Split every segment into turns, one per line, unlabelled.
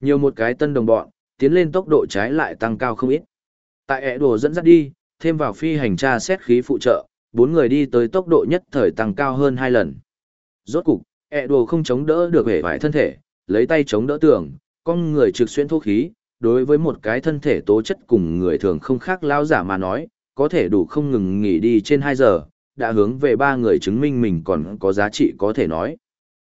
Nhiều một cái tân đồng bọn, tiến lên tốc độ trái lại tăng cao không ít. Tại ẻ đồ dẫn dắt đi, thêm vào phi hành tra xét khí phụ trợ, bốn người đi tới tốc độ nhất thời tăng cao hơn hai lần. Rốt cục, ẻ đồ không chống đỡ được vẻ vải thân thể, lấy tay chống đỡ tường, con người trực xuyên thuốc khí, đối với một cái thân thể tố chất cùng người thường không khác lao giả mà nói, có thể đủ không ngừng nghỉ đi trên 2 giờ, đã hướng về ba người chứng minh mình còn có giá trị có thể nói.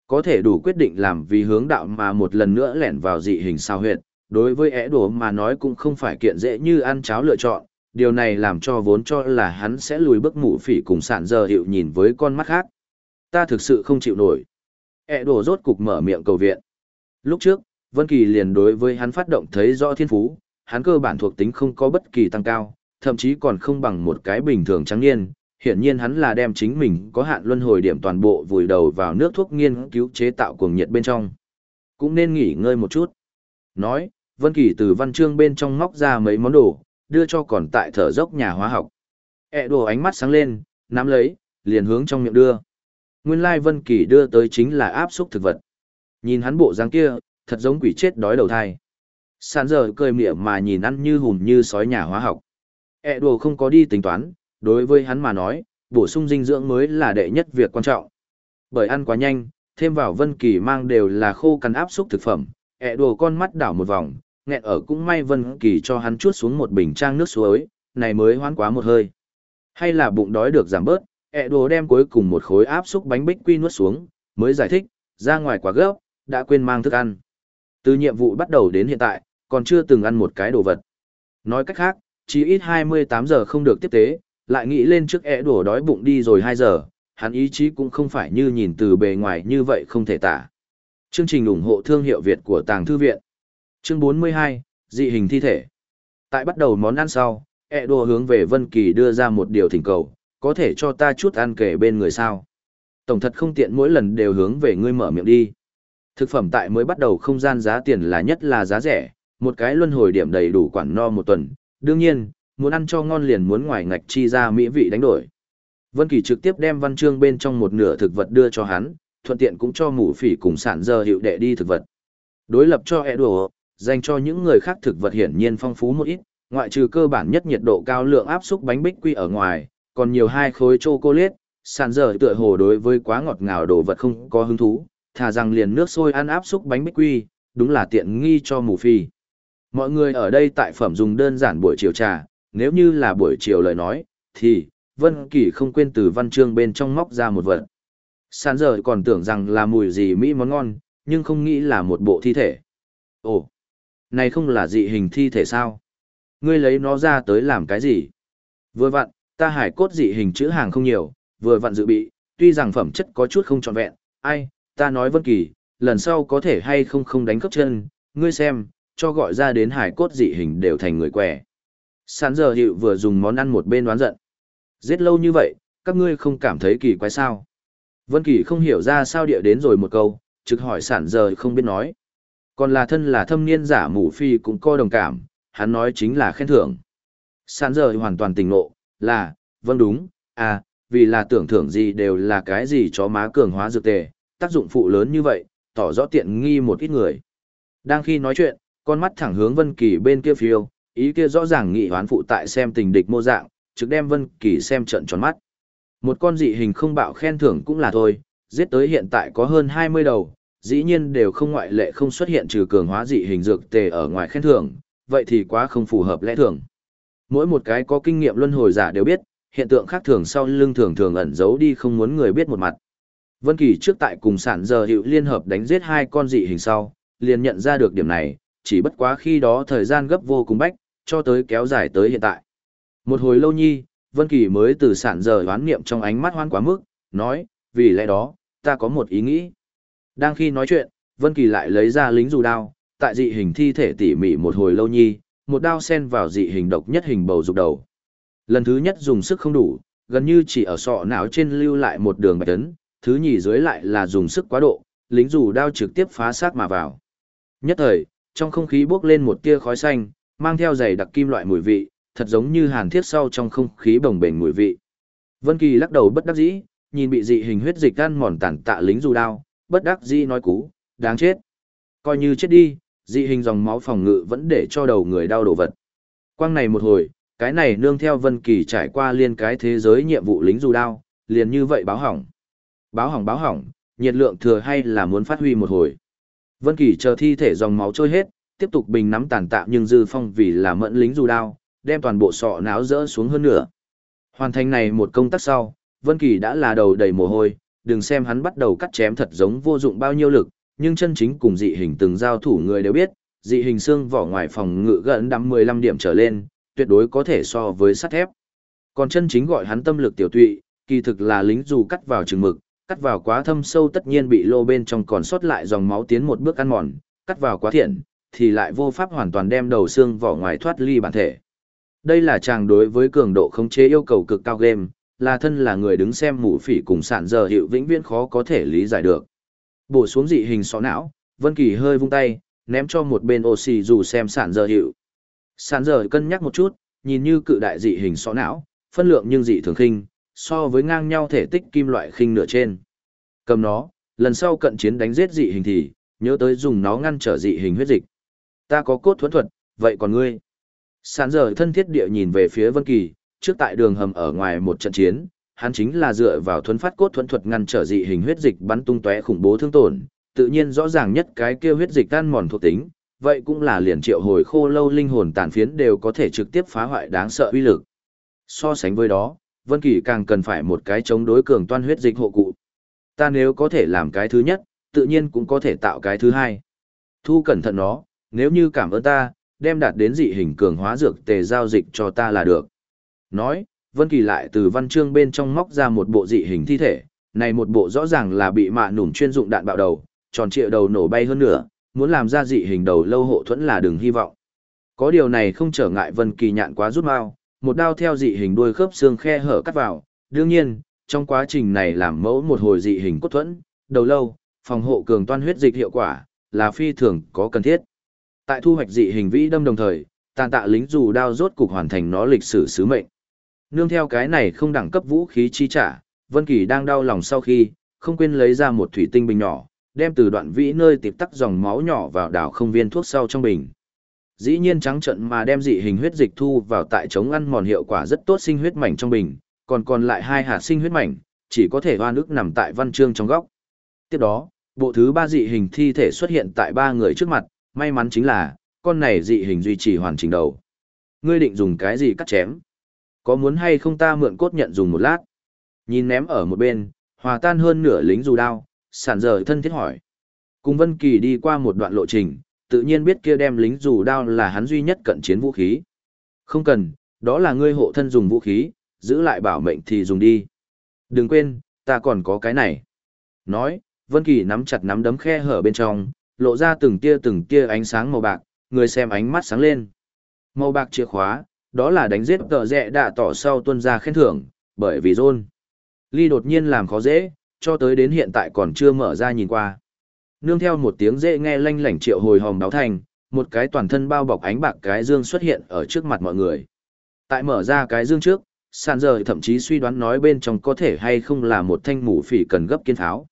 Có thể đủ quyết định làm vì hướng đạo mà một lần nữa lẻn vào dị hình sao huyệt, đối với ẻ đồ mà nói cũng không phải kiện dễ như ăn cháo lựa chọn, điều này làm cho vốn cho là hắn sẽ lùi bước mụ phỉ cùng sản giờ hiệu nhìn với con mắt khác. Ta thực sự không chịu nổi. ẻ đồ rốt cục mở miệng cầu viện. Lúc trước, Vân Kỳ liền đối với hắn phát động thấy rõ thiên phú, hắn cơ bản thuộc tính không có bất kỳ tăng cao, thậm chí còn không bằng một cái bình thường trắng niên. Hiển nhiên hắn là đem chính mình có hạn luân hồi điểm toàn bộ vùi đầu vào nước thuốc nghiên cứu chế tạo cuồng nhiệt bên trong. Cũng nên nghỉ ngơi một chút. Nói, Vân Kỳ từ văn chương bên trong móc ra mấy món đồ, đưa cho còn tại thở dốc nhà hóa học. E đồ ánh mắt sáng lên, nắm lấy, liền hướng trong miệng đưa. Nguyên lai Vân Kỳ đưa tới chính là áp xúc thực vật. Nhìn hắn bộ dáng kia, thật giống quỷ chết đói đầu thai. Sàn giờ cười mỉa mà nhìn ăn như hùn như sói nhà hóa học. E đồ không có đi tính toán, đối với hắn mà nói, bổ sung dinh dưỡng mới là đệ nhất việc quan trọng. Bởi ăn quá nhanh, thêm vào Vân Kỳ mang đều là khô cằn áp xúc thực phẩm, ẻ đồ con mắt đảo một vòng, nghẹn ở cũng may Vân Kỳ cho hắn chuốt xuống một bình trang nước suối, này mới hoán quá một hơi. Hay là bụng đói được giảm bớt, ẻ đồ đem cuối cùng một khối áp xúc bánh bích quy nuốt xuống, mới giải thích, ra ngoài quá gấp, đã quên mang thức ăn. Từ nhiệm vụ bắt đầu đến hiện tại, còn chưa từng ăn một cái đồ vật. Nói cách khác, chỉ ít 28 giờ không được tiếp tế, lại nghĩ lên trước ẹ đổ đói bụng đi rồi 2 giờ, hắn ý chí cũng không phải như nhìn từ bề ngoài như vậy không thể tả. Chương trình ủng hộ thương hiệu Việt của Tàng Thư Viện Chương 42, dị hình thi thể. Tại bắt đầu món ăn sau, ẹ đùa hướng về Vân Kỳ đưa ra một điều thỉnh cầu, có thể cho ta chút ăn kể bên người sao. Tổng thật không tiện mỗi lần đều hướng về ngươi mở miệng đi. Thực phẩm tại mới bắt đầu không gian giá tiền là nhất là giá rẻ, một cái luân hồi điểm đầy đủ quản no một tuần. Đương nhiên, muốn ăn cho ngon liền muốn ngoài ngạch chi ra mỹ vị đánh đổi. Vân Kỳ trực tiếp đem văn chương bên trong một nửa thực vật đưa cho hắn, thuận tiện cũng cho mụ phỉ cùng sản giờ hiệu đệ đi thực vật. Đối lập cho Edo, dành cho những người khác thực vật hiển nhiên phong phú một ít, ngoại trừ cơ bản nhất nhiệt độ cao lượng áp xúc bánh bích quy ở ngoài, còn nhiều hai khối chocolate, sạn giờ tựa hồ đối với quá ngọt ngào đồ vật không có hứng thú, thà rằng liền nước sôi ăn áp xúc bánh bích quy, đúng là tiện nghi cho mù phi. Mọi người ở đây tại phẩm dùng đơn giản buổi chiều trà, nếu như là buổi chiều lời nói, thì, Vân Kỳ không quên từ văn chương bên trong móc ra một vật. Sàn giờ còn tưởng rằng là mùi gì mỹ món ngon, nhưng không nghĩ là một bộ thi thể. Ồ, này không là dị hình thi thể sao? Ngươi lấy nó ra tới làm cái gì? Vừa vặn, ta hải cốt dị hình chữ hàng không nhiều, vừa vặn dự bị, tuy rằng phẩm chất có chút không trọn vẹn, ai, ta nói Vân Kỳ, lần sau có thể hay không không đánh cướp chân, ngươi xem, cho gọi ra đến hải cốt dị hình đều thành người quẻ. Sán giờ hiệu vừa dùng món ăn một bên đoán giận. Giết lâu như vậy, các ngươi không cảm thấy kỳ quái sao? Vân Kỳ không hiểu ra sao địa đến rồi một câu, trực hỏi sản giờ không biết nói. Còn là thân là thâm niên giả mù phi cũng co đồng cảm, hắn nói chính là khen thưởng. Sản giờ hoàn toàn tỉnh ngộ, là, vâng đúng, à, vì là tưởng thưởng gì đều là cái gì chó má cường hóa dược tề, tác dụng phụ lớn như vậy, tỏ rõ tiện nghi một ít người. Đang khi nói chuyện, con mắt thẳng hướng Vân Kỳ bên kia phiêu, ý kia rõ ràng nghị hoán phụ tại xem tình địch mô dạng, trực đem Vân Kỳ xem trận tròn mắt. Một con dị hình không bạo khen thưởng cũng là thôi, giết tới hiện tại có hơn 20 đầu, dĩ nhiên đều không ngoại lệ không xuất hiện trừ cường hóa dị hình dược tề ở ngoài khen thưởng, vậy thì quá không phù hợp lẽ thường. Mỗi một cái có kinh nghiệm luân hồi giả đều biết, hiện tượng khác thường sau lưng thường thường ẩn giấu đi không muốn người biết một mặt. Vân Kỳ trước tại cùng sản giờ hiệu liên hợp đánh giết hai con dị hình sau, liền nhận ra được điểm này, chỉ bất quá khi đó thời gian gấp vô cùng bách, cho tới kéo dài tới hiện tại. Một hồi lâu nhi, Vân Kỳ mới từ sản giờ đoán niệm trong ánh mắt hoan quá mức, nói, vì lẽ đó, ta có một ý nghĩ. Đang khi nói chuyện, Vân Kỳ lại lấy ra lính dù đao, tại dị hình thi thể tỉ mỉ một hồi lâu nhi, một đao sen vào dị hình độc nhất hình bầu dục đầu. Lần thứ nhất dùng sức không đủ, gần như chỉ ở sọ não trên lưu lại một đường bạch tấn, thứ nhì dưới lại là dùng sức quá độ, lính dù đao trực tiếp phá xác mà vào. Nhất thời, trong không khí bốc lên một tia khói xanh, mang theo dày đặc kim loại mùi vị, thật giống như hàn thiết sau trong không khí bồng bềnh mùi vị. Vân Kỳ lắc đầu bất đắc dĩ, nhìn bị dị hình huyết dịch ăn mòn tàn tạ lính dù đao, bất đắc dĩ nói cú, đáng chết. Coi như chết đi, dị hình dòng máu phòng ngự vẫn để cho đầu người đau đổ vật. Quang này một hồi, cái này nương theo Vân Kỳ trải qua liên cái thế giới nhiệm vụ lính dù đao, liền như vậy báo hỏng. Báo hỏng báo hỏng, nhiệt lượng thừa hay là muốn phát huy một hồi. Vân Kỳ chờ thi thể dòng máu trôi hết, tiếp tục bình nắm tàn tạ nhưng dư phong vì là mẫn lính dù đao, đem toàn bộ sọ não rỡ xuống hơn nửa. Hoàn thành này một công tác sau, Vân Kỳ đã là đầu đầy mồ hôi, đừng xem hắn bắt đầu cắt chém thật giống vô dụng bao nhiêu lực, nhưng chân chính cùng dị hình từng giao thủ người đều biết, dị hình xương vỏ ngoài phòng ngự gần đắm 15 điểm trở lên, tuyệt đối có thể so với sắt thép. Còn chân chính gọi hắn tâm lực tiểu tụy, kỳ thực là lính dù cắt vào chừng mực, cắt vào quá thâm sâu tất nhiên bị lô bên trong còn sót lại dòng máu tiến một bước ăn mòn, cắt vào quá thiện, thì lại vô pháp hoàn toàn đem đầu xương vỏ ngoài thoát ly bản thể. Đây là chàng đối với cường độ khống chế yêu cầu cực cao game, là thân là người đứng xem mũ phỉ cùng sản giờ hiệu vĩnh viễn khó có thể lý giải được. Bổ xuống dị hình sọ não, Vân Kỳ hơi vung tay, ném cho một bên oxy dù xem sản giờ hiệu. Sản giờ cân nhắc một chút, nhìn như cự đại dị hình sọ não, phân lượng nhưng dị thường khinh, so với ngang nhau thể tích kim loại khinh nửa trên. Cầm nó, lần sau cận chiến đánh giết dị hình thì, nhớ tới dùng nó ngăn trở dị hình huyết dịch. Ta có cốt thuẫn thuật, vậy còn ngươi? Sán giờ thân thiết địa nhìn về phía Vân Kỳ, trước tại đường hầm ở ngoài một trận chiến, hắn chính là dựa vào thuấn phát cốt thuẫn thuật ngăn trở dị hình huyết dịch bắn tung tóe khủng bố thương tổn, tự nhiên rõ ràng nhất cái kia huyết dịch tan mòn thuộc tính, vậy cũng là liền triệu hồi khô lâu linh hồn tàn phiến đều có thể trực tiếp phá hoại đáng sợ uy lực. So sánh với đó, Vân Kỳ càng cần phải một cái chống đối cường toan huyết dịch hộ cụ. Ta nếu có thể làm cái thứ nhất, tự nhiên cũng có thể tạo cái thứ hai. Thu cẩn thận nó, nếu như cảm ơn ta, đem đạt đến dị hình cường hóa dược tề giao dịch cho ta là được. Nói, Vân Kỳ lại từ văn chương bên trong móc ra một bộ dị hình thi thể, này một bộ rõ ràng là bị mạ nủm chuyên dụng đạn bạo đầu, tròn trịa đầu nổ bay hơn nữa, muốn làm ra dị hình đầu lâu hộ thuẫn là đừng hy vọng. Có điều này không trở ngại Vân Kỳ nhạn quá rút mau, một đao theo dị hình đuôi khớp xương khe hở cắt vào, đương nhiên, trong quá trình này làm mẫu một hồi dị hình cốt thuẫn, đầu lâu, phòng hộ cường toan huyết dịch hiệu quả, là phi thường có cần thiết. Tại thu hoạch dị hình vĩ đâm đồng thời, tàn tạ lính dù đao rốt cục hoàn thành nó lịch sử sứ mệnh. Nương theo cái này không đẳng cấp vũ khí chi trả, Vân Kỳ đang đau lòng sau khi, không quên lấy ra một thủy tinh bình nhỏ, đem từ đoạn vĩ nơi tịp tắc dòng máu nhỏ vào đảo không viên thuốc sau trong bình. Dĩ nhiên trắng trận mà đem dị hình huyết dịch thu vào tại chống ăn mòn hiệu quả rất tốt sinh huyết mảnh trong bình, còn còn lại hai hạt sinh huyết mảnh, chỉ có thể hoa nước nằm tại văn chương trong góc. Tiếp đó, bộ thứ ba dị hình thi thể xuất hiện tại ba người trước mặt, may mắn chính là, con này dị hình duy trì hoàn chỉnh đầu. Ngươi định dùng cái gì cắt chém? Có muốn hay không ta mượn cốt nhận dùng một lát? Nhìn ném ở một bên, hòa tan hơn nửa lính dù đao, sản giờ thân thiết hỏi. Cùng Vân Kỳ đi qua một đoạn lộ trình, tự nhiên biết kia đem lính dù đao là hắn duy nhất cận chiến vũ khí. Không cần, đó là ngươi hộ thân dùng vũ khí, giữ lại bảo mệnh thì dùng đi. Đừng quên, ta còn có cái này. Nói, Vân Kỳ nắm chặt nắm đấm khe hở bên trong, lộ ra từng tia từng tia ánh sáng màu bạc, người xem ánh mắt sáng lên. Màu bạc chìa khóa, đó là đánh giết tờ rẽ đạ tỏ sau tuân ra khen thưởng, bởi vì John. Ly đột nhiên làm khó dễ, cho tới đến hiện tại còn chưa mở ra nhìn qua. Nương theo một tiếng dễ nghe lanh lảnh triệu hồi hòm đáo thành, một cái toàn thân bao bọc ánh bạc cái dương xuất hiện ở trước mặt mọi người. Tại mở ra cái dương trước, sàn giờ thậm chí suy đoán nói bên trong có thể hay không là một thanh mũ phỉ cần gấp kiên tháo.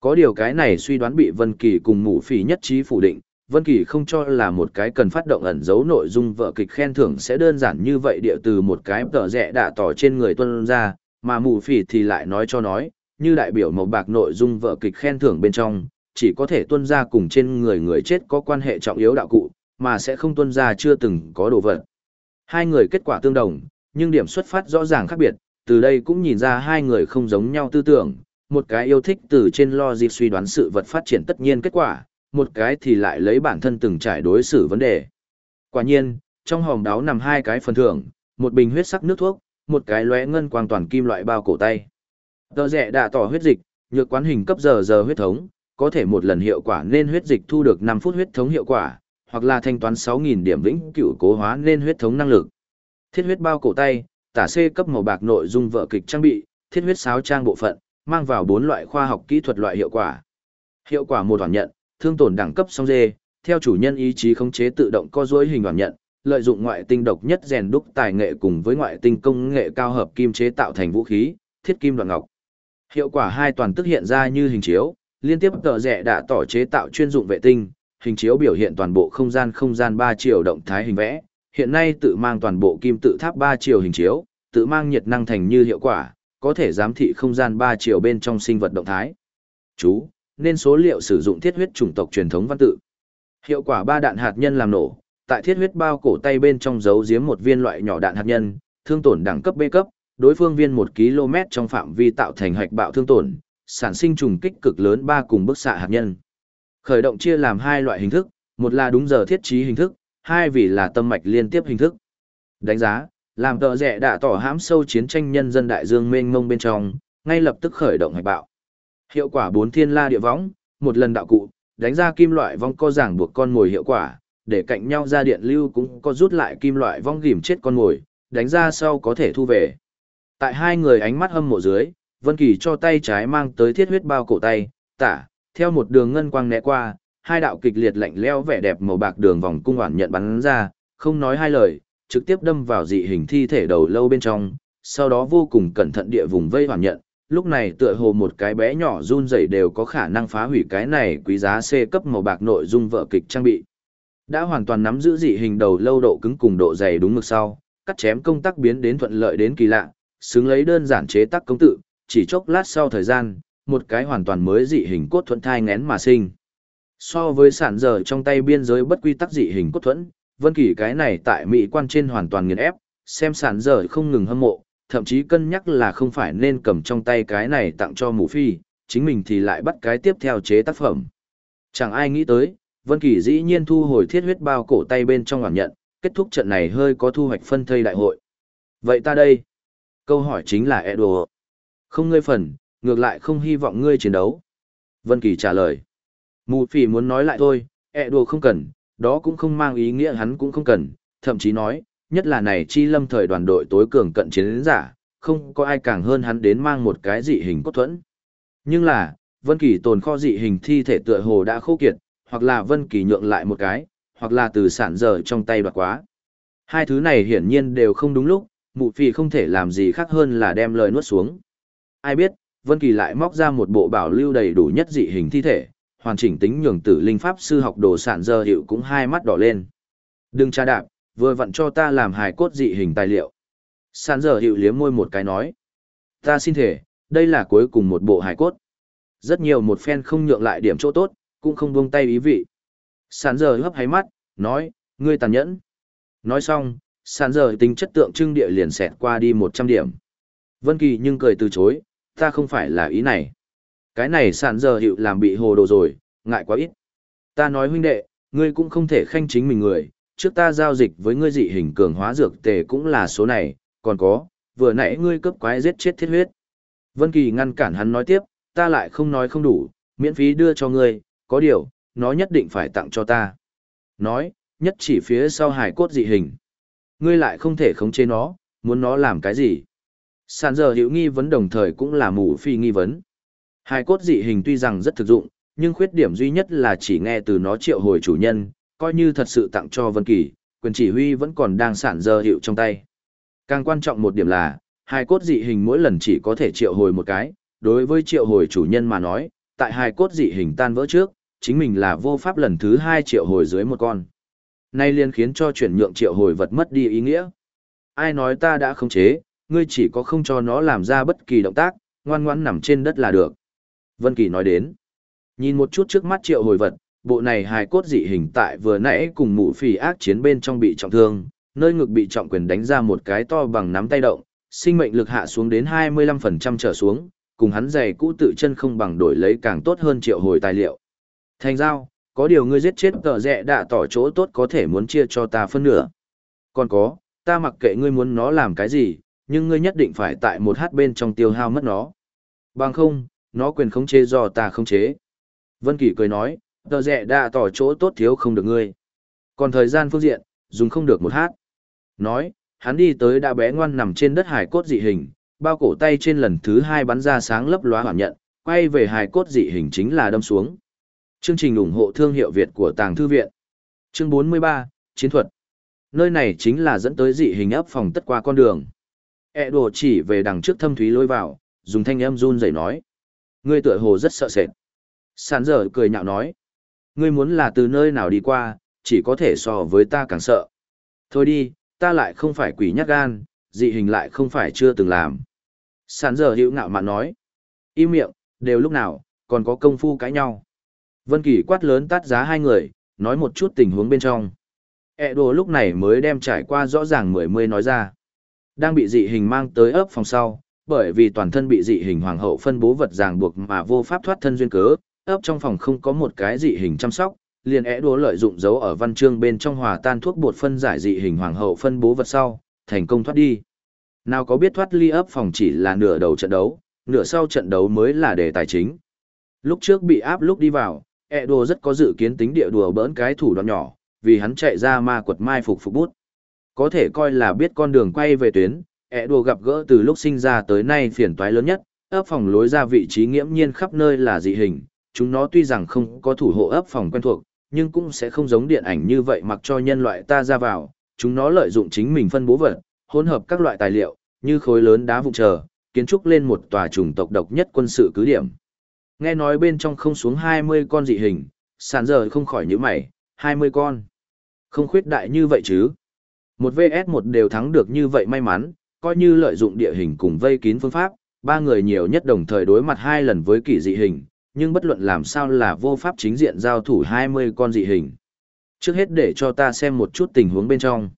Có điều cái này suy đoán bị Vân Kỳ cùng mũ phỉ nhất trí phủ định, Vân Kỳ không cho là một cái cần phát động ẩn dấu nội dung vợ kịch khen thưởng sẽ đơn giản như vậy địa từ một cái tờ rẻ đạ tỏ trên người tuân ra, mà mù phỉ thì lại nói cho nói, như đại biểu màu bạc nội dung vợ kịch khen thưởng bên trong, chỉ có thể tuân ra cùng trên người người chết có quan hệ trọng yếu đạo cụ, mà sẽ không tuân ra chưa từng có đồ vật. Hai người kết quả tương đồng, nhưng điểm xuất phát rõ ràng khác biệt, từ đây cũng nhìn ra hai người không giống nhau tư tưởng, một cái yêu thích từ trên logic suy đoán sự vật phát triển tất nhiên kết quả, một cái thì lại lấy bản thân từng trải đối xử vấn đề. Quả nhiên, trong hòm đáo nằm hai cái phần thưởng, một bình huyết sắc nước thuốc, một cái lóe ngân quang toàn kim loại bao cổ tay. Tờ rẻ đã tỏ huyết dịch, nhược quán hình cấp giờ giờ huyết thống, có thể một lần hiệu quả nên huyết dịch thu được 5 phút huyết thống hiệu quả, hoặc là thanh toán 6.000 điểm vĩnh cửu cố hóa nên huyết thống năng lực. Thiết huyết bao cổ tay, tả C cấp màu bạc nội dung vợ kịch trang bị, thiết huyết sáo trang bộ phận, mang vào bốn loại khoa học kỹ thuật loại hiệu quả. Hiệu quả một hoàn nhận, thương tổn đẳng cấp song dê, theo chủ nhân ý chí khống chế tự động co duỗi hình hoàn nhận, lợi dụng ngoại tinh độc nhất rèn đúc tài nghệ cùng với ngoại tinh công nghệ cao hợp kim chế tạo thành vũ khí, thiết kim đoạn ngọc. Hiệu quả hai toàn tức hiện ra như hình chiếu, liên tiếp tờ rẻ đã tỏ chế tạo chuyên dụng vệ tinh, hình chiếu biểu hiện toàn bộ không gian không gian 3 chiều động thái hình vẽ, hiện nay tự mang toàn bộ kim tự tháp 3 chiều hình chiếu, tự mang nhiệt năng thành như hiệu quả, có thể giám thị không gian 3 chiều bên trong sinh vật động thái. Chú, nên số liệu sử dụng thiết huyết chủng tộc truyền thống văn tự. Hiệu quả ba đạn hạt nhân làm nổ, tại thiết huyết bao cổ tay bên trong giấu giếm một viên loại nhỏ đạn hạt nhân, thương tổn đẳng cấp B cấp, đối phương viên 1 km trong phạm vi tạo thành hạch bạo thương tổn, sản sinh trùng kích cực lớn ba cùng bức xạ hạt nhân. Khởi động chia làm hai loại hình thức, một là đúng giờ thiết trí hình thức, hai vì là tâm mạch liên tiếp hình thức. Đánh giá, làm tợ rẻ đã tỏ hãm sâu chiến tranh nhân dân đại dương mênh mông bên trong, ngay lập tức khởi động hạch bạo. Hiệu quả bốn thiên la địa võng, một lần đạo cụ, đánh ra kim loại vong co giảng buộc con mồi hiệu quả, để cạnh nhau ra điện lưu cũng có rút lại kim loại vong ghìm chết con mồi, đánh ra sau có thể thu về. Tại hai người ánh mắt hâm mộ dưới, Vân Kỳ cho tay trái mang tới thiết huyết bao cổ tay, tả, theo một đường ngân quang né qua, hai đạo kịch liệt lạnh lẽo vẻ đẹp màu bạc đường vòng cung hoàn nhận bắn ra, không nói hai lời, trực tiếp đâm vào dị hình thi thể đầu lâu bên trong, sau đó vô cùng cẩn thận địa vùng vây hoàn nhận, lúc này tựa hồ một cái bé nhỏ run rẩy đều có khả năng phá hủy cái này quý giá C cấp màu bạc nội dung vợ kịch trang bị. Đã hoàn toàn nắm giữ dị hình đầu lâu độ cứng cùng độ dày đúng mực sau, cắt chém công tác biến đến thuận lợi đến kỳ lạ, xứng lấy đơn giản chế tác công tự, chỉ chốc lát sau thời gian, một cái hoàn toàn mới dị hình cốt thuẫn thai ngén mà sinh. So với sản giờ trong tay biên giới bất quy tắc dị hình cốt thuẫn, Vân Kỳ cái này tại Mỹ quan trên hoàn toàn nghiền ép, xem sản giờ không ngừng hâm mộ, thậm chí cân nhắc là không phải nên cầm trong tay cái này tặng cho mù phi, chính mình thì lại bắt cái tiếp theo chế tác phẩm. Chẳng ai nghĩ tới, Vân Kỳ dĩ nhiên thu hồi thiết huyết bao cổ tay bên trong cảm nhận, kết thúc trận này hơi có thu hoạch phân thây đại hội. Vậy ta đây? Câu hỏi chính là Edo. Không ngươi phần, ngược lại không hy vọng ngươi chiến đấu. Vân Kỳ trả lời. Mù phỉ muốn nói lại thôi, Edo không cần, đó cũng không mang ý nghĩa hắn cũng không cần, thậm chí nói, nhất là này chi lâm thời đoàn đội tối cường cận chiến giả, không có ai càng hơn hắn đến mang một cái dị hình cốt thuẫn. Nhưng là, Vân Kỳ tồn kho dị hình thi thể tựa hồ đã khô kiệt, hoặc là Vân Kỳ nhượng lại một cái, hoặc là từ sản dở trong tay đoạt quá. Hai thứ này hiển nhiên đều không đúng lúc, mụ phì không thể làm gì khác hơn là đem lời nuốt xuống. Ai biết, Vân Kỳ lại móc ra một bộ bảo lưu đầy đủ nhất dị hình thi thể, hoàn chỉnh tính nhường tử linh pháp sư học đồ sản giờ hiệu cũng hai mắt đỏ lên. Đừng tra đạp, vừa vặn cho ta làm hài cốt dị hình tài liệu. Sản giờ hiệu liếm môi một cái nói. Ta xin thể, đây là cuối cùng một bộ hài cốt. Rất nhiều một phen không nhượng lại điểm chỗ tốt, cũng không buông tay ý vị. Sản giờ hấp háy mắt, nói, ngươi tàn nhẫn. Nói xong, sản giờ tính chất tượng trưng địa liền xẹt qua đi 100 điểm. Vân Kỳ nhưng cười từ chối, ta không phải là ý này. Cái này sạn giờ hiệu làm bị hồ đồ rồi, ngại quá ít. Ta nói huynh đệ, ngươi cũng không thể khanh chính mình người, trước ta giao dịch với ngươi dị hình cường hóa dược tề cũng là số này, còn có, vừa nãy ngươi cướp quái giết chết thiết huyết. Vân Kỳ ngăn cản hắn nói tiếp, ta lại không nói không đủ, miễn phí đưa cho ngươi, có điều, nó nhất định phải tặng cho ta. Nói, nhất chỉ phía sau hải cốt dị hình. Ngươi lại không thể khống chế nó, muốn nó làm cái gì? Sản giờ hiểu nghi vấn đồng thời cũng là mù phi nghi vấn. Hai cốt dị hình tuy rằng rất thực dụng, nhưng khuyết điểm duy nhất là chỉ nghe từ nó triệu hồi chủ nhân, coi như thật sự tặng cho Vân Kỳ, quyền chỉ huy vẫn còn đang sản giờ hiệu trong tay. Càng quan trọng một điểm là, hai cốt dị hình mỗi lần chỉ có thể triệu hồi một cái, đối với triệu hồi chủ nhân mà nói, tại hai cốt dị hình tan vỡ trước, chính mình là vô pháp lần thứ hai triệu hồi dưới một con. Nay liên khiến cho chuyển nhượng triệu hồi vật mất đi ý nghĩa. Ai nói ta đã khống chế, ngươi chỉ có không cho nó làm ra bất kỳ động tác, ngoan ngoãn nằm trên đất là được. Vân Kỳ nói đến. Nhìn một chút trước mắt triệu hồi vật, bộ này hài cốt dị hình tại vừa nãy cùng mụ phỉ ác chiến bên trong bị trọng thương, nơi ngực bị trọng quyền đánh ra một cái to bằng nắm tay động, sinh mệnh lực hạ xuống đến 25% trở xuống, cùng hắn giày cũ tự chân không bằng đổi lấy càng tốt hơn triệu hồi tài liệu. Thành giao, có điều ngươi giết chết tờ rẻ đã tỏ chỗ tốt có thể muốn chia cho ta phân nửa. Còn có, ta mặc kệ ngươi muốn nó làm cái gì, nhưng ngươi nhất định phải tại một hát bên trong tiêu hao mất nó. Bằng không, nó quyền khống chế do ta khống chế. Vân Kỳ cười nói, tờ rẻ đã tỏ chỗ tốt thiếu không được ngươi. Còn thời gian phương diện, dùng không được một hát. Nói, hắn đi tới đã bé ngoan nằm trên đất hải cốt dị hình, bao cổ tay trên lần thứ hai bắn ra sáng lấp lóa hoàn nhận, quay về hải cốt dị hình chính là đâm xuống. Chương trình ủng hộ thương hiệu Việt của Tàng Thư Viện. Chương 43, Chiến thuật. Nơi này chính là dẫn tới dị hình ấp phòng tất qua con đường. E đồ chỉ về đằng trước thâm thúy lôi vào, dùng thanh âm run rẩy nói. Ngươi tựa hồ rất sợ sệt. Sàn dở cười nhạo nói. Ngươi muốn là từ nơi nào đi qua, chỉ có thể so với ta càng sợ. Thôi đi, ta lại không phải quỷ nhát gan, dị hình lại không phải chưa từng làm. sàn dở hữu ngạo mạn nói. Im miệng, đều lúc nào, còn có công phu cãi nhau. Vân Kỳ quát lớn tát giá hai người, nói một chút tình huống bên trong. E đồ lúc này mới đem trải qua rõ ràng mười mươi nói ra. Đang bị dị hình mang tới ấp phòng sau, bởi vì toàn thân bị dị hình hoàng hậu phân bố vật ràng buộc mà vô pháp thoát thân duyên cớ, ấp trong phòng không có một cái dị hình chăm sóc, liền é đố lợi dụng dấu ở văn chương bên trong hòa tan thuốc bột phân giải dị hình hoàng hậu phân bố vật sau, thành công thoát đi. Nào có biết thoát ly ấp phòng chỉ là nửa đầu trận đấu, nửa sau trận đấu mới là đề tài chính. Lúc trước bị áp lúc đi vào, ẹ đồ rất có dự kiến tính địa đùa bỡn cái thủ đoạn nhỏ, vì hắn chạy ra ma quật mai phục phục bút. Có thể coi là biết con đường quay về tuyến, ẹ đùa gặp gỡ từ lúc sinh ra tới nay phiền toái lớn nhất, ấp phòng lối ra vị trí nghiễm nhiên khắp nơi là dị hình, chúng nó tuy rằng không có thủ hộ ấp phòng quen thuộc, nhưng cũng sẽ không giống điện ảnh như vậy mặc cho nhân loại ta ra vào, chúng nó lợi dụng chính mình phân bố vật, hỗn hợp các loại tài liệu, như khối lớn đá vụn chờ, kiến trúc lên một tòa chủng tộc độc nhất quân sự cứ điểm. Nghe nói bên trong không xuống 20 con dị hình, sàn giờ không khỏi nhíu mày, 20 con. Không khuyết đại như vậy chứ. Một VS một đều thắng được như vậy may mắn, coi như lợi dụng địa hình cùng vây kín phương pháp, ba người nhiều nhất đồng thời đối mặt hai lần với kỳ dị hình, nhưng bất luận làm sao là vô pháp chính diện giao thủ 20 con dị hình. Trước hết để cho ta xem một chút tình huống bên trong.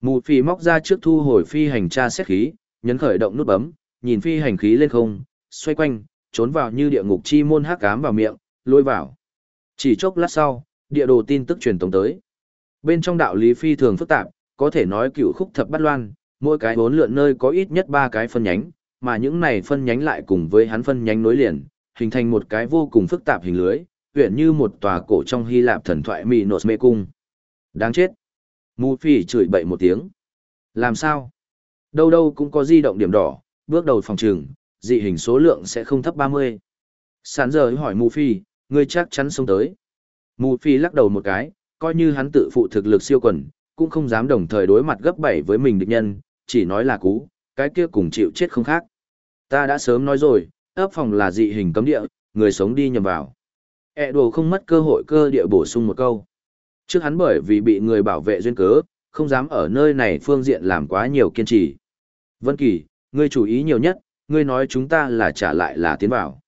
Mù phi móc ra trước thu hồi phi hành tra xét khí, nhấn khởi động nút bấm, nhìn phi hành khí lên không, xoay quanh, trốn vào như địa ngục chi môn hắc ám vào miệng, lôi vào. Chỉ chốc lát sau, địa đồ tin tức truyền tống tới. Bên trong đạo lý phi thường phức tạp, có thể nói cựu khúc thập bát loan, mỗi cái bốn lượn nơi có ít nhất ba cái phân nhánh, mà những này phân nhánh lại cùng với hắn phân nhánh nối liền, hình thành một cái vô cùng phức tạp hình lưới, huyện như một tòa cổ trong Hy Lạp thần thoại Mị Nột Mê Cung. Đáng chết! Mù phỉ chửi bậy một tiếng. Làm sao? Đâu đâu cũng có di động điểm đỏ, bước đầu phòng trường, dị hình số lượng sẽ không thấp 30. Sán giờ hỏi Mù phi, ngươi chắc chắn sống tới. Mù phi lắc đầu một cái, coi như hắn tự phụ thực lực siêu quần, cũng không dám đồng thời đối mặt gấp bảy với mình địch nhân, chỉ nói là cú, cái kia cùng chịu chết không khác. Ta đã sớm nói rồi, ấp phòng là dị hình cấm địa, người sống đi nhầm vào. E đồ không mất cơ hội cơ địa bổ sung một câu. Trước hắn bởi vì bị người bảo vệ duyên cớ, không dám ở nơi này phương diện làm quá nhiều kiên trì. Vân Kỳ, ngươi chú ý nhiều nhất, ngươi nói chúng ta là trả lại là tiến vào.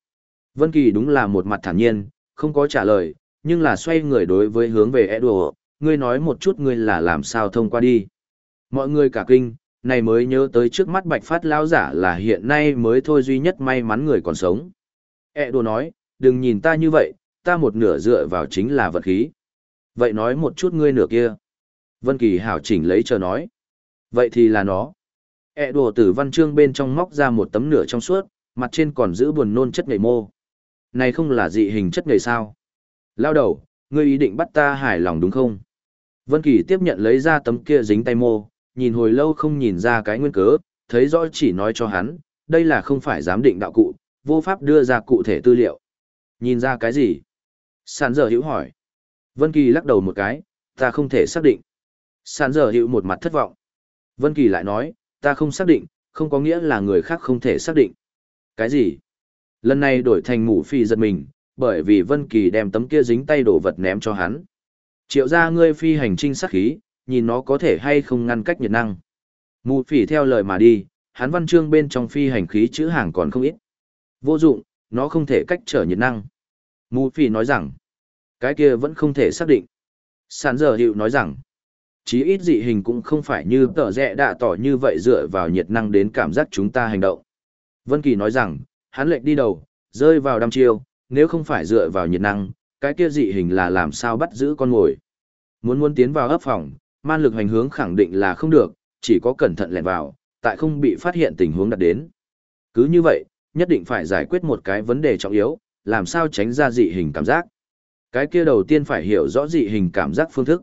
Vân Kỳ đúng là một mặt thản nhiên, không có trả lời, nhưng là xoay người đối với hướng về Edward ngươi nói một chút ngươi là làm sao thông qua đi. Mọi người cả kinh, này mới nhớ tới trước mắt bạch phát lao giả là hiện nay mới thôi duy nhất may mắn người còn sống. Edo nói, đừng nhìn ta như vậy, ta một nửa dựa vào chính là vật khí. Vậy nói một chút ngươi nửa kia. Vân Kỳ hảo chỉnh lấy chờ nói. Vậy thì là nó. E đồ từ văn chương bên trong móc ra một tấm nửa trong suốt, mặt trên còn giữ buồn nôn chất nhầy mô. Này không là dị hình chất nhầy sao? Lao đầu, ngươi ý định bắt ta hài lòng đúng không? Vân Kỳ tiếp nhận lấy ra tấm kia dính tay mô, nhìn hồi lâu không nhìn ra cái nguyên cớ, thấy rõ chỉ nói cho hắn, đây là không phải giám định đạo cụ, vô pháp đưa ra cụ thể tư liệu. Nhìn ra cái gì? Sản giờ hữu hỏi. Vân Kỳ lắc đầu một cái, ta không thể xác định. Sản giờ hữu một mặt thất vọng. Vân Kỳ lại nói, ta không xác định, không có nghĩa là người khác không thể xác định. Cái gì? Lần này đổi thành mũ phi giật mình, bởi vì Vân Kỳ đem tấm kia dính tay đổ vật ném cho hắn. Triệu gia ngươi phi hành trinh sát khí, nhìn nó có thể hay không ngăn cách nhiệt năng. Mù phỉ theo lời mà đi, hắn văn chương bên trong phi hành khí chữ hàng còn không ít. Vô dụng, nó không thể cách trở nhiệt năng. Mù phỉ nói rằng, cái kia vẫn không thể xác định. Sản giờ hiệu nói rằng, chí ít dị hình cũng không phải như tờ rẽ đạ tỏ như vậy dựa vào nhiệt năng đến cảm giác chúng ta hành động. Vân Kỳ nói rằng, hắn lệnh đi đầu, rơi vào đăm chiêu, nếu không phải dựa vào nhiệt năng, cái kia dị hình là làm sao bắt giữ con ngồi. Muốn muốn tiến vào ấp phòng, man lực hành hướng khẳng định là không được, chỉ có cẩn thận lẻn vào, tại không bị phát hiện tình huống đặt đến. Cứ như vậy, nhất định phải giải quyết một cái vấn đề trọng yếu, làm sao tránh ra dị hình cảm giác. Cái kia đầu tiên phải hiểu rõ dị hình cảm giác phương thức.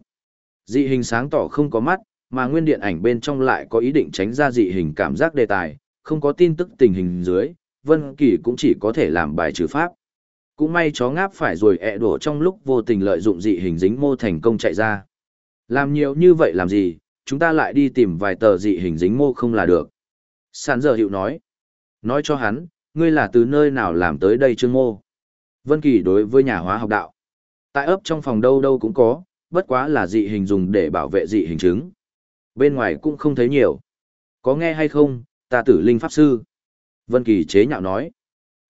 Dị hình sáng tỏ không có mắt, mà nguyên điện ảnh bên trong lại có ý định tránh ra dị hình cảm giác đề tài, không có tin tức tình hình dưới, Vân Kỳ cũng chỉ có thể làm bài trừ pháp. Cũng may chó ngáp phải rồi ẹ đổ trong lúc vô tình lợi dụng dị hình dính mô thành công chạy ra. Làm nhiều như vậy làm gì, chúng ta lại đi tìm vài tờ dị hình dính mô không là được. Sản giờ hiệu nói. Nói cho hắn, ngươi là từ nơi nào làm tới đây chương mô. Vân Kỳ đối với nhà hóa học đạo. Tại ấp trong phòng đâu đâu cũng có, bất quá là dị hình dùng để bảo vệ dị hình chứng. Bên ngoài cũng không thấy nhiều. Có nghe hay không, ta tử linh pháp sư. Vân Kỳ chế nhạo nói.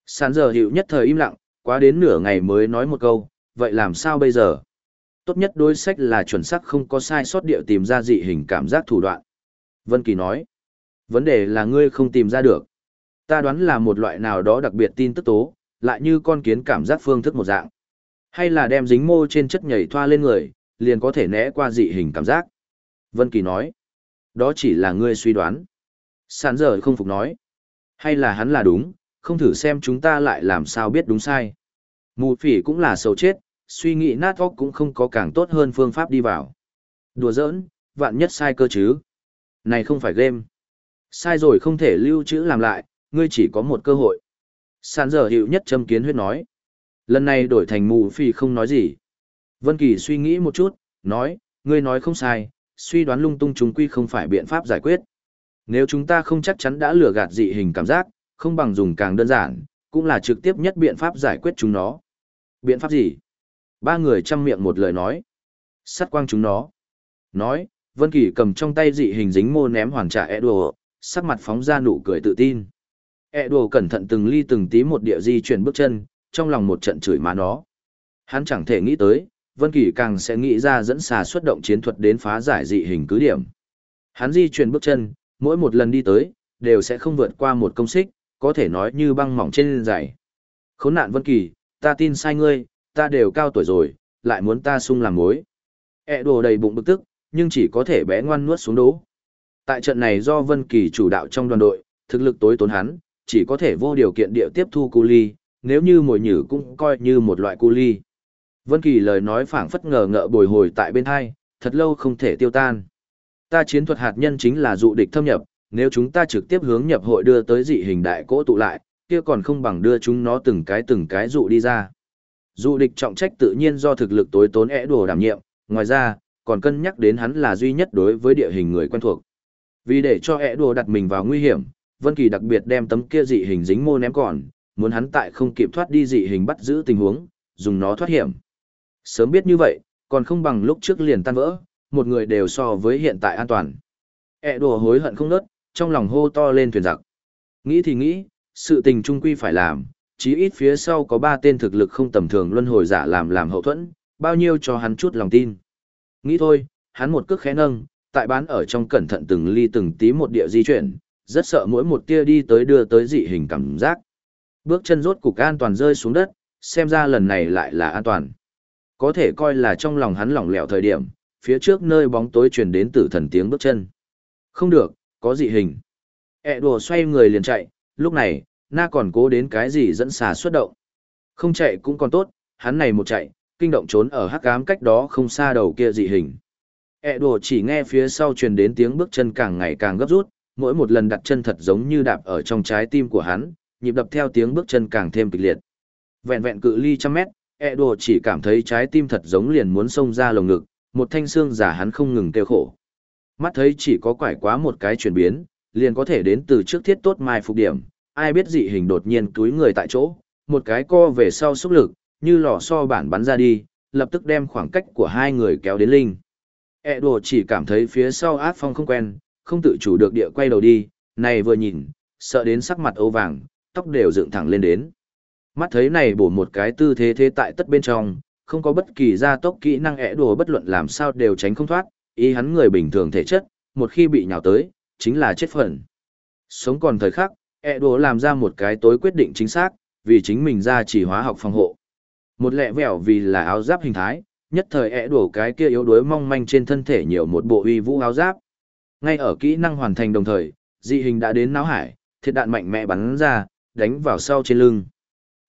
Sản giờ hiệu nhất thời im lặng, quá đến nửa ngày mới nói một câu, vậy làm sao bây giờ? Tốt nhất đối sách là chuẩn xác không có sai sót địa tìm ra dị hình cảm giác thủ đoạn. Vân Kỳ nói. Vấn đề là ngươi không tìm ra được. Ta đoán là một loại nào đó đặc biệt tin tức tố, lại như con kiến cảm giác phương thức một dạng. Hay là đem dính mô trên chất nhảy thoa lên người, liền có thể né qua dị hình cảm giác. Vân Kỳ nói. Đó chỉ là ngươi suy đoán. Sản giờ không phục nói. Hay là hắn là đúng, không thử xem chúng ta lại làm sao biết đúng sai. Mù phỉ cũng là sầu chết, suy nghĩ nát óc cũng không có càng tốt hơn phương pháp đi vào. Đùa giỡn, vạn nhất sai cơ chứ. Này không phải game. Sai rồi không thể lưu trữ làm lại, ngươi chỉ có một cơ hội. Sàn giờ hiệu nhất châm kiến huyết nói. Lần này đổi thành mù phi không nói gì. Vân Kỳ suy nghĩ một chút, nói, ngươi nói không sai, suy đoán lung tung chúng quy không phải biện pháp giải quyết. Nếu chúng ta không chắc chắn đã lừa gạt dị hình cảm giác, không bằng dùng càng đơn giản, cũng là trực tiếp nhất biện pháp giải quyết chúng nó. Biện pháp gì? Ba người chăm miệng một lời nói. Sắt quang chúng nó. Nói, Vân Kỳ cầm trong tay dị hình dính mô ném hoàn trả Edo, sắc mặt phóng ra nụ cười tự tin. Edo cẩn thận từng ly từng tí một địa di chuyển bước chân, trong lòng một trận chửi má nó. Hắn chẳng thể nghĩ tới, Vân Kỳ càng sẽ nghĩ ra dẫn xà xuất động chiến thuật đến phá giải dị hình cứ điểm. Hắn di chuyển bước chân, mỗi một lần đi tới, đều sẽ không vượt qua một công xích, có thể nói như băng mỏng trên giày. Khốn nạn Vân Kỳ, ta tin sai ngươi, ta đều cao tuổi rồi, lại muốn ta sung làm mối. E đồ đầy bụng bực tức, nhưng chỉ có thể bé ngoan nuốt xuống đố. Tại trận này do Vân Kỳ chủ đạo trong đoàn đội, thực lực tối tốn hắn, chỉ có thể vô điều kiện địa tiếp thu cu ly, nếu như mồi nhử cũng coi như một loại cu ly. Vân Kỳ lời nói phảng phất ngờ ngợ bồi hồi tại bên hai, thật lâu không thể tiêu tan. Ta chiến thuật hạt nhân chính là dụ địch thâm nhập, nếu chúng ta trực tiếp hướng nhập hội đưa tới dị hình đại cỗ tụ lại, kia còn không bằng đưa chúng nó từng cái từng cái dụ đi ra. Dụ địch trọng trách tự nhiên do thực lực tối tốn é đồ đảm nhiệm, ngoài ra, còn cân nhắc đến hắn là duy nhất đối với địa hình người quen thuộc. Vì để cho é đồ đặt mình vào nguy hiểm, Vân Kỳ đặc biệt đem tấm kia dị hình dính mô ném còn, muốn hắn tại không kịp thoát đi dị hình bắt giữ tình huống, dùng nó thoát hiểm. Sớm biết như vậy, còn không bằng lúc trước liền tan vỡ, một người đều so với hiện tại an toàn. ẹ đùa hối hận không nớt, trong lòng hô to lên thuyền giặc. Nghĩ thì nghĩ, sự tình trung quy phải làm, chí ít phía sau có ba tên thực lực không tầm thường luân hồi giả làm làm hậu thuẫn, bao nhiêu cho hắn chút lòng tin. Nghĩ thôi, hắn một cước khẽ nâng, tại bán ở trong cẩn thận từng ly từng tí một địa di chuyển, rất sợ mỗi một tia đi tới đưa tới dị hình cảm giác. Bước chân rốt cục an toàn rơi xuống đất, xem ra lần này lại là an toàn có thể coi là trong lòng hắn lỏng lẻo thời điểm, phía trước nơi bóng tối truyền đến tử thần tiếng bước chân. Không được, có dị hình. E đùa xoay người liền chạy, lúc này, na còn cố đến cái gì dẫn xà xuất động. Không chạy cũng còn tốt, hắn này một chạy, kinh động trốn ở hắc ám cách đó không xa đầu kia dị hình. E đùa chỉ nghe phía sau truyền đến tiếng bước chân càng ngày càng gấp rút, mỗi một lần đặt chân thật giống như đạp ở trong trái tim của hắn, nhịp đập theo tiếng bước chân càng thêm kịch liệt. Vẹn vẹn cự ly trăm mét, E đồ chỉ cảm thấy trái tim thật giống liền muốn xông ra lồng ngực, một thanh xương giả hắn không ngừng kêu khổ. Mắt thấy chỉ có quải quá một cái chuyển biến, liền có thể đến từ trước thiết tốt mai phục điểm, ai biết dị hình đột nhiên túi người tại chỗ, một cái co về sau xúc lực, như lò so bản bắn ra đi, lập tức đem khoảng cách của hai người kéo đến linh. E đồ chỉ cảm thấy phía sau ác phong không quen, không tự chủ được địa quay đầu đi, này vừa nhìn, sợ đến sắc mặt ấu vàng, tóc đều dựng thẳng lên đến. Mắt thấy này bổ một cái tư thế thế tại tất bên trong, không có bất kỳ gia tốc kỹ năng ẻ đồ bất luận làm sao đều tránh không thoát, ý hắn người bình thường thể chất, một khi bị nhào tới, chính là chết phần. Sống còn thời khắc, E đồ làm ra một cái tối quyết định chính xác, vì chính mình ra chỉ hóa học phòng hộ. Một lẹ vẻo vì là áo giáp hình thái, nhất thời E đồ cái kia yếu đuối mong manh trên thân thể nhiều một bộ uy vũ áo giáp. Ngay ở kỹ năng hoàn thành đồng thời, dị hình đã đến náo hải, thiệt đạn mạnh mẽ bắn ra, đánh vào sau trên lưng.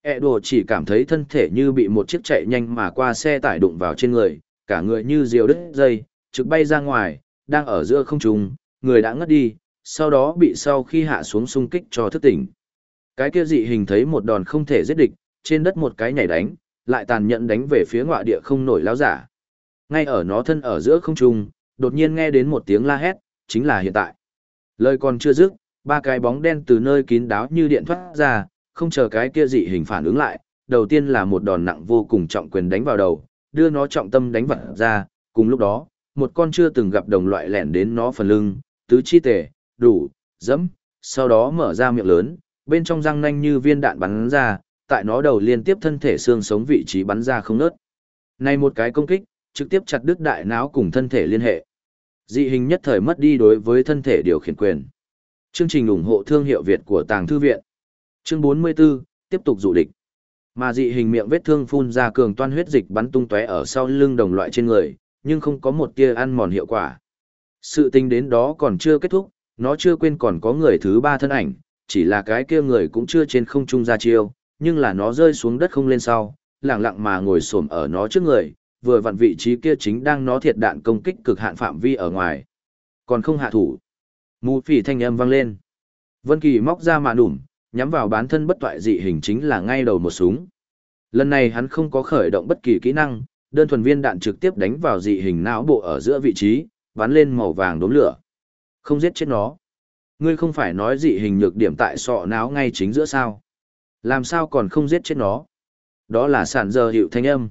E đồ chỉ cảm thấy thân thể như bị một chiếc chạy nhanh mà qua xe tải đụng vào trên người, cả người như diều đứt dây, trực bay ra ngoài, đang ở giữa không trung, người đã ngất đi, sau đó bị sau khi hạ xuống xung kích cho thức tỉnh. Cái kia dị hình thấy một đòn không thể giết địch, trên đất một cái nhảy đánh, lại tàn nhẫn đánh về phía ngọa địa không nổi lão giả. Ngay ở nó thân ở giữa không trung, đột nhiên nghe đến một tiếng la hét, chính là hiện tại. Lời còn chưa dứt, ba cái bóng đen từ nơi kín đáo như điện thoát ra, không chờ cái kia dị hình phản ứng lại, đầu tiên là một đòn nặng vô cùng trọng quyền đánh vào đầu, đưa nó trọng tâm đánh vật ra, cùng lúc đó, một con chưa từng gặp đồng loại lẻn đến nó phần lưng, tứ chi tề, đủ, dẫm, sau đó mở ra miệng lớn, bên trong răng nanh như viên đạn bắn ra, tại nó đầu liên tiếp thân thể xương sống vị trí bắn ra không nớt. Này một cái công kích, trực tiếp chặt đứt đại não cùng thân thể liên hệ. Dị hình nhất thời mất đi đối với thân thể điều khiển quyền. Chương trình ủng hộ thương hiệu Việt của Tàng Thư Viện. Chương 44, tiếp tục dụ địch. Mà dị hình miệng vết thương phun ra cường toan huyết dịch bắn tung tóe ở sau lưng đồng loại trên người, nhưng không có một tia ăn mòn hiệu quả. Sự tình đến đó còn chưa kết thúc, nó chưa quên còn có người thứ ba thân ảnh, chỉ là cái kia người cũng chưa trên không trung ra chiêu, nhưng là nó rơi xuống đất không lên sau, lặng lặng mà ngồi xổm ở nó trước người, vừa vặn vị trí kia chính đang nó thiệt đạn công kích cực hạn phạm vi ở ngoài. Còn không hạ thủ. Mù phỉ thanh âm vang lên. Vân Kỳ móc ra mạ đủm, nhắm vào bán thân bất toại dị hình chính là ngay đầu một súng. Lần này hắn không có khởi động bất kỳ kỹ năng, đơn thuần viên đạn trực tiếp đánh vào dị hình não bộ ở giữa vị trí, bắn lên màu vàng đốm lửa. Không giết chết nó. Ngươi không phải nói dị hình nhược điểm tại sọ não ngay chính giữa sao? Làm sao còn không giết chết nó? Đó là sản giờ hiệu thanh âm.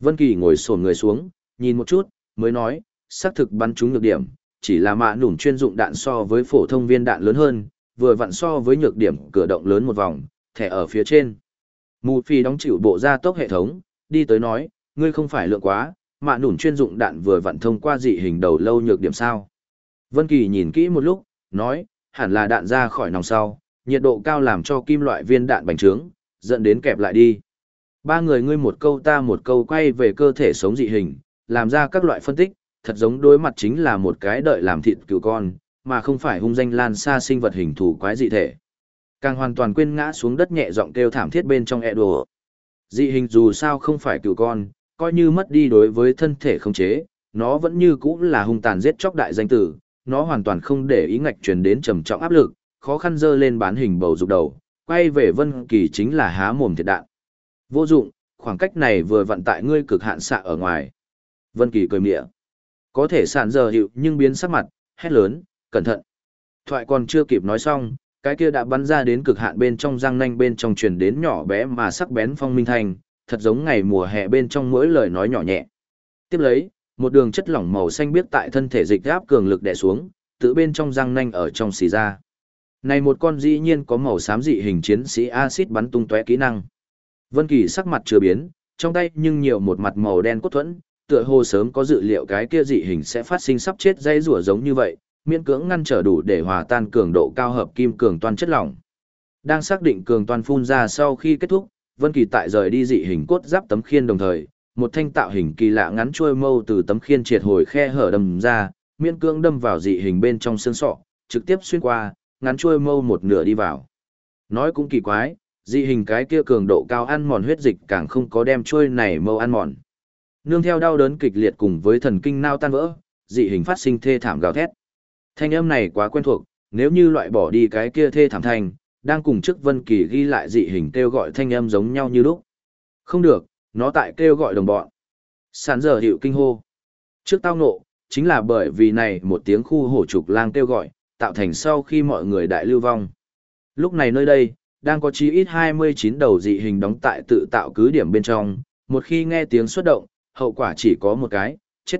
Vân Kỳ ngồi xổm người xuống, nhìn một chút, mới nói, xác thực bắn trúng nhược điểm, chỉ là mạ nủm chuyên dụng đạn so với phổ thông viên đạn lớn hơn, vừa vặn so với nhược điểm cửa động lớn một vòng, thẻ ở phía trên. Mù phi đóng chịu bộ ra tốc hệ thống, đi tới nói, ngươi không phải lượng quá, mạ nủm chuyên dụng đạn vừa vặn thông qua dị hình đầu lâu nhược điểm sao. Vân Kỳ nhìn kỹ một lúc, nói, hẳn là đạn ra khỏi nòng sau, nhiệt độ cao làm cho kim loại viên đạn bành trướng, dẫn đến kẹp lại đi. Ba người ngươi một câu ta một câu quay về cơ thể sống dị hình, làm ra các loại phân tích, thật giống đối mặt chính là một cái đợi làm thịt cừu con, mà không phải hung danh lan xa sinh vật hình thù quái dị thể. Càng hoàn toàn quên ngã xuống đất nhẹ giọng kêu thảm thiết bên trong e đùa. Dị hình dù sao không phải cừu con, coi như mất đi đối với thân thể không chế, nó vẫn như cũ là hung tàn giết chóc đại danh tử, nó hoàn toàn không để ý ngạch truyền đến trầm trọng áp lực, khó khăn dơ lên bán hình bầu dục đầu, quay về Vân Kỳ chính là há mồm thiệt đạn. Vô dụng, khoảng cách này vừa vận tại ngươi cực hạn xạ ở ngoài. Vân Kỳ cười mỉa. Có thể sàn giờ hiệu nhưng biến sắc mặt, hét lớn, cẩn thận. Thoại còn chưa kịp nói xong, cái kia đã bắn ra đến cực hạn bên trong răng nanh bên trong truyền đến nhỏ bé mà sắc bén phong minh thành, thật giống ngày mùa hè bên trong mỗi lời nói nhỏ nhẹ. Tiếp lấy, một đường chất lỏng màu xanh biếc tại thân thể dịch áp cường lực đè xuống, tự bên trong răng nanh ở trong xì ra. Này một con dĩ nhiên có màu xám dị hình chiến sĩ axit bắn tung tóe kỹ năng. Vân Kỳ sắc mặt chưa biến, trong tay nhưng nhiều một mặt màu đen cốt thuẫn, tựa hồ sớm có dự liệu cái kia dị hình sẽ phát sinh sắp chết dây rủa giống như vậy, miễn cưỡng ngăn trở đủ để hòa tan cường độ cao hợp kim cường toàn chất lỏng. Đang xác định cường toàn phun ra sau khi kết thúc, Vân Kỳ tại rời đi dị hình cốt giáp tấm khiên đồng thời, một thanh tạo hình kỳ lạ ngắn chuôi mâu từ tấm khiên triệt hồi khe hở đâm ra, miễn cưỡng đâm vào dị hình bên trong xương sọ, trực tiếp xuyên qua, ngắn chuôi mâu một nửa đi vào. Nói cũng kỳ quái, dị hình cái kia cường độ cao ăn mòn huyết dịch càng không có đem chuôi này mâu ăn mòn. Nương theo đau đớn kịch liệt cùng với thần kinh nao tan vỡ, dị hình phát sinh thê thảm gào thét. Thanh âm này quá quen thuộc, nếu như loại bỏ đi cái kia thê thảm thành, đang cùng trước Vân Kỳ ghi lại dị hình kêu gọi thanh âm giống nhau như lúc. Không được, nó tại kêu gọi đồng bọn. Sản giờ hiệu kinh hô. Trước tao nộ, chính là bởi vì này một tiếng khu hổ trục lang kêu gọi, tạo thành sau khi mọi người đại lưu vong. Lúc này nơi đây, đang có chí ít 29 đầu dị hình đóng tại tự tạo cứ điểm bên trong, một khi nghe tiếng xuất động, hậu quả chỉ có một cái, chết.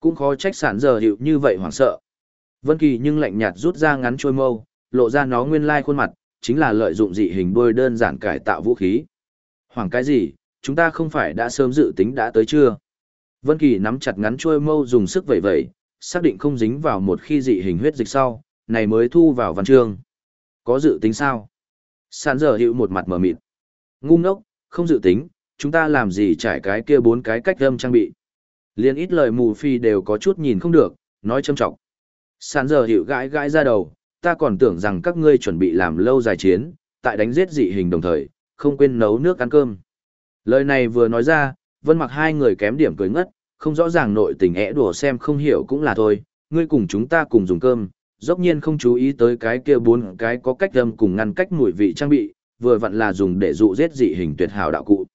Cũng khó trách sản giờ hiệu như vậy hoảng sợ. Vân Kỳ nhưng lạnh nhạt rút ra ngắn trôi mâu, lộ ra nó nguyên lai khuôn mặt, chính là lợi dụng dị hình đôi đơn giản cải tạo vũ khí. Hoảng cái gì, chúng ta không phải đã sớm dự tính đã tới chưa? Vân Kỳ nắm chặt ngắn chuôi mâu dùng sức vẩy vẩy, xác định không dính vào một khi dị hình huyết dịch sau, này mới thu vào văn chương. Có dự tính sao? Sạn giờ hữu một mặt mở mịt. Ngu ngốc, không dự tính, chúng ta làm gì trải cái kia bốn cái cách âm trang bị. Liên ít lời mù phi đều có chút nhìn không được, nói châm trọng. Sạn giờ hữu gãi gãi ra đầu, ta còn tưởng rằng các ngươi chuẩn bị làm lâu dài chiến, tại đánh giết dị hình đồng thời, không quên nấu nước ăn cơm. Lời này vừa nói ra, vân mặc hai người kém điểm cười ngất, không rõ ràng nội tình é đùa xem không hiểu cũng là thôi, ngươi cùng chúng ta cùng dùng cơm, dốc nhiên không chú ý tới cái kia bốn cái có cách âm cùng ngăn cách mùi vị trang bị, vừa vặn là dùng để dụ giết dị hình tuyệt hảo đạo cụ.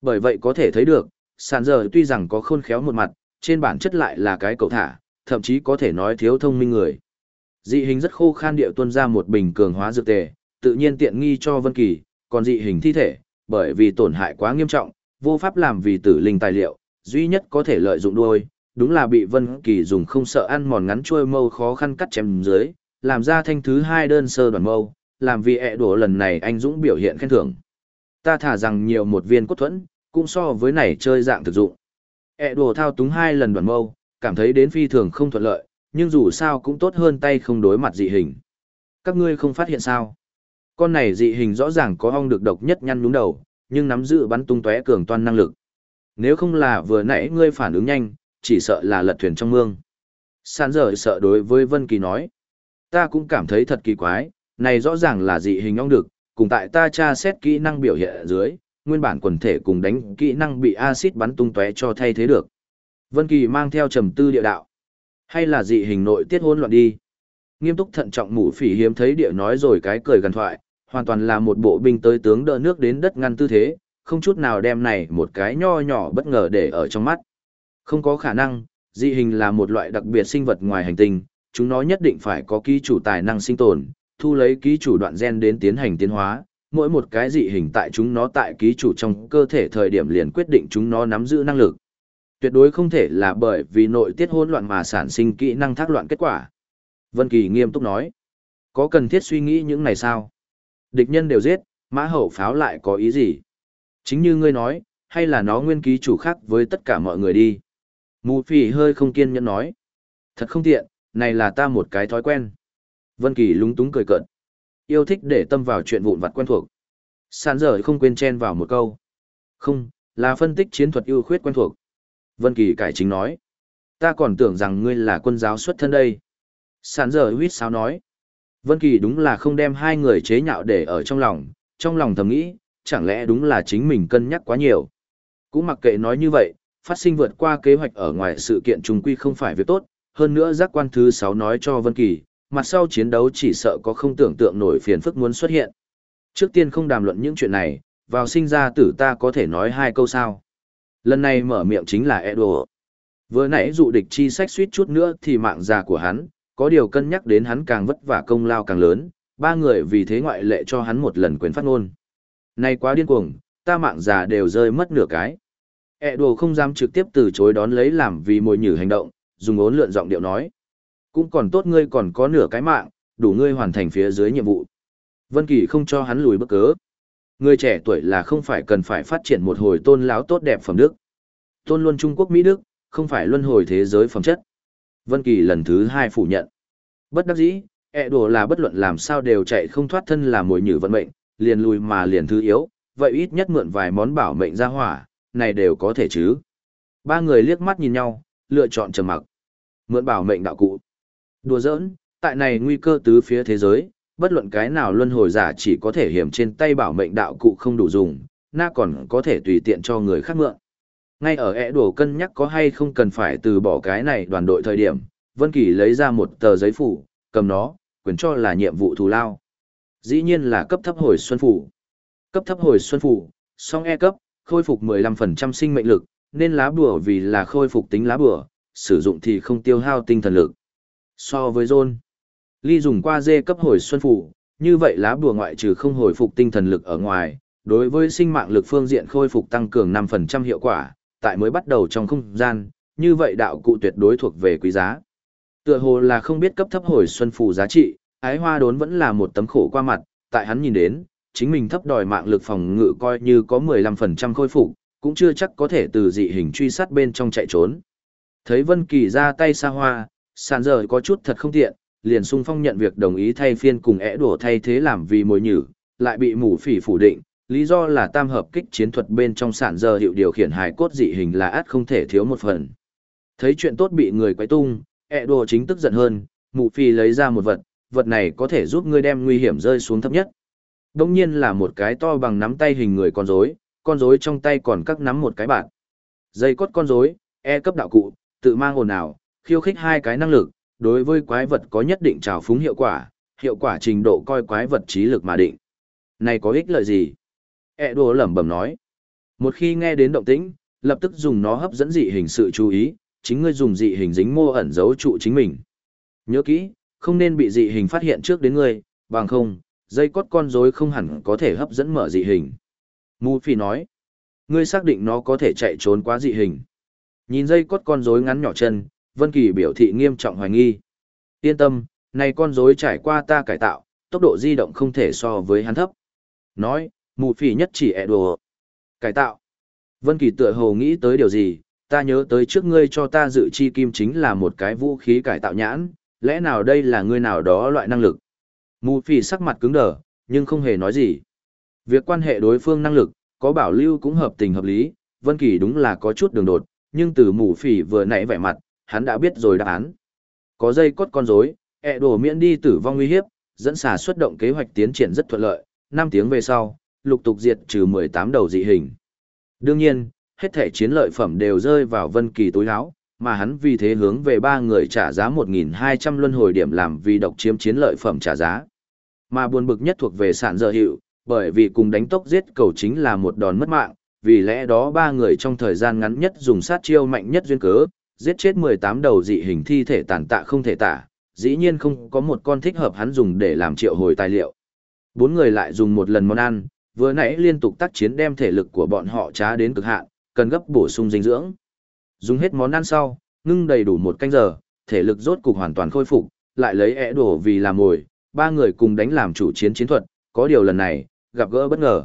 Bởi vậy có thể thấy được, sàn giờ tuy rằng có khôn khéo một mặt, trên bản chất lại là cái cậu thả, thậm chí có thể nói thiếu thông minh người. Dị hình rất khô khan địa tuân ra một bình cường hóa dược tề, tự nhiên tiện nghi cho Vân Kỳ, còn dị hình thi thể, bởi vì tổn hại quá nghiêm trọng, vô pháp làm vì tử linh tài liệu, duy nhất có thể lợi dụng đuôi, đúng là bị Vân Kỳ dùng không sợ ăn mòn ngắn chuôi mâu khó khăn cắt chém dưới, làm ra thanh thứ hai đơn sơ đoàn mâu, làm vì e đổ lần này anh Dũng biểu hiện khen thưởng. Ta thả rằng nhiều một viên cốt thuẫn, cũng so với này chơi dạng thực dụng. e đổ thao túng hai lần đoàn mâu, cảm thấy đến phi thường không thuận lợi, nhưng dù sao cũng tốt hơn tay không đối mặt dị hình. Các ngươi không phát hiện sao? Con này dị hình rõ ràng có ong được độc nhất nhăn nhúng đầu, nhưng nắm giữ bắn tung tóe cường toan năng lực. Nếu không là vừa nãy ngươi phản ứng nhanh, chỉ sợ là lật thuyền trong mương. Sàn dở sợ đối với Vân Kỳ nói. Ta cũng cảm thấy thật kỳ quái, này rõ ràng là dị hình ong được, cùng tại ta tra xét kỹ năng biểu hiện ở dưới, nguyên bản quần thể cùng đánh kỹ năng bị axit bắn tung tóe cho thay thế được. Vân Kỳ mang theo trầm tư địa đạo. Hay là dị hình nội tiết hỗn loạn đi. Nghiêm túc thận trọng mũ phỉ hiếm thấy địa nói rồi cái cười gần thoại, hoàn toàn là một bộ binh tới tướng đỡ nước đến đất ngăn tư thế, không chút nào đem này một cái nho nhỏ bất ngờ để ở trong mắt. Không có khả năng, dị hình là một loại đặc biệt sinh vật ngoài hành tinh, chúng nó nhất định phải có ký chủ tài năng sinh tồn, thu lấy ký chủ đoạn gen đến tiến hành tiến hóa, mỗi một cái dị hình tại chúng nó tại ký chủ trong cơ thể thời điểm liền quyết định chúng nó nắm giữ năng lực. Tuyệt đối không thể là bởi vì nội tiết hỗn loạn mà sản sinh kỹ năng thác loạn kết quả. Vân Kỳ nghiêm túc nói, có cần thiết suy nghĩ những này sao? Địch nhân đều giết, mã hậu pháo lại có ý gì? Chính như ngươi nói, hay là nó nguyên ký chủ khác với tất cả mọi người đi? Mù phỉ hơi không kiên nhẫn nói. Thật không tiện, này là ta một cái thói quen. Vân Kỳ lúng túng cười cợt. Yêu thích để tâm vào chuyện vụn vặt quen thuộc. Sàn dở không quên chen vào một câu. Không, là phân tích chiến thuật ưu khuyết quen thuộc. Vân Kỳ cải chính nói. Ta còn tưởng rằng ngươi là quân giáo xuất thân đây. Sản giờ huyết sao nói. Vân Kỳ đúng là không đem hai người chế nhạo để ở trong lòng, trong lòng thầm nghĩ, chẳng lẽ đúng là chính mình cân nhắc quá nhiều. Cũng mặc kệ nói như vậy, phát sinh vượt qua kế hoạch ở ngoài sự kiện trùng quy không phải việc tốt, hơn nữa giác quan thứ 6 nói cho Vân Kỳ, mặt sau chiến đấu chỉ sợ có không tưởng tượng nổi phiền phức muốn xuất hiện. Trước tiên không đàm luận những chuyện này, vào sinh ra tử ta có thể nói hai câu sao. Lần này mở miệng chính là Edo. Vừa nãy dụ địch chi sách suýt chút nữa thì mạng già của hắn, có điều cân nhắc đến hắn càng vất vả công lao càng lớn, ba người vì thế ngoại lệ cho hắn một lần quyền phát ngôn. Này quá điên cuồng, ta mạng già đều rơi mất nửa cái. E đồ không dám trực tiếp từ chối đón lấy làm vì mồi nhử hành động, dùng ốn lượn giọng điệu nói. Cũng còn tốt ngươi còn có nửa cái mạng, đủ ngươi hoàn thành phía dưới nhiệm vụ. Vân Kỳ không cho hắn lùi bước cớ. Người trẻ tuổi là không phải cần phải phát triển một hồi tôn láo tốt đẹp phẩm đức. Tôn luôn Trung Quốc Mỹ Đức, không phải luân hồi thế giới phẩm chất. Vân Kỳ lần thứ hai phủ nhận. Bất đắc dĩ, ẹ đồ là bất luận làm sao đều chạy không thoát thân là mồi nhử vận mệnh, liền lùi mà liền thứ yếu, vậy ít nhất mượn vài món bảo mệnh ra hỏa, này đều có thể chứ. Ba người liếc mắt nhìn nhau, lựa chọn trầm mặc. Mượn bảo mệnh đạo cụ. Đùa giỡn, tại này nguy cơ tứ phía thế giới, bất luận cái nào luân hồi giả chỉ có thể hiểm trên tay bảo mệnh đạo cụ không đủ dùng, na còn có thể tùy tiện cho người khác mượn. Ngay ở ẻ đổ cân nhắc có hay không cần phải từ bỏ cái này đoàn đội thời điểm, Vân Kỳ lấy ra một tờ giấy phủ, cầm nó, quyền cho là nhiệm vụ thù lao. Dĩ nhiên là cấp thấp hồi xuân phủ. Cấp thấp hồi xuân phủ, song E cấp, khôi phục 15% sinh mệnh lực, nên lá bùa vì là khôi phục tính lá bùa, sử dụng thì không tiêu hao tinh thần lực. So với john Ly dùng qua dê cấp hồi xuân phủ, như vậy lá bùa ngoại trừ không hồi phục tinh thần lực ở ngoài, đối với sinh mạng lực phương diện khôi phục tăng cường 5% hiệu quả, tại mới bắt đầu trong không gian, như vậy đạo cụ tuyệt đối thuộc về quý giá. Tựa hồ là không biết cấp thấp hồi xuân phù giá trị, ái hoa đốn vẫn là một tấm khổ qua mặt, tại hắn nhìn đến, chính mình thấp đòi mạng lực phòng ngự coi như có 15% khôi phục, cũng chưa chắc có thể từ dị hình truy sát bên trong chạy trốn. Thấy Vân Kỳ ra tay xa hoa, sàn giờ có chút thật không tiện, liền sung phong nhận việc đồng ý thay phiên cùng ẻ đổ thay thế làm vì mồi nhử, lại bị mù phỉ phủ định, lý do là tam hợp kích chiến thuật bên trong sản giờ hiệu điều khiển hài cốt dị hình là át không thể thiếu một phần. Thấy chuyện tốt bị người quấy tung, ẹ đồ chính tức giận hơn, mụ phi lấy ra một vật, vật này có thể giúp ngươi đem nguy hiểm rơi xuống thấp nhất. Đông nhiên là một cái to bằng nắm tay hình người con rối, con rối trong tay còn cắt nắm một cái bạt. Dây cốt con rối, e cấp đạo cụ, tự mang ồn ào, khiêu khích hai cái năng lực, đối với quái vật có nhất định trào phúng hiệu quả, hiệu quả trình độ coi quái vật trí lực mà định. Này có ích lợi gì? E đồ lẩm bẩm nói. Một khi nghe đến động tĩnh, lập tức dùng nó hấp dẫn dị hình sự chú ý, chính ngươi dùng dị hình dính mô ẩn giấu trụ chính mình. Nhớ kỹ, không nên bị dị hình phát hiện trước đến ngươi, bằng không, dây cốt con rối không hẳn có thể hấp dẫn mở dị hình. Mu Phi nói, ngươi xác định nó có thể chạy trốn quá dị hình. Nhìn dây cốt con rối ngắn nhỏ chân, Vân Kỳ biểu thị nghiêm trọng hoài nghi. Yên tâm, này con rối trải qua ta cải tạo, tốc độ di động không thể so với hắn thấp. Nói, mù phỉ nhất chỉ ẹ đồ. Cải tạo. Vân Kỳ tựa hồ nghĩ tới điều gì, ta nhớ tới trước ngươi cho ta dự chi kim chính là một cái vũ khí cải tạo nhãn, lẽ nào đây là ngươi nào đó loại năng lực? Mù phỉ sắc mặt cứng đờ, nhưng không hề nói gì. Việc quan hệ đối phương năng lực, có bảo lưu cũng hợp tình hợp lý, Vân Kỳ đúng là có chút đường đột, nhưng từ mù phỉ vừa nãy vẻ mặt, hắn đã biết rồi đáp án. Có dây cốt con rối, ẹ đổ miễn đi tử vong nguy hiếp, dẫn xà xuất động kế hoạch tiến triển rất thuận lợi, Năm tiếng về sau, lục tục diệt trừ 18 đầu dị hình. Đương nhiên, hết thể chiến lợi phẩm đều rơi vào Vân Kỳ tối áo, mà hắn vì thế hướng về ba người trả giá 1.200 luân hồi điểm làm vì độc chiếm chiến lợi phẩm trả giá. Mà buồn bực nhất thuộc về sản dở hiệu, bởi vì cùng đánh tốc giết cầu chính là một đòn mất mạng, vì lẽ đó ba người trong thời gian ngắn nhất dùng sát chiêu mạnh nhất duyên cớ, giết chết 18 đầu dị hình thi thể tàn tạ không thể tả, dĩ nhiên không có một con thích hợp hắn dùng để làm triệu hồi tài liệu. Bốn người lại dùng một lần món ăn, vừa nãy liên tục tác chiến đem thể lực của bọn họ trá đến cực hạn, cần gấp bổ sung dinh dưỡng. Dùng hết món ăn sau, ngưng đầy đủ một canh giờ, thể lực rốt cục hoàn toàn khôi phục, lại lấy ẻ đổ vì làm mồi, ba người cùng đánh làm chủ chiến chiến thuật, có điều lần này, gặp gỡ bất ngờ.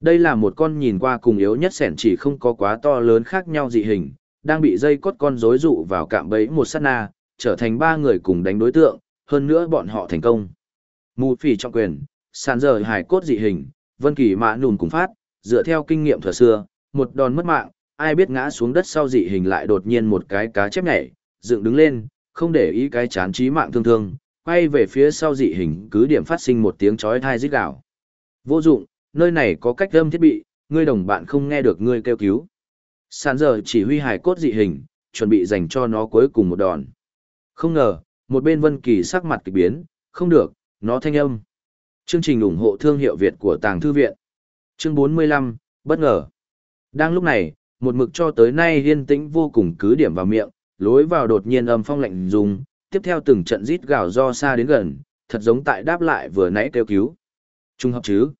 Đây là một con nhìn qua cùng yếu nhất sẻn chỉ không có quá to lớn khác nhau dị hình, đang bị dây cốt con rối dụ vào cạm bẫy một sát na, trở thành ba người cùng đánh đối tượng, hơn nữa bọn họ thành công. Mù phỉ trong quyền, sàn giờ hài cốt dị hình, vân kỳ mạ nùn cùng phát, dựa theo kinh nghiệm thừa xưa, một đòn mất mạng, ai biết ngã xuống đất sau dị hình lại đột nhiên một cái cá chép nhảy, dựng đứng lên, không để ý cái chán chí mạng thương thương, quay về phía sau dị hình cứ điểm phát sinh một tiếng chói tai rít gào. Vô dụng, nơi này có cách âm thiết bị, ngươi đồng bạn không nghe được ngươi kêu cứu. Sàn giờ chỉ huy hài cốt dị hình, chuẩn bị dành cho nó cuối cùng một đòn. Không ngờ, một bên Vân Kỳ sắc mặt kỳ biến, không được, nó thanh âm. Chương trình ủng hộ thương hiệu Việt của Tàng Thư Viện. Chương 45, bất ngờ. Đang lúc này, một mực cho tới nay yên tĩnh vô cùng cứ điểm vào miệng, lối vào đột nhiên âm phong lạnh dùng, tiếp theo từng trận rít gào do xa đến gần, thật giống tại đáp lại vừa nãy kêu cứu. Trung hợp chứ.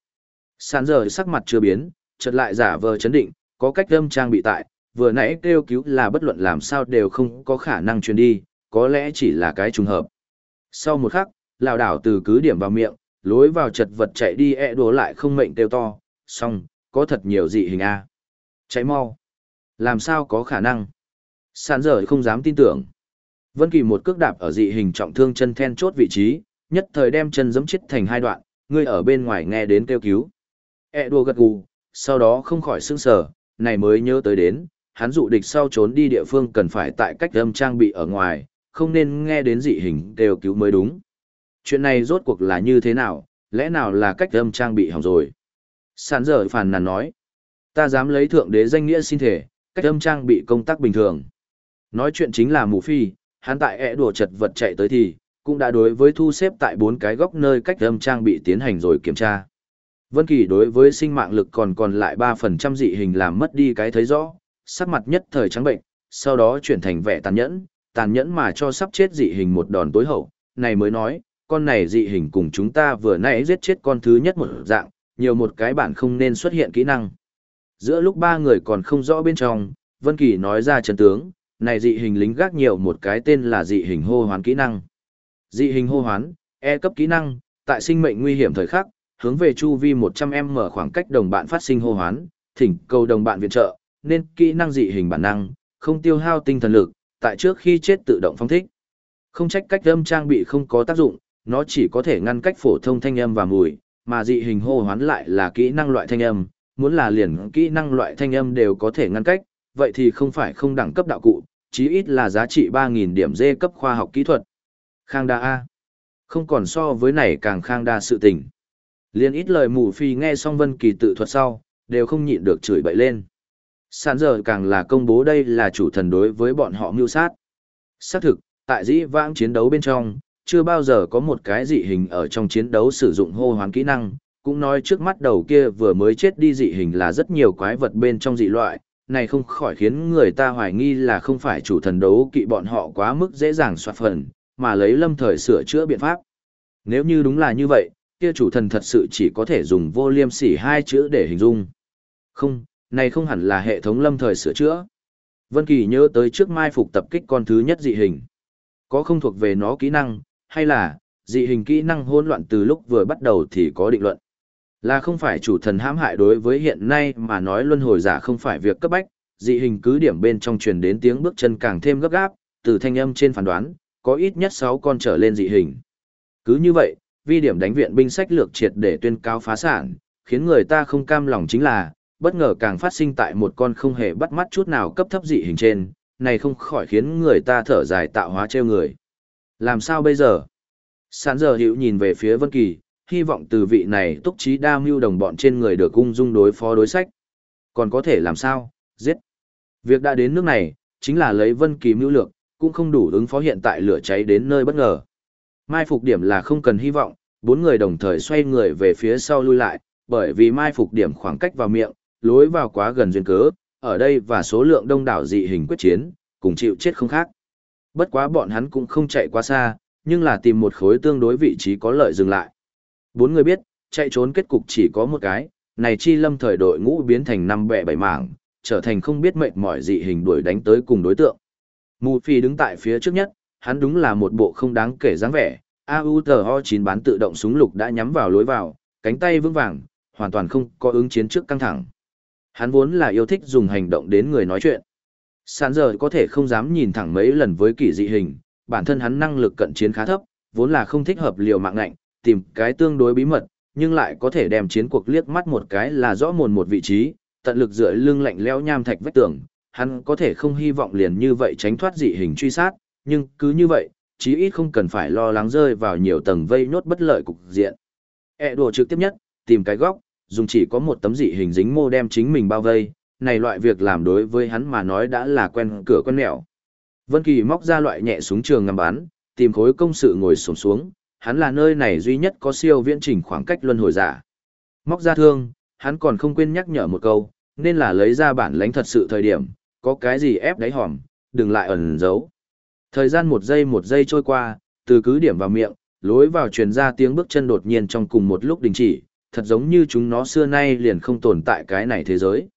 Sàn giờ sắc mặt chưa biến, chợt lại giả vờ chấn định, có cách âm trang bị tại, vừa nãy kêu cứu là bất luận làm sao đều không có khả năng truyền đi, có lẽ chỉ là cái trùng hợp. Sau một khắc, lão đảo từ cứ điểm vào miệng, lối vào chật vật chạy đi e đổ lại không mệnh kêu to, xong, có thật nhiều dị hình A. Chạy mau. Làm sao có khả năng? Sàn dở không dám tin tưởng. Vân Kỳ một cước đạp ở dị hình trọng thương chân then chốt vị trí, nhất thời đem chân giẫm chết thành hai đoạn, Ngươi ở bên ngoài nghe đến kêu cứu. E đùa gật gù, sau đó không khỏi sững sờ, này mới nhớ tới đến, hắn dụ địch sau trốn đi địa phương cần phải tại cách âm trang bị ở ngoài, không nên nghe đến dị hình kêu cứu mới đúng. Chuyện này rốt cuộc là như thế nào, lẽ nào là cách âm trang bị hỏng rồi? Sàn dở phàn nàn nói, ta dám lấy thượng đế danh nghĩa xin thể, cách âm trang bị công tác bình thường. Nói chuyện chính là mù phi, hắn tại ẹ đùa chật vật chạy tới thì, cũng đã đối với thu xếp tại bốn cái góc nơi cách âm trang bị tiến hành rồi kiểm tra. Vân Kỳ đối với sinh mạng lực còn còn lại 3% dị hình làm mất đi cái thấy rõ, sắc mặt nhất thời trắng bệnh, sau đó chuyển thành vẻ tàn nhẫn, tàn nhẫn mà cho sắp chết dị hình một đòn tối hậu, này mới nói, con này dị hình cùng chúng ta vừa nãy giết chết con thứ nhất một dạng, nhiều một cái bản không nên xuất hiện kỹ năng. Giữa lúc ba người còn không rõ bên trong, Vân Kỳ nói ra chân tướng, này dị hình lính gác nhiều một cái tên là dị hình hô hoán kỹ năng. Dị hình hô hoán, E cấp kỹ năng, tại sinh mệnh nguy hiểm thời khắc, hướng về chu vi 100m khoảng cách đồng bạn phát sinh hô hoán, thỉnh cầu đồng bạn viện trợ, nên kỹ năng dị hình bản năng, không tiêu hao tinh thần lực, tại trước khi chết tự động phóng thích. Không trách cách âm trang bị không có tác dụng, nó chỉ có thể ngăn cách phổ thông thanh âm và mùi, mà dị hình hô hoán lại là kỹ năng loại thanh âm, muốn là liền kỹ năng loại thanh âm đều có thể ngăn cách, vậy thì không phải không đẳng cấp đạo cụ, chí ít là giá trị 3.000 điểm dê cấp khoa học kỹ thuật. Khang đa A. Không còn so với này càng khang đa sự tình. Liên ít lời mù phi nghe xong vân kỳ tự thuật sau, đều không nhịn được chửi bậy lên. Sàn giờ càng là công bố đây là chủ thần đối với bọn họ mưu sát. Xác thực, tại dĩ vãng chiến đấu bên trong, chưa bao giờ có một cái dị hình ở trong chiến đấu sử dụng hô hoán kỹ năng, cũng nói trước mắt đầu kia vừa mới chết đi dị hình là rất nhiều quái vật bên trong dị loại, này không khỏi khiến người ta hoài nghi là không phải chủ thần đấu kỵ bọn họ quá mức dễ dàng soạt phần, mà lấy lâm thời sửa chữa biện pháp. Nếu như đúng là như vậy, kia chủ thần thật sự chỉ có thể dùng vô liêm sỉ hai chữ để hình dung. Không, này không hẳn là hệ thống lâm thời sửa chữa. Vân Kỳ nhớ tới trước mai phục tập kích con thứ nhất dị hình. Có không thuộc về nó kỹ năng, hay là, dị hình kỹ năng hỗn loạn từ lúc vừa bắt đầu thì có định luận. Là không phải chủ thần hãm hại đối với hiện nay mà nói luân hồi giả không phải việc cấp bách, dị hình cứ điểm bên trong truyền đến tiếng bước chân càng thêm gấp gáp, từ thanh âm trên phán đoán, có ít nhất 6 con trở lên dị hình. Cứ như vậy, vi điểm đánh viện binh sách lược triệt để tuyên cáo phá sản, khiến người ta không cam lòng chính là, bất ngờ càng phát sinh tại một con không hề bắt mắt chút nào cấp thấp dị hình trên, này không khỏi khiến người ta thở dài tạo hóa treo người. Làm sao bây giờ? Sản giờ Hữu nhìn về phía Vân Kỳ, hy vọng từ vị này túc trí đa mưu đồng bọn trên người được cung dung đối phó đối sách. Còn có thể làm sao? Giết. Việc đã đến nước này, chính là lấy Vân Kỳ mưu lược, cũng không đủ ứng phó hiện tại lửa cháy đến nơi bất ngờ. Mai phục điểm là không cần hy vọng, bốn người đồng thời xoay người về phía sau lui lại, bởi vì mai phục điểm khoảng cách vào miệng, lối vào quá gần duyên cớ, ở đây và số lượng đông đảo dị hình quyết chiến, cùng chịu chết không khác. Bất quá bọn hắn cũng không chạy quá xa, nhưng là tìm một khối tương đối vị trí có lợi dừng lại. Bốn người biết, chạy trốn kết cục chỉ có một cái, này chi lâm thời đội ngũ biến thành năm bẻ bảy mảng, trở thành không biết mệt mỏi dị hình đuổi đánh tới cùng đối tượng. Mù phi đứng tại phía trước nhất, hắn đúng là một bộ không đáng kể dáng vẻ, AUTO-9 bán tự động súng lục đã nhắm vào lối vào, cánh tay vững vàng, hoàn toàn không có ứng chiến trước căng thẳng. Hắn vốn là yêu thích dùng hành động đến người nói chuyện. Sàn giờ có thể không dám nhìn thẳng mấy lần với kỳ dị hình, bản thân hắn năng lực cận chiến khá thấp, vốn là không thích hợp liều mạng ngạnh, tìm cái tương đối bí mật, nhưng lại có thể đem chiến cuộc liếc mắt một cái là rõ mồn một vị trí, tận lực dựa lưng lạnh leo nham thạch vách tường, hắn có thể không hy vọng liền như vậy tránh thoát dị hình truy sát, nhưng cứ như vậy, chí ít không cần phải lo lắng rơi vào nhiều tầng vây nốt bất lợi cục diện. E đùa trực tiếp nhất, tìm cái góc, dùng chỉ có một tấm dị hình dính mô đem chính mình bao vây, này loại việc làm đối với hắn mà nói đã là quen cửa quen mẹo. Vân Kỳ móc ra loại nhẹ súng trường ngắm bắn, tìm khối công sự ngồi xổm xuống, hắn là nơi này duy nhất có siêu viễn trình khoảng cách luân hồi giả. Móc ra thương, hắn còn không quên nhắc nhở một câu, nên là lấy ra bản lãnh thật sự thời điểm, có cái gì ép đáy hòm, đừng lại ẩn giấu. Thời gian một giây một giây trôi qua, từ cứ điểm vào miệng, lối vào truyền ra tiếng bước chân đột nhiên trong cùng một lúc đình chỉ, thật giống như chúng nó xưa nay liền không tồn tại cái này thế giới.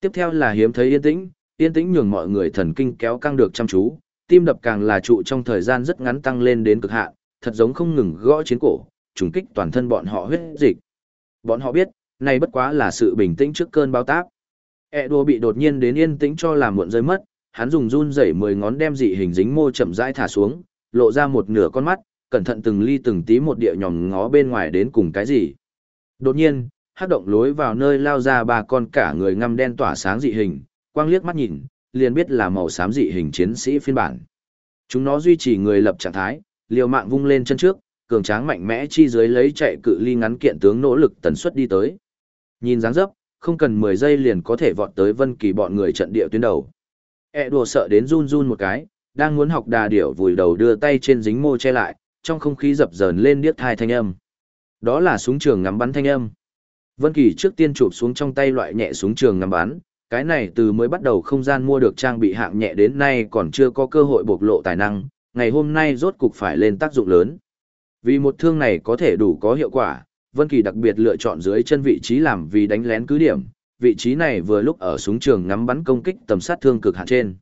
Tiếp theo là hiếm thấy yên tĩnh, yên tĩnh nhường mọi người thần kinh kéo căng được chăm chú, tim đập càng là trụ trong thời gian rất ngắn tăng lên đến cực hạn, thật giống không ngừng gõ chiến cổ, trùng kích toàn thân bọn họ huyết dịch. Bọn họ biết, này bất quá là sự bình tĩnh trước cơn báo táp. E đùa bị đột nhiên đến yên tĩnh cho làm muộn rơi mất, hắn dùng run rẩy mười ngón đem dị hình dính mô chậm rãi thả xuống, lộ ra một nửa con mắt, cẩn thận từng ly từng tí một địa nhòm ngó bên ngoài đến cùng cái gì. Đột nhiên, hát động lối vào nơi lao ra ba con cả người ngăm đen tỏa sáng dị hình, quang liếc mắt nhìn, liền biết là màu xám dị hình chiến sĩ phiên bản. Chúng nó duy trì người lập trạng thái, liều mạng vung lên chân trước, cường tráng mạnh mẽ chi dưới lấy chạy cự ly ngắn kiện tướng nỗ lực tần suất đi tới. Nhìn dáng dấp, không cần 10 giây liền có thể vọt tới Vân Kỳ bọn người trận địa tuyến đầu. E đùa sợ đến run run một cái, đang muốn học đà điểu vùi đầu đưa tay trên dính mô che lại, trong không khí dập dờn lên điếc thai thanh âm. Đó là súng trường ngắm bắn thanh âm. Vân Kỳ trước tiên chụp xuống trong tay loại nhẹ súng trường ngắm bắn, cái này từ mới bắt đầu không gian mua được trang bị hạng nhẹ đến nay còn chưa có cơ hội bộc lộ tài năng, ngày hôm nay rốt cục phải lên tác dụng lớn. Vì một thương này có thể đủ có hiệu quả, Vân Kỳ đặc biệt lựa chọn dưới chân vị trí làm vì đánh lén cứ điểm, vị trí này vừa lúc ở súng trường ngắm bắn công kích tầm sát thương cực hạn trên.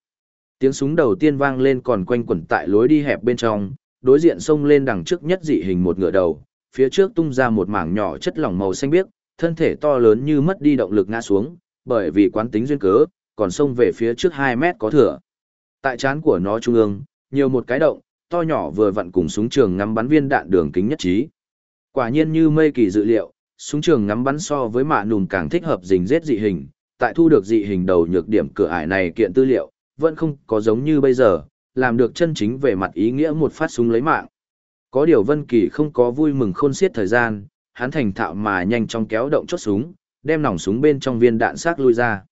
Tiếng súng đầu tiên vang lên còn quanh quẩn tại lối đi hẹp bên trong, đối diện xông lên đằng trước nhất dị hình một ngựa đầu, phía trước tung ra một mảng nhỏ chất lỏng màu xanh biếc, thân thể to lớn như mất đi động lực ngã xuống, bởi vì quán tính duyên cớ, còn xông về phía trước 2 mét có thừa. Tại trán của nó trung ương, nhiều một cái động, to nhỏ vừa vặn cùng súng trường ngắm bắn viên đạn đường kính nhất trí. Quả nhiên như mây kỳ dự liệu, súng trường ngắm bắn so với mạ nùm càng thích hợp dình giết dị hình, tại thu được dị hình đầu nhược điểm cửa ải này kiện tư liệu, vẫn không có giống như bây giờ, làm được chân chính về mặt ý nghĩa một phát súng lấy mạng. Có điều Vân Kỳ không có vui mừng khôn xiết thời gian, hắn thành thạo mà nhanh chóng kéo động chốt súng, đem nòng súng bên trong viên đạn xác lui ra.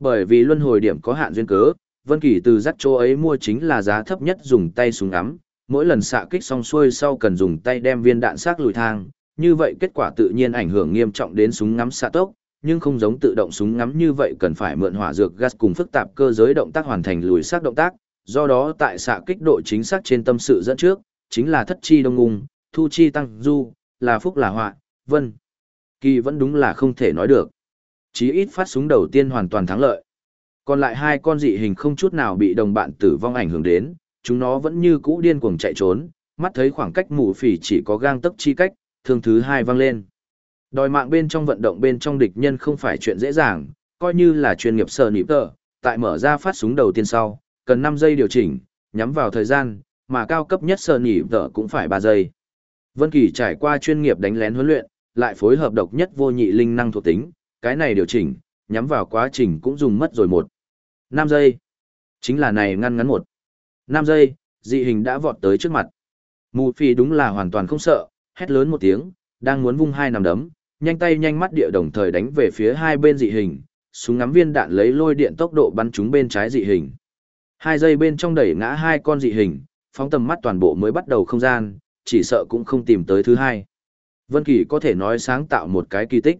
Bởi vì luân hồi điểm có hạn duyên cớ, Vân Kỳ từ dắt chỗ ấy mua chính là giá thấp nhất dùng tay súng ngắm, mỗi lần xạ kích xong xuôi sau cần dùng tay đem viên đạn xác lùi thang, như vậy kết quả tự nhiên ảnh hưởng nghiêm trọng đến súng ngắm xạ tốc, nhưng không giống tự động súng ngắm như vậy cần phải mượn hỏa dược gas cùng phức tạp cơ giới động tác hoàn thành lùi xác động tác, do đó tại xạ kích độ chính xác trên tâm sự dẫn trước, chính là thất chi đông ngùng, thu chi tăng du, là phúc là họa, vân. Kỳ vẫn đúng là không thể nói được. Chí ít phát súng đầu tiên hoàn toàn thắng lợi. Còn lại hai con dị hình không chút nào bị đồng bạn tử vong ảnh hưởng đến, chúng nó vẫn như cũ điên cuồng chạy trốn, mắt thấy khoảng cách mù phỉ chỉ có gang tấc chi cách, thương thứ hai vang lên. Đòi mạng bên trong vận động bên trong địch nhân không phải chuyện dễ dàng, coi như là chuyên nghiệp sờ nịp tờ, tại mở ra phát súng đầu tiên sau, cần 5 giây điều chỉnh, nhắm vào thời gian, mà cao cấp nhất sờ nịp tờ cũng phải 3 giây. Vân Kỳ trải qua chuyên nghiệp đánh lén huấn luyện, lại phối hợp độc nhất vô nhị linh năng thuộc tính, cái này điều chỉnh, nhắm vào quá trình cũng dùng mất rồi một. 5 giây. Chính là này ngăn ngắn một. 5 giây, dị hình đã vọt tới trước mặt. Mù phi đúng là hoàn toàn không sợ, hét lớn một tiếng, đang muốn vung hai nằm đấm, nhanh tay nhanh mắt địa đồng thời đánh về phía hai bên dị hình, súng ngắm viên đạn lấy lôi điện tốc độ bắn chúng bên trái dị hình. Hai giây bên trong đẩy ngã hai con dị hình, phóng tầm mắt toàn bộ mới bắt đầu không gian, chỉ sợ cũng không tìm tới thứ hai. Vân Kỳ có thể nói sáng tạo một cái kỳ tích.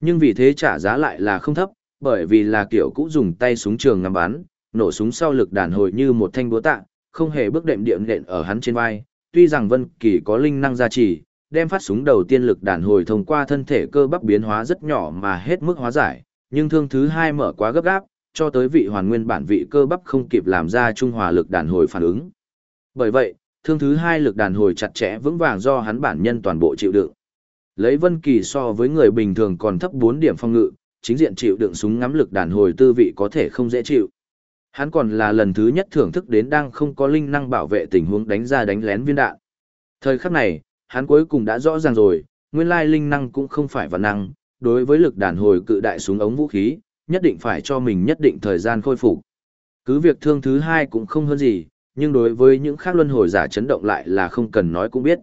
Nhưng vì thế trả giá lại là không thấp, bởi vì là kiểu cũ dùng tay súng trường ngắm bắn, nổ súng sau lực đàn hồi như một thanh búa tạ, không hề bước đệm điện nện ở hắn trên vai. Tuy rằng Vân Kỳ có linh năng gia trì, đem phát súng đầu tiên lực đàn hồi thông qua thân thể cơ bắp biến hóa rất nhỏ mà hết mức hóa giải, nhưng thương thứ hai mở quá gấp gáp, cho tới vị hoàn nguyên bản vị cơ bắp không kịp làm ra trung hòa lực đàn hồi phản ứng. Bởi vậy, thương thứ hai lực đàn hồi chặt chẽ vững vàng do hắn bản nhân toàn bộ chịu đựng. Lấy Vân Kỳ so với người bình thường còn thấp 4 điểm phong ngự, chính diện chịu đựng súng ngắm lực đàn hồi tư vị có thể không dễ chịu. Hắn còn là lần thứ nhất thưởng thức đến đang không có linh năng bảo vệ tình huống đánh ra đánh lén viên đạn. Thời khắc này, hắn cuối cùng đã rõ ràng rồi, nguyên lai linh năng cũng không phải vật năng, đối với lực đàn hồi cự đại súng ống vũ khí, nhất định phải cho mình nhất định thời gian khôi phục. Cứ việc thương thứ hai cũng không hơn gì, nhưng đối với những khác luân hồi giả chấn động lại là không cần nói cũng biết.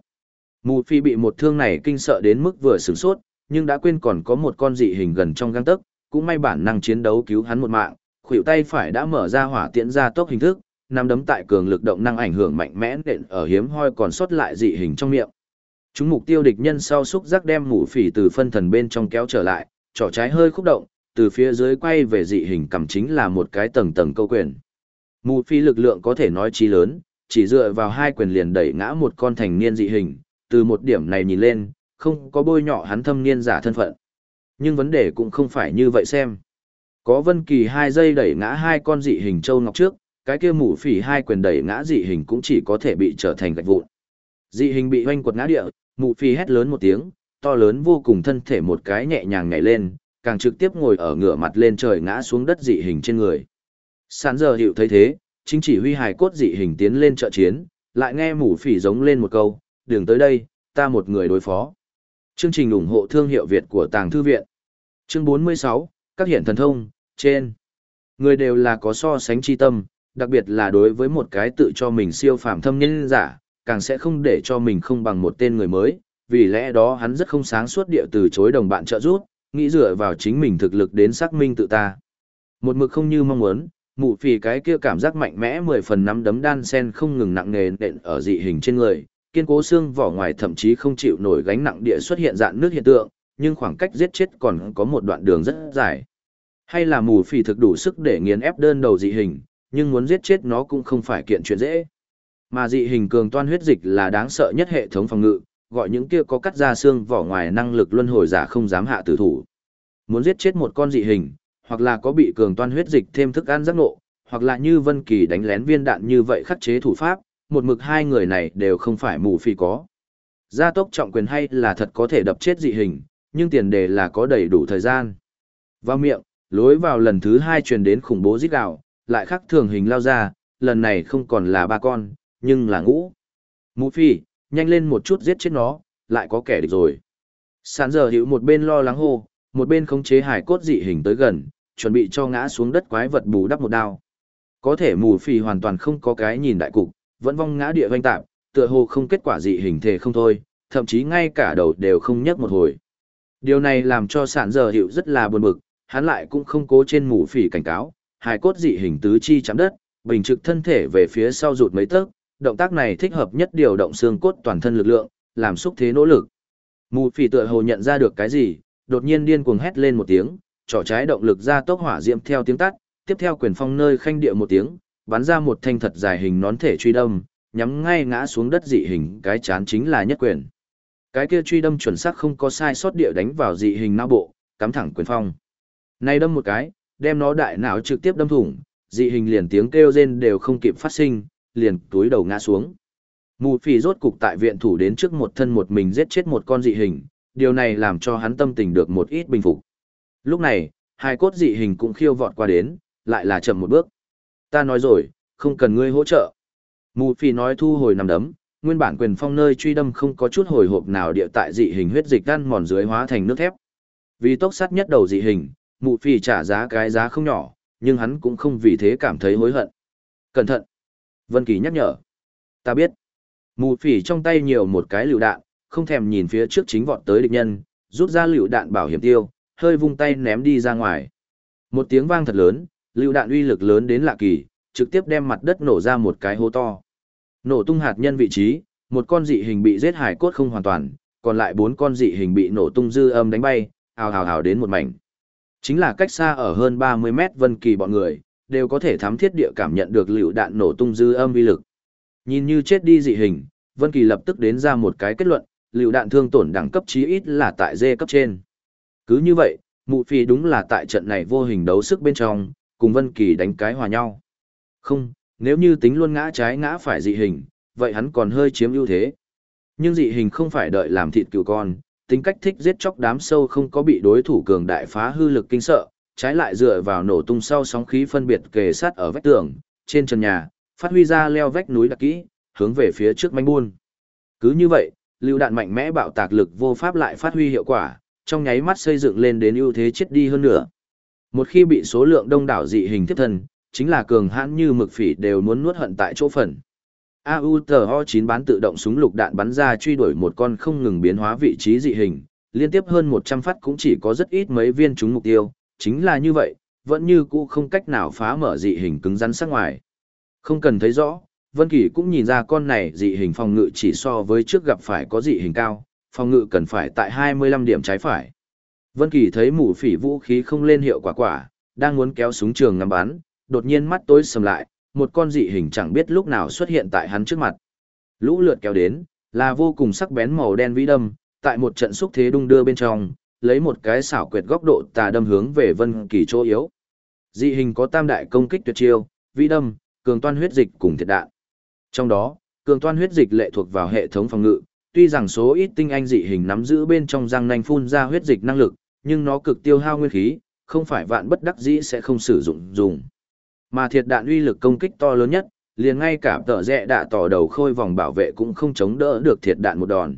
Mù phi bị một thương này kinh sợ đến mức vừa sửng sốt, nhưng đã quên còn có một con dị hình gần trong gang tấc, cũng may bản năng chiến đấu cứu hắn một mạng, khuỷu tay phải đã mở ra hỏa tiễn ra tốc hình thức, nắm đấm tại cường lực động năng ảnh hưởng mạnh mẽ nện ở hiếm hoi còn sót lại dị hình trong miệng. Chúng mục tiêu địch nhân sau xúc giác đem mù phỉ từ phân thần bên trong kéo trở lại, trỏ trái hơi khúc động, từ phía dưới quay về dị hình cầm chính là một cái tầng tầng câu quyền. Mù phi lực lượng có thể nói chí lớn, chỉ dựa vào hai quyền liền đẩy ngã một con thành niên dị hình, từ một điểm này nhìn lên, không có bôi nhọ hắn thâm niên giả thân phận. Nhưng vấn đề cũng không phải như vậy xem. Có Vân Kỳ hai giây đẩy ngã hai con dị hình châu ngọc trước, cái kia mù phỉ hai quyền đẩy ngã dị hình cũng chỉ có thể bị trở thành gạch vụn. Dị hình bị hoanh quật ngã địa, mù phỉ hét lớn một tiếng, to lớn vô cùng thân thể một cái nhẹ nhàng nhảy lên, càng trực tiếp ngồi ở ngửa mặt lên trời ngã xuống đất dị hình trên người. Sán giờ hiệu thấy thế, chính chỉ huy hài cốt dị hình tiến lên trợ chiến, lại nghe mũ phỉ giống lên một câu, đường tới đây, ta một người đối phó. Chương trình ủng hộ thương hiệu Việt của Tàng Thư Viện. Chương 46, các hiện thần thông, trên. Người đều là có so sánh chi tâm, đặc biệt là đối với một cái tự cho mình siêu phàm thâm nhân giả, càng sẽ không để cho mình không bằng một tên người mới, vì lẽ đó hắn rất không sáng suốt địa từ chối đồng bạn trợ giúp, nghĩ dựa vào chính mình thực lực đến xác minh tự ta. Một mực không như mong muốn, mụ phì cái kia cảm giác mạnh mẽ mười phần nắm đấm đan sen không ngừng nặng nề nện ở dị hình trên người, kiên cố xương vỏ ngoài thậm chí không chịu nổi gánh nặng địa xuất hiện dạng nước hiện tượng, nhưng khoảng cách giết chết còn có một đoạn đường rất dài. Hay là mù phì thực đủ sức để nghiền ép đơn đầu dị hình, nhưng muốn giết chết nó cũng không phải kiện chuyện dễ. Mà dị hình cường toan huyết dịch là đáng sợ nhất hệ thống phòng ngự, gọi những kia có cắt ra xương vỏ ngoài năng lực luân hồi giả không dám hạ tử thủ. Muốn giết chết một con dị hình, hoặc là có bị cường toan huyết dịch thêm thức ăn giác ngộ, hoặc là như Vân Kỳ đánh lén viên đạn như vậy khắc chế thủ pháp, một mực hai người này đều không phải mù phi có. Gia tốc trọng quyền hay là thật có thể đập chết dị hình, nhưng tiền đề là có đầy đủ thời gian. Vào miệng, lối vào lần thứ hai truyền đến khủng bố giết gạo, lại khắc thường hình lao ra, lần này không còn là ba con, nhưng là ngũ. Mù phi, nhanh lên một chút giết chết nó, lại có kẻ địch rồi. Sán giờ hiểu một bên lo lắng hô, một bên khống chế hải cốt dị hình tới gần, chuẩn bị cho ngã xuống đất quái vật bù đắp một đao. Có thể mù phì hoàn toàn không có cái nhìn đại cục, vẫn vong ngã địa vanh tạm, tựa hồ không kết quả dị hình thể không thôi, thậm chí ngay cả đầu đều không nhấc một hồi. Điều này làm cho sản giờ hiệu rất là buồn bực, hắn lại cũng không cố trên mù phỉ cảnh cáo, hài cốt dị hình tứ chi chạm đất, bình trực thân thể về phía sau rụt mấy tấc, động tác này thích hợp nhất điều động xương cốt toàn thân lực lượng, làm xúc thế nỗ lực. Mù phỉ tựa hồ nhận ra được cái gì, đột nhiên điên cuồng hét lên một tiếng, trỏ trái động lực ra tốc hỏa diễm theo tiếng tắt, tiếp theo quyền phong nơi khanh địa một tiếng, bắn ra một thanh thật dài hình nón thể truy đâm, nhắm ngay ngã xuống đất dị hình, cái chán chính là nhất quyền. Cái kia truy đâm chuẩn xác không có sai sót địa đánh vào dị hình não bộ, cắm thẳng quyền phong. Nay đâm một cái, đem nó đại não trực tiếp đâm thủng, dị hình liền tiếng kêu rên đều không kịp phát sinh, liền túi đầu ngã xuống. Mù phì rốt cục tại viện thủ đến trước một thân một mình giết chết một con dị hình, điều này làm cho hắn tâm tình được một ít bình phục. Lúc này, hai cốt dị hình cũng khiêu vọt qua đến, lại là chậm một bước. Ta nói rồi, không cần ngươi hỗ trợ. Mù Phi nói thu hồi nằm đấm, nguyên bản quyền phong nơi truy đâm không có chút hồi hộp nào địa tại dị hình huyết dịch tan mòn dưới hóa thành nước thép. Vì tốc sát nhất đầu dị hình, mù phi trả giá cái giá không nhỏ, nhưng hắn cũng không vì thế cảm thấy hối hận. Cẩn thận! Vân Kỳ nhắc nhở. Ta biết. Mù phỉ trong tay nhiều một cái lựu đạn, không thèm nhìn phía trước chính vọt tới địch nhân, rút ra lựu đạn bảo hiểm tiêu, hơi vung tay ném đi ra ngoài. Một tiếng vang thật lớn, lựu đạn uy lực lớn đến lạ kỳ, trực tiếp đem mặt đất nổ ra một cái hố to. Nổ tung hạt nhân vị trí, một con dị hình bị giết hải cốt không hoàn toàn, còn lại bốn con dị hình bị nổ tung dư âm đánh bay, ào ào ào đến một mảnh. Chính là cách xa ở hơn 30 mét Vân Kỳ bọn người, đều có thể thám thiết địa cảm nhận được lựu đạn nổ tung dư âm uy lực. Nhìn như chết đi dị hình, Vân Kỳ lập tức đến ra một cái kết luận, lựu đạn thương tổn đẳng cấp chí ít là tại D cấp trên. Cứ như vậy, Mụ Phi đúng là tại trận này vô hình đấu sức bên trong, cùng Vân Kỳ đánh cái hòa nhau. Không, nếu như tính luôn ngã trái ngã phải dị hình, vậy hắn còn hơi chiếm ưu thế. Nhưng dị hình không phải đợi làm thịt cừu con, tính cách thích giết chóc đám sâu không có bị đối thủ cường đại phá hư lực kinh sợ, trái lại dựa vào nổ tung sau sóng khí phân biệt kề sát ở vách tường, trên trần nhà, phát huy ra leo vách núi đặc kỹ, hướng về phía trước manh buôn. Cứ như vậy, lưu đạn mạnh mẽ bạo tạc lực vô pháp lại phát huy hiệu quả, trong nháy mắt xây dựng lên đến ưu thế chết đi hơn nữa. Một khi bị số lượng đông đảo dị hình tiếp thân, chính là cường hãn như mực phỉ đều muốn nuốt hận tại chỗ phần. AUTO-9 bán tự động súng lục đạn bắn ra truy đuổi một con không ngừng biến hóa vị trí dị hình, liên tiếp hơn 100 phát cũng chỉ có rất ít mấy viên trúng mục tiêu, chính là như vậy, vẫn như cũ không cách nào phá mở dị hình cứng rắn sắc ngoài. Không cần thấy rõ, Vân Kỳ cũng nhìn ra con này dị hình phòng ngự chỉ so với trước gặp phải có dị hình cao, phòng ngự cần phải tại 25 điểm trái phải. Vân Kỳ thấy mũ phỉ vũ khí không lên hiệu quả quả, đang muốn kéo súng trường ngắm bắn, đột nhiên mắt tối sầm lại, một con dị hình chẳng biết lúc nào xuất hiện tại hắn trước mặt. Lũ lượt kéo đến, là vô cùng sắc bén màu đen vĩ đâm, tại một trận xúc thế đung đưa bên trong, lấy một cái xảo quyệt góc độ tà đâm hướng về Vân Kỳ chỗ yếu. Dị hình có tam đại công kích tuyệt chiêu, vĩ đâm, cường toan huyết dịch cùng thiệt đạn. Trong đó, cường toan huyết dịch lệ thuộc vào hệ thống phòng ngự, tuy rằng số ít tinh anh dị hình nắm giữ bên trong răng nanh phun ra huyết dịch năng lực, nhưng nó cực tiêu hao nguyên khí, không phải vạn bất đắc dĩ sẽ không sử dụng dùng. Mà thiệt đạn uy lực công kích to lớn nhất, liền ngay cả tợ rẽ đạ tỏ đầu khôi vòng bảo vệ cũng không chống đỡ được thiệt đạn một đòn.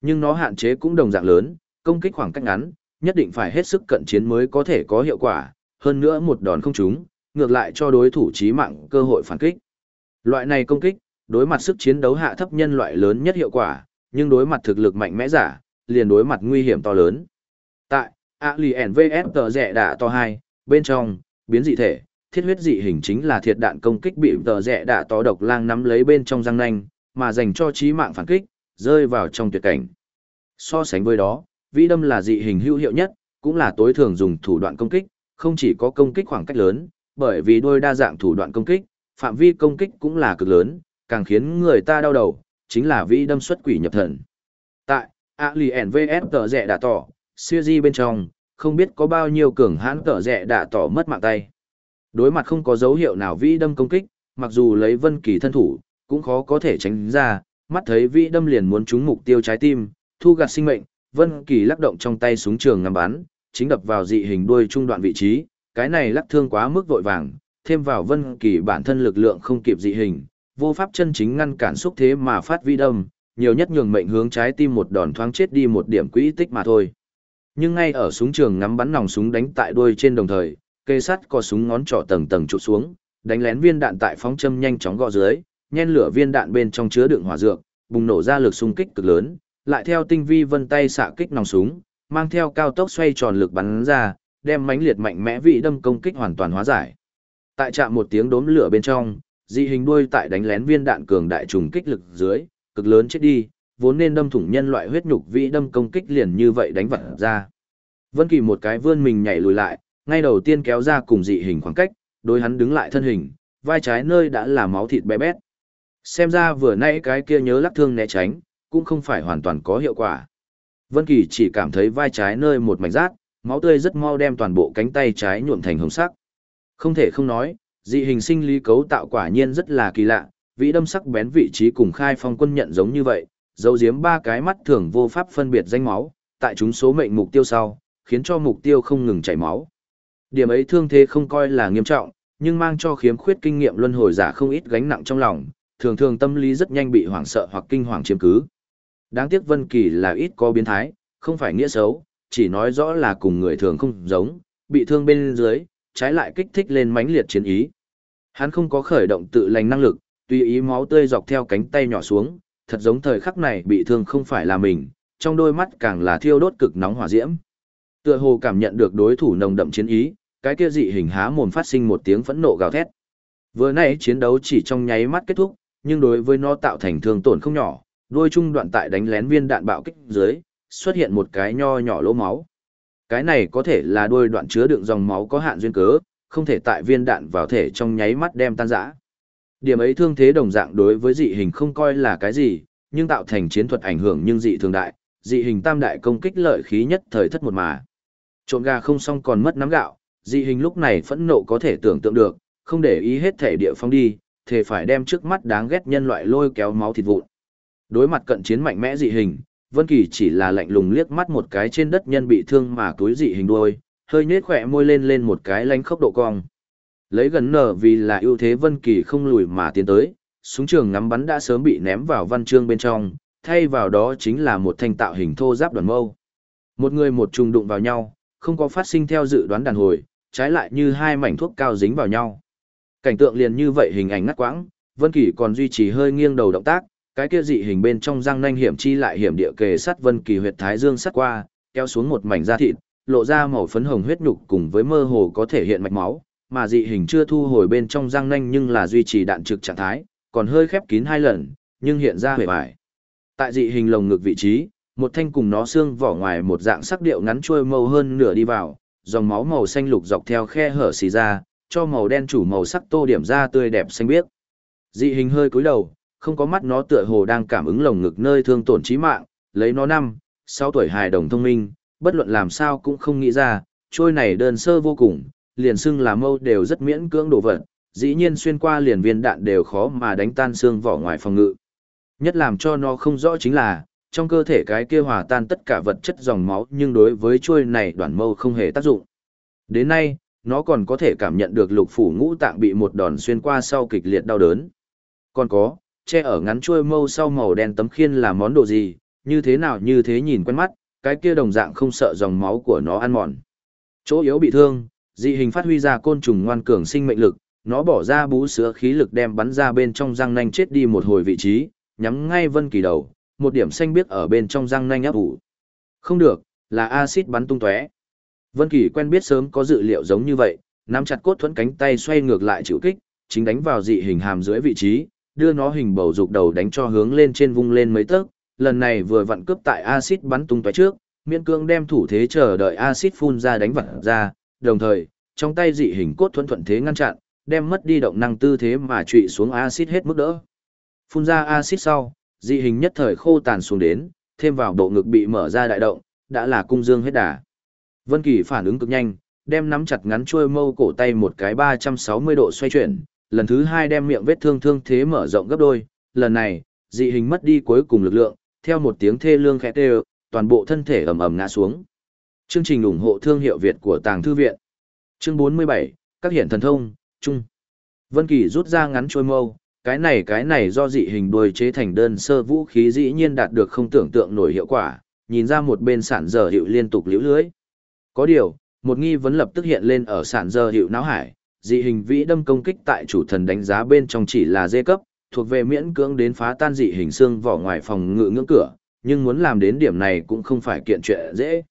Nhưng nó hạn chế cũng đồng dạng lớn, công kích khoảng cách ngắn, nhất định phải hết sức cận chiến mới có thể có hiệu quả, hơn nữa một đòn không trúng, ngược lại cho đối thủ chí mạng cơ hội phản kích. Loại này công kích, đối mặt sức chiến đấu hạ thấp nhân loại lớn nhất hiệu quả, nhưng đối mặt thực lực mạnh mẽ giả, liền đối mặt nguy hiểm to lớn. Tại Alien vs tờ rẻ đạ to 2, bên trong, biến dị thể, thiết huyết dị hình chính là thiệt đạn công kích bị tờ rẽ đạ to độc lang nắm lấy bên trong răng nanh, mà dành cho trí mạng phản kích, rơi vào trong tuyệt cảnh. So sánh với đó, vĩ đâm là dị hình hữu hiệu nhất, cũng là tối thường dùng thủ đoạn công kích, không chỉ có công kích khoảng cách lớn, bởi vì đôi đa dạng thủ đoạn công kích, phạm vi công kích cũng là cực lớn, càng khiến người ta đau đầu, chính là vi đâm xuất quỷ nhập thần. Tại Alien vs tờ rẻ đã tỏ, siêu di bên trong, không biết có bao nhiêu cường hãn tờ rẻ đã tỏ mất mạng tay. Đối mặt không có dấu hiệu nào vi đâm công kích, mặc dù lấy vân kỳ thân thủ, cũng khó có thể tránh ra, mắt thấy vi đâm liền muốn trúng mục tiêu trái tim, thu gạt sinh mệnh, vân kỳ lắc động trong tay súng trường ngắm bắn, chính đập vào dị hình đuôi trung đoạn vị trí, cái này lắc thương quá mức vội vàng, thêm vào vân kỳ bản thân lực lượng không kịp dị hình, vô pháp chân chính ngăn cản xúc thế mà phát vi đâm, nhiều nhất nhường mệnh hướng trái tim một đòn thoáng chết đi một điểm quỹ tích mà thôi. Nhưng ngay ở súng trường ngắm bắn nòng súng đánh tại đuôi trên đồng thời, cây sắt có súng ngón trỏ tầng tầng trụ xuống, đánh lén viên đạn tại phóng châm nhanh chóng gõ dưới, nhen lửa viên đạn bên trong chứa đựng hỏa dược, bùng nổ ra lực xung kích cực lớn, lại theo tinh vi vân tay xạ kích nòng súng, mang theo cao tốc xoay tròn lực bắn ra, đem mãnh liệt mạnh mẽ vị đâm công kích hoàn toàn hóa giải. Tại trạm một tiếng đốm lửa bên trong, dị hình đuôi tại đánh lén viên đạn cường đại trùng kích lực dưới, cực lớn chết đi, vốn nên đâm thủng nhân loại huyết nhục vị đâm công kích liền như vậy đánh vật ra. Vân Kỳ một cái vươn mình nhảy lùi lại, ngay đầu tiên kéo ra cùng dị hình khoảng cách, đối hắn đứng lại thân hình, vai trái nơi đã là máu thịt bé bét. Xem ra vừa nãy cái kia nhớ lắc thương né tránh, cũng không phải hoàn toàn có hiệu quả. Vân Kỳ chỉ cảm thấy vai trái nơi một mảnh rát, máu tươi rất mau đem toàn bộ cánh tay trái nhuộm thành hồng sắc. Không thể không nói, dị hình sinh lý cấu tạo quả nhiên rất là kỳ lạ, vị đâm sắc bén vị trí cùng khai phong quân nhận giống như vậy, dấu giếm ba cái mắt thường vô pháp phân biệt danh máu, tại chúng số mệnh mục tiêu sau, khiến cho mục tiêu không ngừng chảy máu. Điểm ấy thương thế không coi là nghiêm trọng, nhưng mang cho khiếm khuyết kinh nghiệm luân hồi giả không ít gánh nặng trong lòng, thường thường tâm lý rất nhanh bị hoảng sợ hoặc kinh hoàng chiếm cứ. Đáng tiếc Vân Kỳ là ít có biến thái, không phải nghĩa xấu, chỉ nói rõ là cùng người thường không giống, bị thương bên dưới, trái lại kích thích lên mãnh liệt chiến ý. Hắn không có khởi động tự lành năng lực, tùy ý máu tươi dọc theo cánh tay nhỏ xuống, thật giống thời khắc này bị thương không phải là mình, trong đôi mắt càng là thiêu đốt cực nóng hỏa diễm. Tựa hồ cảm nhận được đối thủ nồng đậm chiến ý, cái kia dị hình há mồm phát sinh một tiếng phẫn nộ gào thét. Vừa nãy chiến đấu chỉ trong nháy mắt kết thúc, nhưng đối với nó tạo thành thương tổn không nhỏ, đôi trung đoạn tại đánh lén viên đạn bạo kích dưới, xuất hiện một cái nho nhỏ lỗ máu. Cái này có thể là đôi đoạn chứa đựng dòng máu có hạn duyên cớ, không thể tại viên đạn vào thể trong nháy mắt đem tan rã. Điểm ấy thương thế đồng dạng đối với dị hình không coi là cái gì, nhưng tạo thành chiến thuật ảnh hưởng nhưng dị thường đại, dị hình tam đại công kích lợi khí nhất thời thất một mà. Trộn gà không xong còn mất nắm gạo, dị hình lúc này phẫn nộ có thể tưởng tượng được, không để ý hết thể địa phong đi, thể phải đem trước mắt đáng ghét nhân loại lôi kéo máu thịt vụn. Đối mặt cận chiến mạnh mẽ dị hình, Vân Kỳ chỉ là lạnh lùng liếc mắt một cái trên đất nhân bị thương mà túi dị hình đuôi, hơi nhếch khóe môi lên lên một cái lánh khốc độ cong. Lấy gần nở vì là ưu thế Vân Kỳ không lùi mà tiến tới, súng trường ngắm bắn đã sớm bị ném vào văn chương bên trong, thay vào đó chính là một thanh tạo hình thô giáp đoàn mâu. Một người một trùng đụng vào nhau, không có phát sinh theo dự đoán đàn hồi, trái lại như hai mảnh thuốc cao dính vào nhau. Cảnh tượng liền như vậy hình ảnh ngắt quãng, Vân Kỳ còn duy trì hơi nghiêng đầu động tác, cái kia dị hình bên trong răng nanh hiểm chi lại hiểm địa kề sắt Vân Kỳ huyệt thái dương sắt qua, kéo xuống một mảnh da thịt, lộ ra màu phấn hồng huyết nhục cùng với mơ hồ có thể hiện mạch máu, mà dị hình chưa thu hồi bên trong răng nanh nhưng là duy trì đạn trực trạng thái, còn hơi khép kín hai lần, nhưng hiện ra hề bại. Tại dị hình lồng ngực vị trí, một thanh cùng nó xương vỏ ngoài một dạng sắc điệu ngắn trôi màu hơn nửa đi vào, dòng máu màu xanh lục dọc theo khe hở xì ra, cho màu đen chủ màu sắc tô điểm ra tươi đẹp xanh biếc. Dị hình hơi cúi đầu, không có mắt nó tựa hồ đang cảm ứng lồng ngực nơi thương tổn trí mạng, lấy nó năm, sáu tuổi hài đồng thông minh, bất luận làm sao cũng không nghĩ ra, trôi này đơn sơ vô cùng, liền xưng là mâu đều rất miễn cưỡng đổ vật, dĩ nhiên xuyên qua liền viên đạn đều khó mà đánh tan xương vỏ ngoài phòng ngự. Nhất làm cho nó không rõ chính là, trong cơ thể cái kia hòa tan tất cả vật chất dòng máu nhưng đối với chuôi này đoạn mâu không hề tác dụng. Đến nay, nó còn có thể cảm nhận được lục phủ ngũ tạng bị một đòn xuyên qua sau kịch liệt đau đớn. Còn có, che ở ngắn chuôi mâu sau màu đen tấm khiên là món đồ gì, như thế nào như thế nhìn quen mắt, cái kia đồng dạng không sợ dòng máu của nó ăn mòn. Chỗ yếu bị thương, dị hình phát huy ra côn trùng ngoan cường sinh mệnh lực, nó bỏ ra bú sữa khí lực đem bắn ra bên trong răng nanh chết đi một hồi vị trí, nhắm ngay Vân Kỳ đầu, một điểm xanh biếc ở bên trong răng nanh ấp ủ. Không được, là axit bắn tung tóe. Vân Kỳ quen biết sớm có dự liệu giống như vậy, nắm chặt cốt thuẫn cánh tay xoay ngược lại chịu kích, chính đánh vào dị hình hàm dưới vị trí, đưa nó hình bầu dục đầu đánh cho hướng lên trên vung lên mấy tấc, lần này vừa vặn cướp tại axit bắn tung tóe trước, miễn cương đem thủ thế chờ đợi axit phun ra đánh vật ra, đồng thời, trong tay dị hình cốt thuận thuận thế ngăn chặn, đem mất đi động năng tư thế mà trụy xuống axit hết mức đỡ. Phun ra axit sau, dị hình nhất thời khô tàn xuống đến, thêm vào độ ngực bị mở ra đại động, đã là cung dương hết đà. Vân Kỳ phản ứng cực nhanh, đem nắm chặt ngắn chuôi mâu cổ tay một cái 360 độ xoay chuyển, lần thứ hai đem miệng vết thương thương thế mở rộng gấp đôi, lần này, dị hình mất đi cuối cùng lực lượng, theo một tiếng thê lương khẽ kêu, toàn bộ thân thể ầm ầm ngã xuống. Chương trình ủng hộ thương hiệu Việt của Tàng thư viện. Chương 47, các hiện thần thông, chung. Vân Kỳ rút ra ngắn trôi mâu, cái này cái này do dị hình đuôi chế thành đơn sơ vũ khí dĩ nhiên đạt được không tưởng tượng nổi hiệu quả, nhìn ra một bên sản giờ hiệu liên tục liễu lưới. Có điều, một nghi vấn lập tức hiện lên ở sản giờ hiệu não hải, dị hình vĩ đâm công kích tại chủ thần đánh giá bên trong chỉ là dê cấp, thuộc về miễn cưỡng đến phá tan dị hình xương vỏ ngoài phòng ngự ngưỡng cửa, nhưng muốn làm đến điểm này cũng không phải kiện chuyện dễ.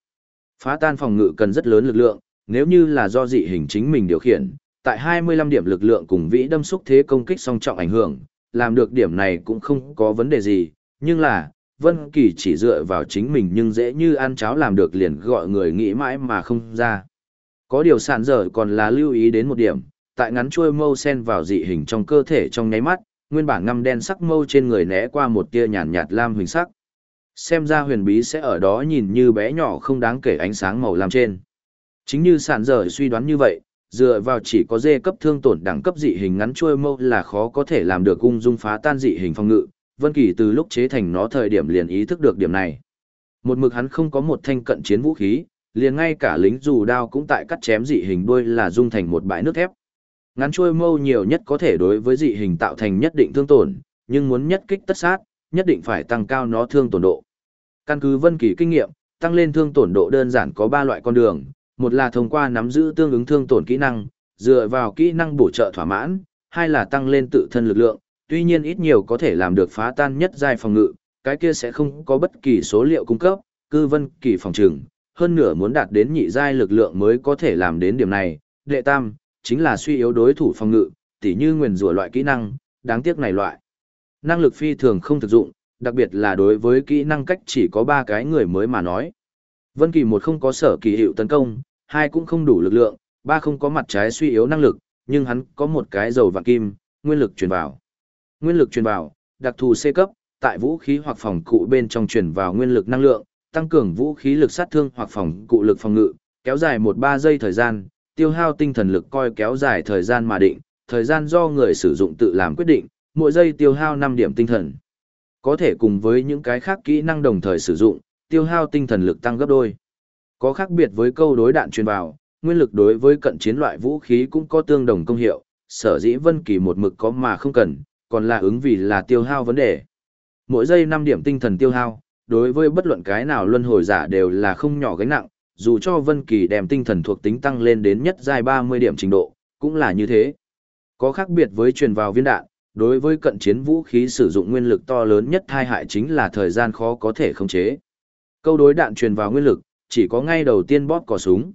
Phá tan phòng ngự cần rất lớn lực lượng, nếu như là do dị hình chính mình điều khiển, tại 25 điểm lực lượng cùng vĩ đâm xúc thế công kích song trọng ảnh hưởng, làm được điểm này cũng không có vấn đề gì, nhưng là, Vân Kỳ chỉ dựa vào chính mình nhưng dễ như ăn cháo làm được liền gọi người nghĩ mãi mà không ra. Có điều sản dở còn là lưu ý đến một điểm, tại ngắn chuôi mâu sen vào dị hình trong cơ thể trong nháy mắt, nguyên bản ngăm đen sắc mâu trên người né qua một tia nhàn nhạt lam huỳnh sắc. Xem ra huyền bí sẽ ở đó nhìn như bé nhỏ không đáng kể ánh sáng màu lam trên. Chính như sản dở suy đoán như vậy, dựa vào chỉ có dê cấp thương tổn đẳng cấp dị hình ngắn chuôi mâu là khó có thể làm được ung dung phá tan dị hình phòng ngự, Vân Kỳ từ lúc chế thành nó thời điểm liền ý thức được điểm này. Một mực hắn không có một thanh cận chiến vũ khí, liền ngay cả lính dù đao cũng tại cắt chém dị hình đuôi là dung thành một bãi nước thép. Ngắn chuôi mâu nhiều nhất có thể đối với dị hình tạo thành nhất định thương tổn, nhưng muốn nhất kích tất sát, nhất định phải tăng cao nó thương tổn độ. Căn cứ Vân Kỳ kinh nghiệm, tăng lên thương tổn độ đơn giản có 3 loại con đường, một là thông qua nắm giữ tương ứng thương tổn kỹ năng, dựa vào kỹ năng bổ trợ thỏa mãn, hai là tăng lên tự thân lực lượng, tuy nhiên ít nhiều có thể làm được phá tan nhất giai phòng ngự, cái kia sẽ không có bất kỳ số liệu cung cấp, cư Vân Kỳ phòng trường, hơn nửa muốn đạt đến nhị giai lực lượng mới có thể làm đến điểm này. Đệ tam, chính là suy yếu đối thủ phòng ngự, tỉ như nguyền rủa loại kỹ năng, đáng tiếc này loại. Năng lực phi thường không thực dụng, đặc biệt là đối với kỹ năng cách chỉ có 3 cái người mới mà nói. Vân Kỳ một không có sở kỳ hiệu tấn công, hai cũng không đủ lực lượng, ba không có mặt trái suy yếu năng lực, nhưng hắn có một cái dầu vàng kim, nguyên lực truyền vào. Nguyên lực truyền vào, đặc thù C cấp, tại vũ khí hoặc phòng cụ bên trong truyền vào nguyên lực năng lượng, tăng cường vũ khí lực sát thương hoặc phòng cụ lực phòng ngự, kéo dài 1-3 giây thời gian, tiêu hao tinh thần lực coi kéo dài thời gian mà định, thời gian do người sử dụng tự làm quyết định, mỗi giây tiêu hao 5 điểm tinh thần. Có thể cùng với những cái khác kỹ năng đồng thời sử dụng, tiêu hao tinh thần lực tăng gấp đôi. Có khác biệt với câu đối đạn truyền vào, nguyên lực đối với cận chiến loại vũ khí cũng có tương đồng công hiệu, sở dĩ Vân Kỳ một mực có mà không cần, còn là ứng vì là tiêu hao vấn đề. Mỗi giây 5 điểm tinh thần tiêu hao, đối với bất luận cái nào luân hồi giả đều là không nhỏ gánh nặng, dù cho Vân Kỳ đem tinh thần thuộc tính tăng lên đến nhất giai 30 điểm trình độ, cũng là như thế. Có khác biệt với truyền vào viên đạn, đối với cận chiến vũ khí sử dụng nguyên lực to lớn nhất tai hại chính là thời gian khó có thể khống chế. Câu đối đạn truyền vào nguyên lực, chỉ có ngay đầu tiên bóp cò súng.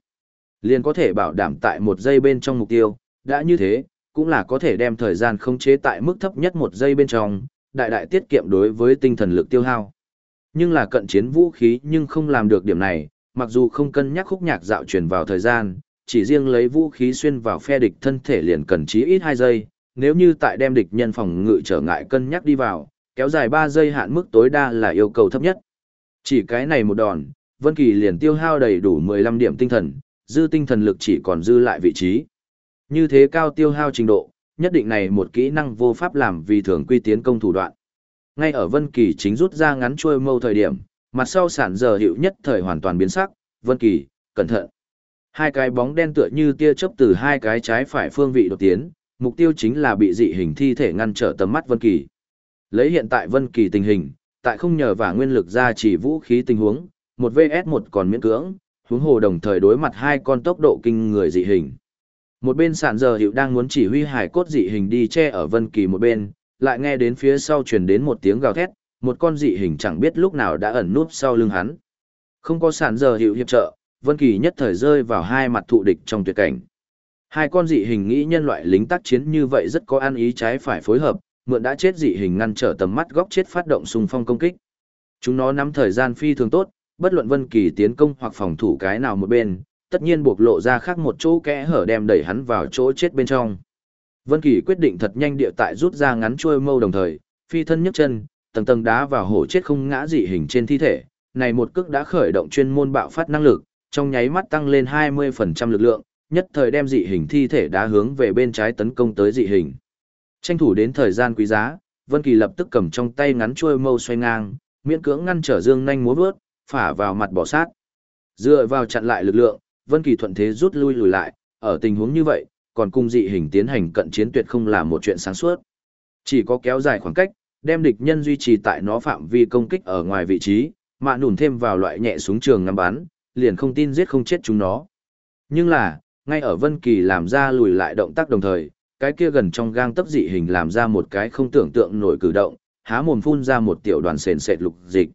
Liền có thể bảo đảm tại một giây bên trong mục tiêu, đã như thế, cũng là có thể đem thời gian khống chế tại mức thấp nhất một giây bên trong, đại đại tiết kiệm đối với tinh thần lực tiêu hao. Nhưng là cận chiến vũ khí nhưng không làm được điểm này, mặc dù không cân nhắc khúc nhạc dạo truyền vào thời gian, chỉ riêng lấy vũ khí xuyên vào phe địch thân thể liền cần chí ít 2 giây, nếu như tại đem địch nhân phòng ngự trở ngại cân nhắc đi vào, kéo dài 3 giây hạn mức tối đa là yêu cầu thấp nhất. Chỉ cái này một đòn, Vân Kỳ liền tiêu hao đầy đủ 15 điểm tinh thần, dư tinh thần lực chỉ còn dư lại vị trí. Như thế cao tiêu hao trình độ, nhất định này một kỹ năng vô pháp làm vì thường quy tiến công thủ đoạn. Ngay ở Vân Kỳ chính rút ra ngắn chuôi mâu thời điểm, mặt sau sản giờ hiệu nhất thời hoàn toàn biến sắc, Vân Kỳ, cẩn thận. Hai cái bóng đen tựa như tia chớp từ hai cái trái phải phương vị đột tiến, mục tiêu chính là bị dị hình thi thể ngăn trở tầm mắt Vân Kỳ. Lấy hiện tại Vân Kỳ tình hình, tại không nhờ vả nguyên lực ra chỉ vũ khí tình huống, một vs một còn miễn cưỡng, huống hồ đồng thời đối mặt hai con tốc độ kinh người dị hình. Một bên sản giờ hiệu đang muốn chỉ huy hải cốt dị hình đi che ở Vân Kỳ một bên, lại nghe đến phía sau truyền đến một tiếng gào thét, một con dị hình chẳng biết lúc nào đã ẩn núp sau lưng hắn. Không có sản giờ hiệu hiệp trợ, Vân Kỳ nhất thời rơi vào hai mặt thụ địch trong tuyệt cảnh. Hai con dị hình nghĩ nhân loại lính tác chiến như vậy rất có ăn ý trái phải phối hợp, mượn đã chết dị hình ngăn trở tầm mắt góc chết phát động xung phong công kích. Chúng nó nắm thời gian phi thường tốt, bất luận Vân Kỳ tiến công hoặc phòng thủ cái nào một bên, tất nhiên buộc lộ ra khác một chỗ kẽ hở đem đẩy hắn vào chỗ chết bên trong. Vân Kỳ quyết định thật nhanh địa tại rút ra ngắn chuôi mâu đồng thời, phi thân nhấc chân, tầng tầng đá vào hổ chết không ngã dị hình trên thi thể, này một cước đã khởi động chuyên môn bạo phát năng lực, trong nháy mắt tăng lên 20% lực lượng, nhất thời đem dị hình thi thể đá hướng về bên trái tấn công tới dị hình. Tranh thủ đến thời gian quý giá, Vân Kỳ lập tức cầm trong tay ngắn chuôi mâu xoay ngang, miễn cưỡng ngăn trở Dương nhanh múa vớt, phả vào mặt bỏ sát. Dựa vào chặn lại lực lượng, Vân Kỳ thuận thế rút lui lùi lại, ở tình huống như vậy, còn cung dị hình tiến hành cận chiến tuyệt không là một chuyện sáng suốt. Chỉ có kéo dài khoảng cách, đem địch nhân duy trì tại nó phạm vi công kích ở ngoài vị trí, mà nủn thêm vào loại nhẹ súng trường ngắm bắn, liền không tin giết không chết chúng nó. Nhưng là, ngay ở Vân Kỳ làm ra lùi lại động tác đồng thời, cái kia gần trong gang tấc dị hình làm ra một cái không tưởng tượng nổi cử động, há mồm phun ra một tiểu đoàn sền sệt lục dịch.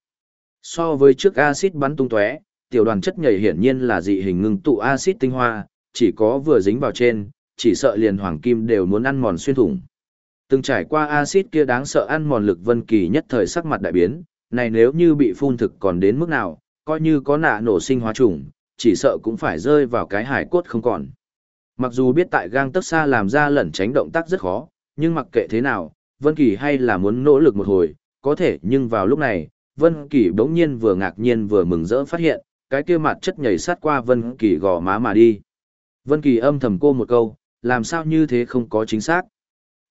So với trước axit bắn tung tóe, tiểu đoàn chất nhầy hiển nhiên là dị hình ngưng tụ axit tinh hoa, chỉ có vừa dính vào trên, chỉ sợ liền hoàng kim đều muốn ăn mòn xuyên thủng. Từng trải qua axit kia đáng sợ ăn mòn lực Vân Kỳ nhất thời sắc mặt đại biến, này nếu như bị phun thực còn đến mức nào, coi như có nạ nổ sinh hóa trùng, chỉ sợ cũng phải rơi vào cái hải cốt không còn. Mặc dù biết tại gang tấc xa làm ra lẩn tránh động tác rất khó, nhưng mặc kệ thế nào, Vân Kỳ hay là muốn nỗ lực một hồi, có thể nhưng vào lúc này, Vân Kỳ bỗng nhiên vừa ngạc nhiên vừa mừng rỡ phát hiện, cái kia mặt chất nhảy sát qua Vân Kỳ gò má mà đi. Vân Kỳ âm thầm cô một câu, làm sao như thế không có chính xác.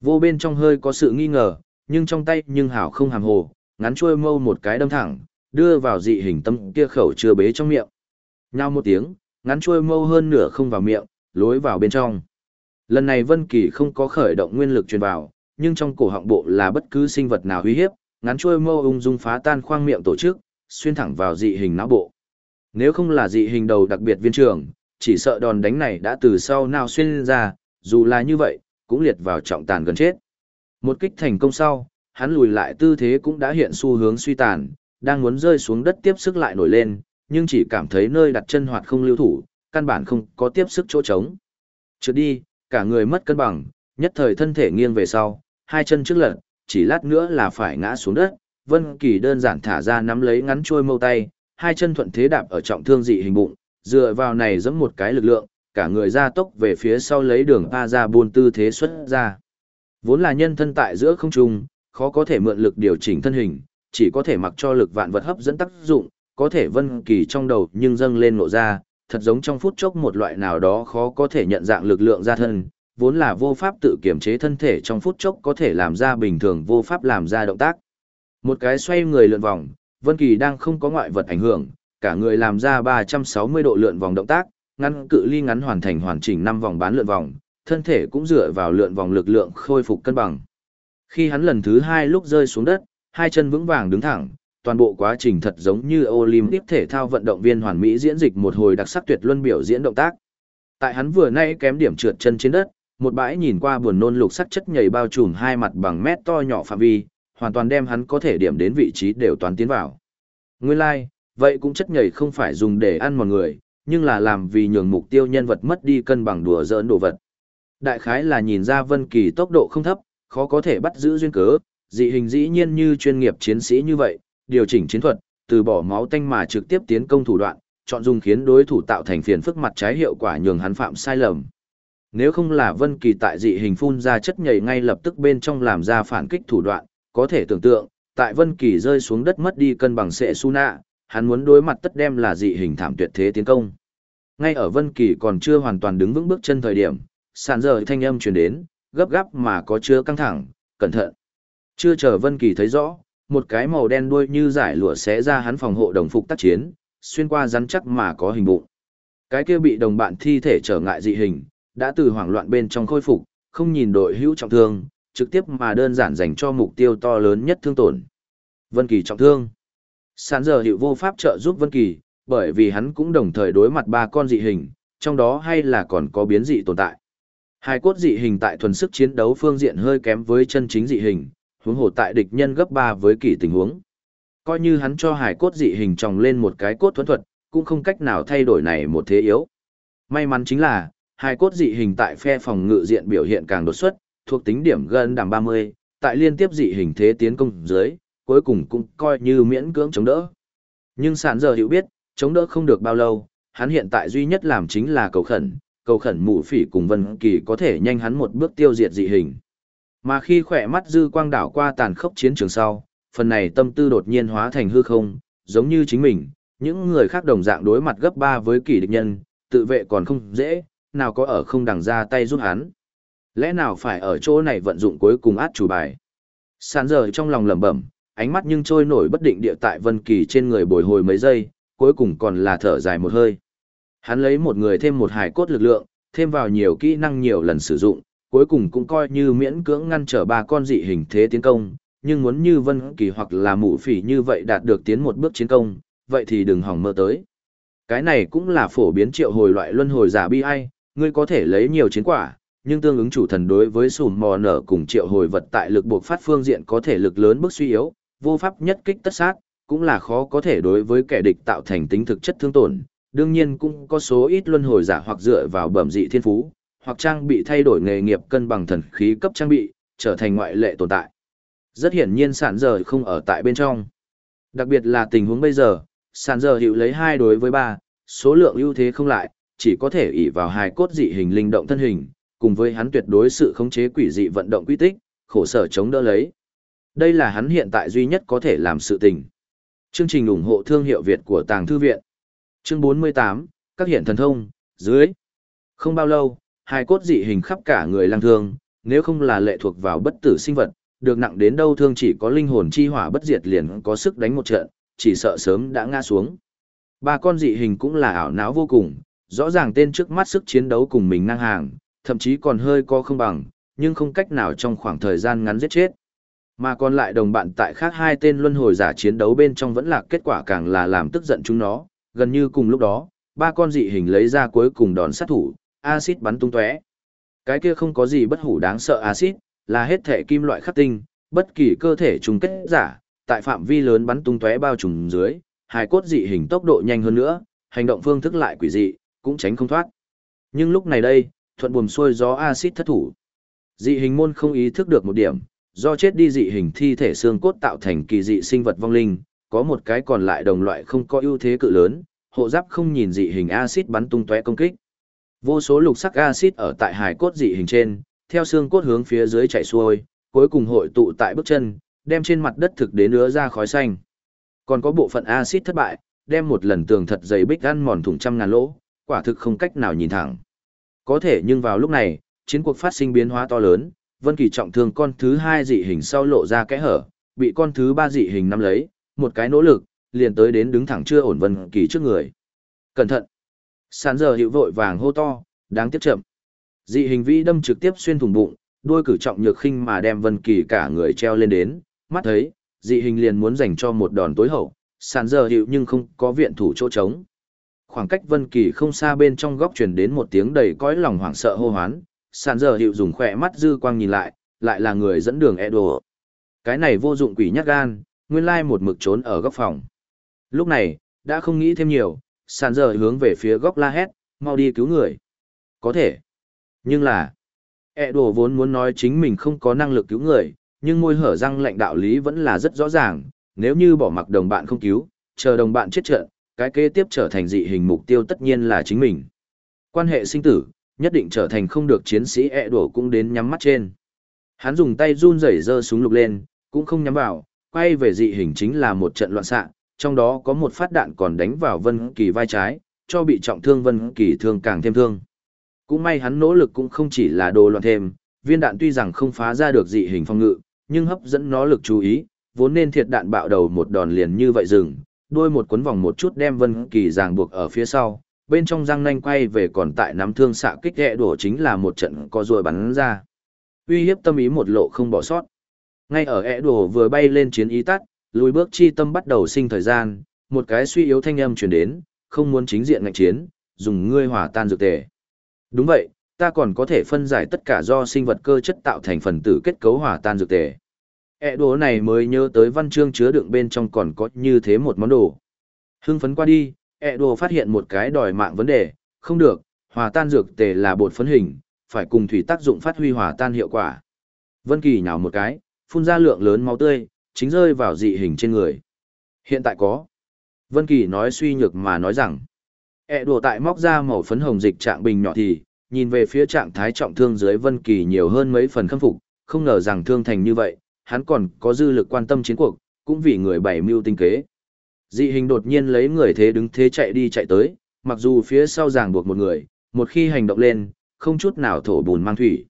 Vô bên trong hơi có sự nghi ngờ, nhưng trong tay nhưng hảo không hàm hồ, ngắn chuôi mâu một cái đâm thẳng, đưa vào dị hình tâm kia khẩu chưa bế trong miệng. Nhao một tiếng, ngắn chuôi mâu hơn nửa không vào miệng, lối vào bên trong. Lần này Vân Kỳ không có khởi động nguyên lực truyền vào, nhưng trong cổ họng bộ là bất cứ sinh vật nào uy hiếp, ngắn chuôi mâu ung dung phá tan khoang miệng tổ chức, xuyên thẳng vào dị hình não bộ. Nếu không là dị hình đầu đặc biệt viên trưởng chỉ sợ đòn đánh này đã từ sau nào xuyên ra, dù là như vậy, cũng liệt vào trọng tàn gần chết. Một kích thành công sau, hắn lùi lại tư thế cũng đã hiện xu hướng suy tàn, đang muốn rơi xuống đất tiếp sức lại nổi lên, nhưng chỉ cảm thấy nơi đặt chân hoạt không lưu thủ, căn bản không có tiếp sức chỗ trống. Trượt đi, cả người mất cân bằng, nhất thời thân thể nghiêng về sau, hai chân trước lật, chỉ lát nữa là phải ngã xuống đất. Vân Kỳ đơn giản thả ra nắm lấy ngắn trôi mâu tay, hai chân thuận thế đạp ở trọng thương dị hình bụng, dựa vào này giẫm một cái lực lượng, cả người ra tốc về phía sau lấy đường pa ra buôn tư thế xuất ra. Vốn là nhân thân tại giữa không trung, khó có thể mượn lực điều chỉnh thân hình, chỉ có thể mặc cho lực vạn vật hấp dẫn tác dụng, có thể vân kỳ trong đầu nhưng dâng lên nộ ra, thật giống trong phút chốc một loại nào đó khó có thể nhận dạng lực lượng ra thân, vốn là vô pháp tự kiểm chế thân thể trong phút chốc có thể làm ra bình thường vô pháp làm ra động tác. Một cái xoay người lượn vòng, Vân Kỳ đang không có ngoại vật ảnh hưởng, cả người làm ra 360 độ lượn vòng động tác, ngắn cự ly ngắn hoàn thành hoàn chỉnh 5 vòng bán lượn vòng, thân thể cũng dựa vào lượn vòng lực lượng khôi phục cân bằng. Khi hắn lần thứ hai lúc rơi xuống đất, hai chân vững vàng đứng thẳng, toàn bộ quá trình thật giống như Olympic thể thao vận động viên hoàn mỹ diễn dịch một hồi đặc sắc tuyệt luân biểu diễn động tác. Tại hắn vừa nay kém điểm trượt chân trên đất, một bãi nhìn qua buồn nôn lục sắc chất nhầy bao trùm hai mặt bằng mét to nhỏ phạm vi, hoàn toàn đem hắn có thể điểm đến vị trí đều toàn tiến vào. Nguyên lai, like, vậy cũng chất nhảy không phải dùng để ăn mòn người, nhưng là làm vì nhường mục tiêu nhân vật mất đi cân bằng đùa giỡn đồ vật. Đại khái là nhìn ra Vân Kỳ tốc độ không thấp, khó có thể bắt giữ duyên cớ, dị hình dĩ nhiên như chuyên nghiệp chiến sĩ như vậy, điều chỉnh chiến thuật, từ bỏ máu tanh mà trực tiếp tiến công thủ đoạn, chọn dùng khiến đối thủ tạo thành phiền phức mặt trái hiệu quả nhường hắn phạm sai lầm. Nếu không là Vân Kỳ tại dị hình phun ra chất nhầy ngay lập tức bên trong làm ra phản kích thủ đoạn, có thể tưởng tượng, tại Vân Kỳ rơi xuống đất mất đi cân bằng sẽ su hắn muốn đối mặt tất đem là dị hình thảm tuyệt thế tiến công. Ngay ở Vân Kỳ còn chưa hoàn toàn đứng vững bước chân thời điểm, sàn giờ thanh âm truyền đến, gấp gáp mà có chứa căng thẳng, cẩn thận. Chưa chờ Vân Kỳ thấy rõ, một cái màu đen đuôi như giải lụa xé ra hắn phòng hộ đồng phục tác chiến, xuyên qua rắn chắc mà có hình bụng. Cái kia bị đồng bạn thi thể trở ngại dị hình, đã từ hoảng loạn bên trong khôi phục, không nhìn đội hữu trọng thương, trực tiếp mà đơn giản dành cho mục tiêu to lớn nhất thương tổn. Vân Kỳ trọng thương. Sản giờ hiệu vô pháp trợ giúp Vân Kỳ, bởi vì hắn cũng đồng thời đối mặt ba con dị hình, trong đó hay là còn có biến dị tồn tại. Hai cốt dị hình tại thuần sức chiến đấu phương diện hơi kém với chân chính dị hình, huống hồ tại địch nhân gấp 3 với kỳ tình huống. Coi như hắn cho hải cốt dị hình trồng lên một cái cốt thuẫn thuật, cũng không cách nào thay đổi này một thế yếu. May mắn chính là, hải cốt dị hình tại phe phòng ngự diện biểu hiện càng đột xuất, thuộc tính điểm gần ba 30, tại liên tiếp dị hình thế tiến công dưới, cuối cùng cũng coi như miễn cưỡng chống đỡ. Nhưng sản giờ hiểu biết, chống đỡ không được bao lâu, hắn hiện tại duy nhất làm chính là cầu khẩn, cầu khẩn mụ phỉ cùng Vân Kỳ có thể nhanh hắn một bước tiêu diệt dị hình. Mà khi khỏe mắt dư quang đảo qua tàn khốc chiến trường sau, phần này tâm tư đột nhiên hóa thành hư không, giống như chính mình, những người khác đồng dạng đối mặt gấp ba với kỷ địch nhân, tự vệ còn không dễ, nào có ở không đằng ra tay giúp hắn. Lẽ nào phải ở chỗ này vận dụng cuối cùng át chủ bài. Sàn giờ trong lòng lẩm bẩm, ánh mắt nhưng trôi nổi bất định địa tại Vân Kỳ trên người bồi hồi mấy giây, cuối cùng còn là thở dài một hơi. Hắn lấy một người thêm một hài cốt lực lượng, thêm vào nhiều kỹ năng nhiều lần sử dụng, cuối cùng cũng coi như miễn cưỡng ngăn trở ba con dị hình thế tiến công, nhưng muốn như Vân Kỳ hoặc là Mụ Phỉ như vậy đạt được tiến một bước chiến công, vậy thì đừng hòng mơ tới. Cái này cũng là phổ biến triệu hồi loại luân hồi giả bi ai, ngươi có thể lấy nhiều chiến quả, nhưng tương ứng chủ thần đối với sùm mò nở cùng triệu hồi vật tại lực buộc phát phương diện có thể lực lớn bức suy yếu, vô pháp nhất kích tất sát, cũng là khó có thể đối với kẻ địch tạo thành tính thực chất thương tổn. Đương nhiên cũng có số ít luân hồi giả hoặc dựa vào bẩm dị thiên phú, hoặc trang bị thay đổi nghề nghiệp cân bằng thần khí cấp trang bị, trở thành ngoại lệ tồn tại. Rất hiển nhiên sản giờ không ở tại bên trong. Đặc biệt là tình huống bây giờ, sản giờ hiệu lấy hai đối với ba, số lượng ưu thế không lại, chỉ có thể ỷ vào hai cốt dị hình linh động thân hình, cùng với hắn tuyệt đối sự khống chế quỷ dị vận động quy tích, khổ sở chống đỡ lấy. Đây là hắn hiện tại duy nhất có thể làm sự tình. Chương trình ủng hộ thương hiệu Việt của Tàng Thư Viện Chương 48, các hiện thần thông, dưới. Không bao lâu, hai cốt dị hình khắp cả người lang thương, nếu không là lệ thuộc vào bất tử sinh vật, được nặng đến đâu thương chỉ có linh hồn chi hỏa bất diệt liền có sức đánh một trận, chỉ sợ sớm đã ngã xuống. Ba con dị hình cũng là ảo não vô cùng, rõ ràng tên trước mắt sức chiến đấu cùng mình ngang hàng, thậm chí còn hơi có không bằng, nhưng không cách nào trong khoảng thời gian ngắn giết chết. Mà còn lại đồng bạn tại khác hai tên luân hồi giả chiến đấu bên trong vẫn là kết quả càng là làm tức giận chúng nó, gần như cùng lúc đó, ba con dị hình lấy ra cuối cùng đòn sát thủ, axit bắn tung tóe. Cái kia không có gì bất hủ đáng sợ axit, là hết thể kim loại khắc tinh, bất kỳ cơ thể trùng kết giả, tại phạm vi lớn bắn tung tóe bao trùm dưới, hài cốt dị hình tốc độ nhanh hơn nữa, hành động phương thức lại quỷ dị, cũng tránh không thoát. Nhưng lúc này đây, thuận buồm xuôi gió axit thất thủ. Dị hình môn không ý thức được một điểm, do chết đi dị hình thi thể xương cốt tạo thành kỳ dị sinh vật vong linh, có một cái còn lại đồng loại không có ưu thế cự lớn, hộ giáp không nhìn dị hình axit bắn tung tóe công kích. Vô số lục sắc axit ở tại hài cốt dị hình trên, theo xương cốt hướng phía dưới chảy xuôi, cuối cùng hội tụ tại bước chân, đem trên mặt đất thực đến nữa ra khói xanh. Còn có bộ phận axit thất bại, đem một lần tường thật dày bích ăn mòn thủng trăm ngàn lỗ, quả thực không cách nào nhìn thẳng. Có thể nhưng vào lúc này, chiến cuộc phát sinh biến hóa to lớn, Vân Kỳ trọng thương con thứ hai dị hình sau lộ ra kẽ hở, bị con thứ ba dị hình nắm lấy, một cái nỗ lực, liền tới đến đứng thẳng chưa ổn Vân Kỳ trước người. Cẩn thận! Sán giờ hiệu vội vàng hô to, đáng tiếc chậm. Dị hình vĩ đâm trực tiếp xuyên thủng bụng, đuôi cử trọng nhược khinh mà đem Vân Kỳ cả người treo lên đến, mắt thấy, dị hình liền muốn dành cho một đòn tối hậu, sàn giờ hiệu nhưng không có viện thủ chỗ trống. Khoảng cách Vân Kỳ không xa bên trong góc truyền đến một tiếng đầy cõi lòng hoảng sợ hô hoán, sàn giờ hiệu dùng khỏe mắt dư quang nhìn lại, lại là người dẫn đường Edo. Cái này vô dụng quỷ nhát gan, nguyên lai một mực trốn ở góc phòng. Lúc này, đã không nghĩ thêm nhiều, sàn giờ hướng về phía góc la hét, mau đi cứu người. Có thể. Nhưng là, Edo vốn muốn nói chính mình không có năng lực cứu người, nhưng môi hở răng lệnh đạo lý vẫn là rất rõ ràng, nếu như bỏ mặc đồng bạn không cứu, chờ đồng bạn chết trận, cái kế tiếp trở thành dị hình mục tiêu tất nhiên là chính mình. Quan hệ sinh tử, nhất định trở thành không được chiến sĩ ẹ đổ cũng đến nhắm mắt trên. Hắn dùng tay run rẩy giơ súng lục lên, cũng không nhắm vào, quay về dị hình chính là một trận loạn xạ, trong đó có một phát đạn còn đánh vào Vân Kỳ vai trái, cho bị trọng thương Vân Kỳ thương càng thêm thương. Cũng may hắn nỗ lực cũng không chỉ là đồ loạn thêm, viên đạn tuy rằng không phá ra được dị hình phong ngự, nhưng hấp dẫn nó lực chú ý, vốn nên thiệt đạn bạo đầu một đòn liền như vậy dừng, đuôi một cuốn vòng một chút đem Vân Kỳ ràng buộc ở phía sau, bên trong răng nanh quay về còn tại nắm thương xạ kích ghẹ đổ chính là một trận co ruồi bắn ra. Uy hiếp tâm ý một lộ không bỏ sót. Ngay ở ghẹ đổ vừa bay lên chiến ý tắt, lùi bước chi tâm bắt đầu sinh thời gian, một cái suy yếu thanh âm truyền đến, không muốn chính diện ngạch chiến, dùng ngươi hỏa tan dược tề. Đúng vậy, ta còn có thể phân giải tất cả do sinh vật cơ chất tạo thành phần tử kết cấu hỏa tan dược tề. E đồ này mới nhớ tới văn chương chứa đựng bên trong còn có như thế một món đồ. Hưng phấn qua đi, E phát hiện một cái đòi mạng vấn đề, không được, hòa tan dược tề là bột phấn hình, phải cùng thủy tác dụng phát huy hòa tan hiệu quả. Vân Kỳ nhào một cái, phun ra lượng lớn máu tươi, chính rơi vào dị hình trên người. Hiện tại có. Vân Kỳ nói suy nhược mà nói rằng, E tại móc ra màu phấn hồng dịch trạng bình nhỏ thì, nhìn về phía trạng thái trọng thương dưới Vân Kỳ nhiều hơn mấy phần khâm phục, không ngờ rằng thương thành như vậy, hắn còn có dư lực quan tâm chiến cuộc, cũng vì người bảy mưu tinh kế. Dị hình đột nhiên lấy người thế đứng thế chạy đi chạy tới, mặc dù phía sau ràng buộc một người, một khi hành động lên, không chút nào thổ bùn mang thủy.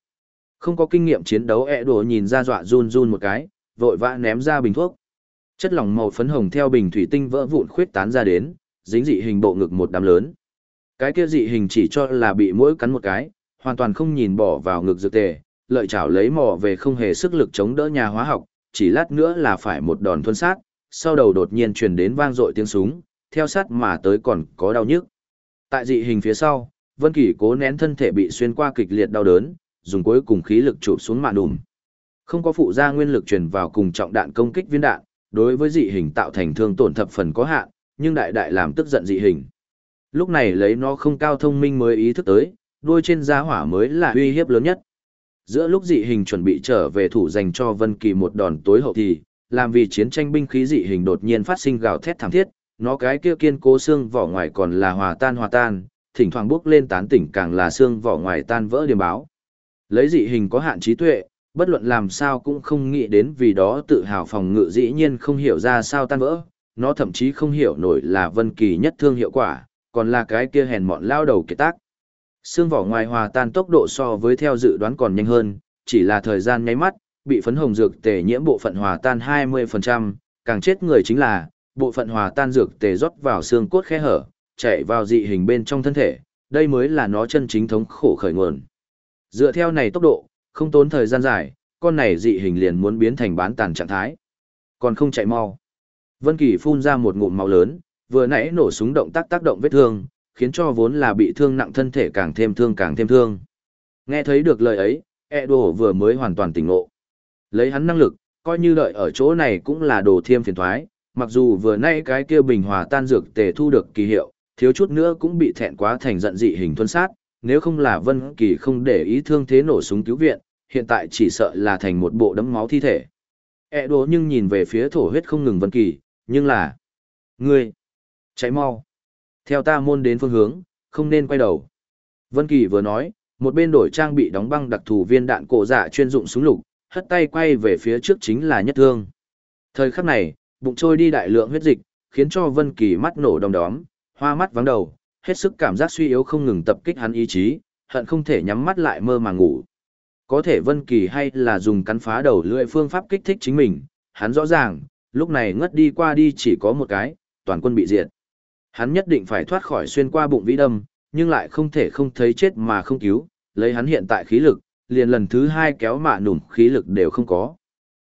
Không có kinh nghiệm chiến đấu ẹ đồ nhìn ra dọa run run một cái, vội vã ném ra bình thuốc. Chất lỏng màu phấn hồng theo bình thủy tinh vỡ vụn khuyết tán ra đến, dính dị hình bộ ngực một đám lớn. Cái kia dị hình chỉ cho là bị mũi cắn một cái, hoàn toàn không nhìn bỏ vào ngực dược tề, lợi chảo lấy mò về không hề sức lực chống đỡ nhà hóa học, chỉ lát nữa là phải một đòn thuân sát, sau đầu đột nhiên truyền đến vang dội tiếng súng, theo sát mà tới còn có đau nhức. Tại dị hình phía sau, Vân Kỳ cố nén thân thể bị xuyên qua kịch liệt đau đớn, dùng cuối cùng khí lực chụp xuống mạn đùm. Không có phụ gia nguyên lực truyền vào cùng trọng đạn công kích viên đạn, đối với dị hình tạo thành thương tổn thập phần có hạn, nhưng đại đại làm tức giận dị hình. Lúc này lấy nó không cao thông minh mới ý thức tới, đuôi trên giá hỏa mới là uy hiếp lớn nhất. Giữa lúc dị hình chuẩn bị trở về thủ dành cho Vân Kỳ một đòn tối hậu thì, làm vì chiến tranh binh khí dị hình đột nhiên phát sinh gào thét thảm thiết, nó cái kia kiên cố xương vỏ ngoài còn là hòa tan hòa tan, thỉnh thoảng bước lên tán tỉnh càng là xương vỏ ngoài tan vỡ điểm báo. Lấy dị hình có hạn trí tuệ, bất luận làm sao cũng không nghĩ đến vì đó tự hào phòng ngự dĩ nhiên không hiểu ra sao tan vỡ, nó thậm chí không hiểu nổi là Vân Kỳ nhất thương hiệu quả, còn là cái kia hèn mọn lao đầu kiệt tác. Xương vỏ ngoài hòa tan tốc độ so với theo dự đoán còn nhanh hơn, chỉ là thời gian nháy mắt, bị phấn hồng dược tề nhiễm bộ phận hòa tan 20%, càng chết người chính là, bộ phận hòa tan dược tề rót vào xương cốt khe hở, chạy vào dị hình bên trong thân thể, đây mới là nó chân chính thống khổ khởi nguồn. Dựa theo này tốc độ, không tốn thời gian dài, con này dị hình liền muốn biến thành bán tàn trạng thái. Còn không chạy mau. Vân Kỳ phun ra một ngụm máu lớn, vừa nãy nổ súng động tác tác động vết thương, khiến cho vốn là bị thương nặng thân thể càng thêm thương càng thêm thương. Nghe thấy được lời ấy, Edo vừa mới hoàn toàn tỉnh ngộ. Lấy hắn năng lực, coi như đợi ở chỗ này cũng là đồ thiêm phiền thoái, mặc dù vừa nay cái kia bình hòa tan dược tề thu được kỳ hiệu, thiếu chút nữa cũng bị thẹn quá thành giận dị hình thuân sát, nếu không là Vân Kỳ không để ý thương thế nổ súng cứu viện, hiện tại chỉ sợ là thành một bộ đấm máu thi thể. E đố nhưng nhìn về phía thổ huyết không ngừng Vân Kỳ, nhưng là... Ngươi! Cháy mau! Theo ta môn đến phương hướng, không nên quay đầu. Vân Kỳ vừa nói, một bên đổi trang bị đóng băng đặc thù viên đạn cổ dạ chuyên dụng súng lục, hất tay quay về phía trước chính là nhất thương. Thời khắc này, bụng trôi đi đại lượng huyết dịch, khiến cho Vân Kỳ mắt nổ đom đóm, hoa mắt vắng đầu, hết sức cảm giác suy yếu không ngừng tập kích hắn ý chí, hận không thể nhắm mắt lại mơ mà ngủ. Có thể Vân Kỳ hay là dùng cắn phá đầu lưỡi phương pháp kích thích chính mình, hắn rõ ràng, lúc này ngất đi qua đi chỉ có một cái, toàn quân bị diệt. Hắn nhất định phải thoát khỏi xuyên qua bụng vĩ đâm, nhưng lại không thể không thấy chết mà không cứu, lấy hắn hiện tại khí lực, liền lần thứ hai kéo mạ nủm khí lực đều không có.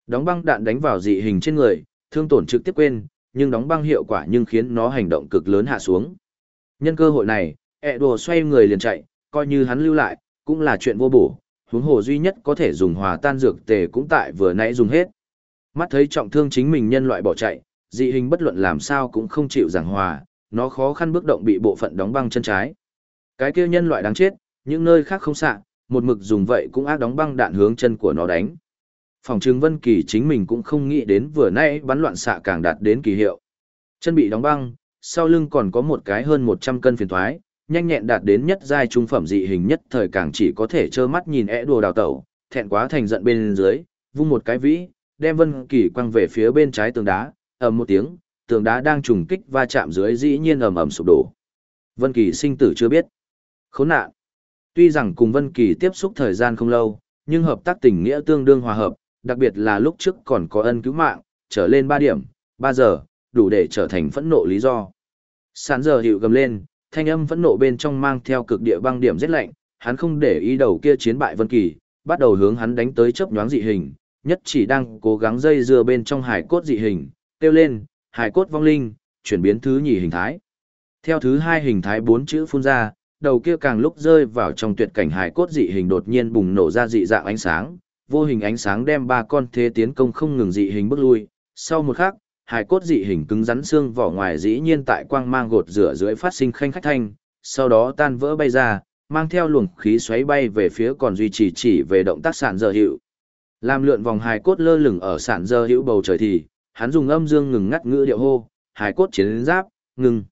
Đóng băng đạn đánh vào dị hình trên người, thương tổn trực tiếp quên, nhưng đóng băng hiệu quả nhưng khiến nó hành động cực lớn hạ xuống. Nhân cơ hội này, ẹ đồ xoay người liền chạy, coi như hắn lưu lại, cũng là chuyện vô bổ, huống hồ duy nhất có thể dùng hòa tan dược tề cũng tại vừa nãy dùng hết. Mắt thấy trọng thương chính mình nhân loại bỏ chạy, dị hình bất luận làm sao cũng không chịu giảng hòa, nó khó khăn bước động bị bộ phận đóng băng chân trái. Cái kia nhân loại đáng chết, những nơi khác không xạ, một mực dùng vậy cũng ác đóng băng đạn hướng chân của nó đánh. Phòng trừng Vân Kỳ chính mình cũng không nghĩ đến vừa nãy bắn loạn xạ càng đạt đến kỳ hiệu. Chân bị đóng băng, sau lưng còn có một cái hơn 100 cân phiền toái, nhanh nhẹn đạt đến nhất giai trung phẩm dị hình nhất thời càng chỉ có thể trơ mắt nhìn é đùa đào tẩu, thẹn quá thành giận bên dưới, vung một cái vĩ, đem Vân Kỳ quăng về phía bên trái tường đá, ầm một tiếng, tường đá đang trùng kích va chạm dưới dĩ nhiên ầm ầm sụp đổ. Vân Kỳ sinh tử chưa biết. Khốn nạn. Tuy rằng cùng Vân Kỳ tiếp xúc thời gian không lâu, nhưng hợp tác tình nghĩa tương đương hòa hợp, đặc biệt là lúc trước còn có ân cứu mạng, trở lên 3 điểm, 3 giờ, đủ để trở thành phẫn nộ lý do. Sán giờ hiệu gầm lên, thanh âm phẫn nộ bên trong mang theo cực địa băng điểm rất lạnh, hắn không để ý đầu kia chiến bại Vân Kỳ, bắt đầu hướng hắn đánh tới chớp nhoáng dị hình, nhất chỉ đang cố gắng dây dưa bên trong hải cốt dị hình, kêu lên, hải cốt vong linh, chuyển biến thứ nhì hình thái. Theo thứ hai hình thái bốn chữ phun ra, đầu kia càng lúc rơi vào trong tuyệt cảnh hải cốt dị hình đột nhiên bùng nổ ra dị dạng ánh sáng, vô hình ánh sáng đem ba con thế tiến công không ngừng dị hình bước lui. Sau một khắc, hải cốt dị hình cứng rắn xương vỏ ngoài dĩ nhiên tại quang mang gột rửa dưới phát sinh khanh khách thanh, sau đó tan vỡ bay ra, mang theo luồng khí xoáy bay về phía còn duy trì chỉ về động tác sản giờ hiệu. Làm lượn vòng hài cốt lơ lửng ở sản giờ hữu bầu trời thì, hắn dùng âm dương ngừng ngắt ngữ điệu hô, hài cốt chiến giáp, ngừng.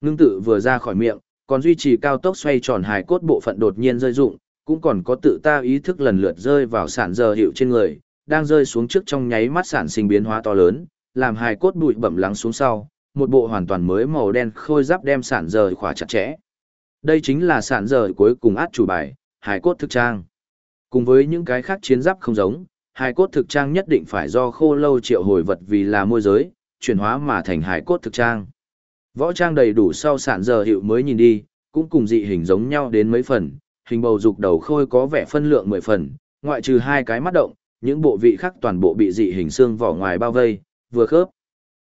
Ngưng tự vừa ra khỏi miệng, còn duy trì cao tốc xoay tròn hài cốt bộ phận đột nhiên rơi rụng, cũng còn có tự ta ý thức lần lượt rơi vào sản giờ hiệu trên người, đang rơi xuống trước trong nháy mắt sản sinh biến hóa to lớn, làm hài cốt bụi bẩm lắng xuống sau, một bộ hoàn toàn mới màu đen khôi giáp đem sản giờ khỏa chặt chẽ. Đây chính là sản giờ cuối cùng át chủ bài, hài cốt thực trang. Cùng với những cái khác chiến giáp không giống, hài cốt thực trang nhất định phải do khô lâu triệu hồi vật vì là môi giới, chuyển hóa mà thành hài cốt thực trang. Võ trang đầy đủ sau sản giờ hiệu mới nhìn đi, cũng cùng dị hình giống nhau đến mấy phần, hình bầu dục đầu khôi có vẻ phân lượng 10 phần, ngoại trừ hai cái mắt động, những bộ vị khác toàn bộ bị dị hình xương vỏ ngoài bao vây, vừa khớp.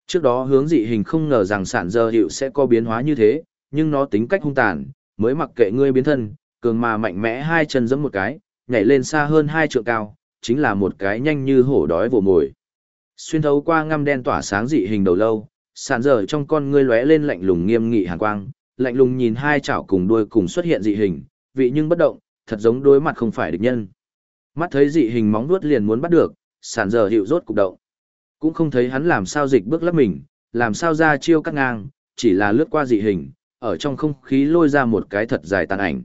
Trước đó hướng dị hình không ngờ rằng sản giờ hiệu sẽ có biến hóa như thế, nhưng nó tính cách hung tàn, mới mặc kệ ngươi biến thân, cường mà mạnh mẽ hai chân giẫm một cái, nhảy lên xa hơn hai trượng cao, chính là một cái nhanh như hổ đói vồ mồi. Xuyên thấu qua ngăm đen tỏa sáng dị hình đầu lâu, sàn dở trong con ngươi lóe lên lạnh lùng nghiêm nghị hàn quang, lạnh lùng nhìn hai chảo cùng đuôi cùng xuất hiện dị hình, vị nhưng bất động, thật giống đối mặt không phải địch nhân. Mắt thấy dị hình móng vuốt liền muốn bắt được, sàn dở hiệu rốt cục động. Cũng không thấy hắn làm sao dịch bước lấp mình, làm sao ra chiêu cắt ngang, chỉ là lướt qua dị hình, ở trong không khí lôi ra một cái thật dài tàn ảnh.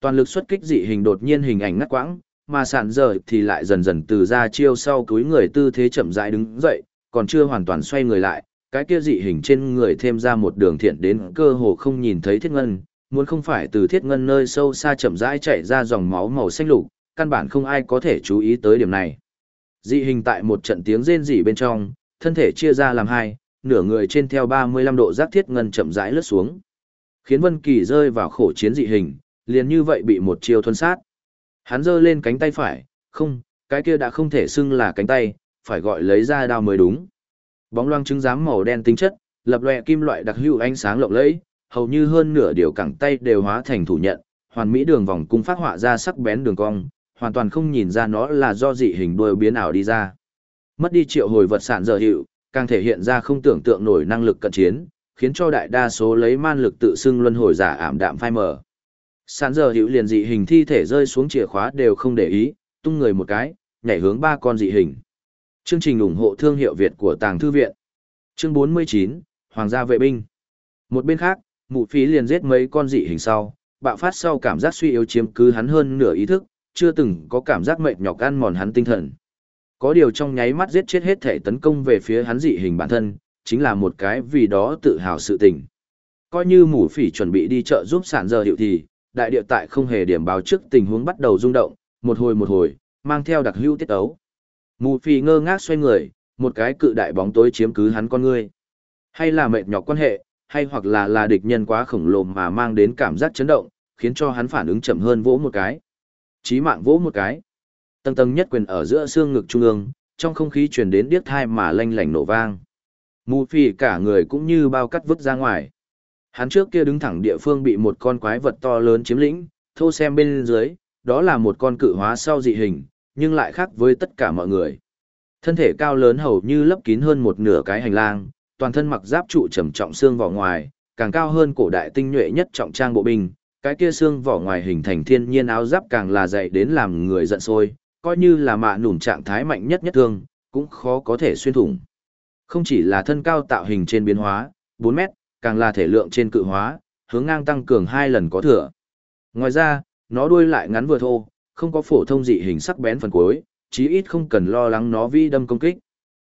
Toàn lực xuất kích dị hình đột nhiên hình ảnh ngắt quãng, mà sàn dở thì lại dần dần từ ra chiêu sau túi người tư thế chậm rãi đứng dậy, còn chưa hoàn toàn xoay người lại, cái kia dị hình trên người thêm ra một đường thiện đến cơ hồ không nhìn thấy thiết ngân, muốn không phải từ thiết ngân nơi sâu xa chậm rãi chạy ra dòng máu màu xanh lục, căn bản không ai có thể chú ý tới điểm này. Dị hình tại một trận tiếng rên rỉ bên trong, thân thể chia ra làm hai, nửa người trên theo 35 độ giác thiết ngân chậm rãi lướt xuống. Khiến Vân Kỳ rơi vào khổ chiến dị hình, liền như vậy bị một chiêu thuần sát. Hắn giơ lên cánh tay phải, không, cái kia đã không thể xưng là cánh tay, phải gọi lấy ra đao mới đúng. Bóng loang trứng giám màu đen tính chất, lập lòe kim loại đặc hữu ánh sáng lộng lẫy, hầu như hơn nửa điều cẳng tay đều hóa thành thủ nhận, hoàn mỹ đường vòng cung phát họa ra sắc bén đường cong, hoàn toàn không nhìn ra nó là do dị hình đuôi biến ảo đi ra. Mất đi triệu hồi vật sản giờ hiệu, càng thể hiện ra không tưởng tượng nổi năng lực cận chiến, khiến cho đại đa số lấy man lực tự xưng luân hồi giả ảm đạm phai mờ. Sản giờ hiệu liền dị hình thi thể rơi xuống chìa khóa đều không để ý, tung người một cái, nhảy hướng ba con dị hình. Chương trình ủng hộ thương hiệu Việt của Tàng Thư Viện. Chương 49, Hoàng gia vệ binh. Một bên khác, mụ phí liền giết mấy con dị hình sau, bạo phát sau cảm giác suy yếu chiếm cứ hắn hơn nửa ý thức, chưa từng có cảm giác mệt nhọc ăn mòn hắn tinh thần. Có điều trong nháy mắt giết chết hết thể tấn công về phía hắn dị hình bản thân, chính là một cái vì đó tự hào sự tình. Coi như mù phỉ chuẩn bị đi chợ giúp sản giờ hiệu thì, đại địa tại không hề điểm báo trước tình huống bắt đầu rung động, một hồi một hồi, mang theo đặc hữu tiết ấu. Mù phỉ ngơ ngác xoay người, một cái cự đại bóng tối chiếm cứ hắn con ngươi. Hay là mệt nhọc quan hệ, hay hoặc là là địch nhân quá khổng lồ mà mang đến cảm giác chấn động, khiến cho hắn phản ứng chậm hơn vỗ một cái. Chí mạng vỗ một cái. Tầng tầng nhất quyền ở giữa xương ngực trung ương, trong không khí truyền đến điếc thai mà lanh lảnh nổ vang. Mù phỉ cả người cũng như bao cắt vứt ra ngoài. Hắn trước kia đứng thẳng địa phương bị một con quái vật to lớn chiếm lĩnh, thô xem bên dưới, đó là một con cự hóa sau dị hình, nhưng lại khác với tất cả mọi người. Thân thể cao lớn hầu như lấp kín hơn một nửa cái hành lang, toàn thân mặc giáp trụ trầm trọng xương vỏ ngoài, càng cao hơn cổ đại tinh nhuệ nhất trọng trang bộ binh, cái kia xương vỏ ngoài hình thành thiên nhiên áo giáp càng là dày đến làm người giận sôi, coi như là mạ nủn trạng thái mạnh nhất nhất thương, cũng khó có thể xuyên thủng. Không chỉ là thân cao tạo hình trên biến hóa, 4 mét, càng là thể lượng trên cự hóa, hướng ngang tăng cường hai lần có thừa. Ngoài ra, nó đuôi lại ngắn vừa thô, không có phổ thông dị hình sắc bén phần cuối, chí ít không cần lo lắng nó vi đâm công kích.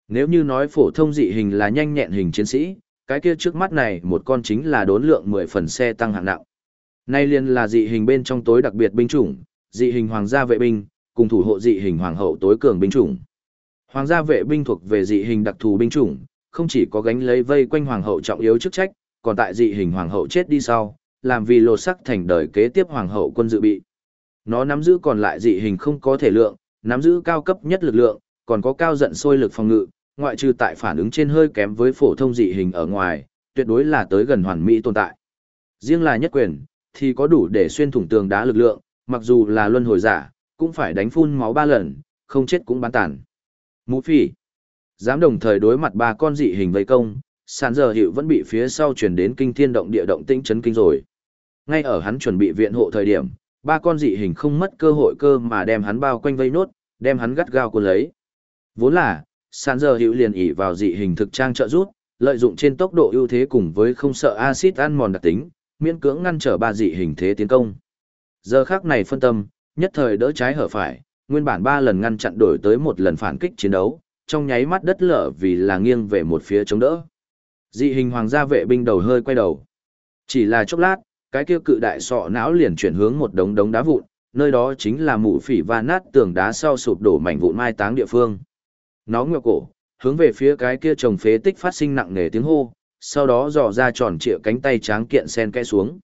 Nếu như nói phổ thông dị hình là nhanh nhẹn hình chiến sĩ, cái kia trước mắt này một con chính là đốn lượng 10 phần xe tăng hạng nặng. Nay liền là dị hình bên trong tối đặc biệt binh chủng, dị hình hoàng gia vệ binh, cùng thủ hộ dị hình hoàng hậu tối cường binh chủng. Hoàng gia vệ binh thuộc về dị hình đặc thù binh chủng, không chỉ có gánh lấy vây quanh hoàng hậu trọng yếu chức trách, còn tại dị hình hoàng hậu chết đi sau, làm vì lột sắc thành đời kế tiếp hoàng hậu quân dự bị. Nó nắm giữ còn lại dị hình không có thể lượng, nắm giữ cao cấp nhất lực lượng, còn có cao giận sôi lực phòng ngự, ngoại trừ tại phản ứng trên hơi kém với phổ thông dị hình ở ngoài, tuyệt đối là tới gần hoàn mỹ tồn tại. Riêng là nhất quyền, thì có đủ để xuyên thủng tường đá lực lượng, mặc dù là luân hồi giả, cũng phải đánh phun máu ba lần, không chết cũng bán tàn. Mũ phỉ, dám đồng thời đối mặt ba con dị hình vây công, sàn giờ hiệu vẫn bị phía sau chuyển đến kinh thiên động địa động tĩnh chấn kinh rồi. Ngay ở hắn chuẩn bị viện hộ thời điểm, ba con dị hình không mất cơ hội cơ mà đem hắn bao quanh vây nốt, đem hắn gắt gao cuốn lấy. Vốn là, sàn giờ hữu liền ỉ vào dị hình thực trang trợ rút, lợi dụng trên tốc độ ưu thế cùng với không sợ axit ăn mòn đặc tính, miễn cưỡng ngăn trở ba dị hình thế tiến công. Giờ khác này phân tâm, nhất thời đỡ trái hở phải, nguyên bản ba lần ngăn chặn đổi tới một lần phản kích chiến đấu, trong nháy mắt đất lở vì là nghiêng về một phía chống đỡ. Dị hình hoàng gia vệ binh đầu hơi quay đầu. Chỉ là chốc lát, cái kia cự đại sọ não liền chuyển hướng một đống đống đá vụn, nơi đó chính là mụ phỉ và nát tường đá sau sụp đổ mảnh vụn mai táng địa phương. Nó ngược cổ, hướng về phía cái kia trồng phế tích phát sinh nặng nề tiếng hô, sau đó dò ra tròn trịa cánh tay tráng kiện sen kẽ xuống.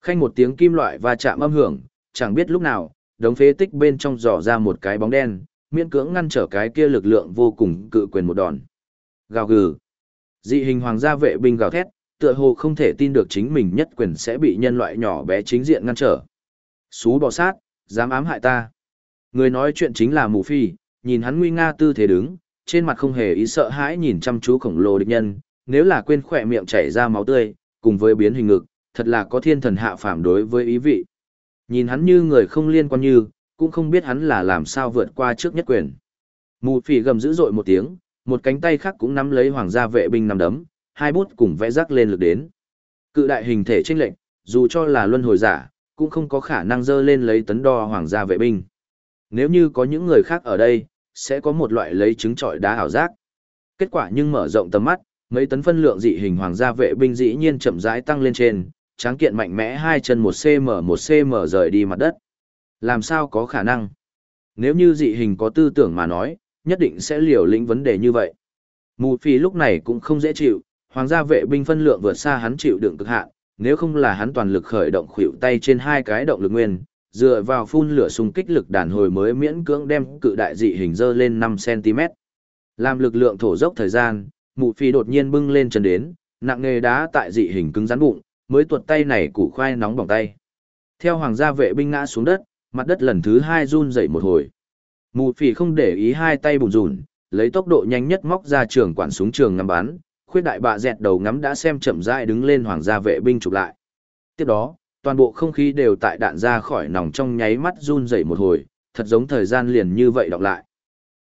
Khanh một tiếng kim loại va chạm âm hưởng, chẳng biết lúc nào, đống phế tích bên trong dò ra một cái bóng đen, miễn cưỡng ngăn trở cái kia lực lượng vô cùng cự quyền một đòn. Gào gừ. Dị hình hoàng gia vệ binh gào thét, tựa hồ không thể tin được chính mình nhất quyền sẽ bị nhân loại nhỏ bé chính diện ngăn trở. Xú bò sát, dám ám hại ta. Người nói chuyện chính là mù phi, nhìn hắn nguy nga tư thế đứng, trên mặt không hề ý sợ hãi nhìn chăm chú khổng lồ địch nhân, nếu là quên khỏe miệng chảy ra máu tươi, cùng với biến hình ngực, thật là có thiên thần hạ phàm đối với ý vị. Nhìn hắn như người không liên quan như, cũng không biết hắn là làm sao vượt qua trước nhất quyền. Mù phỉ gầm dữ dội một tiếng, một cánh tay khác cũng nắm lấy hoàng gia vệ binh nằm đấm, hai bút cùng vẽ rắc lên lực đến. Cự đại hình thể chênh lệnh, dù cho là luân hồi giả, cũng không có khả năng dơ lên lấy tấn đo hoàng gia vệ binh. Nếu như có những người khác ở đây, sẽ có một loại lấy trứng trọi đá ảo giác. Kết quả nhưng mở rộng tầm mắt, Mấy tấn phân lượng dị hình hoàng gia vệ binh dĩ nhiên chậm rãi tăng lên trên, tráng kiện mạnh mẽ hai chân một cm một cm rời đi mặt đất. Làm sao có khả năng? Nếu như dị hình có tư tưởng mà nói, nhất định sẽ liều lĩnh vấn đề như vậy. Mù phi lúc này cũng không dễ chịu, hoàng gia vệ binh phân lượng vượt xa hắn chịu đựng cực hạn, nếu không là hắn toàn lực khởi động khuỷu tay trên hai cái động lực nguyên, dựa vào phun lửa xung kích lực đàn hồi mới miễn cưỡng đem cự đại dị hình dơ lên 5 cm. Làm lực lượng thổ dốc thời gian, mụ phi đột nhiên bưng lên chân đến, nặng nghề đá tại dị hình cứng rắn bụng, mới tuột tay này củ khoai nóng bỏng tay. Theo hoàng gia vệ binh ngã xuống đất, mặt đất lần thứ hai run dậy một hồi. Mụ phỉ không để ý hai tay bùn rùn, lấy tốc độ nhanh nhất móc ra trường quản súng trường ngắm bắn, khuyết đại bạ dẹt đầu ngắm đã xem chậm rãi đứng lên hoàng gia vệ binh chụp lại. Tiếp đó, toàn bộ không khí đều tại đạn ra khỏi nòng trong nháy mắt run rẩy một hồi, thật giống thời gian liền như vậy đọc lại.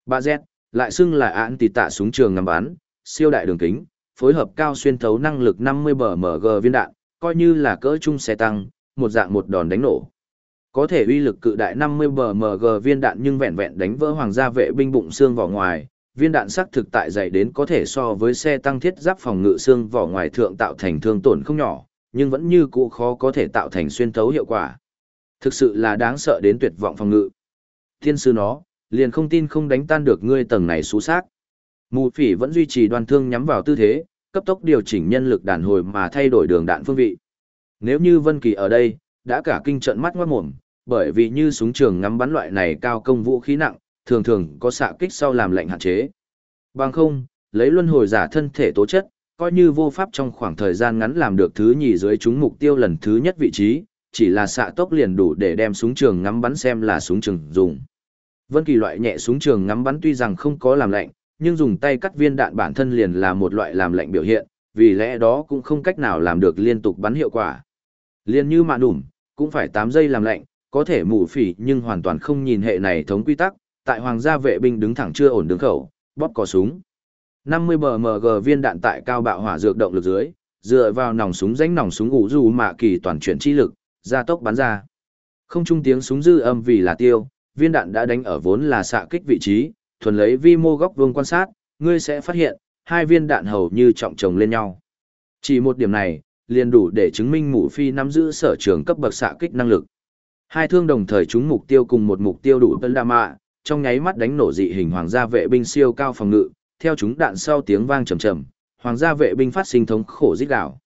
Bạ dẹt, lại xưng là án tỷ tạ súng trường ngắm bắn, siêu đại đường kính, phối hợp cao xuyên thấu năng lực 50 BMG viên đạn, coi như là cỡ trung xe tăng, một dạng một đòn đánh nổ. Có thể uy lực cự đại 50 BMG viên đạn nhưng vẹn vẹn đánh vỡ hoàng gia vệ binh bụng xương vào ngoài, viên đạn sắc thực tại dày đến có thể so với xe tăng thiết giáp phòng ngự xương vỏ ngoài thượng tạo thành thương tổn không nhỏ, nhưng vẫn như cũ khó có thể tạo thành xuyên thấu hiệu quả. Thực sự là đáng sợ đến tuyệt vọng phòng ngự. Thiên sư nó, liền không tin không đánh tan được ngươi tầng này xú xác. Mù phỉ vẫn duy trì đoan thương nhắm vào tư thế, cấp tốc điều chỉnh nhân lực đàn hồi mà thay đổi đường đạn phương vị. Nếu như Vân Kỳ ở đây, đã cả kinh trận mắt ngoát mồm, bởi vì như súng trường ngắm bắn loại này cao công vũ khí nặng, thường thường có xạ kích sau làm lệnh hạn chế. Bằng không, lấy luân hồi giả thân thể tố chất, coi như vô pháp trong khoảng thời gian ngắn làm được thứ nhì dưới chúng mục tiêu lần thứ nhất vị trí, chỉ là xạ tốc liền đủ để đem súng trường ngắm bắn xem là súng trường dùng. Vân Kỳ loại nhẹ súng trường ngắm bắn tuy rằng không có làm lệnh, nhưng dùng tay cắt viên đạn bản thân liền là một loại làm lệnh biểu hiện, vì lẽ đó cũng không cách nào làm được liên tục bắn hiệu quả. Liên như mạ nủm, cũng phải 8 giây làm lệnh, có thể mù phỉ nhưng hoàn toàn không nhìn hệ này thống quy tắc, tại hoàng gia vệ binh đứng thẳng chưa ổn đứng khẩu, bóp cò súng. 50 BMG viên đạn tại cao bạo hỏa dược động lực dưới, dựa vào nòng súng rãnh nòng súng ngủ dù mạ kỳ toàn chuyển chi lực, gia tốc bắn ra. Không trung tiếng súng dư âm vì là tiêu, viên đạn đã đánh ở vốn là xạ kích vị trí, thuần lấy vi mô góc vuông quan sát, ngươi sẽ phát hiện, hai viên đạn hầu như trọng chồng lên nhau. Chỉ một điểm này, liền đủ để chứng minh mũ phi nắm giữ sở trường cấp bậc xạ kích năng lực. Hai thương đồng thời trúng mục tiêu cùng một mục tiêu đủ tân đa mạ, trong nháy mắt đánh nổ dị hình hoàng gia vệ binh siêu cao phòng ngự, theo chúng đạn sau tiếng vang trầm trầm, hoàng gia vệ binh phát sinh thống khổ rít gào.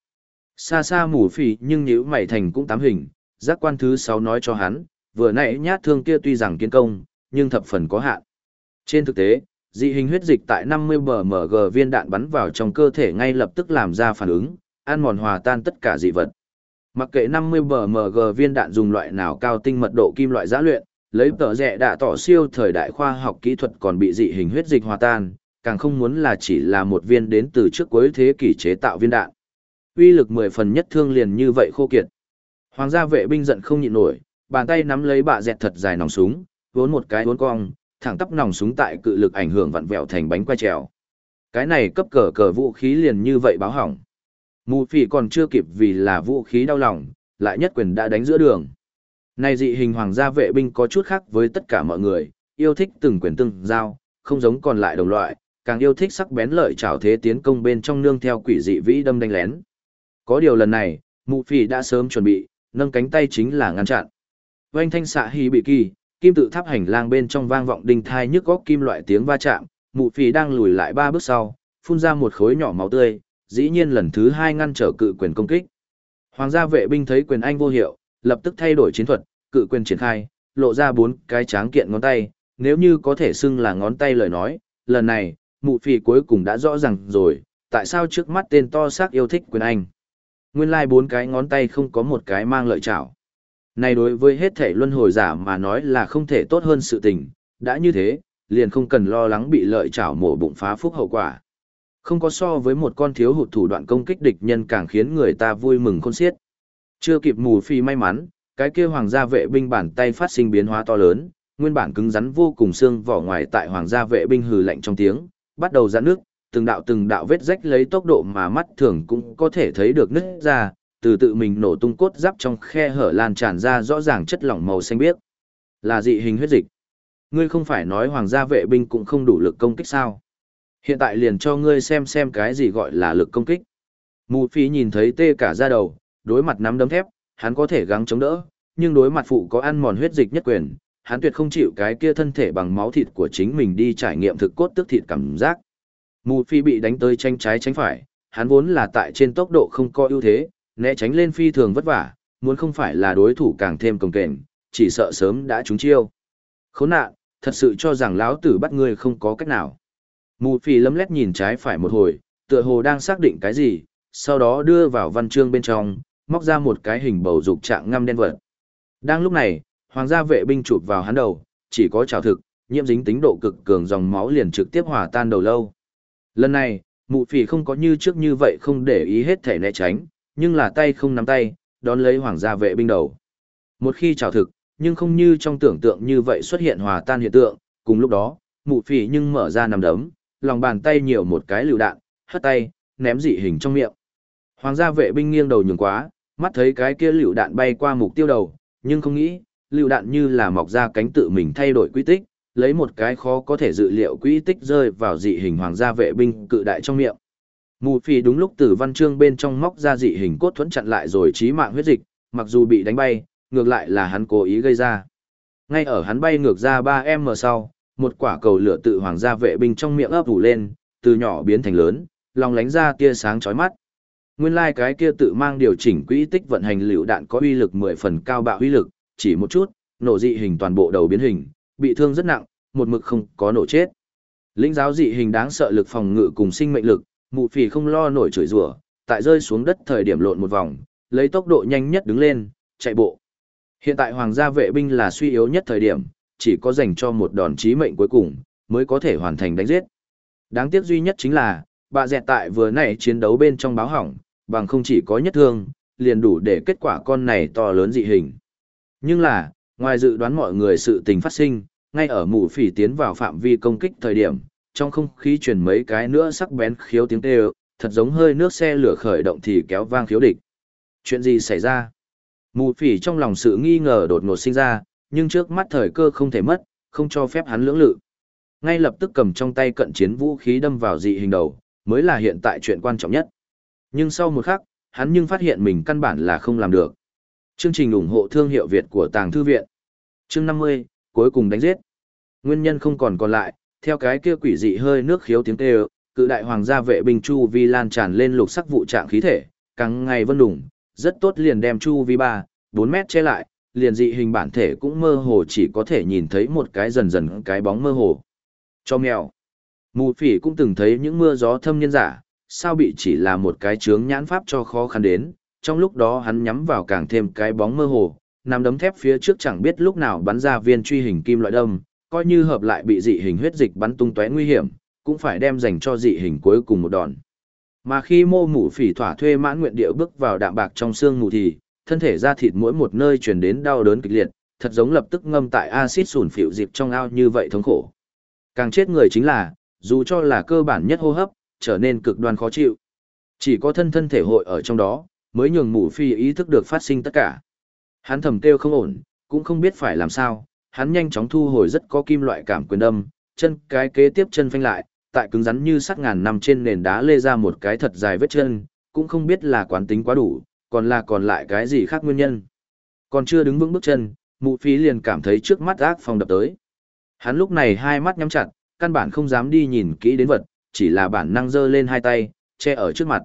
Xa xa mù phì nhưng nhíu mày thành cũng tám hình, giác quan thứ sáu nói cho hắn, vừa nãy nhát thương kia tuy rằng kiến công, nhưng thập phần có hạn. Trên thực tế, dị hình huyết dịch tại 50 BMG viên đạn bắn vào trong cơ thể ngay lập tức làm ra phản ứng, ăn mòn hòa tan tất cả dị vật. Mặc kệ 50 BMG viên đạn dùng loại nào cao tinh mật độ kim loại giã luyện, lấy tờ rẻ đã tỏ siêu thời đại khoa học kỹ thuật còn bị dị hình huyết dịch hòa tan, càng không muốn là chỉ là một viên đến từ trước cuối thế kỷ chế tạo viên đạn. Uy lực 10 phần nhất thương liền như vậy khô kiệt. Hoàng gia vệ binh giận không nhịn nổi, bàn tay nắm lấy bạ dẹt thật dài nòng súng, vốn một cái vốn cong, thẳng tắp nòng súng tại cự lực ảnh hưởng vặn vẹo thành bánh quay trèo. Cái này cấp cờ cờ vũ khí liền như vậy báo hỏng. Mù phỉ còn chưa kịp vì là vũ khí đau lòng, lại nhất quyền đã đánh giữa đường. Này dị hình hoàng gia vệ binh có chút khác với tất cả mọi người, yêu thích từng quyền từng giao, không giống còn lại đồng loại, càng yêu thích sắc bén lợi trảo thế tiến công bên trong nương theo quỷ dị vĩ đâm đánh lén. Có điều lần này, mụ phỉ đã sớm chuẩn bị, nâng cánh tay chính là ngăn chặn. Vành thanh xạ hí bị kỳ, kim tự tháp hành lang bên trong vang vọng đinh thai nhức góc kim loại tiếng va chạm, mụ phỉ đang lùi lại ba bước sau, phun ra một khối nhỏ máu tươi, dĩ nhiên lần thứ hai ngăn trở cự quyền công kích. Hoàng gia vệ binh thấy quyền anh vô hiệu, lập tức thay đổi chiến thuật, cự quyền triển khai, lộ ra bốn cái tráng kiện ngón tay, nếu như có thể xưng là ngón tay lời nói, lần này, mụ phì cuối cùng đã rõ ràng rồi, tại sao trước mắt tên to xác yêu thích quyền anh. Nguyên lai like bốn cái ngón tay không có một cái mang lợi chảo. Này đối với hết thể luân hồi giả mà nói là không thể tốt hơn sự tình, đã như thế, liền không cần lo lắng bị lợi chảo mổ bụng phá phúc hậu quả. Không có so với một con thiếu hụt thủ đoạn công kích địch nhân càng khiến người ta vui mừng khôn xiết. Chưa kịp mù phi may mắn, cái kia hoàng gia vệ binh bản tay phát sinh biến hóa to lớn, nguyên bản cứng rắn vô cùng xương vỏ ngoài tại hoàng gia vệ binh hừ lạnh trong tiếng, bắt đầu ra nước, từng đạo từng đạo vết rách lấy tốc độ mà mắt thường cũng có thể thấy được nứt ra, từ tự mình nổ tung cốt giáp trong khe hở lan tràn ra rõ ràng chất lỏng màu xanh biếc. Là dị hình huyết dịch. Ngươi không phải nói hoàng gia vệ binh cũng không đủ lực công kích sao? Hiện tại liền cho ngươi xem xem cái gì gọi là lực công kích. Mù phí nhìn thấy tê cả da đầu, đối mặt nắm đấm thép, hắn có thể gắng chống đỡ, nhưng đối mặt phụ có ăn mòn huyết dịch nhất quyền, hắn tuyệt không chịu cái kia thân thể bằng máu thịt của chính mình đi trải nghiệm thực cốt tức thịt cảm giác. Mù phi bị đánh tới tranh trái tránh phải, hắn vốn là tại trên tốc độ không có ưu thế, né tránh lên phi thường vất vả, muốn không phải là đối thủ càng thêm công kềnh, chỉ sợ sớm đã trúng chiêu. Khốn nạn, thật sự cho rằng lão tử bắt ngươi không có cách nào. Mù phi lấm lét nhìn trái phải một hồi, tựa hồ đang xác định cái gì, sau đó đưa vào văn chương bên trong, móc ra một cái hình bầu dục trạng ngăm đen vật. Đang lúc này, hoàng gia vệ binh chụp vào hắn đầu, chỉ có trào thực, nhiễm dính tính độ cực cường dòng máu liền trực tiếp hòa tan đầu lâu. Lần này, mụ phỉ không có như trước như vậy không để ý hết thể né tránh, nhưng là tay không nắm tay, đón lấy hoàng gia vệ binh đầu. Một khi trào thực, nhưng không như trong tưởng tượng như vậy xuất hiện hòa tan hiện tượng, cùng lúc đó, mụ phỉ nhưng mở ra nằm đấm, lòng bàn tay nhiều một cái lựu đạn, hất tay, ném dị hình trong miệng. Hoàng gia vệ binh nghiêng đầu nhường quá, mắt thấy cái kia lựu đạn bay qua mục tiêu đầu, nhưng không nghĩ, lựu đạn như là mọc ra cánh tự mình thay đổi quy tích, lấy một cái khó có thể dự liệu quy tích rơi vào dị hình hoàng gia vệ binh cự đại trong miệng. Mù phi đúng lúc từ văn chương bên trong móc ra dị hình cốt thuẫn chặn lại rồi trí mạng huyết dịch, mặc dù bị đánh bay, ngược lại là hắn cố ý gây ra. Ngay ở hắn bay ngược ra 3M sau, một quả cầu lửa tự hoàng gia vệ binh trong miệng ấp ủ lên, từ nhỏ biến thành lớn, lòng lánh ra tia sáng chói mắt. Nguyên lai like cái kia tự mang điều chỉnh quỹ tích vận hành liều đạn có uy lực 10 phần cao bạo uy lực, chỉ một chút, nổ dị hình toàn bộ đầu biến hình, bị thương rất nặng, một mực không có nổ chết. Linh giáo dị hình đáng sợ lực phòng ngự cùng sinh mệnh lực, mụ phì không lo nổi chửi rủa, tại rơi xuống đất thời điểm lộn một vòng, lấy tốc độ nhanh nhất đứng lên, chạy bộ. Hiện tại hoàng gia vệ binh là suy yếu nhất thời điểm, chỉ có dành cho một đòn chí mệnh cuối cùng, mới có thể hoàn thành đánh giết. Đáng tiếc duy nhất chính là, bà dẹt tại vừa nãy chiến đấu bên trong báo hỏng, bằng không chỉ có nhất thương, liền đủ để kết quả con này to lớn dị hình. Nhưng là, ngoài dự đoán mọi người sự tình phát sinh, ngay ở mù phỉ tiến vào phạm vi công kích thời điểm, trong không khí truyền mấy cái nữa sắc bén khiếu tiếng kêu, thật giống hơi nước xe lửa khởi động thì kéo vang khiếu địch. Chuyện gì xảy ra? Mù phỉ trong lòng sự nghi ngờ đột ngột sinh ra, nhưng trước mắt thời cơ không thể mất, không cho phép hắn lưỡng lự. Ngay lập tức cầm trong tay cận chiến vũ khí đâm vào dị hình đầu, mới là hiện tại chuyện quan trọng nhất. Nhưng sau một khắc, hắn nhưng phát hiện mình căn bản là không làm được. Chương trình ủng hộ thương hiệu Việt của Tàng Thư Viện. Chương 50, cuối cùng đánh giết. Nguyên nhân không còn còn lại, theo cái kia quỷ dị hơi nước khiếu tiếng kêu, cự đại hoàng gia vệ binh chu vi lan tràn lên lục sắc vụ trạng khí thể, càng ngày vân đủng, rất tốt liền đem chu vi 3, 4 mét che lại, liền dị hình bản thể cũng mơ hồ chỉ có thể nhìn thấy một cái dần dần cái bóng mơ hồ. Cho mèo. Mù phỉ cũng từng thấy những mưa gió thâm nhân giả, sao bị chỉ là một cái chướng nhãn pháp cho khó khăn đến, trong lúc đó hắn nhắm vào càng thêm cái bóng mơ hồ, nằm đấm thép phía trước chẳng biết lúc nào bắn ra viên truy hình kim loại đâm, coi như hợp lại bị dị hình huyết dịch bắn tung tóe nguy hiểm, cũng phải đem dành cho dị hình cuối cùng một đòn. Mà khi mô mủ phỉ thỏa thuê mãn nguyện địa bước vào đạm bạc trong xương mù thì, thân thể da thịt mỗi một nơi truyền đến đau đớn kịch liệt, thật giống lập tức ngâm tại axit sủn phịu dịp trong ao như vậy thống khổ. Càng chết người chính là, dù cho là cơ bản nhất hô hấp, trở nên cực đoan khó chịu. Chỉ có thân thân thể hội ở trong đó, mới nhường mù phi ý thức được phát sinh tất cả. Hắn thầm kêu không ổn, cũng không biết phải làm sao, hắn nhanh chóng thu hồi rất có kim loại cảm quyền đâm, chân cái kế tiếp chân phanh lại, tại cứng rắn như sắt ngàn năm trên nền đá lê ra một cái thật dài vết chân, cũng không biết là quán tính quá đủ, còn là còn lại cái gì khác nguyên nhân. Còn chưa đứng vững bước chân, mụ phí liền cảm thấy trước mắt ác phòng đập tới. Hắn lúc này hai mắt nhắm chặt, căn bản không dám đi nhìn kỹ đến vật, chỉ là bản năng giơ lên hai tay, che ở trước mặt.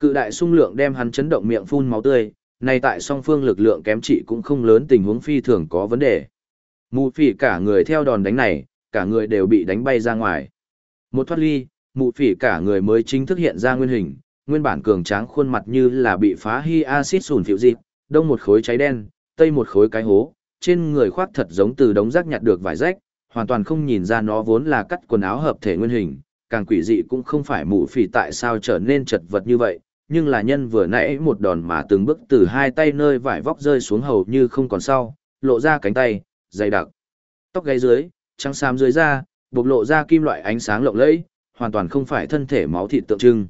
Cự đại sung lượng đem hắn chấn động miệng phun máu tươi, này tại song phương lực lượng kém trị cũng không lớn tình huống phi thường có vấn đề. Mù phỉ cả người theo đòn đánh này, cả người đều bị đánh bay ra ngoài. Một thoát ly, mù phỉ cả người mới chính thức hiện ra nguyên hình, nguyên bản cường tráng khuôn mặt như là bị phá hy acid sùn phiệu dịp, đông một khối cháy đen, tây một khối cái hố, trên người khoác thật giống từ đống rác nhặt được vải rách, hoàn toàn không nhìn ra nó vốn là cắt quần áo hợp thể nguyên hình, càng quỷ dị cũng không phải mù phỉ tại sao trở nên chật vật như vậy, nhưng là nhân vừa nãy một đòn mà từng bước từ hai tay nơi vải vóc rơi xuống hầu như không còn sau, lộ ra cánh tay, dày đặc. Tóc gáy dưới, trắng xám dưới da, bộc lộ ra kim loại ánh sáng lộng lẫy, hoàn toàn không phải thân thể máu thịt tượng trưng.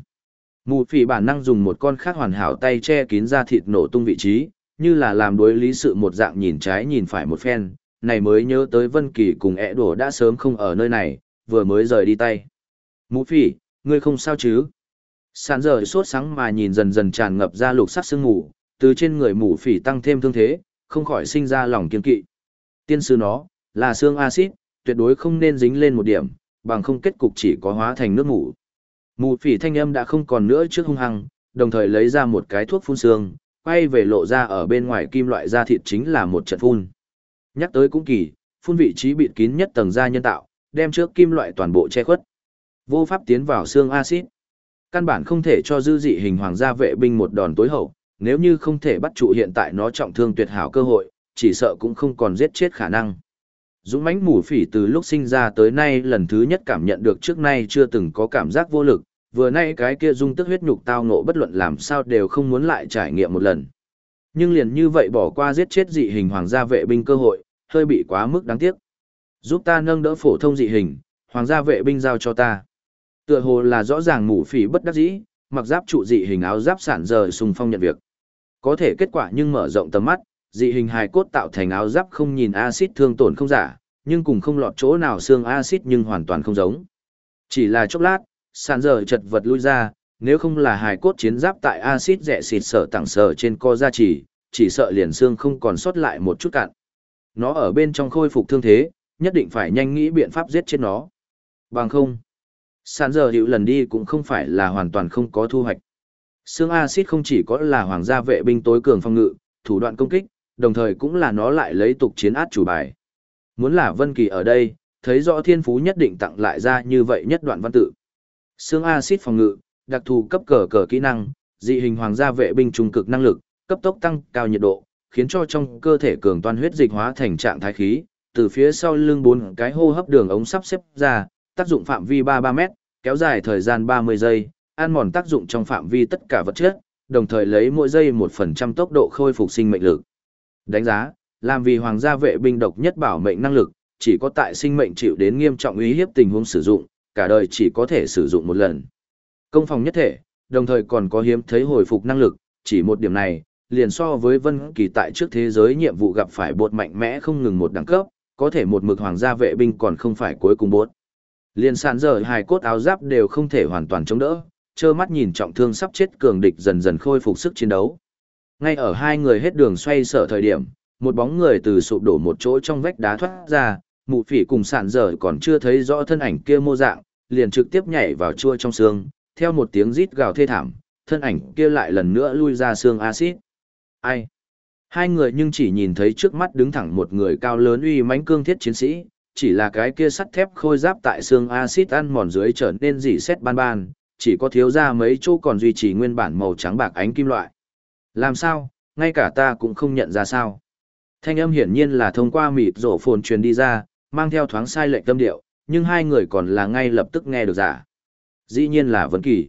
Mù phỉ bản năng dùng một con khác hoàn hảo tay che kín da thịt nổ tung vị trí, như là làm đối lý sự một dạng nhìn trái nhìn phải một phen, này mới nhớ tới Vân Kỳ cùng ẻ đổ đã sớm không ở nơi này, vừa mới rời đi tay. Mũ phỉ, ngươi không sao chứ? Sàn giờ sốt sáng mà nhìn dần dần tràn ngập ra lục sắc sương mù, từ trên người mũ phỉ tăng thêm thương thế, không khỏi sinh ra lòng kiên kỵ. Tiên sư nó, là xương axit, tuyệt đối không nên dính lên một điểm, bằng không kết cục chỉ có hóa thành nước mủ. Mù phỉ thanh âm đã không còn nữa trước hung hăng, đồng thời lấy ra một cái thuốc phun xương, quay về lộ ra ở bên ngoài kim loại da thịt chính là một trận phun. Nhắc tới cũng kỳ, phun vị trí bịt kín nhất tầng da nhân tạo, đem trước kim loại toàn bộ che khuất. Vô pháp tiến vào xương axit. Căn bản không thể cho dư dị hình hoàng gia vệ binh một đòn tối hậu, nếu như không thể bắt trụ hiện tại nó trọng thương tuyệt hảo cơ hội, chỉ sợ cũng không còn giết chết khả năng. Dũng mãnh mù phỉ từ lúc sinh ra tới nay lần thứ nhất cảm nhận được trước nay chưa từng có cảm giác vô lực, vừa nay cái kia dung tức huyết nhục tao ngộ bất luận làm sao đều không muốn lại trải nghiệm một lần. Nhưng liền như vậy bỏ qua giết chết dị hình hoàng gia vệ binh cơ hội, hơi bị quá mức đáng tiếc. Giúp ta nâng đỡ phổ thông dị hình, hoàng gia vệ binh giao cho ta. Tựa hồ là rõ ràng mù phỉ bất đắc dĩ, mặc giáp trụ dị hình áo giáp sản giờ sùng phong nhận việc. Có thể kết quả nhưng mở rộng tầm mắt, dị hình hài cốt tạo thành áo giáp không nhìn axit thương tổn không giả, nhưng cùng không lọt chỗ nào xương axit nhưng hoàn toàn không giống. Chỉ là chốc lát, sàn giờ chật vật lui ra, nếu không là hài cốt chiến giáp tại axit rẻ xịt sở tặng sở trên co gia chỉ, chỉ sợ liền xương không còn sót lại một chút cạn. Nó ở bên trong khôi phục thương thế, nhất định phải nhanh nghĩ biện pháp giết chết nó. Bằng không, sàn giờ hiệu lần đi cũng không phải là hoàn toàn không có thu hoạch. Xương axit không chỉ có là hoàng gia vệ binh tối cường phòng ngự, thủ đoạn công kích, đồng thời cũng là nó lại lấy tục chiến át chủ bài. Muốn là Vân Kỳ ở đây, thấy rõ thiên phú nhất định tặng lại ra như vậy nhất đoạn văn tự. Xương axit phòng ngự, đặc thù cấp cờ cờ kỹ năng, dị hình hoàng gia vệ binh trung cực năng lực, cấp tốc tăng cao nhiệt độ, khiến cho trong cơ thể cường toan huyết dịch hóa thành trạng thái khí, từ phía sau lưng bốn cái hô hấp đường ống sắp xếp ra, tác dụng phạm vi 33m, kéo dài thời gian 30 giây, ăn mòn tác dụng trong phạm vi tất cả vật chất, đồng thời lấy mỗi giây 1% tốc độ khôi phục sinh mệnh lực. Đánh giá, làm vì hoàng gia vệ binh độc nhất bảo mệnh năng lực, chỉ có tại sinh mệnh chịu đến nghiêm trọng uy hiếp tình huống sử dụng, cả đời chỉ có thể sử dụng một lần. Công phòng nhất thể, đồng thời còn có hiếm thấy hồi phục năng lực, chỉ một điểm này, liền so với Vân Kỳ tại trước thế giới nhiệm vụ gặp phải bột mạnh mẽ không ngừng một đẳng cấp, có thể một mực hoàng gia vệ binh còn không phải cuối cùng bột. Liên sàn giờ hài cốt áo giáp đều không thể hoàn toàn chống đỡ, trơ mắt nhìn trọng thương sắp chết cường địch dần dần khôi phục sức chiến đấu. Ngay ở hai người hết đường xoay sở thời điểm, một bóng người từ sụp đổ một chỗ trong vách đá thoát ra, mụ phỉ cùng sàn dở còn chưa thấy rõ thân ảnh kia mô dạng, liền trực tiếp nhảy vào chua trong xương, theo một tiếng rít gào thê thảm, thân ảnh kia lại lần nữa lui ra xương axit. Ai? Hai người nhưng chỉ nhìn thấy trước mắt đứng thẳng một người cao lớn uy mãnh cương thiết chiến sĩ, chỉ là cái kia sắt thép khôi giáp tại xương axit ăn mòn dưới trở nên dỉ xét ban ban, chỉ có thiếu ra mấy chỗ còn duy trì nguyên bản màu trắng bạc ánh kim loại. Làm sao, ngay cả ta cũng không nhận ra sao. Thanh âm hiển nhiên là thông qua mịt rổ phồn truyền đi ra, mang theo thoáng sai lệch tâm điệu, nhưng hai người còn là ngay lập tức nghe được giả. Dĩ nhiên là Vân Kỳ.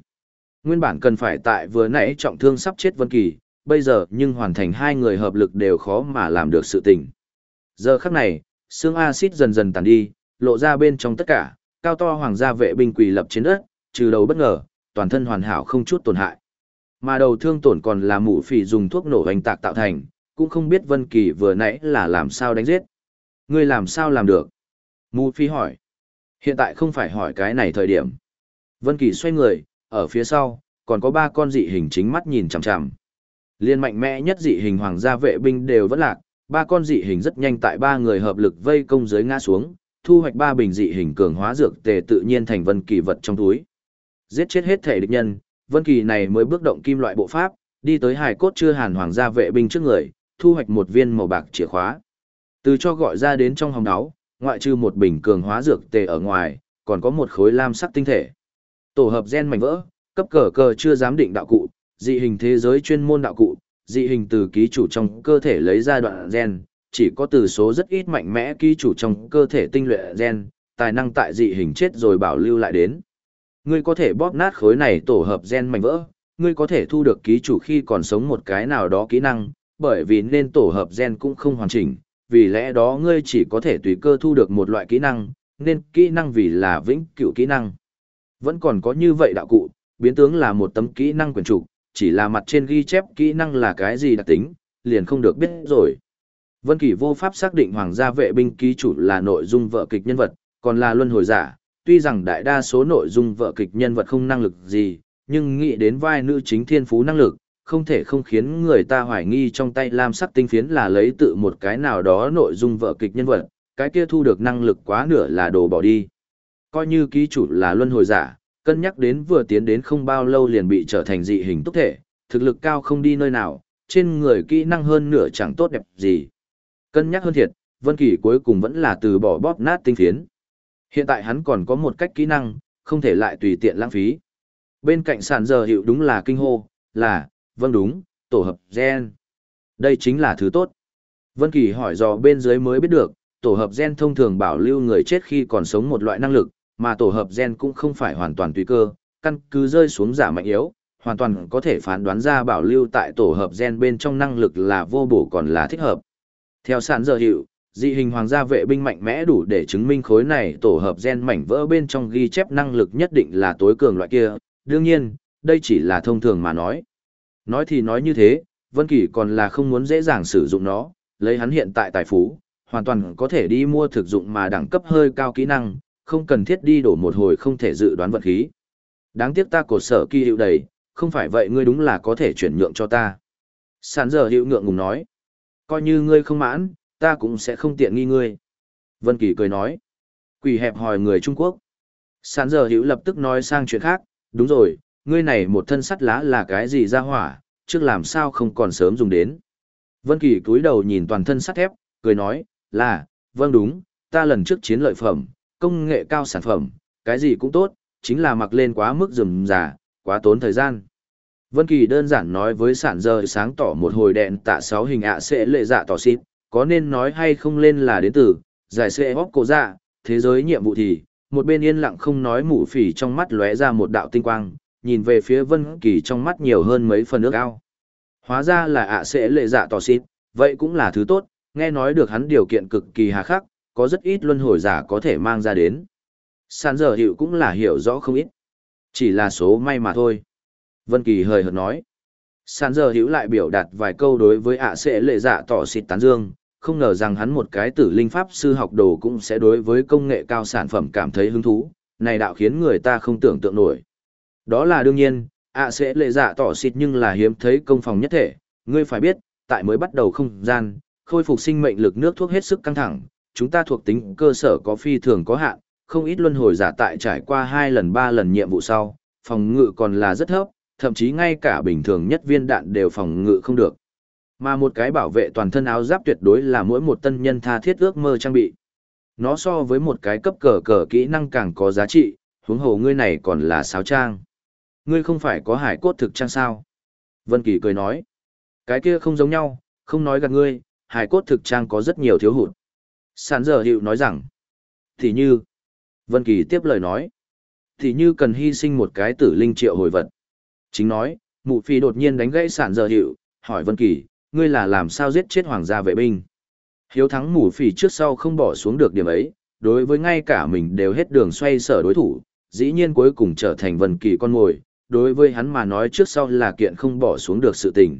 Nguyên bản cần phải tại vừa nãy trọng thương sắp chết Vân Kỳ, bây giờ nhưng hoàn thành hai người hợp lực đều khó mà làm được sự tình. Giờ khắc này, xương axit dần dần tàn đi, lộ ra bên trong tất cả, cao to hoàng gia vệ binh quỳ lập trên đất, trừ đầu bất ngờ, toàn thân hoàn hảo không chút tổn hại. Mà đầu thương tổn còn là mũ phỉ dùng thuốc nổ hành tạc tạo thành, cũng không biết Vân Kỳ vừa nãy là làm sao đánh giết. Ngươi làm sao làm được? Mũ phỉ hỏi. Hiện tại không phải hỏi cái này thời điểm. Vân Kỳ xoay người, ở phía sau, còn có ba con dị hình chính mắt nhìn chằm chằm. Liên mạnh mẽ nhất dị hình hoàng gia vệ binh đều vẫn lạc, ba con dị hình rất nhanh tại ba người hợp lực vây công dưới ngã xuống, thu hoạch ba bình dị hình cường hóa dược tề tự nhiên thành Vân Kỳ vật trong túi. Giết chết hết thể địch nhân, Vân Kỳ này mới bước động kim loại bộ pháp, đi tới hải cốt chưa hàn hoàng gia vệ binh trước người, thu hoạch một viên màu bạc chìa khóa. Từ cho gọi ra đến trong hồng đáo, ngoại trừ một bình cường hóa dược tề ở ngoài, còn có một khối lam sắc tinh thể. Tổ hợp gen mảnh vỡ, cấp cờ cờ chưa dám định đạo cụ, dị hình thế giới chuyên môn đạo cụ, dị hình từ ký chủ trong cơ thể lấy ra đoạn gen, chỉ có từ số rất ít mạnh mẽ ký chủ trong cơ thể tinh luyện gen, tài năng tại dị hình chết rồi bảo lưu lại đến. Ngươi có thể bóp nát khối này tổ hợp gen mảnh vỡ, ngươi có thể thu được ký chủ khi còn sống một cái nào đó kỹ năng, bởi vì nên tổ hợp gen cũng không hoàn chỉnh, vì lẽ đó ngươi chỉ có thể tùy cơ thu được một loại kỹ năng, nên kỹ năng vì là vĩnh cửu kỹ năng. Vẫn còn có như vậy đạo cụ, biến tướng là một tấm kỹ năng quyền trục, chỉ là mặt trên ghi chép kỹ năng là cái gì đặc tính, liền không được biết rồi. Vân Kỳ vô pháp xác định hoàng gia vệ binh ký chủ là nội dung vợ kịch nhân vật, còn là luân hồi giả, tuy rằng đại đa số nội dung vợ kịch nhân vật không năng lực gì, nhưng nghĩ đến vai nữ chính thiên phú năng lực, không thể không khiến người ta hoài nghi trong tay lam sắc tinh phiến là lấy tự một cái nào đó nội dung vợ kịch nhân vật, cái kia thu được năng lực quá nửa là đồ bỏ đi. Coi như ký chủ là luân hồi giả, cân nhắc đến vừa tiến đến không bao lâu liền bị trở thành dị hình túc thể, thực lực cao không đi nơi nào, trên người kỹ năng hơn nửa chẳng tốt đẹp gì. Cân nhắc hơn thiệt, Vân Kỳ cuối cùng vẫn là từ bỏ bóp nát tinh phiến. Hiện tại hắn còn có một cách kỹ năng, không thể lại tùy tiện lãng phí. Bên cạnh sàn giờ hiệu đúng là kinh hô, là, vâng đúng, tổ hợp gen. Đây chính là thứ tốt. Vân Kỳ hỏi dò bên dưới mới biết được, tổ hợp gen thông thường bảo lưu người chết khi còn sống một loại năng lực, mà tổ hợp gen cũng không phải hoàn toàn tùy cơ, căn cứ rơi xuống giả mạnh yếu, hoàn toàn có thể phán đoán ra bảo lưu tại tổ hợp gen bên trong năng lực là vô bổ còn là thích hợp. Theo sản giờ hiệu, dị hình hoàng gia vệ binh mạnh mẽ đủ để chứng minh khối này tổ hợp gen mảnh vỡ bên trong ghi chép năng lực nhất định là tối cường loại kia, đương nhiên, đây chỉ là thông thường mà nói. Nói thì nói như thế, Vân Kỳ còn là không muốn dễ dàng sử dụng nó, lấy hắn hiện tại tài phú, hoàn toàn có thể đi mua thực dụng mà đẳng cấp hơi cao kỹ năng, không cần thiết đi đổ một hồi không thể dự đoán vận khí. Đáng tiếc ta cột sở kỳ hiệu đầy, không phải vậy ngươi đúng là có thể chuyển nhượng cho ta. Sản giờ hiệu ngượng ngùng nói. Coi như ngươi không mãn, ta cũng sẽ không tiện nghi ngươi. Vân Kỳ cười nói. Quỷ hẹp hỏi người Trung Quốc. Sản giờ hiệu lập tức nói sang chuyện khác, đúng rồi, ngươi này một thân sắt lá là cái gì ra hỏa, trước làm sao không còn sớm dùng đến. Vân Kỳ cúi đầu nhìn toàn thân sắt thép, cười nói, là, vâng đúng, ta lần trước chiến lợi phẩm, công nghệ cao sản phẩm, cái gì cũng tốt, chính là mặc lên quá mức rườm rà, quá tốn thời gian. Vân Kỳ đơn giản nói với sản giờ sáng tỏ một hồi đèn tạ sáu hình ạ sẽ lệ dạ tỏ xít, có nên nói hay không lên là đến từ, giải sẽ hóc cổ dạ, thế giới nhiệm vụ thì, một bên yên lặng không nói mụ phỉ trong mắt lóe ra một đạo tinh quang, nhìn về phía Vân Kỳ trong mắt nhiều hơn mấy phần nước ao. Hóa ra là ạ sẽ lệ dạ tỏ xít, vậy cũng là thứ tốt, nghe nói được hắn điều kiện cực kỳ hà khắc, có rất ít luân hồi giả có thể mang ra đến. Sàn giờ hiệu cũng là hiểu rõ không ít. Chỉ là số may mà thôi. Vân Kỳ hời hợt nói. Sàn giờ hiểu lại biểu đạt vài câu đối với ạ sẽ lệ dạ tỏ xịt tán dương, không ngờ rằng hắn một cái tử linh pháp sư học đồ cũng sẽ đối với công nghệ cao sản phẩm cảm thấy hứng thú, này đạo khiến người ta không tưởng tượng nổi. Đó là đương nhiên, ạ sẽ lệ dạ tỏ xịt nhưng là hiếm thấy công phòng nhất thể, ngươi phải biết, tại mới bắt đầu không gian, khôi phục sinh mệnh lực nước thuốc hết sức căng thẳng, chúng ta thuộc tính cơ sở có phi thường có hạn, không ít luân hồi giả tại trải qua hai lần ba lần nhiệm vụ sau, phòng ngự còn là rất thấp, thậm chí ngay cả bình thường nhất viên đạn đều phòng ngự không được. Mà một cái bảo vệ toàn thân áo giáp tuyệt đối là mỗi một tân nhân tha thiết ước mơ trang bị. Nó so với một cái cấp cờ cờ kỹ năng càng có giá trị, huống hồ ngươi này còn là sáo trang. Ngươi không phải có hải cốt thực trang sao? Vân Kỳ cười nói. Cái kia không giống nhau, không nói gạt ngươi, hải cốt thực trang có rất nhiều thiếu hụt. Sản giờ hiệu nói rằng, thì như, Vân Kỳ tiếp lời nói, thì như cần hy sinh một cái tử linh triệu hồi vật. Chính nói, mụ phi đột nhiên đánh gãy sản giờ hiệu, hỏi Vân Kỳ, ngươi là làm sao giết chết hoàng gia vệ binh? Hiếu thắng mù Phi trước sau không bỏ xuống được điểm ấy, đối với ngay cả mình đều hết đường xoay sở đối thủ, dĩ nhiên cuối cùng trở thành Vân Kỳ con ngồi, đối với hắn mà nói trước sau là kiện không bỏ xuống được sự tình.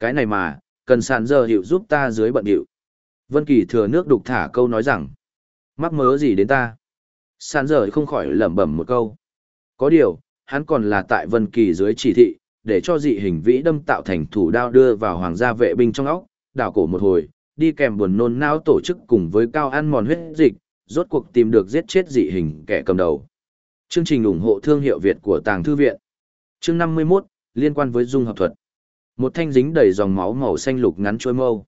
Cái này mà, cần sản giờ hiệu giúp ta dưới bận điệu. Vân Kỳ thừa nước đục thả câu nói rằng, mắc mớ gì đến ta? sàn giờ không khỏi lẩm bẩm một câu. Có điều, hắn còn là tại Vân Kỳ dưới chỉ thị, để cho dị hình vĩ đâm tạo thành thủ đao đưa vào hoàng gia vệ binh trong óc, đảo cổ một hồi, đi kèm buồn nôn não tổ chức cùng với cao ăn mòn huyết dịch, rốt cuộc tìm được giết chết dị hình kẻ cầm đầu. Chương trình ủng hộ thương hiệu Việt của Tàng Thư Viện. Chương 51, liên quan với dung hợp thuật. Một thanh dính đầy dòng máu màu xanh lục ngắn trôi mâu.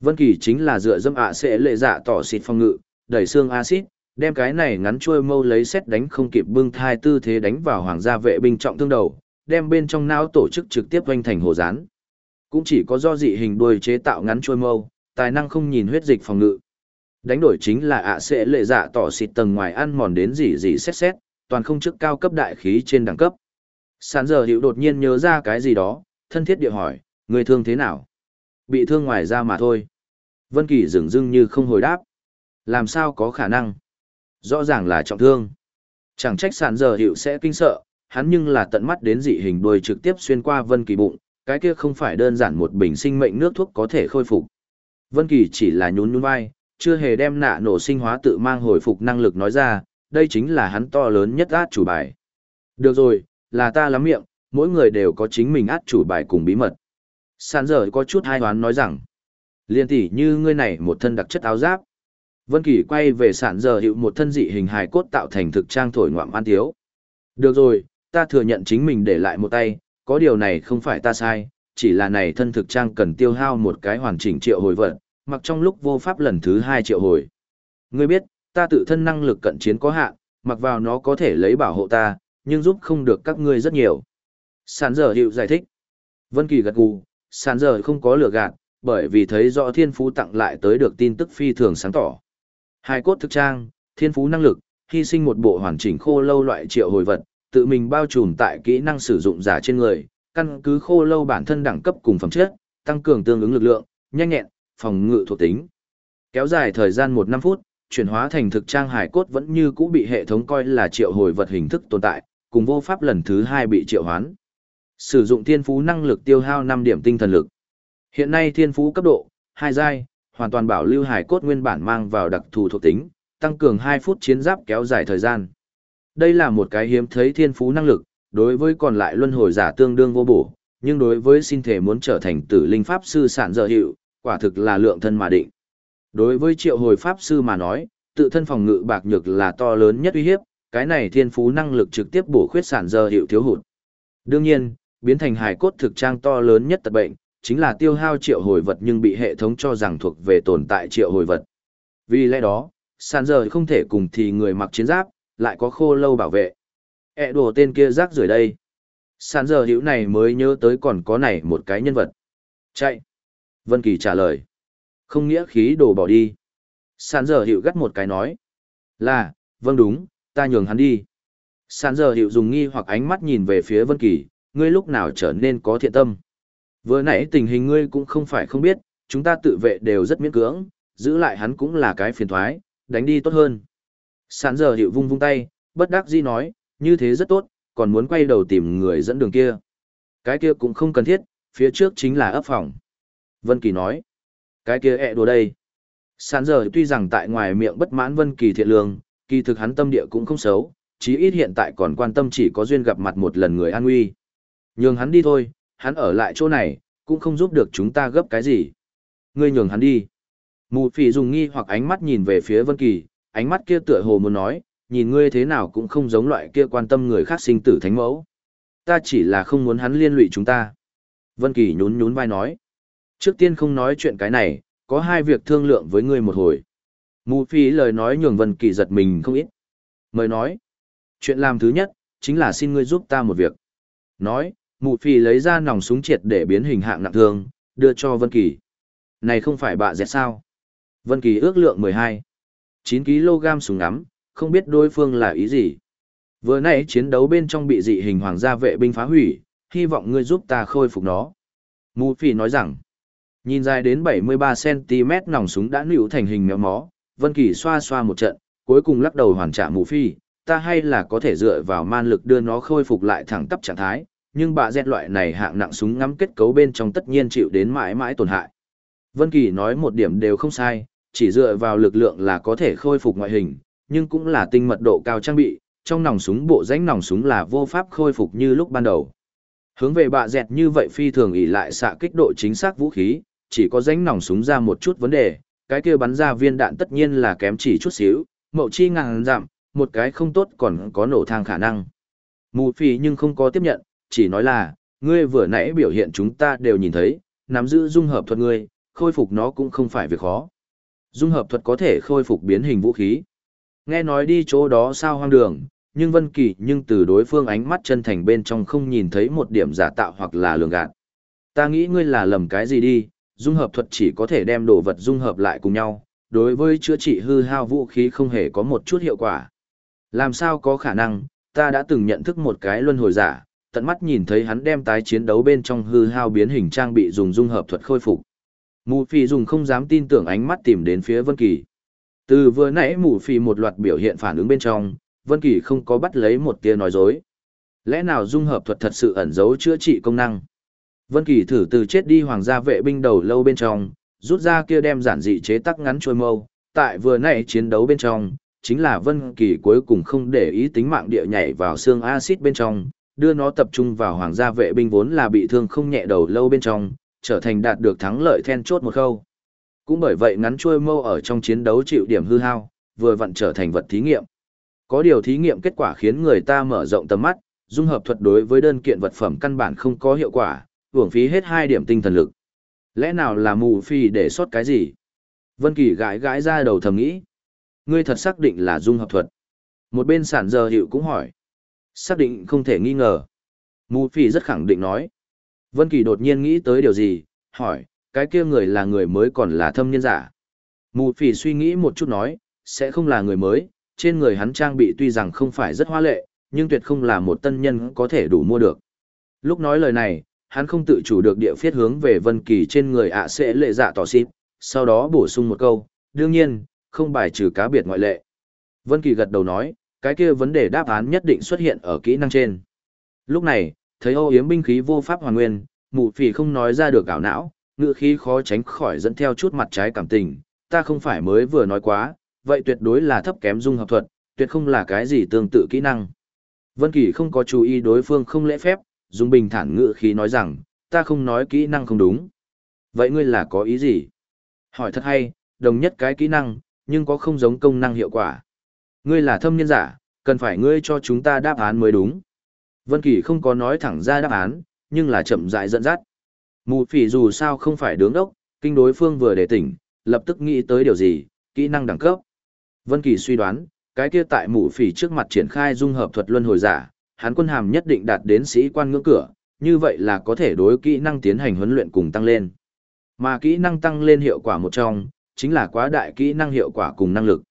Vân Kỳ chính là dựa dâm ạ sẽ lệ dạ tỏ xịt phong ngự, đẩy xương axit, đem cái này ngắn chuôi mâu lấy xét đánh không kịp bưng thai tư thế đánh vào hoàng gia vệ binh trọng thương đầu, đem bên trong não tổ chức trực tiếp vênh thành hồ rán. Cũng chỉ có do dị hình đuôi chế tạo ngắn chuôi mâu, tài năng không nhìn huyết dịch phòng ngự. Đánh đổi chính là ạ sẽ lệ dạ tỏ xịt tầng ngoài ăn mòn đến gì gì xét xét, toàn không chức cao cấp đại khí trên đẳng cấp. Sản giờ hiệu đột nhiên nhớ ra cái gì đó, thân thiết địa hỏi, người thương thế nào? Bị thương ngoài ra mà thôi. Vân Kỳ dừng dưng như không hồi đáp. Làm sao có khả năng? Rõ ràng là trọng thương. Chẳng trách sản giờ hiệu sẽ kinh sợ, hắn nhưng là tận mắt đến dị hình đuôi trực tiếp xuyên qua Vân Kỳ bụng, cái kia không phải đơn giản một bình sinh mệnh nước thuốc có thể khôi phục. Vân Kỳ chỉ là nhún nhún vai, chưa hề đem nạ nổ sinh hóa tự mang hồi phục năng lực nói ra, đây chính là hắn to lớn nhất át chủ bài. Được rồi, là ta lắm miệng, mỗi người đều có chính mình át chủ bài cùng bí mật. Sàn giờ có chút hai hoán nói rằng, liên tỷ như ngươi này một thân đặc chất áo giáp. Vân Kỳ quay về sản giờ hiệu một thân dị hình hài cốt tạo thành thực trang thổi ngoạm an thiếu. Được rồi, ta thừa nhận chính mình để lại một tay, có điều này không phải ta sai, chỉ là này thân thực trang cần tiêu hao một cái hoàn chỉnh triệu hồi vật, mặc trong lúc vô pháp lần thứ hai triệu hồi. Ngươi biết, ta tự thân năng lực cận chiến có hạn, mặc vào nó có thể lấy bảo hộ ta, nhưng giúp không được các ngươi rất nhiều. Sản giờ hiệu giải thích. Vân Kỳ gật gù, Sàn giờ không có lừa gạt, bởi vì thấy rõ thiên phú tặng lại tới được tin tức phi thường sáng tỏ. Hai cốt thực trang, thiên phú năng lực, hy sinh một bộ hoàn chỉnh khô lâu loại triệu hồi vật, tự mình bao trùm tại kỹ năng sử dụng giả trên người, căn cứ khô lâu bản thân đẳng cấp cùng phẩm chất, tăng cường tương ứng lực lượng, nhanh nhẹn, phòng ngự thuộc tính. Kéo dài thời gian 1 năm phút, chuyển hóa thành thực trang hải cốt vẫn như cũ bị hệ thống coi là triệu hồi vật hình thức tồn tại, cùng vô pháp lần thứ 2 bị triệu hoán. Sử dụng thiên phú năng lực tiêu hao 5 điểm tinh thần lực. Hiện nay thiên phú cấp độ, 2 giai, hoàn toàn bảo lưu hải cốt nguyên bản mang vào đặc thù thuộc tính, tăng cường 2 phút chiến giáp kéo dài thời gian. Đây là một cái hiếm thấy thiên phú năng lực, đối với còn lại luân hồi giả tương đương vô bổ, nhưng đối với sinh thể muốn trở thành tử linh pháp sư sản dở hiệu, quả thực là lượng thân mà định. Đối với triệu hồi pháp sư mà nói, tự thân phòng ngự bạc nhược là to lớn nhất uy hiếp, cái này thiên phú năng lực trực tiếp bổ khuyết sản dở hiệu thiếu hụt. Đương nhiên, biến thành hài cốt thực trang to lớn nhất tật bệnh, chính là tiêu hao triệu hồi vật nhưng bị hệ thống cho rằng thuộc về tồn tại triệu hồi vật. Vì lẽ đó, sàn giờ không thể cùng thì người mặc chiến giáp, lại có khô lâu bảo vệ. E đồ tên kia rác rưởi đây. Sàn giờ hữu này mới nhớ tới còn có này một cái nhân vật. Chạy. Vân Kỳ trả lời. Không nghĩa khí đồ bỏ đi. Sàn giờ hữu gắt một cái nói. Là, vâng đúng, ta nhường hắn đi. Sàn giờ hữu dùng nghi hoặc ánh mắt nhìn về phía Vân Kỳ, ngươi lúc nào trở nên có thiện tâm. Vừa nãy tình hình ngươi cũng không phải không biết, chúng ta tự vệ đều rất miễn cưỡng, giữ lại hắn cũng là cái phiền thoái, đánh đi tốt hơn. Sản giờ hiệu vung vung tay, bất đắc dĩ nói, như thế rất tốt, còn muốn quay đầu tìm người dẫn đường kia. Cái kia cũng không cần thiết, phía trước chính là ấp phòng. Vân Kỳ nói, cái kia ẹ đùa đây. Sản giờ tuy rằng tại ngoài miệng bất mãn Vân Kỳ thiện lương, kỳ thực hắn tâm địa cũng không xấu, chí ít hiện tại còn quan tâm chỉ có duyên gặp mặt một lần người an nguy. Nhường hắn đi thôi, hắn ở lại chỗ này, cũng không giúp được chúng ta gấp cái gì. Ngươi nhường hắn đi. Mù phỉ dùng nghi hoặc ánh mắt nhìn về phía Vân Kỳ, ánh mắt kia tựa hồ muốn nói, nhìn ngươi thế nào cũng không giống loại kia quan tâm người khác sinh tử thánh mẫu. Ta chỉ là không muốn hắn liên lụy chúng ta. Vân Kỳ nhún nhún vai nói. Trước tiên không nói chuyện cái này, có hai việc thương lượng với ngươi một hồi. Mù phi lời nói nhường Vân Kỳ giật mình không ít. Mời nói. Chuyện làm thứ nhất, chính là xin ngươi giúp ta một việc. Nói, mụ phi lấy ra nòng súng triệt để biến hình hạng nặng thương, đưa cho Vân Kỳ. Này không phải bạ dẹt sao? Vân Kỳ ước lượng 12. 9 kg súng ngắm, không biết đối phương là ý gì. Vừa nãy chiến đấu bên trong bị dị hình hoàng gia vệ binh phá hủy, hy vọng ngươi giúp ta khôi phục nó. Mù Phi nói rằng, nhìn dài đến 73cm nòng súng đã nịu thành hình méo mó, Vân Kỳ xoa xoa một trận, cuối cùng lắc đầu hoàn trả mù phi, ta hay là có thể dựa vào man lực đưa nó khôi phục lại thẳng tắp trạng thái, nhưng bạ dẹt loại này hạng nặng súng ngắm kết cấu bên trong tất nhiên chịu đến mãi mãi tổn hại. Vân Kỳ nói một điểm đều không sai, chỉ dựa vào lực lượng là có thể khôi phục ngoại hình, nhưng cũng là tinh mật độ cao trang bị, trong nòng súng bộ rãnh nòng súng là vô pháp khôi phục như lúc ban đầu. Hướng về bạ dẹt như vậy phi thường ỷ lại xạ kích độ chính xác vũ khí, chỉ có rãnh nòng súng ra một chút vấn đề, cái kia bắn ra viên đạn tất nhiên là kém chỉ chút xíu, mậu chi ngàn giảm, một cái không tốt còn có nổ thang khả năng. Mù phi nhưng không có tiếp nhận, chỉ nói là, ngươi vừa nãy biểu hiện chúng ta đều nhìn thấy, nắm giữ dung hợp thuật ngươi, khôi phục nó cũng không phải việc khó. Dung hợp thuật có thể khôi phục biến hình vũ khí. Nghe nói đi chỗ đó sao hoang đường, nhưng Vân Kỳ nhưng từ đối phương ánh mắt chân thành bên trong không nhìn thấy một điểm giả tạo hoặc là lường gạt. Ta nghĩ ngươi là lầm cái gì đi, dung hợp thuật chỉ có thể đem đồ vật dung hợp lại cùng nhau, đối với chữa trị hư hao vũ khí không hề có một chút hiệu quả. Làm sao có khả năng, ta đã từng nhận thức một cái luân hồi giả, tận mắt nhìn thấy hắn đem tái chiến đấu bên trong hư hao biến hình trang bị dùng dung hợp thuật khôi phục. Mù phì dùng không dám tin tưởng ánh mắt tìm đến phía Vân Kỳ. Từ vừa nãy mù phì một loạt biểu hiện phản ứng bên trong, Vân Kỳ không có bắt lấy một tia nói dối. Lẽ nào dung hợp thuật thật sự ẩn giấu chữa trị công năng? Vân Kỳ thử từ chết đi hoàng gia vệ binh đầu lâu bên trong, rút ra kia đem giản dị chế tắc ngắn trôi mâu, tại vừa nãy chiến đấu bên trong, chính là Vân Kỳ cuối cùng không để ý tính mạng địa nhảy vào xương axit bên trong, đưa nó tập trung vào hoàng gia vệ binh vốn là bị thương không nhẹ đầu lâu bên trong, trở thành đạt được thắng lợi then chốt một khâu. Cũng bởi vậy ngắn chuôi mâu ở trong chiến đấu chịu điểm hư hao, vừa vặn trở thành vật thí nghiệm. Có điều thí nghiệm kết quả khiến người ta mở rộng tầm mắt, dung hợp thuật đối với đơn kiện vật phẩm căn bản không có hiệu quả, uổng phí hết hai điểm tinh thần lực. Lẽ nào là mù phi để sót cái gì? Vân Kỳ gãi gãi ra đầu thầm nghĩ. Ngươi thật xác định là dung hợp thuật. Một bên sản giờ hiệu cũng hỏi. Xác định không thể nghi ngờ. Mù phi rất khẳng định nói. Vân Kỳ đột nhiên nghĩ tới điều gì, hỏi, cái kia người là người mới còn là thâm nhân giả. Mù phi suy nghĩ một chút nói, sẽ không là người mới, trên người hắn trang bị tuy rằng không phải rất hoa lệ, nhưng tuyệt không là một tân nhân có thể đủ mua được. Lúc nói lời này, hắn không tự chủ được địa phiết hướng về Vân Kỳ trên người ạ sẽ lệ dạ tỏ xịp, sau đó bổ sung một câu, đương nhiên, không bài trừ cá biệt ngoại lệ. Vân Kỳ gật đầu nói, cái kia vấn đề đáp án nhất định xuất hiện ở kỹ năng trên. Lúc này, thấy Âu Yếm binh khí vô pháp hoàn nguyên, mụ phỉ không nói ra được ảo não, ngựa khí khó tránh khỏi dẫn theo chút mặt trái cảm tình, ta không phải mới vừa nói quá, vậy tuyệt đối là thấp kém dung hợp thuật, tuyệt không là cái gì tương tự kỹ năng. Vân Kỳ không có chú ý đối phương không lễ phép, dùng bình thản ngữ khí nói rằng, ta không nói kỹ năng không đúng. Vậy ngươi là có ý gì? Hỏi thật hay, đồng nhất cái kỹ năng, nhưng có không giống công năng hiệu quả. Ngươi là thâm nhân giả, cần phải ngươi cho chúng ta đáp án mới đúng. Vân Kỳ không có nói thẳng ra đáp án, nhưng là chậm rãi dẫn dắt. Mù phỉ dù sao không phải đứng đốc, kinh đối phương vừa để tỉnh, lập tức nghĩ tới điều gì, kỹ năng đẳng cấp. Vân Kỳ suy đoán, cái kia tại mù phỉ trước mặt triển khai dung hợp thuật luân hồi giả, hắn quân hàm nhất định đạt đến sĩ quan ngưỡng cửa, như vậy là có thể đối kỹ năng tiến hành huấn luyện cùng tăng lên. Mà kỹ năng tăng lên hiệu quả một trong, chính là quá đại kỹ năng hiệu quả cùng năng lực.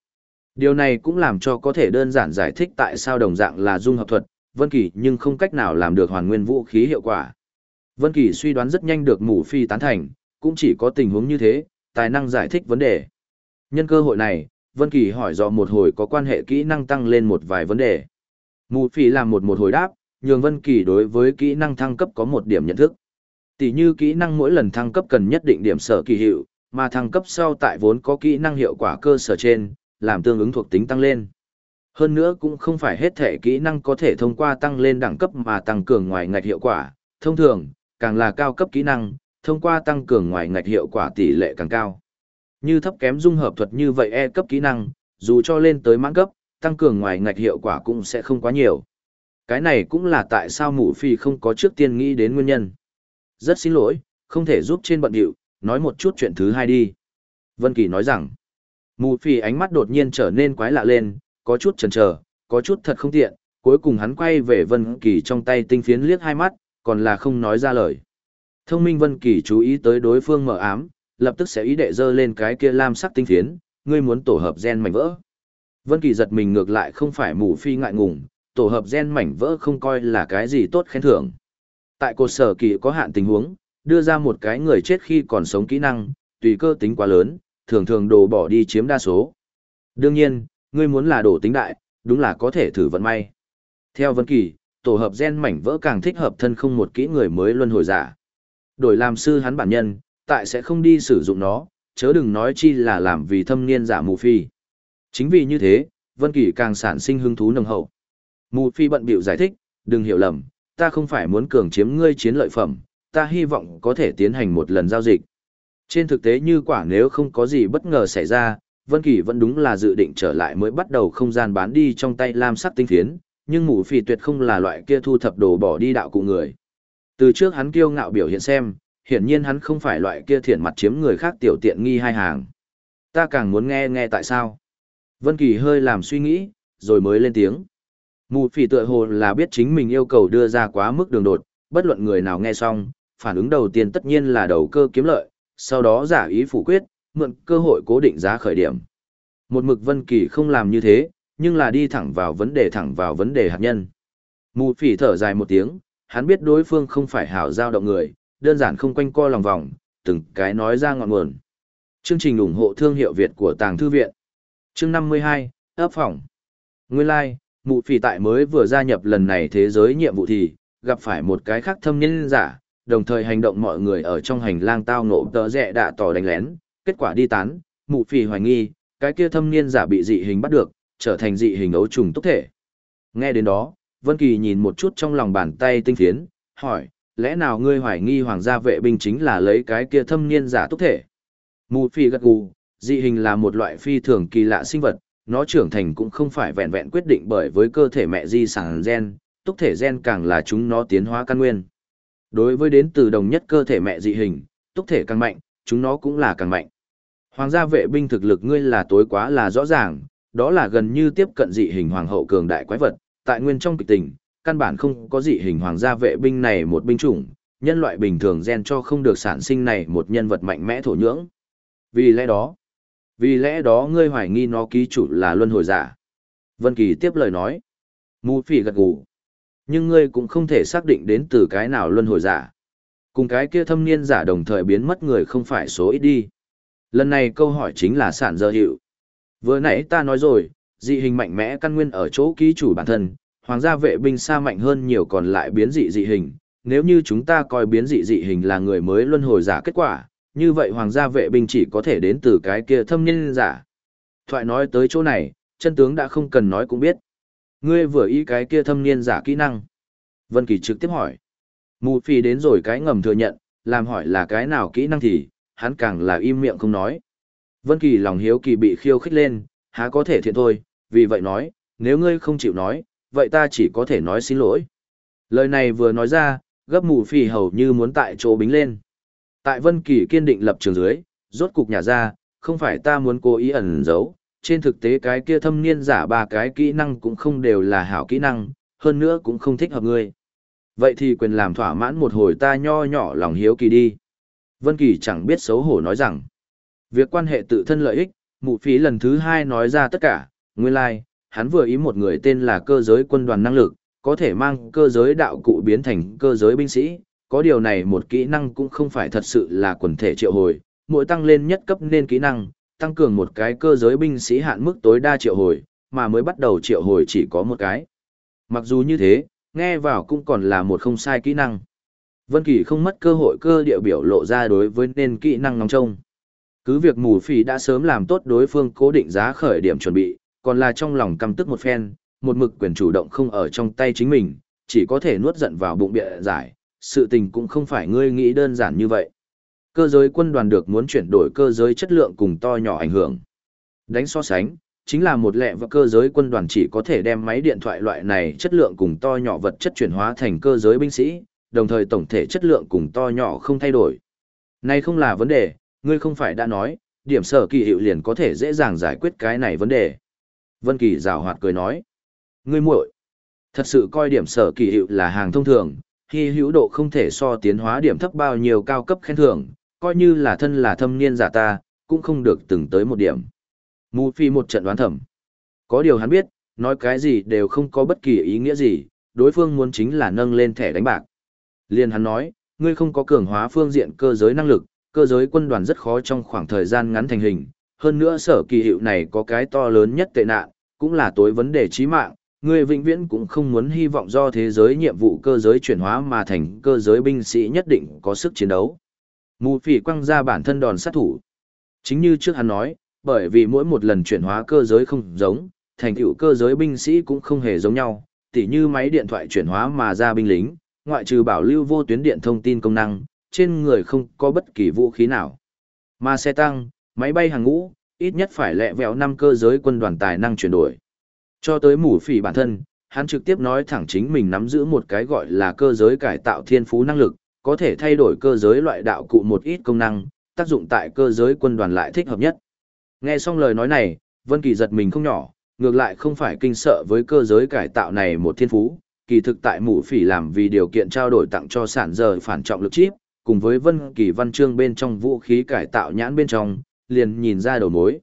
Điều này cũng làm cho có thể đơn giản giải thích tại sao đồng dạng là dung hợp thuật, Vân Kỳ nhưng không cách nào làm được hoàn nguyên vũ khí hiệu quả. Vân Kỳ suy đoán rất nhanh được Mù Phi tán thành, cũng chỉ có tình huống như thế, tài năng giải thích vấn đề. Nhân cơ hội này, Vân Kỳ hỏi dò một hồi có quan hệ kỹ năng tăng lên một vài vấn đề. Mù Phi làm một một hồi đáp, nhường Vân Kỳ đối với kỹ năng thăng cấp có một điểm nhận thức. Tỷ như kỹ năng mỗi lần thăng cấp cần nhất định điểm sở kỳ hiệu, mà thăng cấp sau tại vốn có kỹ năng hiệu quả cơ sở trên, làm tương ứng thuộc tính tăng lên. Hơn nữa cũng không phải hết thể kỹ năng có thể thông qua tăng lên đẳng cấp mà tăng cường ngoài ngạch hiệu quả. Thông thường, càng là cao cấp kỹ năng, thông qua tăng cường ngoài ngạch hiệu quả tỷ lệ càng cao. Như thấp kém dung hợp thuật như vậy E cấp kỹ năng, dù cho lên tới mãn cấp, tăng cường ngoài ngạch hiệu quả cũng sẽ không quá nhiều. Cái này cũng là tại sao mụ phi không có trước tiên nghĩ đến nguyên nhân. Rất xin lỗi, không thể giúp trên bận điệu, nói một chút chuyện thứ hai đi. Vân Kỳ nói rằng, Mù phi ánh mắt đột nhiên trở nên quái lạ lên, có chút chần chờ, có chút thật không tiện, cuối cùng hắn quay về Vân Kỳ trong tay tinh phiến liếc hai mắt, còn là không nói ra lời. Thông minh Vân Kỳ chú ý tới đối phương mở ám, lập tức sẽ ý đệ dơ lên cái kia lam sắc tinh phiến, ngươi muốn tổ hợp gen mảnh vỡ. Vân Kỳ giật mình ngược lại không phải mù phi ngại ngùng, tổ hợp gen mảnh vỡ không coi là cái gì tốt khen thưởng. Tại cột sở kỳ có hạn tình huống, đưa ra một cái người chết khi còn sống kỹ năng, tùy cơ tính quá lớn, thường thường đồ bỏ đi chiếm đa số. Đương nhiên, ngươi muốn là đồ tính đại, đúng là có thể thử vận may. Theo Vân Kỳ, tổ hợp gen mảnh vỡ càng thích hợp thân không một kỹ người mới luân hồi giả. Đổi làm sư hắn bản nhân, tại sẽ không đi sử dụng nó, chớ đừng nói chi là làm vì thâm niên giả mù phi. Chính vì như thế, Vân Kỳ càng sản sinh hứng thú nồng hậu. Mù phi bận bịu giải thích, đừng hiểu lầm, ta không phải muốn cường chiếm ngươi chiến lợi phẩm, ta hy vọng có thể tiến hành một lần giao dịch. Trên thực tế như quả nếu không có gì bất ngờ xảy ra, Vân Kỳ vẫn đúng là dự định trở lại mới bắt đầu không gian bán đi trong tay lam sắc tinh phiến, nhưng mù phỉ tuyệt không là loại kia thu thập đồ bỏ đi đạo cụ người. Từ trước hắn kiêu ngạo biểu hiện xem, hiển nhiên hắn không phải loại kia thiện mặt chiếm người khác tiểu tiện nghi hai hàng. Ta càng muốn nghe nghe tại sao. Vân Kỳ hơi làm suy nghĩ, rồi mới lên tiếng. Mù phỉ tựa hồ là biết chính mình yêu cầu đưa ra quá mức đường đột, bất luận người nào nghe xong, phản ứng đầu tiên tất nhiên là đầu cơ kiếm lợi, sau đó giả ý phủ quyết, mượn cơ hội cố định giá khởi điểm. Một mực Vân Kỳ không làm như thế, nhưng là đi thẳng vào vấn đề thẳng vào vấn đề hạt nhân. Mù phỉ thở dài một tiếng, hắn biết đối phương không phải hảo giao động người, đơn giản không quanh co lòng vòng, từng cái nói ra ngọn nguồn. Chương trình ủng hộ thương hiệu Việt của Tàng Thư Viện. Chương 52, ấp phòng. Nguyên lai, like, mụ phỉ tại mới vừa gia nhập lần này thế giới nhiệm vụ thì, gặp phải một cái khác thâm nhân giả, đồng thời hành động mọi người ở trong hành lang tao nộ tờ rẽ đạ tỏ đánh lén, kết quả đi tán, mụ phì hoài nghi, cái kia thâm niên giả bị dị hình bắt được, trở thành dị hình ấu trùng túc thể. Nghe đến đó, Vân Kỳ nhìn một chút trong lòng bàn tay tinh phiến, hỏi, lẽ nào ngươi hoài nghi hoàng gia vệ binh chính là lấy cái kia thâm niên giả túc thể? Mù phi gật gù, dị hình là một loại phi thường kỳ lạ sinh vật, nó trưởng thành cũng không phải vẹn vẹn quyết định bởi với cơ thể mẹ di sản gen, túc thể gen càng là chúng nó tiến hóa căn nguyên. Đối với đến từ đồng nhất cơ thể mẹ dị hình, túc thể càng mạnh, chúng nó cũng là càng mạnh. Hoàng gia vệ binh thực lực ngươi là tối quá là rõ ràng, đó là gần như tiếp cận dị hình hoàng hậu cường đại quái vật, tại nguyên trong kịch tình, căn bản không có dị hình hoàng gia vệ binh này một binh chủng, nhân loại bình thường gen cho không được sản sinh này một nhân vật mạnh mẽ thổ nhưỡng. Vì lẽ đó, vì lẽ đó ngươi hoài nghi nó ký chủ là luân hồi giả. Vân Kỳ tiếp lời nói. Mù phỉ gật gù. Nhưng ngươi cũng không thể xác định đến từ cái nào luân hồi giả. Cùng cái kia thâm niên giả đồng thời biến mất người không phải số ít đi. Lần này câu hỏi chính là sản dơ hiệu. Vừa nãy ta nói rồi, dị hình mạnh mẽ căn nguyên ở chỗ ký chủ bản thân, hoàng gia vệ binh xa mạnh hơn nhiều còn lại biến dị dị hình. Nếu như chúng ta coi biến dị dị hình là người mới luân hồi giả kết quả, như vậy hoàng gia vệ binh chỉ có thể đến từ cái kia thâm niên giả. Thoại nói tới chỗ này, chân tướng đã không cần nói cũng biết. Ngươi vừa ý cái kia thâm niên giả kỹ năng. Vân Kỳ trực tiếp hỏi. Mù phi đến rồi cái ngầm thừa nhận, làm hỏi là cái nào kỹ năng thì, hắn càng là im miệng không nói. Vân Kỳ lòng hiếu kỳ bị khiêu khích lên, há có thể thiện thôi, vì vậy nói, nếu ngươi không chịu nói, vậy ta chỉ có thể nói xin lỗi. Lời này vừa nói ra, gấp mù phi hầu như muốn tại chỗ bính lên. Tại Vân Kỳ kiên định lập trường dưới, rốt cục nhà ra, không phải ta muốn cố ý ẩn giấu, trên thực tế cái kia thâm niên giả ba cái kỹ năng cũng không đều là hảo kỹ năng, hơn nữa cũng không thích hợp ngươi. Vậy thì quyền làm thỏa mãn một hồi ta nho nhỏ lòng hiếu kỳ đi. Vân Kỳ chẳng biết xấu hổ nói rằng, việc quan hệ tự thân lợi ích, mụ phí lần thứ hai nói ra tất cả, nguyên lai, like, hắn vừa ý một người tên là cơ giới quân đoàn năng lực, có thể mang cơ giới đạo cụ biến thành cơ giới binh sĩ, có điều này một kỹ năng cũng không phải thật sự là quần thể triệu hồi, mỗi tăng lên nhất cấp nên kỹ năng, tăng cường một cái cơ giới binh sĩ hạn mức tối đa triệu hồi, mà mới bắt đầu triệu hồi chỉ có một cái. Mặc dù như thế, nghe vào cũng còn là một không sai kỹ năng. Vân Kỳ không mất cơ hội cơ địa biểu lộ ra đối với nên kỹ năng nóng trông. Cứ việc mù phỉ đã sớm làm tốt đối phương cố định giá khởi điểm chuẩn bị, còn là trong lòng căm tức một phen, một mực quyền chủ động không ở trong tay chính mình, chỉ có thể nuốt giận vào bụng bịa giải, sự tình cũng không phải ngươi nghĩ đơn giản như vậy. Cơ giới quân đoàn được muốn chuyển đổi cơ giới chất lượng cùng to nhỏ ảnh hưởng. Đánh so sánh, chính là một lệ và cơ giới quân đoàn chỉ có thể đem máy điện thoại loại này chất lượng cùng to nhỏ vật chất chuyển hóa thành cơ giới binh sĩ, đồng thời tổng thể chất lượng cùng to nhỏ không thay đổi. Này không là vấn đề, ngươi không phải đã nói, điểm sở kỳ hiệu liền có thể dễ dàng giải quyết cái này vấn đề. Vân Kỳ rào hoạt cười nói, ngươi muội, thật sự coi điểm sở kỳ hiệu là hàng thông thường, khi hữu độ không thể so tiến hóa điểm thấp bao nhiêu cao cấp khen thưởng, coi như là thân là thâm niên giả ta, cũng không được từng tới một điểm. Mù phi một trận đoán thẩm. Có điều hắn biết, nói cái gì đều không có bất kỳ ý nghĩa gì, đối phương muốn chính là nâng lên thẻ đánh bạc. Liên hắn nói, ngươi không có cường hóa phương diện cơ giới năng lực, cơ giới quân đoàn rất khó trong khoảng thời gian ngắn thành hình. Hơn nữa sở kỳ hiệu này có cái to lớn nhất tệ nạn, cũng là tối vấn đề chí mạng, ngươi vĩnh viễn cũng không muốn hy vọng do thế giới nhiệm vụ cơ giới chuyển hóa mà thành cơ giới binh sĩ nhất định có sức chiến đấu. Mù phỉ quăng ra bản thân đòn sát thủ. Chính như trước hắn nói, bởi vì mỗi một lần chuyển hóa cơ giới không giống, thành tựu cơ giới binh sĩ cũng không hề giống nhau, tỉ như máy điện thoại chuyển hóa mà ra binh lính, ngoại trừ bảo lưu vô tuyến điện thông tin công năng, trên người không có bất kỳ vũ khí nào. Mà xe tăng, máy bay hàng ngũ, ít nhất phải lẹ vẹo năm cơ giới quân đoàn tài năng chuyển đổi. Cho tới mù phỉ bản thân, hắn trực tiếp nói thẳng chính mình nắm giữ một cái gọi là cơ giới cải tạo thiên phú năng lực, có thể thay đổi cơ giới loại đạo cụ một ít công năng, tác dụng tại cơ giới quân đoàn lại thích hợp nhất. Nghe xong lời nói này, Vân Kỳ giật mình không nhỏ, ngược lại không phải kinh sợ với cơ giới cải tạo này một thiên phú, kỳ thực tại mũ phỉ làm vì điều kiện trao đổi tặng cho sản giờ phản trọng lực chip, cùng với Vân Kỳ văn chương bên trong vũ khí cải tạo nhãn bên trong, liền nhìn ra đầu mối.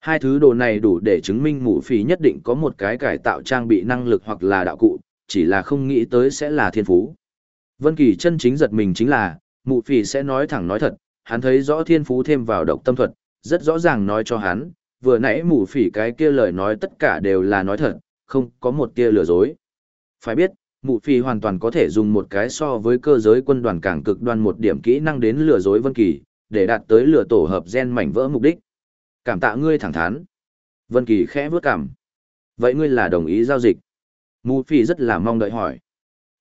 Hai thứ đồ này đủ để chứng minh mũ phỉ nhất định có một cái cải tạo trang bị năng lực hoặc là đạo cụ, chỉ là không nghĩ tới sẽ là thiên phú. Vân Kỳ chân chính giật mình chính là, mụ phỉ sẽ nói thẳng nói thật, hắn thấy rõ thiên phú thêm vào độc tâm thuật, rất rõ ràng nói cho hắn, vừa nãy mụ phỉ cái kia lời nói tất cả đều là nói thật, không có một tia lừa dối. Phải biết, mụ phỉ hoàn toàn có thể dùng một cái so với cơ giới quân đoàn càng cực đoan một điểm kỹ năng đến lừa dối Vân Kỳ, để đạt tới lừa tổ hợp gen mảnh vỡ mục đích. Cảm tạ ngươi thẳng thắn. Vân Kỳ khẽ bước cằm. Vậy ngươi là đồng ý giao dịch? Mụ Phi rất là mong đợi hỏi.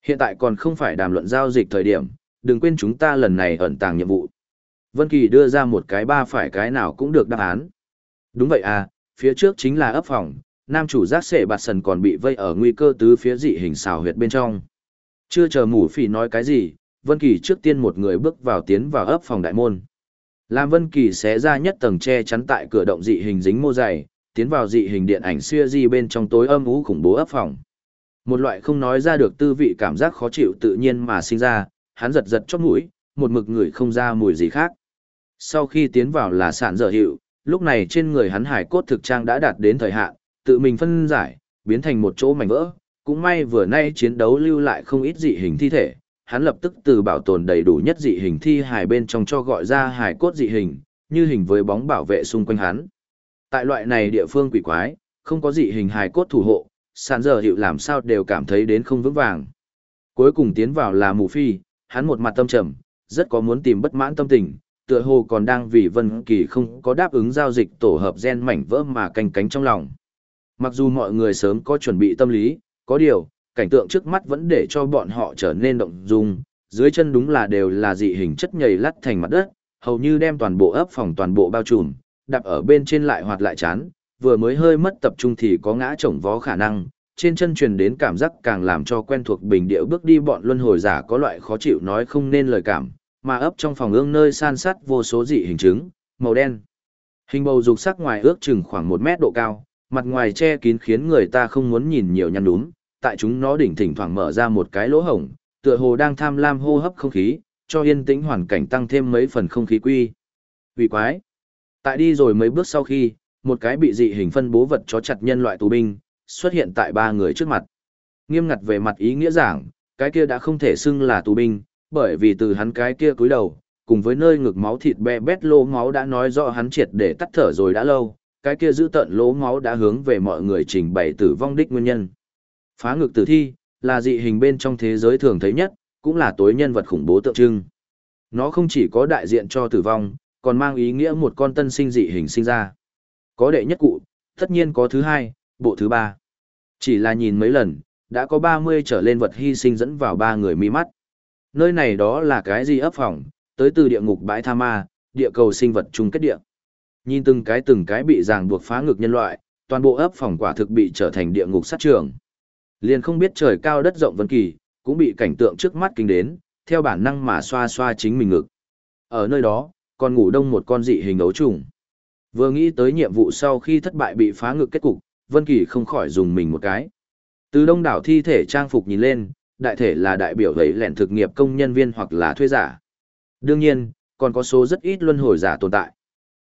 Hiện tại còn không phải đàm luận giao dịch thời điểm, đừng quên chúng ta lần này ẩn tàng nhiệm vụ. Vân Kỳ đưa ra một cái ba phải cái nào cũng được đáp án. Đúng vậy à, phía trước chính là ấp phòng, nam chủ giác sệ bạt sần còn bị vây ở nguy cơ tứ phía dị hình xào huyệt bên trong. Chưa chờ mù phỉ nói cái gì, Vân Kỳ trước tiên một người bước vào tiến vào ấp phòng đại môn. Lam Vân Kỳ xé ra nhất tầng che chắn tại cửa động dị hình dính mô dày, tiến vào dị hình điện ảnh xưa di bên trong tối âm u khủng bố ấp phòng. Một loại không nói ra được tư vị cảm giác khó chịu tự nhiên mà sinh ra, hắn giật giật chóp mũi, một mực người không ra mùi gì khác. Sau khi tiến vào là sạn dở hiệu, lúc này trên người hắn hải cốt thực trang đã đạt đến thời hạn, tự mình phân giải, biến thành một chỗ mảnh vỡ. Cũng may vừa nay chiến đấu lưu lại không ít dị hình thi thể, hắn lập tức từ bảo tồn đầy đủ nhất dị hình thi hài bên trong cho gọi ra hải cốt dị hình, như hình với bóng bảo vệ xung quanh hắn. Tại loại này địa phương quỷ quái, không có dị hình hài cốt thủ hộ, sàn giờ hiệu làm sao đều cảm thấy đến không vững vàng. Cuối cùng tiến vào là mù phi, hắn một mặt tâm trầm, rất có muốn tìm bất mãn tâm tình, tựa hồ còn đang vì Vân Kỳ không có đáp ứng giao dịch tổ hợp gen mảnh vỡ mà canh cánh trong lòng. Mặc dù mọi người sớm có chuẩn bị tâm lý, có điều, cảnh tượng trước mắt vẫn để cho bọn họ trở nên động dung, dưới chân đúng là đều là dị hình chất nhầy lắt thành mặt đất, hầu như đem toàn bộ ấp phòng toàn bộ bao trùm, đạp ở bên trên lại hoạt lại chán, vừa mới hơi mất tập trung thì có ngã chổng vó khả năng, trên chân truyền đến cảm giác càng làm cho quen thuộc bình điệu bước đi bọn luân hồi giả có loại khó chịu nói không nên lời cảm, mà ấp trong phòng ương nơi san sát vô số dị hình chứng, màu đen. Hình bầu dục sắc ngoài ước chừng khoảng một mét độ cao, mặt ngoài che kín khiến người ta không muốn nhìn nhiều nhăn đúng, tại chúng nó đỉnh thỉnh thoảng mở ra một cái lỗ hổng, tựa hồ đang tham lam hô hấp không khí, cho yên tĩnh hoàn cảnh tăng thêm mấy phần không khí quy. Vì quái. Tại đi rồi mấy bước sau khi, một cái bị dị hình phân bố vật chó chặt nhân loại tù binh, xuất hiện tại ba người trước mặt. Nghiêm ngặt về mặt ý nghĩa giảng, cái kia đã không thể xưng là tù binh, bởi vì từ hắn cái kia cúi đầu, cùng với nơi ngực máu thịt bè bét lỗ máu đã nói rõ hắn triệt để tắt thở rồi đã lâu, cái kia giữ tận lỗ máu đã hướng về mọi người trình bày tử vong đích nguyên nhân. Phá ngực tử thi, là dị hình bên trong thế giới thường thấy nhất, cũng là tối nhân vật khủng bố tượng trưng. Nó không chỉ có đại diện cho tử vong, còn mang ý nghĩa một con tân sinh dị hình sinh ra. Có đệ nhất cụ, tất nhiên có thứ hai, bộ thứ ba. Chỉ là nhìn mấy lần, đã có 30 trở lên vật hy sinh dẫn vào ba người mi mắt. Nơi này đó là cái gì ấp phòng, tới từ địa ngục bãi tha ma, địa cầu sinh vật chung kết địa. Nhìn từng cái từng cái bị ràng buộc phá ngực nhân loại, toàn bộ ấp phòng quả thực bị trở thành địa ngục sát trường. Liền không biết trời cao đất rộng vân kỳ, cũng bị cảnh tượng trước mắt kinh đến, theo bản năng mà xoa xoa chính mình ngực. Ở nơi đó, còn ngủ đông một con dị hình ấu trùng. Vừa nghĩ tới nhiệm vụ sau khi thất bại bị phá ngực kết cục, Vân Kỳ không khỏi dùng mình một cái. Từ đông đảo thi thể trang phục nhìn lên, đại thể là đại biểu vậy lẻn thực nghiệp công nhân viên hoặc là thuê giả. Đương nhiên, còn có số rất ít luân hồi giả tồn tại.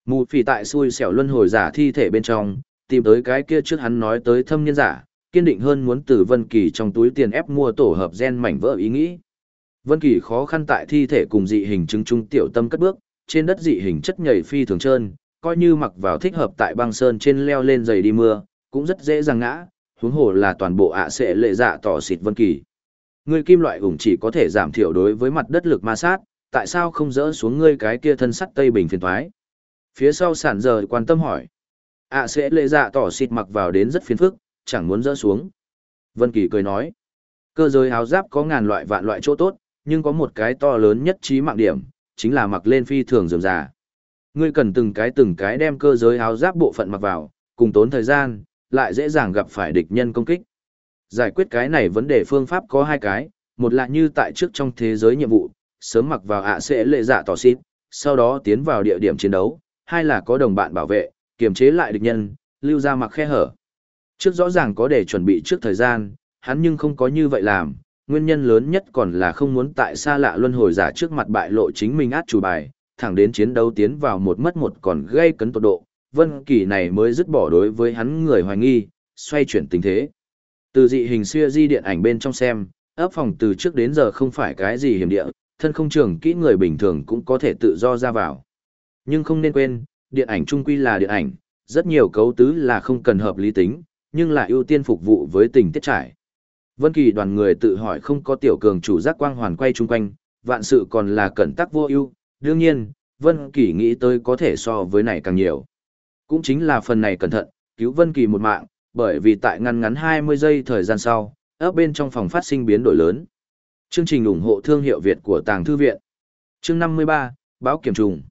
Mù phỉ tại xui xẻo luân hồi giả thi thể bên trong, tìm tới cái kia trước hắn nói tới thâm nhân giả, kiên định hơn muốn từ Vân Kỳ trong túi tiền ép mua tổ hợp gen mảnh vỡ ý nghĩ. Vân Kỳ khó khăn tại thi thể cùng dị hình chứng trung tiểu tâm cất bước, trên đất dị hình chất nhầy phi thường trơn, coi như mặc vào thích hợp tại băng sơn trên leo lên giày đi mưa, cũng rất dễ dàng ngã, huống hồ là toàn bộ ạ sẽ lệ dạ tỏ xịt Vân Kỳ. Ngươi kim loại ủng chỉ có thể giảm thiểu đối với mặt đất lực ma sát, tại sao không dỡ xuống ngươi cái kia thân sắt tây bình phiền toái? Phía sau sản giờ quan tâm hỏi. ạ sẽ lệ dạ tỏ xịt mặc vào đến rất phiền phức, chẳng muốn dỡ xuống. Vân Kỳ cười nói. Cơ giới áo giáp có ngàn loại vạn loại chỗ tốt, nhưng có một cái to lớn nhất trí mạng điểm, chính là mặc lên phi thường rườm già. Ngươi cần từng cái từng cái đem cơ giới áo giáp bộ phận mặc vào, cùng tốn thời gian, lại dễ dàng gặp phải địch nhân công kích. Giải quyết cái này vấn đề phương pháp có hai cái, một là như tại trước trong thế giới nhiệm vụ, sớm mặc vào ạ sẽ lệ dạ tỏ xít, sau đó tiến vào địa điểm chiến đấu, hai là có đồng bạn bảo vệ, kiềm chế lại địch nhân, lưu ra mặc khe hở. Trước rõ ràng có để chuẩn bị trước thời gian, hắn nhưng không có như vậy làm, nguyên nhân lớn nhất còn là không muốn tại xa lạ luân hồi giả trước mặt bại lộ chính mình át chủ bài, thẳng đến chiến đấu tiến vào một mất một còn gây cấn tột độ, Vân Kỳ này mới dứt bỏ đối với hắn người hoài nghi, xoay chuyển tình thế. Từ dị hình xưa di điện ảnh bên trong xem, ấp phòng từ trước đến giờ không phải cái gì hiểm địa, thân không trường kỹ người bình thường cũng có thể tự do ra vào. Nhưng không nên quên, điện ảnh trung quy là điện ảnh, rất nhiều cấu tứ là không cần hợp lý tính, nhưng lại ưu tiên phục vụ với tình tiết trải. Vân Kỳ đoàn người tự hỏi không có tiểu cường chủ giác quang hoàn quay chung quanh, vạn sự còn là cẩn tắc vô ưu, đương nhiên, Vân Kỳ nghĩ tới có thể so với này càng nhiều. Cũng chính là phần này cẩn thận, cứu Vân Kỳ một mạng, bởi vì tại ngăn ngắn 20 giây thời gian sau, ấp bên trong phòng phát sinh biến đổi lớn. Chương trình ủng hộ thương hiệu Việt của Tàng Thư Viện. Chương 53, Báo Kiểm Trùng.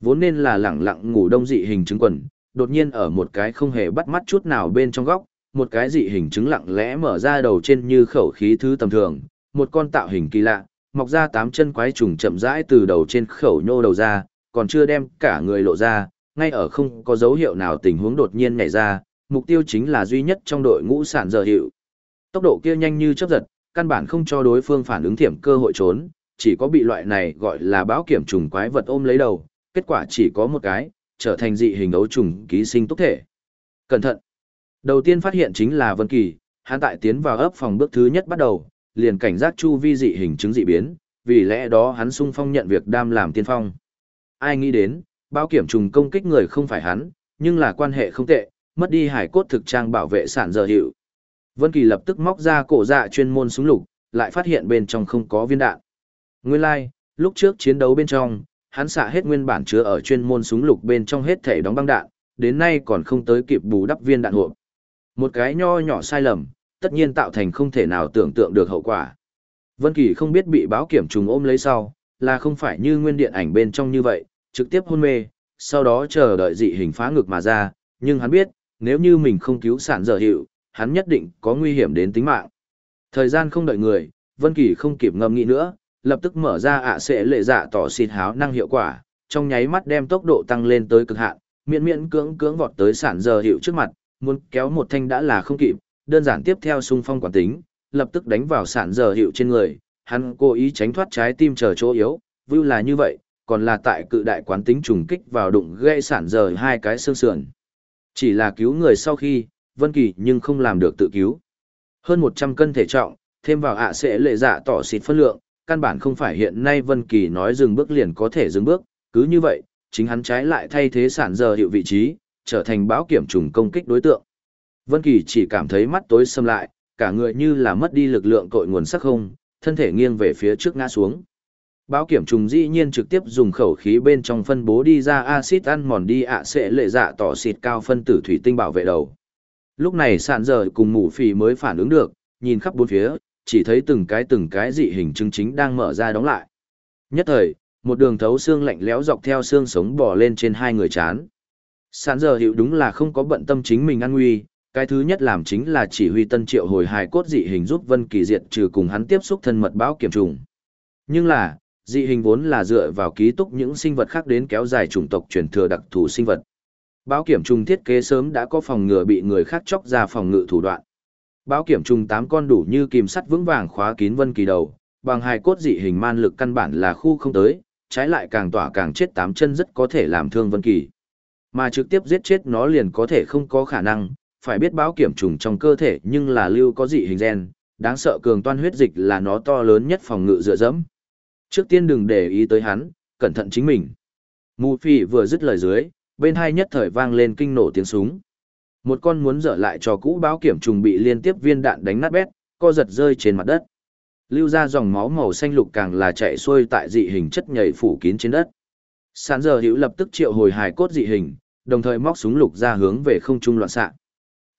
Vốn nên là lẳng lặng ngủ đông dị hình chứng quần, đột nhiên ở một cái không hề bắt mắt chút nào bên trong góc, một cái dị hình chứng lặng lẽ mở ra đầu trên như khẩu khí thứ tầm thường, một con tạo hình kỳ lạ, mọc ra tám chân quái trùng chậm rãi từ đầu trên khẩu nhô đầu ra, còn chưa đem cả người lộ ra, ngay ở không có dấu hiệu nào tình huống đột nhiên nhảy ra, mục tiêu chính là duy nhất trong đội ngũ sản giờ hiệu. Tốc độ kia nhanh như chớp giật, căn bản không cho đối phương phản ứng thiểm cơ hội trốn, chỉ có bị loại này gọi là báo kiểm trùng quái vật ôm lấy đầu, kết quả chỉ có một cái, trở thành dị hình ấu trùng ký sinh tốc thể. Cẩn thận! Đầu tiên phát hiện chính là Vân Kỳ, hắn tại tiến vào ấp phòng bước thứ nhất bắt đầu, liền cảnh giác chu vi dị hình chứng dị biến, vì lẽ đó hắn sung phong nhận việc đam làm tiên phong. Ai nghĩ đến, bao kiểm trùng công kích người không phải hắn, nhưng là quan hệ không tệ, mất đi hải cốt thực trang bảo vệ sản giờ hiệu. Vân Kỳ lập tức móc ra cổ dạ chuyên môn súng lục, lại phát hiện bên trong không có viên đạn. Nguyên lai, like, lúc trước chiến đấu bên trong, hắn xạ hết nguyên bản chứa ở chuyên môn súng lục bên trong hết thể đóng băng đạn, đến nay còn không tới kịp bù đắp viên đạn hộp. Một cái nho nhỏ sai lầm, tất nhiên tạo thành không thể nào tưởng tượng được hậu quả. Vân Kỳ không biết bị báo kiểm trùng ôm lấy sau, là không phải như nguyên điện ảnh bên trong như vậy, trực tiếp hôn mê, sau đó chờ đợi dị hình phá ngực mà ra, nhưng hắn biết, nếu như mình không cứu sản dở hiệu, hắn nhất định có nguy hiểm đến tính mạng. Thời gian không đợi người, Vân Kỳ không kịp ngâm nghĩ nữa, lập tức mở ra ạ sẽ lệ dạ tỏ xịt háo năng hiệu quả, trong nháy mắt đem tốc độ tăng lên tới cực hạn, miễn miễn cưỡng cưỡng vọt tới sản giờ hiệu trước mặt, muốn kéo một thanh đã là không kịp, đơn giản tiếp theo xung phong quản tính, lập tức đánh vào sản giờ hiệu trên người, hắn cố ý tránh thoát trái tim chờ chỗ yếu, vưu là như vậy, còn là tại cự đại quán tính trùng kích vào đụng gây sản giờ hai cái xương sườn. Chỉ là cứu người sau khi, Vân Kỳ nhưng không làm được tự cứu. Hơn 100 cân thể trọng, thêm vào ạ sẽ lệ dạ tỏ xịt phân lượng, căn bản không phải hiện nay Vân Kỳ nói dừng bước liền có thể dừng bước, cứ như vậy, chính hắn trái lại thay thế sản giờ hiệu vị trí, trở thành báo kiểm trùng công kích đối tượng. Vân Kỳ chỉ cảm thấy mắt tối sầm lại, cả người như là mất đi lực lượng cội nguồn sắc không, thân thể nghiêng về phía trước ngã xuống. Báo kiểm trùng dĩ nhiên trực tiếp dùng khẩu khí bên trong phân bố đi ra axit ăn mòn đi ạ sẽ lệ dạ tỏ xịt cao phân tử thủy tinh bảo vệ đầu. Lúc này sạn giờ cùng mụ phì mới phản ứng được, nhìn khắp bốn phía, chỉ thấy từng cái từng cái dị hình chứng chính đang mở ra đóng lại. Nhất thời, một đường thấu xương lạnh lẽo dọc theo xương sống bò lên trên hai người chán. Sạn giờ hiệu đúng là không có bận tâm chính mình ăn nguy, cái thứ nhất làm chính là chỉ huy tân triệu hồi hài cốt dị hình giúp Vân Kỳ diệt trừ cùng hắn tiếp xúc thân mật báo kiểm trùng. Nhưng là, dị hình vốn là dựa vào ký túc những sinh vật khác đến kéo dài chủng tộc truyền thừa đặc thù sinh vật. Báo kiểm trùng thiết kế sớm đã có phòng ngừa bị người khác chọc ra phòng ngự thủ đoạn. Báo kiểm trùng tám con đủ như kìm sắt vững vàng khóa kín Vân Kỳ đầu, bằng hài cốt dị hình man lực căn bản là khu không tới, trái lại càng tỏa càng chết tám chân rất có thể làm thương Vân Kỳ. Mà trực tiếp giết chết nó liền có thể không có khả năng, phải biết báo kiểm trùng trong cơ thể nhưng là lưu có dị hình gen, đáng sợ cường toan huyết dịch là nó to lớn nhất phòng ngự dựa dẫm. Trước tiên đừng để ý tới hắn, cẩn thận chính mình. Mù phi vừa dứt lời dưới, bên hai nhất thời vang lên kinh nổ tiếng súng. Một con muốn dở lại cho cũ báo kiểm trùng bị liên tiếp viên đạn đánh nát bét, co giật rơi trên mặt đất. Lưu ra dòng máu màu xanh lục càng là chạy xuôi tại dị hình chất nhảy phủ kín trên đất. Sán giờ hữu lập tức triệu hồi hài cốt dị hình, đồng thời móc súng lục ra hướng về không trung loạn xạ.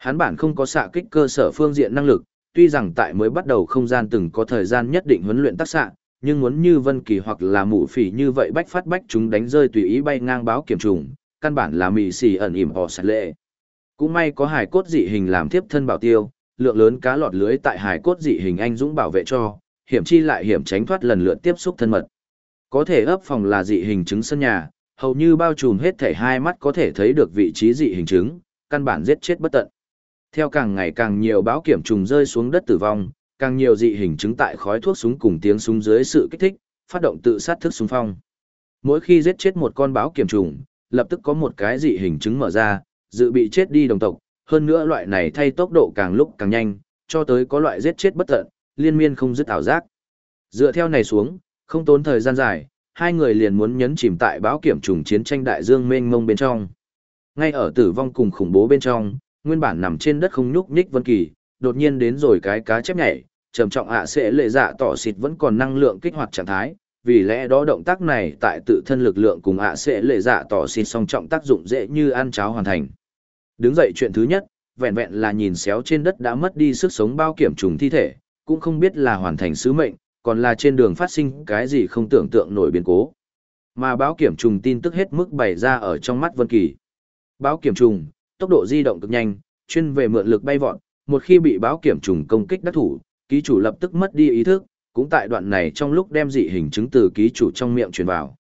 Hắn bản không có xạ kích cơ sở phương diện năng lực, tuy rằng tại mới bắt đầu không gian từng có thời gian nhất định huấn luyện tác xạ, nhưng muốn như Vân Kỳ hoặc là mụ phỉ như vậy bách phát bách chúng đánh rơi tùy ý bay ngang báo kiểm trùng, căn bản là mị xì ẩn ỉm họ sạch lệ. Cũng may có hải cốt dị hình làm tiếp thân bảo tiêu, lượng lớn cá lọt lưới tại hải cốt dị hình anh dũng bảo vệ cho, hiểm chi lại hiểm tránh thoát lần lượt tiếp xúc thân mật. Có thể ấp phòng là dị hình chứng sân nhà, hầu như bao trùm hết thể hai mắt có thể thấy được vị trí dị hình chứng, căn bản giết chết bất tận. Theo càng ngày càng nhiều báo kiểm trùng rơi xuống đất tử vong, càng nhiều dị hình chứng tại khói thuốc súng cùng tiếng súng dưới sự kích thích, phát động tự sát thức súng phong. Mỗi khi giết chết một con báo kiểm trùng, lập tức có một cái dị hình chứng mở ra, dự bị chết đi đồng tộc, hơn nữa loại này thay tốc độ càng lúc càng nhanh, cho tới có loại giết chết bất tận, liên miên không dứt ảo giác. Dựa theo này xuống, không tốn thời gian dài, hai người liền muốn nhấn chìm tại báo kiểm trùng chiến tranh đại dương mênh mông bên trong. Ngay ở tử vong cùng khủng bố bên trong, nguyên bản nằm trên đất không nhúc nhích Vân Kỳ, đột nhiên đến rồi cái cá chép nhảy, trầm trọng ạ sẽ lệ dạ tỏ xịt vẫn còn năng lượng kích hoạt trạng thái, vì lẽ đó động tác này tại tự thân lực lượng cùng ạ sẽ lệ dạ tỏ xịt song trọng tác dụng dễ như ăn cháo hoàn thành. Đứng dậy chuyện thứ nhất, vẹn vẹn là nhìn xéo trên đất đã mất đi sức sống bao kiểm trùng thi thể, cũng không biết là hoàn thành sứ mệnh, còn là trên đường phát sinh cái gì không tưởng tượng nổi biến cố. Mà báo kiểm trùng tin tức hết mức bày ra ở trong mắt Vân Kỳ. Báo kiểm trùng, tốc độ di động cực nhanh, chuyên về mượn lực bay vọt, một khi bị báo kiểm trùng công kích đắc thủ, ký chủ lập tức mất đi ý thức, cũng tại đoạn này trong lúc đem dị hình chứng từ ký chủ trong miệng truyền vào.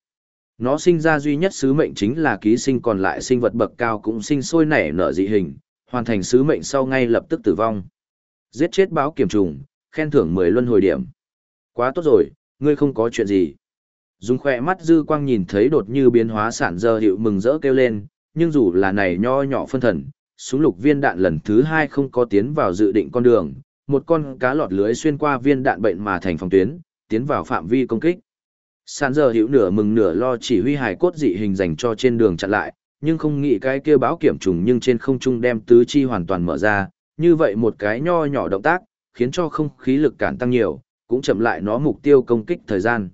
Nó sinh ra duy nhất sứ mệnh chính là ký sinh còn lại sinh vật bậc cao cũng sinh sôi nảy nở dị hình, hoàn thành sứ mệnh sau ngay lập tức tử vong. Giết chết báo kiểm trùng, khen thưởng 10 luân hồi điểm. Quá tốt rồi, ngươi không có chuyện gì. Dùng khỏe mắt dư quang nhìn thấy đột như biến hóa sản dơ hiệu mừng rỡ kêu lên, nhưng dù là này nho nhỏ phân thần, súng lục viên đạn lần thứ hai không có tiến vào dự định con đường, một con cá lọt lưới xuyên qua viên đạn bệnh mà thành phòng tuyến, tiến vào phạm vi công kích. sàn giờ hiểu nửa mừng nửa lo chỉ huy hài cốt dị hình dành cho trên đường chặn lại, nhưng không nghĩ cái kia báo kiểm trùng nhưng trên không trung đem tứ chi hoàn toàn mở ra, như vậy một cái nho nhỏ động tác, khiến cho không khí lực cản tăng nhiều, cũng chậm lại nó mục tiêu công kích thời gian.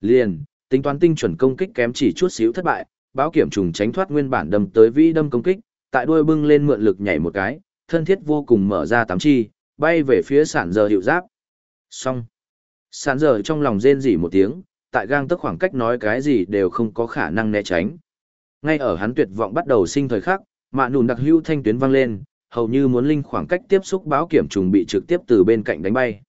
Liền, tính toán tinh chuẩn công kích kém chỉ chút xíu thất bại, báo kiểm trùng tránh thoát nguyên bản đâm tới vĩ đâm công kích, tại đuôi bưng lên mượn lực nhảy một cái, thân thiết vô cùng mở ra tám chi, bay về phía sản giờ hiệu giáp. Xong. Sản giờ trong lòng rên rỉ một tiếng, tại gang tức khoảng cách nói cái gì đều không có khả năng né tránh. Ngay ở hắn tuyệt vọng bắt đầu sinh thời khắc, mạ nùn đặc hưu thanh tuyến vang lên, hầu như muốn linh khoảng cách tiếp xúc báo kiểm trùng bị trực tiếp từ bên cạnh đánh bay.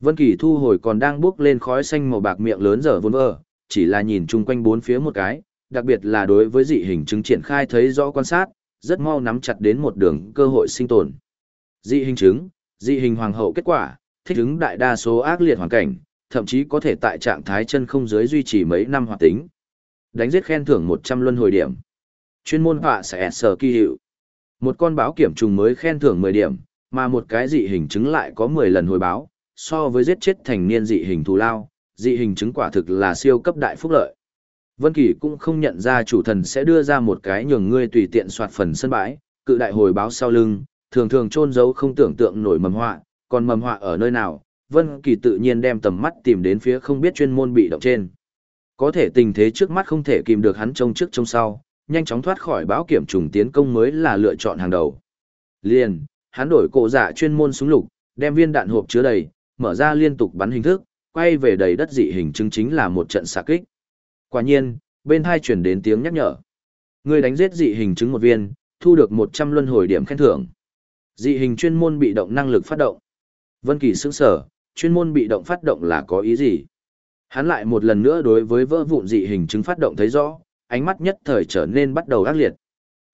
Vân Kỳ thu hồi còn đang bước lên khói xanh màu bạc miệng lớn dở vốn vơ, chỉ là nhìn chung quanh bốn phía một cái, đặc biệt là đối với dị hình chứng triển khai thấy rõ quan sát, rất mau nắm chặt đến một đường cơ hội sinh tồn. Dị hình chứng, dị hình hoàng hậu kết quả, thích ứng đại đa số ác liệt hoàn cảnh, thậm chí có thể tại trạng thái chân không dưới duy trì mấy năm hoạt tính. Đánh giết khen thưởng 100 luân hồi điểm. Chuyên môn họa sẽ sở kỳ hiệu. Một con báo kiểm trùng mới khen thưởng 10 điểm, mà một cái dị hình chứng lại có 10 lần hồi báo, so với giết chết thành niên dị hình thù lao, dị hình chứng quả thực là siêu cấp đại phúc lợi. Vân Kỳ cũng không nhận ra chủ thần sẽ đưa ra một cái nhường ngươi tùy tiện soạt phần sân bãi, cự đại hồi báo sau lưng, thường thường chôn giấu không tưởng tượng nổi mầm họa, còn mầm họa ở nơi nào, Vân Kỳ tự nhiên đem tầm mắt tìm đến phía không biết chuyên môn bị động trên. Có thể tình thế trước mắt không thể kìm được hắn trông trước trông sau, nhanh chóng thoát khỏi báo kiểm trùng tiến công mới là lựa chọn hàng đầu. Liền, hắn đổi cổ giả chuyên môn súng lục, đem viên đạn hộp chứa đầy, mở ra liên tục bắn hình thức, quay về đầy đất dị hình chứng chính là một trận xạ kích. Quả nhiên, bên hai chuyển đến tiếng nhắc nhở. Người đánh giết dị hình chứng một viên, thu được 100 luân hồi điểm khen thưởng. Dị hình chuyên môn bị động năng lực phát động. Vân Kỳ sững sở, chuyên môn bị động phát động là có ý gì? Hắn lại một lần nữa đối với vỡ vụn dị hình chứng phát động thấy rõ, ánh mắt nhất thời trở nên bắt đầu ác liệt.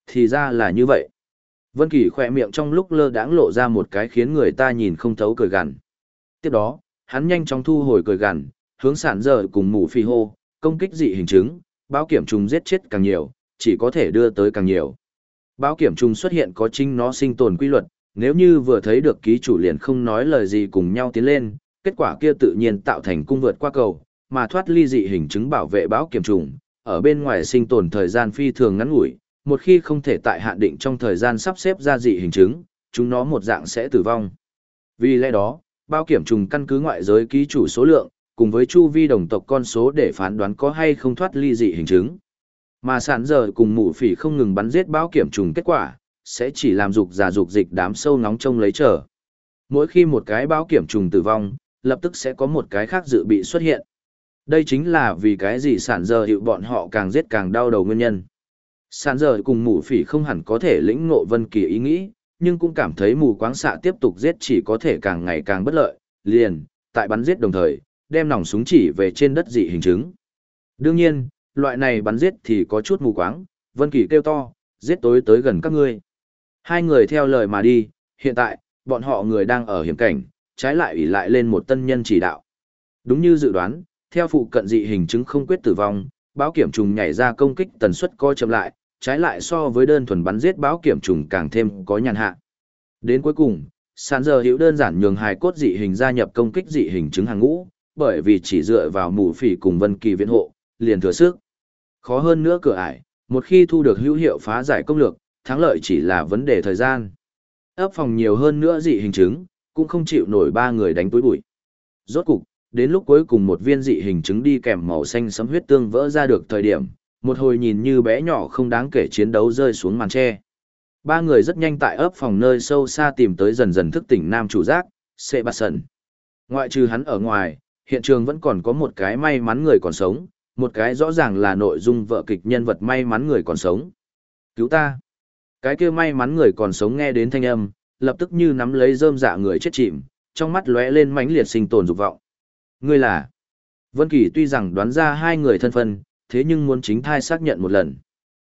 Thì ra là như vậy. Vân Kỳ khẽ miệng trong lúc lơ đãng lộ ra một cái khiến người ta nhìn không thấu cười gằn. Tiếp đó, hắn nhanh chóng thu hồi cười gằn, hướng sản giờ cùng mù phi hô, công kích dị hình chứng, báo kiểm trùng giết chết càng nhiều, chỉ có thể đưa tới càng nhiều. Báo kiểm trùng xuất hiện có chính nó sinh tồn quy luật, nếu như vừa thấy được ký chủ liền không nói lời gì cùng nhau tiến lên, kết quả kia tự nhiên tạo thành cung vượt qua cầu, mà thoát ly dị hình chứng bảo vệ báo kiểm trùng, ở bên ngoài sinh tồn thời gian phi thường ngắn ngủi, một khi không thể tại hạn định trong thời gian sắp xếp ra dị hình chứng, chúng nó một dạng sẽ tử vong. Vì lẽ đó, bao kiểm trùng căn cứ ngoại giới ký chủ số lượng, cùng với chu vi đồng tộc con số để phán đoán có hay không thoát ly dị hình chứng. Mà sản giờ cùng mụ phỉ không ngừng bắn giết báo kiểm trùng kết quả, sẽ chỉ làm dục giả dục dịch đám sâu nóng trông lấy trở. Mỗi khi một cái báo kiểm trùng tử vong, lập tức sẽ có một cái khác dự bị xuất hiện. Đây chính là vì cái gì sản giờ hiệu bọn họ càng giết càng đau đầu nguyên nhân. Sản giờ cùng mù phỉ không hẳn có thể lĩnh ngộ vân kỳ ý nghĩ, nhưng cũng cảm thấy mù quáng xạ tiếp tục giết chỉ có thể càng ngày càng bất lợi, liền, tại bắn giết đồng thời, đem nòng súng chỉ về trên đất dị hình chứng. Đương nhiên, loại này bắn giết thì có chút mù quáng, Vân Kỳ kêu to, giết tối tới gần các ngươi. Hai người theo lời mà đi, hiện tại, bọn họ người đang ở hiểm cảnh, trái lại ủy lại lên một tân nhân chỉ đạo. Đúng như dự đoán, theo phụ cận dị hình chứng không quyết tử vong, báo kiểm trùng nhảy ra công kích tần suất coi chậm lại, trái lại so với đơn thuần bắn giết báo kiểm trùng càng thêm có nhàn hạ. Đến cuối cùng, sàn giờ hữu đơn giản nhường hài cốt dị hình gia nhập công kích dị hình chứng hàng ngũ, bởi vì chỉ dựa vào mù phỉ cùng vân kỳ viễn hộ, liền thừa sức. Khó hơn nữa cửa ải, một khi thu được hữu hiệu phá giải công lược, thắng lợi chỉ là vấn đề thời gian. Ấp phòng nhiều hơn nữa dị hình chứng, cũng không chịu nổi ba người đánh túi bụi. Rốt cục, đến lúc cuối cùng một viên dị hình chứng đi kèm màu xanh sấm huyết tương vỡ ra được thời điểm, một hồi nhìn như bé nhỏ không đáng kể chiến đấu rơi xuống màn tre. Ba người rất nhanh tại ấp phòng nơi sâu xa tìm tới dần dần thức tỉnh nam chủ giác, Sệ Bạt Sần. Ngoại trừ hắn ở ngoài, hiện trường vẫn còn có một cái may mắn người còn sống, một cái rõ ràng là nội dung vợ kịch nhân vật may mắn người còn sống. Cứu ta! Cái kia may mắn người còn sống nghe đến thanh âm, lập tức như nắm lấy rơm dạ người chết chìm, trong mắt lóe lên mãnh liệt sinh tồn dục vọng. Ngươi là? Vân Kỳ tuy rằng đoán ra hai người thân phận, thế nhưng muốn chính thai xác nhận một lần.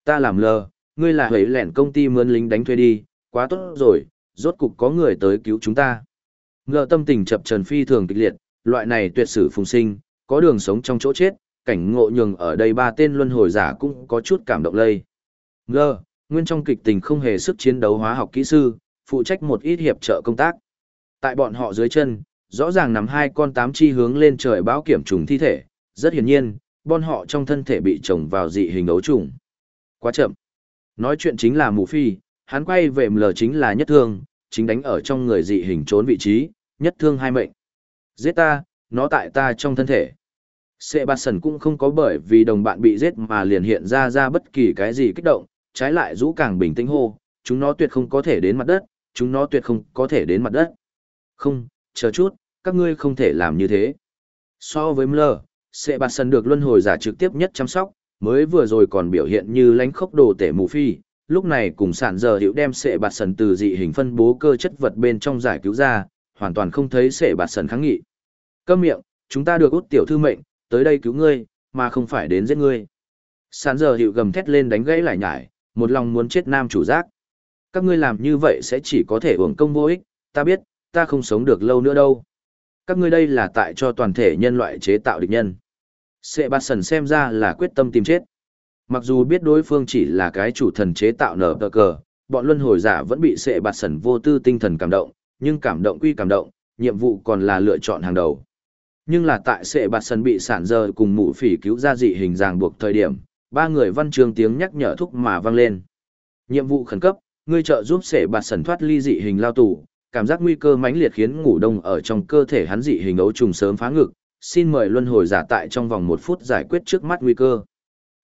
Ta làm lơ, ngươi là hủy lẻn công ty mướn lính đánh thuê đi, quá tốt rồi, rốt cục có người tới cứu chúng ta. Ngờ tâm tình chập trần phi thường kịch liệt, loại này tuyệt sử phùng sinh, có đường sống trong chỗ chết, cảnh ngộ nhường ở đây ba tên luân hồi giả cũng có chút cảm động lây. Ngơ, nguyên trong kịch tình không hề sức chiến đấu hóa học kỹ sư, phụ trách một ít hiệp trợ công tác. Tại bọn họ dưới chân, rõ ràng nằm hai con tám chi hướng lên trời báo kiểm trùng thi thể, rất hiển nhiên, bọn họ trong thân thể bị trồng vào dị hình ấu trùng. Quá chậm. Nói chuyện chính là mù phi, hắn quay về lờ chính là nhất thương, chính đánh ở trong người dị hình trốn vị trí, nhất thương hai mệnh. Giết ta, nó tại ta trong thân thể. Sệ bạt sần cũng không có bởi vì đồng bạn bị giết mà liền hiện ra ra bất kỳ cái gì kích động, trái lại rũ càng bình tĩnh hô, chúng nó tuyệt không có thể đến mặt đất, chúng nó tuyệt không có thể đến mặt đất. Không, chờ chút, các ngươi không thể làm như thế. So với Mler, Sệ bạt sần được luân hồi giả trực tiếp nhất chăm sóc, mới vừa rồi còn biểu hiện như lánh khốc đồ tể mù phi, lúc này cùng sản giờ hiệu đem sệ bạt sần từ dị hình phân bố cơ chất vật bên trong giải cứu ra, hoàn toàn không thấy sệ bạt sần kháng nghị. Câm miệng, chúng ta được út tiểu thư mệnh, tới đây cứu ngươi, mà không phải đến giết ngươi. Sán giờ hiệu gầm thét lên đánh gãy lại nhải, một lòng muốn chết nam chủ giác. Các ngươi làm như vậy sẽ chỉ có thể uổng công vô ích, ta biết, ta không sống được lâu nữa đâu. Các ngươi đây là tại cho toàn thể nhân loại chế tạo địch nhân. Sệ bạt sần xem ra là quyết tâm tìm chết. Mặc dù biết đối phương chỉ là cái chủ thần chế tạo nở tờ cờ, bọn luân hồi giả vẫn bị sệ bạt sần vô tư tinh thần cảm động, nhưng cảm động quy cảm động, nhiệm vụ còn là lựa chọn hàng đầu. Nhưng là tại sệ bạt sần bị sản giờ cùng mụ phỉ cứu ra dị hình ràng buộc thời điểm, ba người văn trường tiếng nhắc nhở thúc mà vang lên. Nhiệm vụ khẩn cấp, ngươi trợ giúp sệ bạt sần thoát ly dị hình lao tù, cảm giác nguy cơ mãnh liệt khiến ngủ đông ở trong cơ thể hắn dị hình ấu trùng sớm phá ngực, xin mời luân hồi giả tại trong vòng một phút giải quyết trước mắt nguy cơ.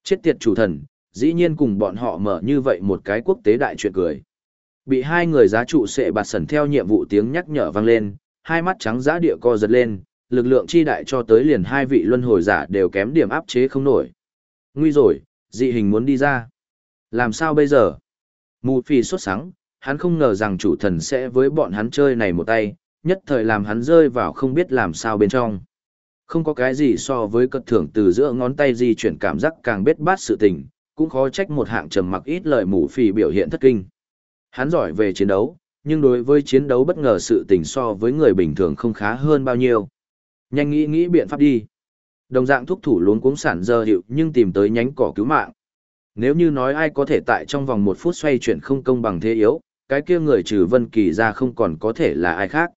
Chết tiệt chủ thần, dĩ nhiên cùng bọn họ mở như vậy một cái quốc tế đại chuyện cười. Bị hai người giá trụ sệ bạt sẩn theo nhiệm vụ tiếng nhắc nhở vang lên, hai mắt trắng giã địa co giật lên, lực lượng chi đại cho tới liền hai vị luân hồi giả đều kém điểm áp chế không nổi. Nguy rồi, dị hình muốn đi ra. Làm sao bây giờ? Mù phi xuất sáng, hắn không ngờ rằng chủ thần sẽ với bọn hắn chơi này một tay, nhất thời làm hắn rơi vào không biết làm sao bên trong. Không có cái gì so với cất thưởng từ giữa ngón tay di chuyển cảm giác càng bết bát sự tình, cũng khó trách một hạng trầm mặc ít lời mù phì biểu hiện thất kinh. Hắn giỏi về chiến đấu, nhưng đối với chiến đấu bất ngờ sự tình so với người bình thường không khá hơn bao nhiêu. Nhanh nghĩ nghĩ biện pháp đi. Đồng dạng thúc thủ luống cuống sản giờ hiệu nhưng tìm tới nhánh cỏ cứu mạng. Nếu như nói ai có thể tại trong vòng một phút xoay chuyển không công bằng thế yếu, cái kia người trừ Vân Kỳ ra không còn có thể là ai khác.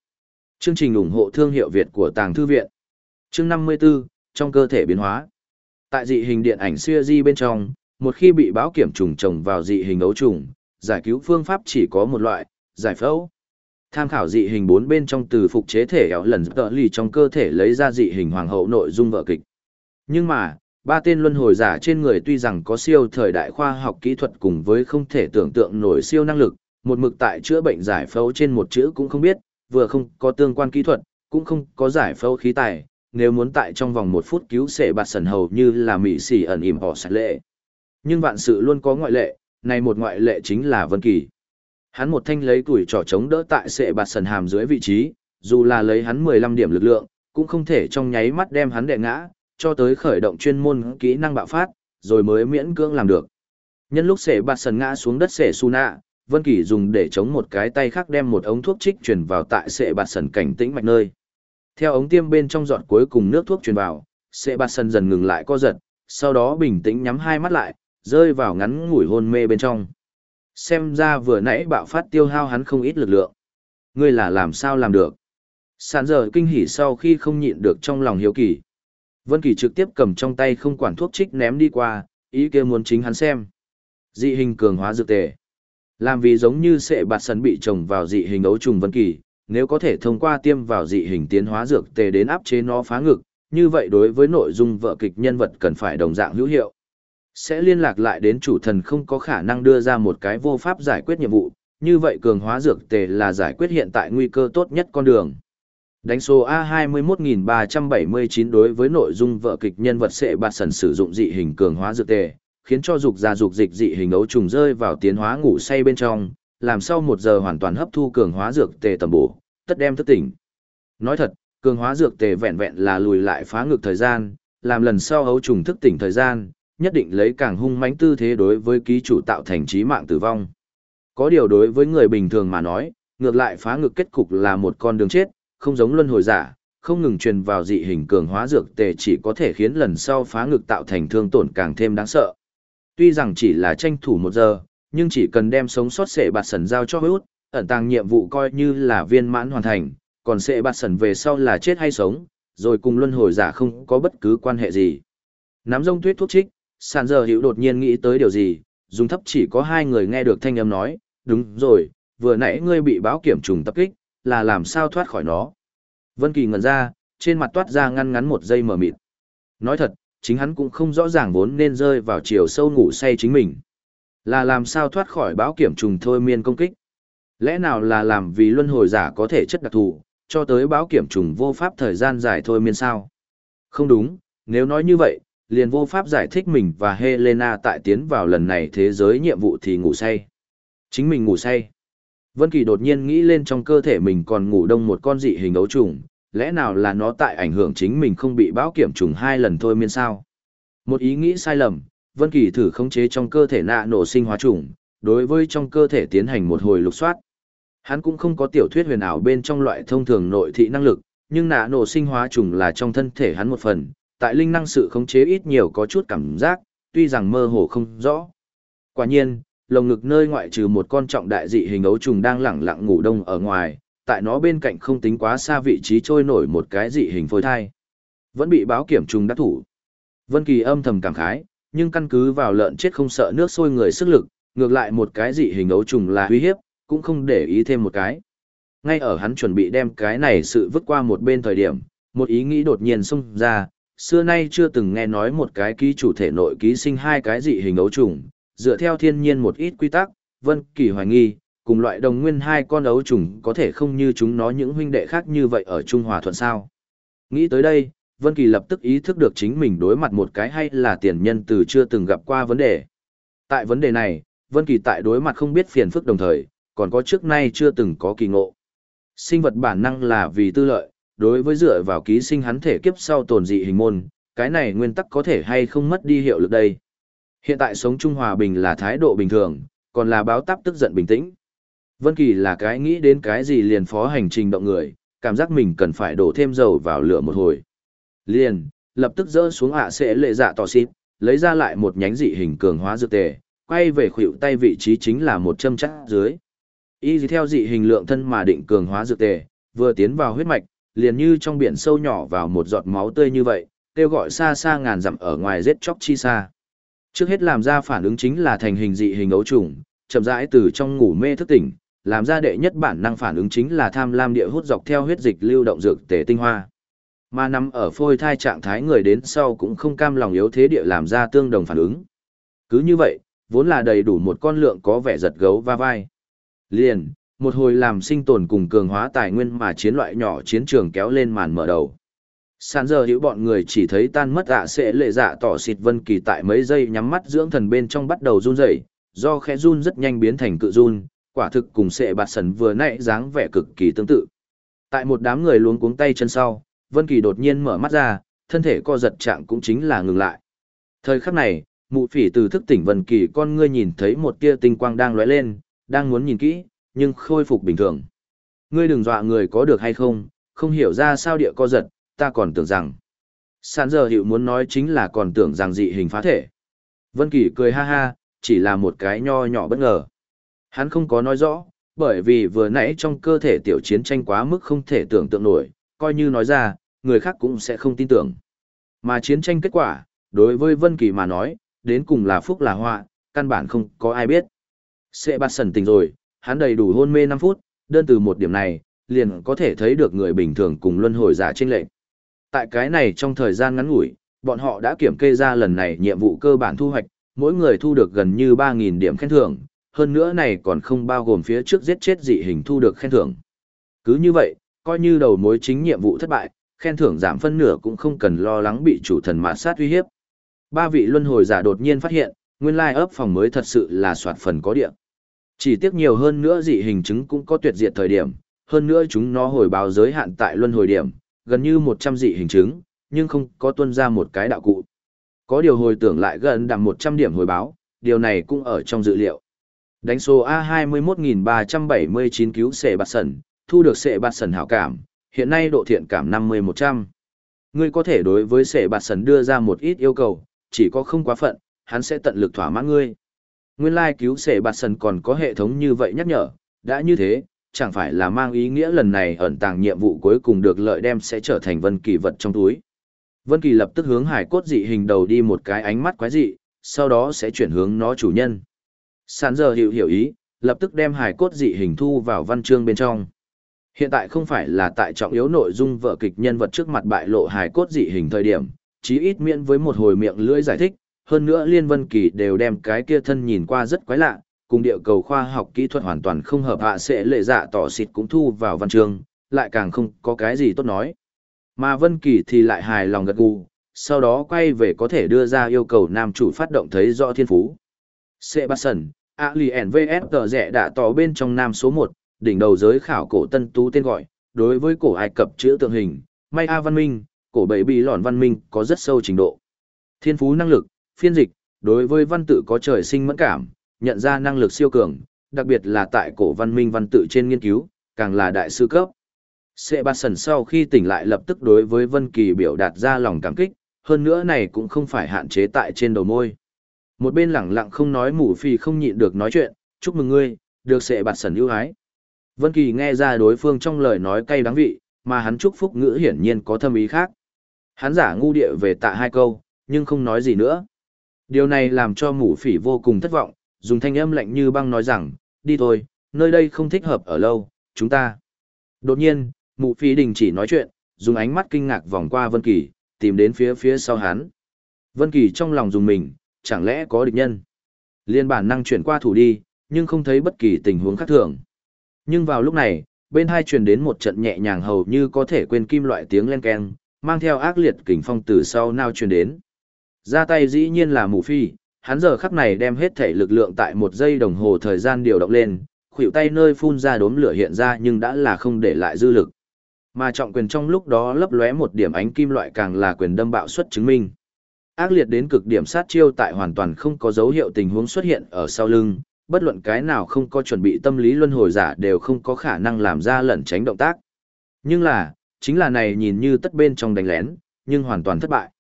Chương trình ủng hộ thương hiệu Việt của Tàng Thư Viện chương 54, trong cơ thể biến hóa. Tại dị hình điện ảnh xưa di bên trong, một khi bị báo kiểm trùng trồng vào dị hình ấu trùng, giải cứu phương pháp chỉ có một loại, giải phẫu. Tham khảo dị hình bốn bên trong từ phục chế thể ảo lần tợ lì trong cơ thể lấy ra dị hình hoàng hậu nội dung vợ kịch. Nhưng mà, ba tên luân hồi giả trên người tuy rằng có siêu thời đại khoa học kỹ thuật cùng với không thể tưởng tượng nổi siêu năng lực, một mực tại chữa bệnh giải phẫu trên một chữ cũng không biết, vừa không có tương quan kỹ thuật, cũng không có giải phẫu khí tài, nếu muốn tại trong vòng một phút cứu sệ bạt sần hầu như là mỹ xỉ ẩn ỉm họ sạch lệ. Nhưng vạn sự luôn có ngoại lệ, này một ngoại lệ chính là Vân Kỳ. Hắn một thanh lấy tuổi trỏ chống đỡ tại sệ bạt sần hàm dưới vị trí, dù là lấy hắn 15 điểm lực lượng, cũng không thể trong nháy mắt đem hắn đè ngã, cho tới khởi động chuyên môn kỹ năng bạo phát, rồi mới miễn cưỡng làm được. Nhân lúc sệ bạt sần ngã xuống đất sệ su nạ, Vân Kỳ dùng để chống một cái tay khác đem một ống thuốc trích truyền vào tại sệ bạt sần cảnh tĩnh mạch nơi. Theo ống tiêm bên trong giọt cuối cùng nước thuốc truyền vào, sệ bạt sần dần ngừng lại co giật, sau đó bình tĩnh nhắm hai mắt lại, rơi vào ngắn ngủi hôn mê bên trong. Xem ra vừa nãy bạo phát tiêu hao hắn không ít lực lượng. Ngươi là làm sao làm được? Sàn giờ kinh hỉ sau khi không nhịn được trong lòng hiếu kỳ. Vân Kỳ trực tiếp cầm trong tay không quản thuốc trích ném đi qua, ý kia muốn chính hắn xem. Dị hình cường hóa dược tề. Làm vì giống như sẽ bạt sần bị trồng vào dị hình ấu trùng Vân Kỳ, nếu có thể thông qua tiêm vào dị hình tiến hóa dược tề đến áp chế nó phá ngực, như vậy đối với nội dung vợ kịch nhân vật cần phải đồng dạng hữu hiệu sẽ liên lạc lại đến chủ thần không có khả năng đưa ra một cái vô pháp giải quyết nhiệm vụ, như vậy cường hóa dược tề là giải quyết hiện tại nguy cơ tốt nhất con đường. Đánh số A21379 đối với nội dung vợ kịch nhân vật sẽ bạt sần sử dụng dị hình cường hóa dược tề, khiến cho dục già dục dịch dị hình ấu trùng rơi vào tiến hóa ngủ say bên trong, làm sau một giờ hoàn toàn hấp thu cường hóa dược tề tầm bổ, tất đem thức tỉnh. Nói thật, cường hóa dược tề vẹn vẹn là lùi lại phá ngược thời gian, làm lần sau ấu trùng thức tỉnh thời gian, nhất định lấy càng hung mãnh tư thế đối với ký chủ tạo thành trí mạng tử vong. Có điều đối với người bình thường mà nói, ngược lại phá ngược kết cục là một con đường chết, không giống luân hồi giả, không ngừng truyền vào dị hình cường hóa dược tề chỉ có thể khiến lần sau phá ngực tạo thành thương tổn càng thêm đáng sợ. Tuy rằng chỉ là tranh thủ một giờ, nhưng chỉ cần đem sống sót sệ bạt sần giao cho hút, ẩn tàng nhiệm vụ coi như là viên mãn hoàn thành, còn sệ bạt sần về sau là chết hay sống, rồi cùng luân hồi giả không có bất cứ quan hệ gì. Nắm rông tuyết thuốc trích, sàn giờ hữu đột nhiên nghĩ tới điều gì, dùng thấp chỉ có hai người nghe được thanh âm nói, đúng rồi, vừa nãy ngươi bị báo kiểm trùng tập kích, là làm sao thoát khỏi nó. Vân Kỳ ngẩn ra, trên mặt toát ra ngăn ngắn một giây mở mịt. Nói thật, chính hắn cũng không rõ ràng vốn nên rơi vào chiều sâu ngủ say chính mình. Là làm sao thoát khỏi báo kiểm trùng thôi miên công kích. Lẽ nào là làm vì luân hồi giả có thể chất đặc thù, cho tới báo kiểm trùng vô pháp thời gian dài thôi miên sao? Không đúng, nếu nói như vậy, liền vô pháp giải thích mình và Helena tại tiến vào lần này thế giới nhiệm vụ thì ngủ say. Chính mình ngủ say. Vân Kỳ đột nhiên nghĩ lên trong cơ thể mình còn ngủ đông một con dị hình ấu trùng, lẽ nào là nó tại ảnh hưởng chính mình không bị báo kiểm trùng hai lần thôi miên sao? Một ý nghĩ sai lầm, Vân Kỳ thử khống chế trong cơ thể nạ nổ sinh hóa trùng, đối với trong cơ thể tiến hành một hồi lục soát. Hắn cũng không có tiểu thuyết huyền ảo bên trong loại thông thường nội thị năng lực, nhưng nạ nổ sinh hóa trùng là trong thân thể hắn một phần, tại linh năng sự khống chế ít nhiều có chút cảm giác, tuy rằng mơ hồ không rõ. Quả nhiên, lồng ngực nơi ngoại trừ một con trọng đại dị hình ấu trùng đang lẳng lặng ngủ đông ở ngoài, tại nó bên cạnh không tính quá xa vị trí trôi nổi một cái dị hình phôi thai. Vẫn bị báo kiểm trùng đắc thủ. Vân Kỳ âm thầm cảm khái, nhưng căn cứ vào lợn chết không sợ nước sôi người sức lực, ngược lại một cái dị hình ấu trùng là uy hiếp, cũng không để ý thêm một cái. Ngay ở hắn chuẩn bị đem cái này sự vứt qua một bên thời điểm, một ý nghĩ đột nhiên xông ra, xưa nay chưa từng nghe nói một cái ký chủ thể nội ký sinh hai cái dị hình ấu trùng, dựa theo thiên nhiên một ít quy tắc, Vân Kỳ hoài nghi, cùng loại đồng nguyên hai con ấu trùng có thể không như chúng nó những huynh đệ khác như vậy ở Trung Hòa thuận sao. Nghĩ tới đây, Vân Kỳ lập tức ý thức được chính mình đối mặt một cái hay là tiền nhân từ chưa từng gặp qua vấn đề. Tại vấn đề này, Vân Kỳ tại đối mặt không biết phiền phức đồng thời, còn có trước nay chưa từng có kỳ ngộ. Sinh vật bản năng là vì tư lợi, đối với dựa vào ký sinh hắn thể kiếp sau tồn dị hình môn, cái này nguyên tắc có thể hay không mất đi hiệu lực đây. Hiện tại sống trung hòa bình là thái độ bình thường, còn là báo táp tức giận bình tĩnh. Vân Kỳ là cái nghĩ đến cái gì liền phó hành trình động người, cảm giác mình cần phải đổ thêm dầu vào lửa một hồi. Liền, lập tức dỡ xuống ạ sẽ lệ dạ tỏ xít, lấy ra lại một nhánh dị hình cường hóa dược tề, quay về khuỷu tay vị trí chính là một châm chắc dưới. Y theo dị hình lượng thân mà định cường hóa dược tề, vừa tiến vào huyết mạch, liền như trong biển sâu nhỏ vào một giọt máu tươi như vậy, kêu gọi xa xa ngàn dặm ở ngoài giết chóc chi xa. Trước hết làm ra phản ứng chính là thành hình dị hình ấu trùng, chậm rãi từ trong ngủ mê thức tỉnh, làm ra đệ nhất bản năng phản ứng chính là tham lam địa hút dọc theo huyết dịch lưu động dược tề tinh hoa. Mà nằm ở phôi thai trạng thái người đến sau cũng không cam lòng yếu thế địa làm ra tương đồng phản ứng. Cứ như vậy, vốn là đầy đủ một con lượng có vẻ giật gấu va vai. Liền, một hồi làm sinh tồn cùng cường hóa tài nguyên mà chiến loại nhỏ chiến trường kéo lên màn mở đầu. Sàn giờ hữu bọn người chỉ thấy tan mất ạ sẽ lệ dạ tỏ xịt vân kỳ tại mấy giây nhắm mắt dưỡng thần bên trong bắt đầu run rẩy, do khẽ run rất nhanh biến thành cự run, quả thực cùng sệ bạt sần vừa nãy dáng vẻ cực kỳ tương tự. Tại một đám người luống cuống tay chân sau, Vân Kỳ đột nhiên mở mắt ra, thân thể co giật trạng cũng chính là ngừng lại. Thời khắc này, mụ phỉ từ thức tỉnh Vân Kỳ con ngươi nhìn thấy một tia tinh quang đang lóe lên, đang muốn nhìn kỹ, nhưng khôi phục bình thường. Ngươi đừng dọa người có được hay không, không hiểu ra sao địa co giật, ta còn tưởng rằng. Sản giờ hiệu muốn nói chính là còn tưởng rằng dị hình phá thể. Vân Kỳ cười ha ha, chỉ là một cái nho nhỏ bất ngờ. Hắn không có nói rõ, bởi vì vừa nãy trong cơ thể tiểu chiến tranh quá mức không thể tưởng tượng nổi, coi như nói ra, người khác cũng sẽ không tin tưởng. Mà chiến tranh kết quả, đối với Vân Kỳ mà nói, đến cùng là phúc là họa, căn bản không có ai biết. Sẽ bắt sần tình rồi, hắn đầy đủ hôn mê 5 phút, đơn từ một điểm này, liền có thể thấy được người bình thường cùng luân hồi giả trên lệnh. Tại cái này trong thời gian ngắn ngủi, bọn họ đã kiểm kê ra lần này nhiệm vụ cơ bản thu hoạch, mỗi người thu được gần như 3.000 điểm khen thưởng, hơn nữa này còn không bao gồm phía trước giết chết dị hình thu được khen thưởng. Cứ như vậy, coi như đầu mối chính nhiệm vụ thất bại, khen thưởng giảm phân nửa cũng không cần lo lắng bị chủ thần mạt sát uy hiếp. Ba vị luân hồi giả đột nhiên phát hiện, nguyên lai ấp phòng mới thật sự là soạt phần có địa. Chỉ tiếc nhiều hơn nữa dị hình chứng cũng có tuyệt diệt thời điểm, hơn nữa chúng nó hồi báo giới hạn tại luân hồi điểm, gần như 100 dị hình chứng, nhưng không có tuân ra một cái đạo cụ. Có điều hồi tưởng lại gần đằng 100 điểm hồi báo, điều này cũng ở trong dự liệu. Đánh số A21379 cứu sệ bạt sẩn, thu được sệ bạt sẩn hảo cảm, hiện nay độ thiện cảm 50-100. Ngươi có thể đối với sệ bạt sẩn đưa ra một ít yêu cầu, chỉ có không quá phận, hắn sẽ tận lực thỏa mãn ngươi. Nguyên lai cứu sệ bạt sần còn có hệ thống như vậy nhắc nhở, đã như thế, chẳng phải là mang ý nghĩa lần này ẩn tàng nhiệm vụ cuối cùng được lợi đem sẽ trở thành vân kỳ vật trong túi. Vân Kỳ lập tức hướng hải cốt dị hình đầu đi một cái ánh mắt quái dị, sau đó sẽ chuyển hướng nó chủ nhân. Sàn giờ hiểu hiểu ý, lập tức đem hải cốt dị hình thu vào văn chương bên trong. Hiện tại không phải là tại trọng yếu nội dung vở kịch nhân vật trước mặt bại lộ hải cốt dị hình thời điểm, chí ít miễn với một hồi miệng lưỡi giải thích, hơn nữa Liên Vân Kỳ đều đem cái kia thân nhìn qua rất quái lạ, cùng địa cầu khoa học kỹ thuật hoàn toàn không hợp hạ sẽ lệ dạ tỏ xịt cũng thu vào văn chương, lại càng không có cái gì tốt nói. Mà Vân Kỳ thì lại hài lòng gật gù, sau đó quay về có thể đưa ra yêu cầu nam chủ phát động thấy rõ thiên phú. Sebastian, Alien VS tờ rẻ đã tỏ bên trong nam số 1, đỉnh đầu giới khảo cổ tân tú tên gọi, đối với cổ Ai Cập chữ tượng hình, May A văn minh, cổ bảy bì lòn văn minh có rất sâu trình độ. Thiên phú năng lực, phiên dịch, đối với văn tự có trời sinh mẫn cảm, nhận ra năng lực siêu cường, đặc biệt là tại cổ văn minh văn tự trên nghiên cứu, càng là đại sư cấp. Sebastian sau khi tỉnh lại lập tức đối với Vân Kỳ biểu đạt ra lòng cảm kích, hơn nữa này cũng không phải hạn chế tại trên đầu môi. Một bên lẳng lặng không nói mù phi không nhịn được nói chuyện, chúc mừng ngươi, được Sebastian ưu ái. Vân Kỳ nghe ra đối phương trong lời nói cay đắng vị, mà hắn chúc phúc ngữ hiển nhiên có thâm ý khác. Hắn giả ngu địa về tạ hai câu, nhưng không nói gì nữa. Điều này làm cho Mũ phỉ vô cùng thất vọng, dùng thanh âm lạnh như băng nói rằng, đi thôi, nơi đây không thích hợp ở lâu, chúng ta. Đột nhiên, mụ Phỉ đình chỉ nói chuyện, dùng ánh mắt kinh ngạc vòng qua Vân Kỳ, tìm đến phía phía sau hắn. Vân Kỳ trong lòng dùng mình, chẳng lẽ có địch nhân? Liên bản năng chuyển qua thủ đi, nhưng không thấy bất kỳ tình huống khác thường. Nhưng vào lúc này, bên hai truyền đến một trận nhẹ nhàng hầu như có thể quên kim loại tiếng len keng, mang theo ác liệt kình phong từ sau nao truyền đến. Ra tay dĩ nhiên là mù phi, hắn giờ khắc này đem hết thể lực lượng tại một giây đồng hồ thời gian điều động lên, khuỷu tay nơi phun ra đốm lửa hiện ra nhưng đã là không để lại dư lực. Mà trọng quyền trong lúc đó lấp lóe một điểm ánh kim loại càng là quyền đâm bạo suất chứng minh. Ác liệt đến cực điểm sát chiêu tại hoàn toàn không có dấu hiệu tình huống xuất hiện ở sau lưng, bất luận cái nào không có chuẩn bị tâm lý luân hồi giả đều không có khả năng làm ra lẩn tránh động tác. Nhưng là, chính là này nhìn như tất bên trong đánh lén, nhưng hoàn toàn thất bại.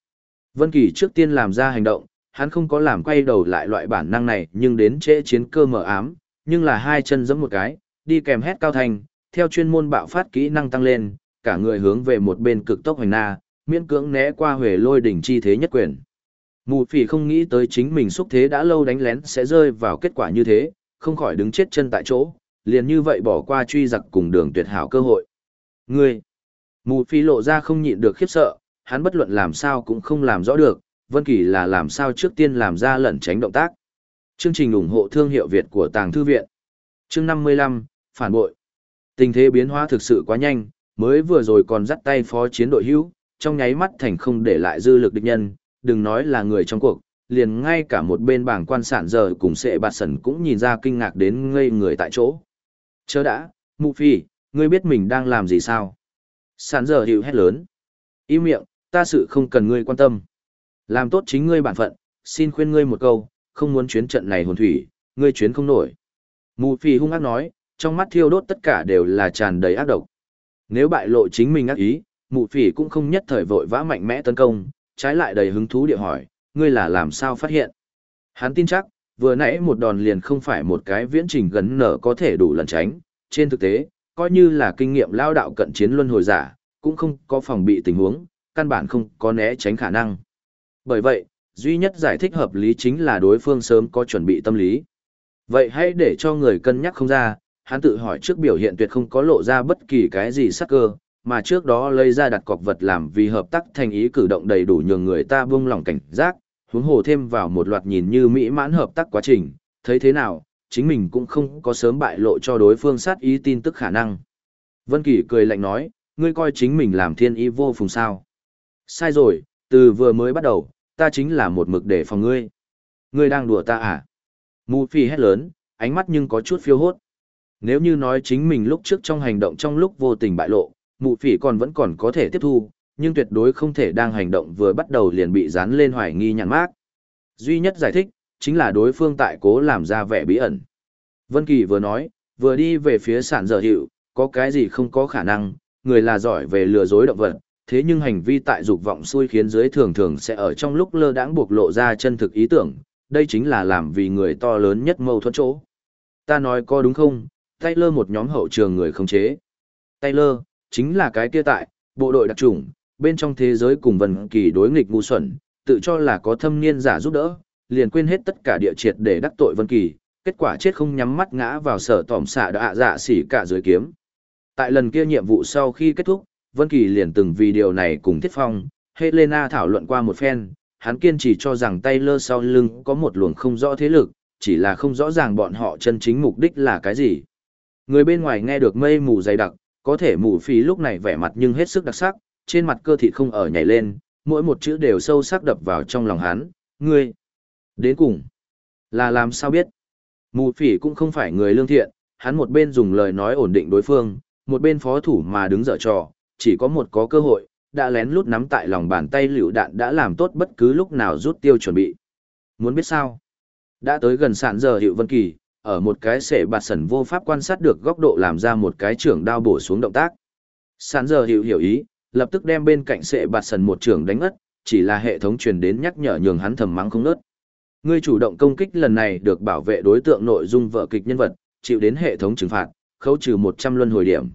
Vân Kỳ trước tiên làm ra hành động, hắn không có làm quay đầu lại loại bản năng này nhưng đến trễ chiến cơ mở ám, nhưng là hai chân giẫm một cái, đi kèm hét cao thành, theo chuyên môn bạo phát kỹ năng tăng lên, cả người hướng về một bên cực tốc hoành na, miễn cưỡng né qua huề lôi đỉnh chi thế nhất quyền. Mù phỉ không nghĩ tới chính mình xúc thế đã lâu đánh lén sẽ rơi vào kết quả như thế, không khỏi đứng chết chân tại chỗ, liền như vậy bỏ qua truy giặc cùng đường tuyệt hảo cơ hội. Ngươi! Mù phi lộ ra không nhịn được khiếp sợ, hắn bất luận làm sao cũng không làm rõ được, Vân Kỳ là làm sao trước tiên làm ra lẩn tránh động tác. Chương trình ủng hộ thương hiệu Việt của Tàng Thư Viện. Chương 55, Phản bội. Tình thế biến hóa thực sự quá nhanh, mới vừa rồi còn dắt tay phó chiến đội hữu, trong nháy mắt thành không để lại dư lực địch nhân, đừng nói là người trong cuộc, liền ngay cả một bên bảng quan sản giờ cùng sệ bạt sẩn cũng nhìn ra kinh ngạc đến ngây người tại chỗ. Chớ đã, mụ phi, ngươi biết mình đang làm gì sao? Sản giờ hiệu hét lớn. Im miệng, ta sự không cần ngươi quan tâm. Làm tốt chính ngươi bản phận, xin khuyên ngươi một câu, không muốn chuyến trận này hồn thủy, ngươi chuyến không nổi. Mù phi hung ác nói, trong mắt thiêu đốt tất cả đều là tràn đầy ác độc. Nếu bại lộ chính mình ác ý, mụ phỉ cũng không nhất thời vội vã mạnh mẽ tấn công, trái lại đầy hứng thú địa hỏi, ngươi là làm sao phát hiện? Hắn tin chắc, vừa nãy một đòn liền không phải một cái viễn trình gần nở có thể đủ lần tránh, trên thực tế, coi như là kinh nghiệm lao đạo cận chiến luân hồi giả, cũng không có phòng bị tình huống, căn bản không có né tránh khả năng. Bởi vậy, duy nhất giải thích hợp lý chính là đối phương sớm có chuẩn bị tâm lý. Vậy hãy để cho người cân nhắc không ra, hắn tự hỏi trước biểu hiện tuyệt không có lộ ra bất kỳ cái gì sắc cơ, mà trước đó lấy ra đặt cọc vật làm vì hợp tác thành ý cử động đầy đủ nhường người ta buông lòng cảnh giác, huống hồ thêm vào một loạt nhìn như mỹ mãn hợp tác quá trình, thấy thế nào, chính mình cũng không có sớm bại lộ cho đối phương sát ý tin tức khả năng. Vân Kỳ cười lạnh nói, ngươi coi chính mình làm thiên ý vô phùng sao. Sai rồi, từ vừa mới bắt đầu, ta chính là một mực để phòng ngươi. Ngươi đang đùa ta à? Mù phi hét lớn, ánh mắt nhưng có chút phiêu hốt. Nếu như nói chính mình lúc trước trong hành động trong lúc vô tình bại lộ, mụ phỉ còn vẫn còn có thể tiếp thu, nhưng tuyệt đối không thể đang hành động vừa bắt đầu liền bị dán lên hoài nghi nhãn mát. Duy nhất giải thích, chính là đối phương tại cố làm ra vẻ bí ẩn. Vân Kỳ vừa nói, vừa đi về phía sản dở hiệu, có cái gì không có khả năng, người là giỏi về lừa dối động vật, thế nhưng hành vi tại dục vọng xui khiến dưới thường thường sẽ ở trong lúc lơ đãng buộc lộ ra chân thực ý tưởng, đây chính là làm vì người to lớn nhất mâu thuẫn chỗ. Ta nói có đúng không, Taylor một nhóm hậu trường người không chế. Taylor, chính là cái kia tại, bộ đội đặc trùng, bên trong thế giới cùng Vân Kỳ đối nghịch ngu xuẩn, tự cho là có thâm niên giả giúp đỡ, liền quên hết tất cả địa triệt để đắc tội Vân Kỳ, kết quả chết không nhắm mắt ngã vào sở tòm xạ đã dạ xỉ cả dưới kiếm. Tại lần kia nhiệm vụ sau khi kết thúc, Vân Kỳ liền từng vì điều này cùng Thiết Phong, Helena thảo luận qua một phen, hắn kiên trì cho rằng Taylor sau lưng có một luồng không rõ thế lực, chỉ là không rõ ràng bọn họ chân chính mục đích là cái gì. Người bên ngoài nghe được mây mù dày đặc, có thể mù phí lúc này vẻ mặt nhưng hết sức đặc sắc, trên mặt cơ thịt không ở nhảy lên, mỗi một chữ đều sâu sắc đập vào trong lòng hắn, ngươi. Đến cùng, là làm sao biết? Mù phỉ cũng không phải người lương thiện, hắn một bên dùng lời nói ổn định đối phương, một bên phó thủ mà đứng dở trò, chỉ có một có cơ hội, đã lén lút nắm tại lòng bàn tay liều đạn đã làm tốt bất cứ lúc nào rút tiêu chuẩn bị. Muốn biết sao? Đã tới gần sạn giờ hiệu vân kỳ, ở một cái sệ bạt sần vô pháp quan sát được góc độ làm ra một cái trưởng đao bổ xuống động tác. Sạn giờ hiệu hiểu ý, lập tức đem bên cạnh sệ bạt sần một trưởng đánh ất, chỉ là hệ thống truyền đến nhắc nhở nhường hắn thầm mắng không nớt. Ngươi chủ động công kích lần này được bảo vệ đối tượng nội dung vợ kịch nhân vật, chịu đến hệ thống trừng phạt, khấu trừ 100 luân hồi điểm.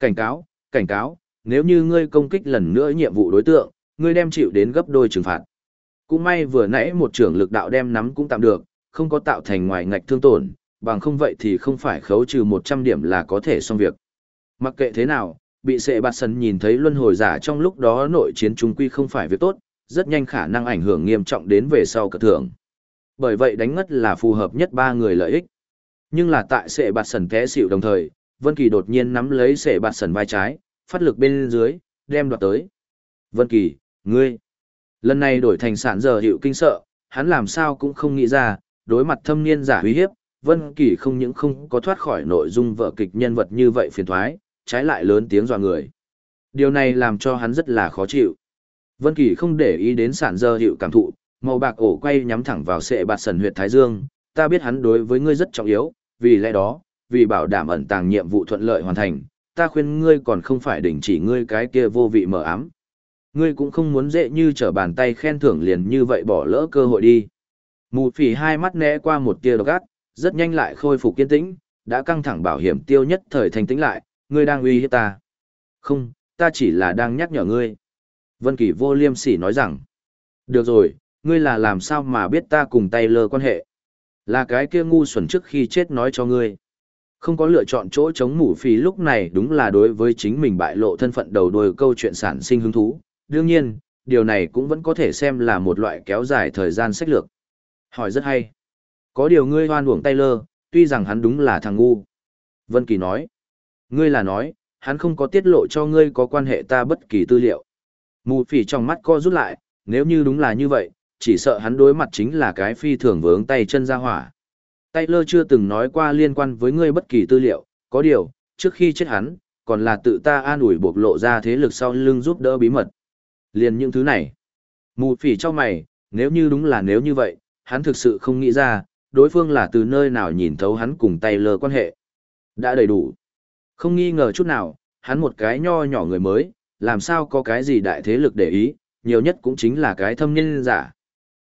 Cảnh cáo, cảnh cáo, nếu như ngươi công kích lần nữa nhiệm vụ đối tượng, ngươi đem chịu đến gấp đôi trừng phạt. Cũng may vừa nãy một trưởng lực đạo đem nắm cũng tạm được, không có tạo thành ngoài ngạch thương tổn, bằng không vậy thì không phải khấu trừ 100 điểm là có thể xong việc. Mặc kệ thế nào, bị sệ bạt sân nhìn thấy luân hồi giả trong lúc đó nội chiến trung quy không phải việc tốt, rất nhanh khả năng ảnh hưởng nghiêm trọng đến về sau cật thưởng. Bởi vậy đánh ngất là phù hợp nhất ba người lợi ích. Nhưng là tại sệ bạt sần té xịu đồng thời, Vân Kỳ đột nhiên nắm lấy sệ bạt sần vai trái, phát lực bên dưới, đem đoạt tới. Vân Kỳ, ngươi. Lần này đổi thành sản giờ hiệu kinh sợ, hắn làm sao cũng không nghĩ ra, đối mặt thâm niên giả uy hiếp, Vân Kỳ không những không có thoát khỏi nội dung vở kịch nhân vật như vậy phiền toái, trái lại lớn tiếng dọa người. Điều này làm cho hắn rất là khó chịu. Vân Kỳ không để ý đến sản giờ hiệu cảm thụ, màu bạc ổ quay nhắm thẳng vào sệ bạt sần huyệt thái dương, ta biết hắn đối với ngươi rất trọng yếu, vì lẽ đó, vì bảo đảm ẩn tàng nhiệm vụ thuận lợi hoàn thành, ta khuyên ngươi còn không phải đình chỉ ngươi cái kia vô vị mờ ám. Ngươi cũng không muốn dễ như trở bàn tay khen thưởng liền như vậy bỏ lỡ cơ hội đi. Mù phỉ hai mắt né qua một tia độc ác, rất nhanh lại khôi phục kiên tĩnh, đã căng thẳng bảo hiểm tiêu nhất thời thành tĩnh lại, ngươi đang uy hiếp ta. Không, ta chỉ là đang nhắc nhở ngươi. Vân Kỳ vô liêm sỉ nói rằng, được rồi, ngươi là làm sao mà biết ta cùng tay lơ quan hệ? Là cái kia ngu xuẩn trước khi chết nói cho ngươi. Không có lựa chọn chỗ chống mũ phí lúc này đúng là đối với chính mình bại lộ thân phận đầu đuôi câu chuyện sản sinh hứng thú. Đương nhiên, điều này cũng vẫn có thể xem là một loại kéo dài thời gian sách lược. Hỏi rất hay. Có điều ngươi hoan uổng Taylor, tuy rằng hắn đúng là thằng ngu. Vân Kỳ nói. Ngươi là nói, hắn không có tiết lộ cho ngươi có quan hệ ta bất kỳ tư liệu. Mù phỉ trong mắt co rút lại, nếu như đúng là như vậy, chỉ sợ hắn đối mặt chính là cái phi thường vướng tay chân ra hỏa. Taylor chưa từng nói qua liên quan với ngươi bất kỳ tư liệu, có điều, trước khi chết hắn, còn là tự ta an ủi buộc lộ ra thế lực sau lưng giúp đỡ bí mật. Liền những thứ này. Mù phỉ cho mày, nếu như đúng là nếu như vậy, hắn thực sự không nghĩ ra, đối phương là từ nơi nào nhìn thấu hắn cùng Taylor quan hệ. Đã đầy đủ. Không nghi ngờ chút nào, hắn một cái nho nhỏ người mới, làm sao có cái gì đại thế lực để ý, nhiều nhất cũng chính là cái thâm niên giả.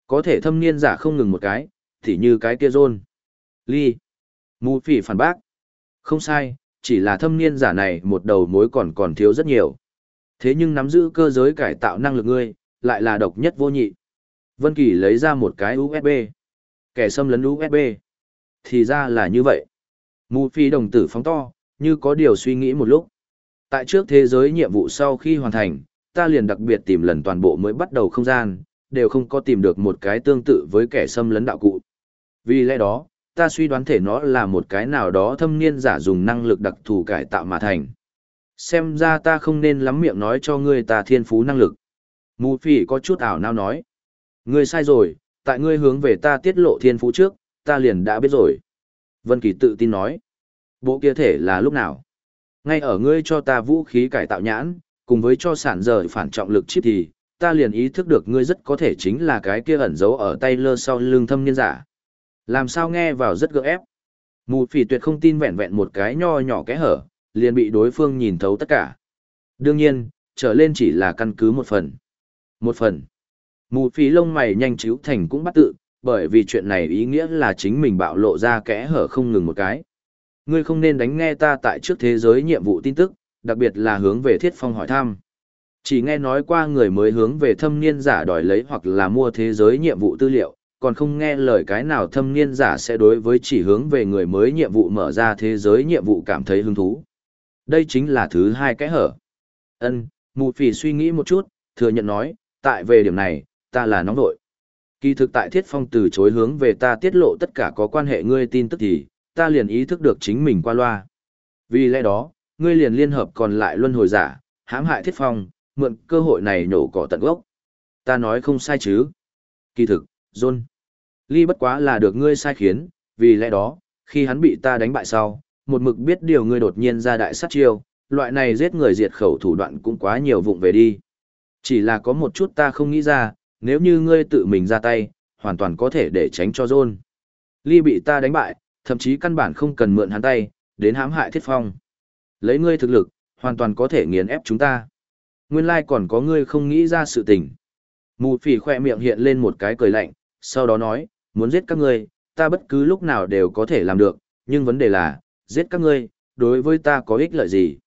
Có thể thâm niên giả không ngừng một cái, thì như cái kia rôn. Ly. Mù phỉ phản bác. Không sai, chỉ là thâm niên giả này một đầu mối còn còn thiếu rất nhiều. Thế nhưng nắm giữ cơ giới cải tạo năng lực ngươi, lại là độc nhất vô nhị. Vân Kỳ lấy ra một cái USB. Kẻ xâm lấn USB. Thì ra là như vậy. Mù phi đồng tử phóng to, như có điều suy nghĩ một lúc. Tại trước thế giới nhiệm vụ sau khi hoàn thành, ta liền đặc biệt tìm lần toàn bộ mới bắt đầu không gian, đều không có tìm được một cái tương tự với kẻ xâm lấn đạo cụ. Vì lẽ đó, ta suy đoán thể nó là một cái nào đó thâm niên giả dùng năng lực đặc thù cải tạo mà thành. Xem ra ta không nên lắm miệng nói cho ngươi ta thiên phú năng lực. Mù phỉ có chút ảo nào nói. Ngươi sai rồi, tại ngươi hướng về ta tiết lộ thiên phú trước, ta liền đã biết rồi. Vân Kỳ tự tin nói. Bộ kia thể là lúc nào? Ngay ở ngươi cho ta vũ khí cải tạo nhãn, cùng với cho sản rời phản trọng lực chip thì, ta liền ý thức được ngươi rất có thể chính là cái kia ẩn giấu ở tay lơ sau lưng thâm niên giả. Làm sao nghe vào rất gượng ép. Mù phỉ tuyệt không tin vẹn vẹn một cái nho nhỏ kẽ hở, liền bị đối phương nhìn thấu tất cả. Đương nhiên, trở lên chỉ là căn cứ một phần. Một phần. Mù phỉ lông mày nhanh chiếu thành cũng bắt tự, bởi vì chuyện này ý nghĩa là chính mình bạo lộ ra kẽ hở không ngừng một cái. Ngươi không nên đánh nghe ta tại trước thế giới nhiệm vụ tin tức, đặc biệt là hướng về thiết phong hỏi thăm. Chỉ nghe nói qua người mới hướng về thâm niên giả đòi lấy hoặc là mua thế giới nhiệm vụ tư liệu, còn không nghe lời cái nào thâm niên giả sẽ đối với chỉ hướng về người mới nhiệm vụ mở ra thế giới nhiệm vụ cảm thấy hứng thú. Đây chính là thứ hai cái hở. Ân, mù phỉ suy nghĩ một chút, thừa nhận nói, tại về điểm này, ta là nóng nội. Kỳ thực tại thiết phong từ chối hướng về ta tiết lộ tất cả có quan hệ ngươi tin tức thì, ta liền ý thức được chính mình qua loa. Vì lẽ đó, ngươi liền liên hợp còn lại luân hồi giả, hãm hại thiết phong, mượn cơ hội này nhổ cỏ tận gốc. Ta nói không sai chứ. Kỳ thực, John. Ly bất quá là được ngươi sai khiến, vì lẽ đó, khi hắn bị ta đánh bại sau, một mực biết điều ngươi đột nhiên ra đại sát chiêu, loại này giết người diệt khẩu thủ đoạn cũng quá nhiều vụng về đi. Chỉ là có một chút ta không nghĩ ra, nếu như ngươi tự mình ra tay, hoàn toàn có thể để tránh cho John. Ly bị ta đánh bại, thậm chí căn bản không cần mượn hắn tay, đến hãm hại thiết phong. Lấy ngươi thực lực, hoàn toàn có thể nghiền ép chúng ta. Nguyên lai còn có ngươi không nghĩ ra sự tình. Mù phỉ khoe miệng hiện lên một cái cười lạnh, sau đó nói, muốn giết các ngươi, ta bất cứ lúc nào đều có thể làm được, nhưng vấn đề là, giết các ngươi, đối với ta có ích lợi gì?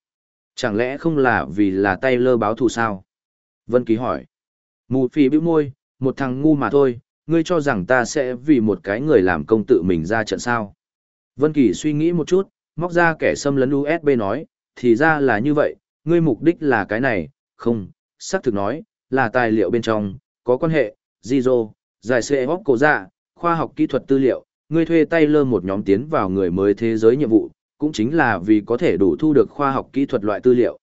Chẳng lẽ không là vì là tay lơ báo thù sao? Vân Ký hỏi. Mù phì bĩu môi, một thằng ngu mà thôi, ngươi cho rằng ta sẽ vì một cái người làm công tự mình ra trận sao? Vân Kỳ suy nghĩ một chút, móc ra kẻ xâm lấn USB nói, thì ra là như vậy, ngươi mục đích là cái này, không, xác thực nói, là tài liệu bên trong, có quan hệ, Zizo, giải sệ hóc cổ dạ, khoa học kỹ thuật tư liệu, ngươi thuê tay lơ một nhóm tiến vào người mới thế giới nhiệm vụ, cũng chính là vì có thể đủ thu được khoa học kỹ thuật loại tư liệu.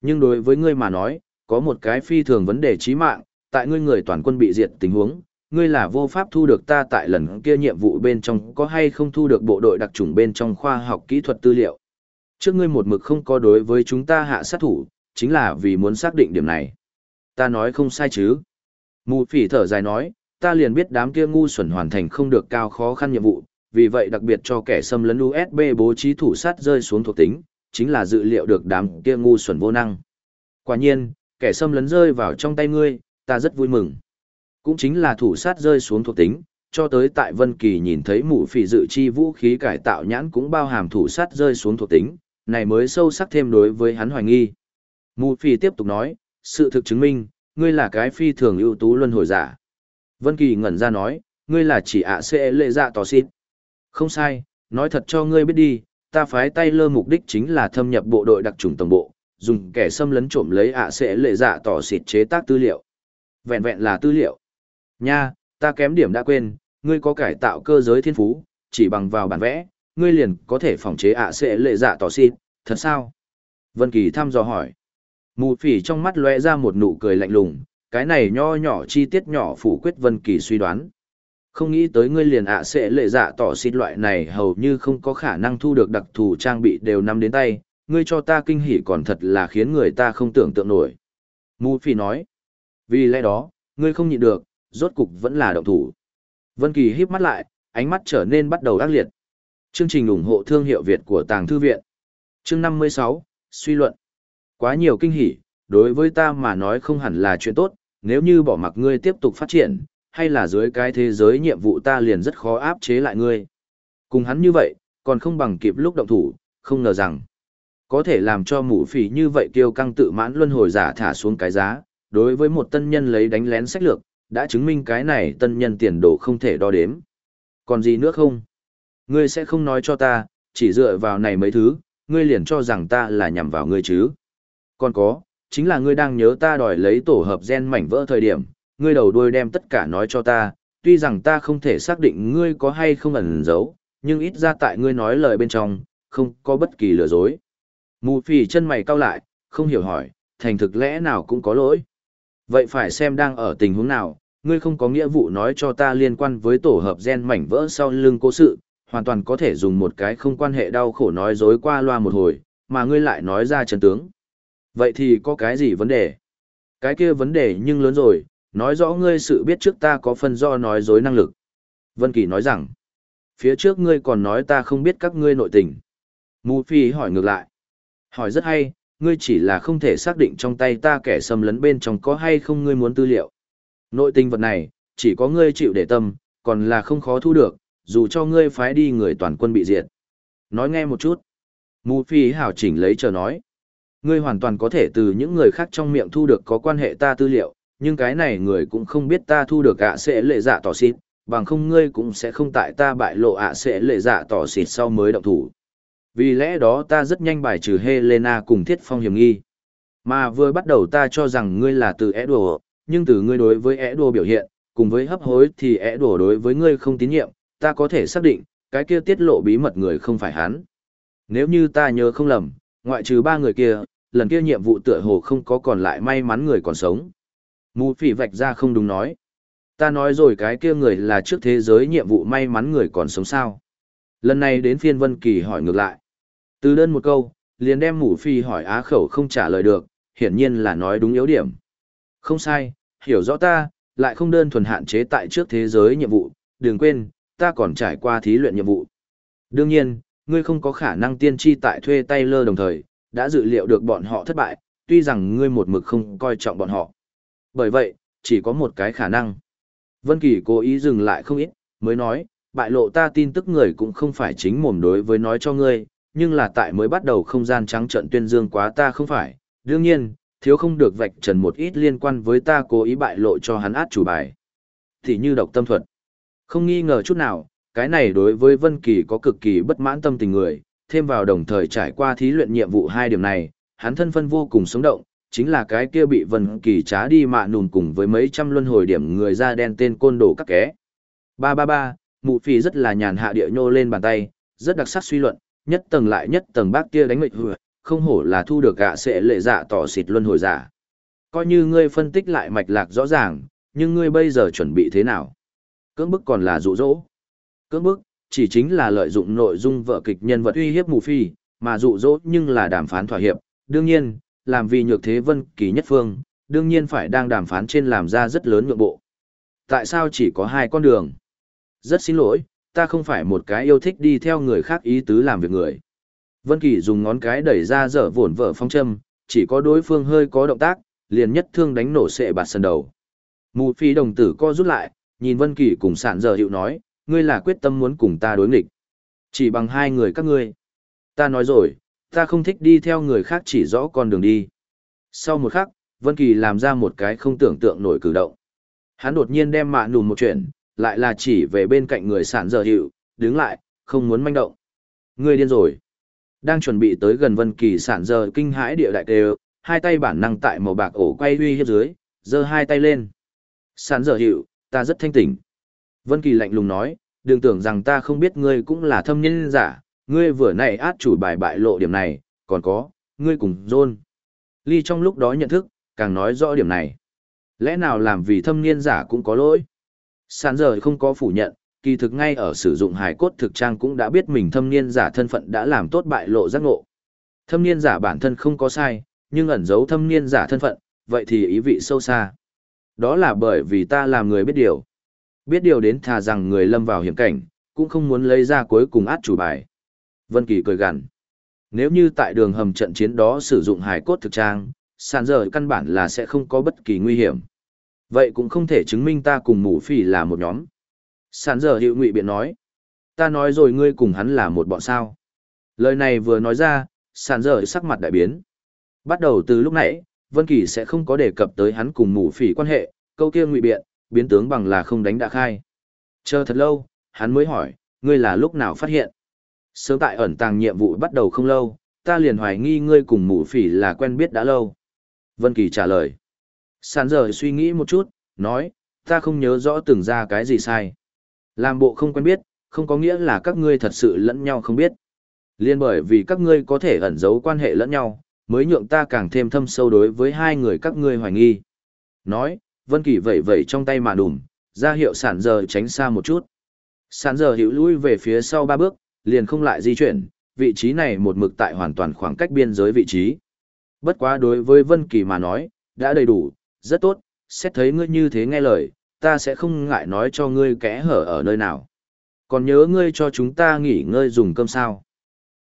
Nhưng đối với ngươi mà nói, có một cái phi thường vấn đề chí mạng, tại ngươi người toàn quân bị diệt tình huống, ngươi là vô pháp thu được ta tại lần kia nhiệm vụ bên trong có hay không thu được bộ đội đặc trùng bên trong khoa học kỹ thuật tư liệu. Trước ngươi một mực không có đối với chúng ta hạ sát thủ, chính là vì muốn xác định điểm này. Ta nói không sai chứ. Mù phỉ thở dài nói, ta liền biết đám kia ngu xuẩn hoàn thành không được cao khó khăn nhiệm vụ, vì vậy đặc biệt cho kẻ xâm lấn USB bố trí thủ sát rơi xuống thuộc tính, chính là dự liệu được đám kia ngu xuẩn vô năng. Quả nhiên, kẻ xâm lấn rơi vào trong tay ngươi, ta rất vui mừng. Cũng chính là thủ sát rơi xuống thuộc tính, cho tới tại Vân Kỳ nhìn thấy mụ phỉ dự chi vũ khí cải tạo nhãn cũng bao hàm thủ sát rơi xuống thuộc tính, này mới sâu sắc thêm đối với hắn hoài nghi. Mụ phỉ tiếp tục nói, sự thực chứng minh, ngươi là cái phi thường ưu tú luân hồi giả. Vân Kỳ ngẩn ra nói, ngươi là chỉ ạ sẽ lệ dạ tỏ xịt. Không sai, nói thật cho ngươi biết đi, ta phái tay lơ mục đích chính là thâm nhập bộ đội đặc trùng tổng bộ, dùng kẻ xâm lấn trộm lấy ạ sẽ lệ dạ tỏ xịt chế tác tư liệu. Vẹn vẹn là tư liệu. Nha, ta kém điểm đã quên, ngươi có cải tạo cơ giới thiên phú, chỉ bằng vào bản vẽ, ngươi liền có thể phòng chế ạ sẽ lệ dạ tỏ xịt, thật sao? Vân Kỳ thăm dò hỏi. Mù phỉ trong mắt lóe ra một nụ cười lạnh lùng, cái này nho nhỏ chi tiết nhỏ phủ quyết Vân Kỳ suy đoán. Không nghĩ tới ngươi liền ạ à sẽ lệ dạ tỏ xịt loại này hầu như không có khả năng thu được đặc thù trang bị đều nắm đến tay, ngươi cho ta kinh hỉ còn thật là khiến người ta không tưởng tượng nổi. Mù phi nói, vì lẽ đó, ngươi không nhịn được, rốt cục vẫn là động thủ. Vân Kỳ híp mắt lại, ánh mắt trở nên bắt đầu ác liệt. Chương trình ủng hộ thương hiệu Việt của Tàng Thư Viện. Chương 56, suy luận. Quá nhiều kinh hỉ, đối với ta mà nói không hẳn là chuyện tốt, nếu như bỏ mặc ngươi tiếp tục phát triển, hay là dưới cái thế giới nhiệm vụ ta liền rất khó áp chế lại ngươi. Cùng hắn như vậy, còn không bằng kịp lúc động thủ, không ngờ rằng có thể làm cho mũ phỉ như vậy kiêu căng tự mãn luân hồi giả thả xuống cái giá, đối với một tân nhân lấy đánh lén sách lược, đã chứng minh cái này tân nhân tiền đồ không thể đo đếm. Còn gì nữa không? Ngươi sẽ không nói cho ta, chỉ dựa vào này mấy thứ, ngươi liền cho rằng ta là nhằm vào ngươi chứ. Còn có, chính là ngươi đang nhớ ta đòi lấy tổ hợp gen mảnh vỡ thời điểm, ngươi đầu đuôi đem tất cả nói cho ta, tuy rằng ta không thể xác định ngươi có hay không ẩn giấu, nhưng ít ra tại ngươi nói lời bên trong, không có bất kỳ lừa dối. Mù phì chân mày cau lại, không hiểu hỏi, thành thực lẽ nào cũng có lỗi. Vậy phải xem đang ở tình huống nào, ngươi không có nghĩa vụ nói cho ta liên quan với tổ hợp gen mảnh vỡ sau lưng cố sự, hoàn toàn có thể dùng một cái không quan hệ đau khổ nói dối qua loa một hồi, mà ngươi lại nói ra chân tướng. Vậy thì có cái gì vấn đề? Cái kia vấn đề nhưng lớn rồi, nói rõ ngươi sự biết trước ta có phần do nói dối năng lực. Vân Kỳ nói rằng, phía trước ngươi còn nói ta không biết các ngươi nội tình. Mù Phi hỏi ngược lại. Hỏi rất hay, ngươi chỉ là không thể xác định trong tay ta kẻ xâm lấn bên trong có hay không ngươi muốn tư liệu. Nội tình vật này, chỉ có ngươi chịu để tâm, còn là không khó thu được, dù cho ngươi phái đi người toàn quân bị diệt. Nói nghe một chút. Mù Phi hảo chỉnh lấy chờ nói. Ngươi hoàn toàn có thể từ những người khác trong miệng thu được có quan hệ ta tư liệu, nhưng cái này người cũng không biết ta thu được ạ sẽ lệ dạ tỏ xịt, bằng không ngươi cũng sẽ không tại ta bại lộ ạ sẽ lệ dạ tỏ xịt sau mới động thủ. Vì lẽ đó ta rất nhanh bài trừ Helena cùng Thiết Phong hiểm nghi. Mà vừa bắt đầu ta cho rằng ngươi là từ Edo, nhưng từ ngươi đối với Edo biểu hiện, cùng với hấp hối thì Edo đối với ngươi không tín nhiệm, ta có thể xác định, cái kia tiết lộ bí mật người không phải hắn. Nếu như ta nhớ không lầm, ngoại trừ ba người kia, lần kia nhiệm vụ tựa hồ không có còn lại may mắn người còn sống. Mù phỉ vạch ra không đúng nói. Ta nói rồi cái kia người là trước thế giới nhiệm vụ may mắn người còn sống sao. Lần này đến phiên Vân Kỳ hỏi ngược lại. Từ đơn một câu, liền đem mù phi hỏi á khẩu không trả lời được, hiển nhiên là nói đúng yếu điểm. Không sai, hiểu rõ ta, lại không đơn thuần hạn chế tại trước thế giới nhiệm vụ, đừng quên, ta còn trải qua thí luyện nhiệm vụ. Đương nhiên, ngươi không có khả năng tiên tri tại thuê tay lơ đồng thời, đã dự liệu được bọn họ thất bại, tuy rằng ngươi một mực không coi trọng bọn họ. Bởi vậy, chỉ có một cái khả năng. Vân Kỳ cố ý dừng lại không ít, mới nói, bại lộ ta tin tức người cũng không phải chính mồm đối với nói cho ngươi, nhưng là tại mới bắt đầu không gian trắng trận tuyên dương quá ta không phải, đương nhiên, thiếu không được vạch trần một ít liên quan với ta cố ý bại lộ cho hắn át chủ bài. Thì như độc tâm thuật. Không nghi ngờ chút nào, cái này đối với Vân Kỳ có cực kỳ bất mãn tâm tình người, thêm vào đồng thời trải qua thí luyện nhiệm vụ hai điểm này, hắn thân phân vô cùng sống động, chính là cái kia bị Vân Kỳ trá đi mạ nùn cùng với mấy trăm luân hồi điểm người da đen tên côn đồ các ké. Ba ba ba, mụ phì rất là nhàn hạ địa nhô lên bàn tay, rất đặc sắc suy luận, nhất tầng lại nhất tầng bác kia đánh mệnh hừa, không hổ là thu được gạ sẽ lệ dạ tỏ xịt luân hồi giả. Coi như ngươi phân tích lại mạch lạc rõ ràng, nhưng ngươi bây giờ chuẩn bị thế nào? Cưỡng bức còn là dụ dỗ. Cưỡng bức, chỉ chính là lợi dụng nội dung vợ kịch nhân vật uy hiếp mù phi, mà dụ dỗ nhưng là đàm phán thỏa hiệp. Đương nhiên, làm vì nhược thế vân kỳ nhất phương, đương nhiên phải đang đàm phán trên làm ra rất lớn nhượng bộ. Tại sao chỉ có hai con đường? Rất xin lỗi, ta không phải một cái yêu thích đi theo người khác ý tứ làm việc người. Vân Kỳ dùng ngón cái đẩy ra dở vụn vở phong châm, chỉ có đối phương hơi có động tác, liền nhất thương đánh nổ sệ bạt sân đầu. Mù phi đồng tử co rút lại, nhìn Vân Kỳ cùng sạn giờ hiệu nói, ngươi là quyết tâm muốn cùng ta đối nghịch. Chỉ bằng hai người các ngươi. Ta nói rồi, ta không thích đi theo người khác chỉ rõ con đường đi. Sau một khắc, Vân Kỳ làm ra một cái không tưởng tượng nổi cử động. Hắn đột nhiên đem mạ nùn một chuyện, lại là chỉ về bên cạnh người sản giờ hiệu, đứng lại, không muốn manh động. Ngươi điên rồi. Đang chuẩn bị tới gần Vân Kỳ sản giờ kinh hãi địa đại đều, hai tay bản năng tại màu bạc ổ quay uy hiếp dưới, giơ hai tay lên. Sản giờ hiệu, ta rất thanh tỉnh. Vân Kỳ lạnh lùng nói, đừng tưởng rằng ta không biết ngươi cũng là thâm nhân giả, ngươi vừa nãy át chủ bài bại lộ điểm này, còn có, ngươi cùng John. Ly trong lúc đó nhận thức, càng nói rõ điểm này. Lẽ nào làm vì thâm niên giả cũng có lỗi? Sàn giờ không có phủ nhận, kỳ thực ngay ở sử dụng hài cốt thực trang cũng đã biết mình thâm niên giả thân phận đã làm tốt bại lộ giác ngộ. Thâm niên giả bản thân không có sai, nhưng ẩn giấu thâm niên giả thân phận, vậy thì ý vị sâu xa. Đó là bởi vì ta làm người biết điều. Biết điều đến thà rằng người lâm vào hiểm cảnh, cũng không muốn lấy ra cuối cùng át chủ bài. Vân Kỳ cười gằn. Nếu như tại đường hầm trận chiến đó sử dụng hài cốt thực trang, sàn giờ căn bản là sẽ không có bất kỳ nguy hiểm. Vậy cũng không thể chứng minh ta cùng mù phỉ là một nhóm. Sàn giờ hiệu ngụy biện nói. Ta nói rồi ngươi cùng hắn là một bọn sao. Lời này vừa nói ra, sàn giờ sắc mặt đại biến. Bắt đầu từ lúc nãy, Vân Kỳ sẽ không có đề cập tới hắn cùng mù phỉ quan hệ, câu kia ngụy biện, biến tướng bằng là không đánh đã khai. Chờ thật lâu, hắn mới hỏi, ngươi là lúc nào phát hiện? Sớm tại ẩn tàng nhiệm vụ bắt đầu không lâu, ta liền hoài nghi ngươi cùng mụ phỉ là quen biết đã lâu. Vân Kỳ trả lời. Sàn giờ suy nghĩ một chút, nói, ta không nhớ rõ từng ra cái gì sai. Làm bộ không quen biết, không có nghĩa là các ngươi thật sự lẫn nhau không biết. Liên bởi vì các ngươi có thể ẩn giấu quan hệ lẫn nhau, mới nhượng ta càng thêm thâm sâu đối với hai người các ngươi hoài nghi. Nói, Vân Kỳ vẩy vẩy trong tay mà đùm, ra hiệu sản giờ tránh xa một chút. Sản giờ hiểu lui về phía sau ba bước, liền không lại di chuyển, vị trí này một mực tại hoàn toàn khoảng cách biên giới vị trí. Bất quá đối với Vân Kỳ mà nói, đã đầy đủ, rất tốt, xét thấy ngươi như thế nghe lời, ta sẽ không ngại nói cho ngươi kẽ hở ở nơi nào. Còn nhớ ngươi cho chúng ta nghỉ ngơi dùng cơm sao?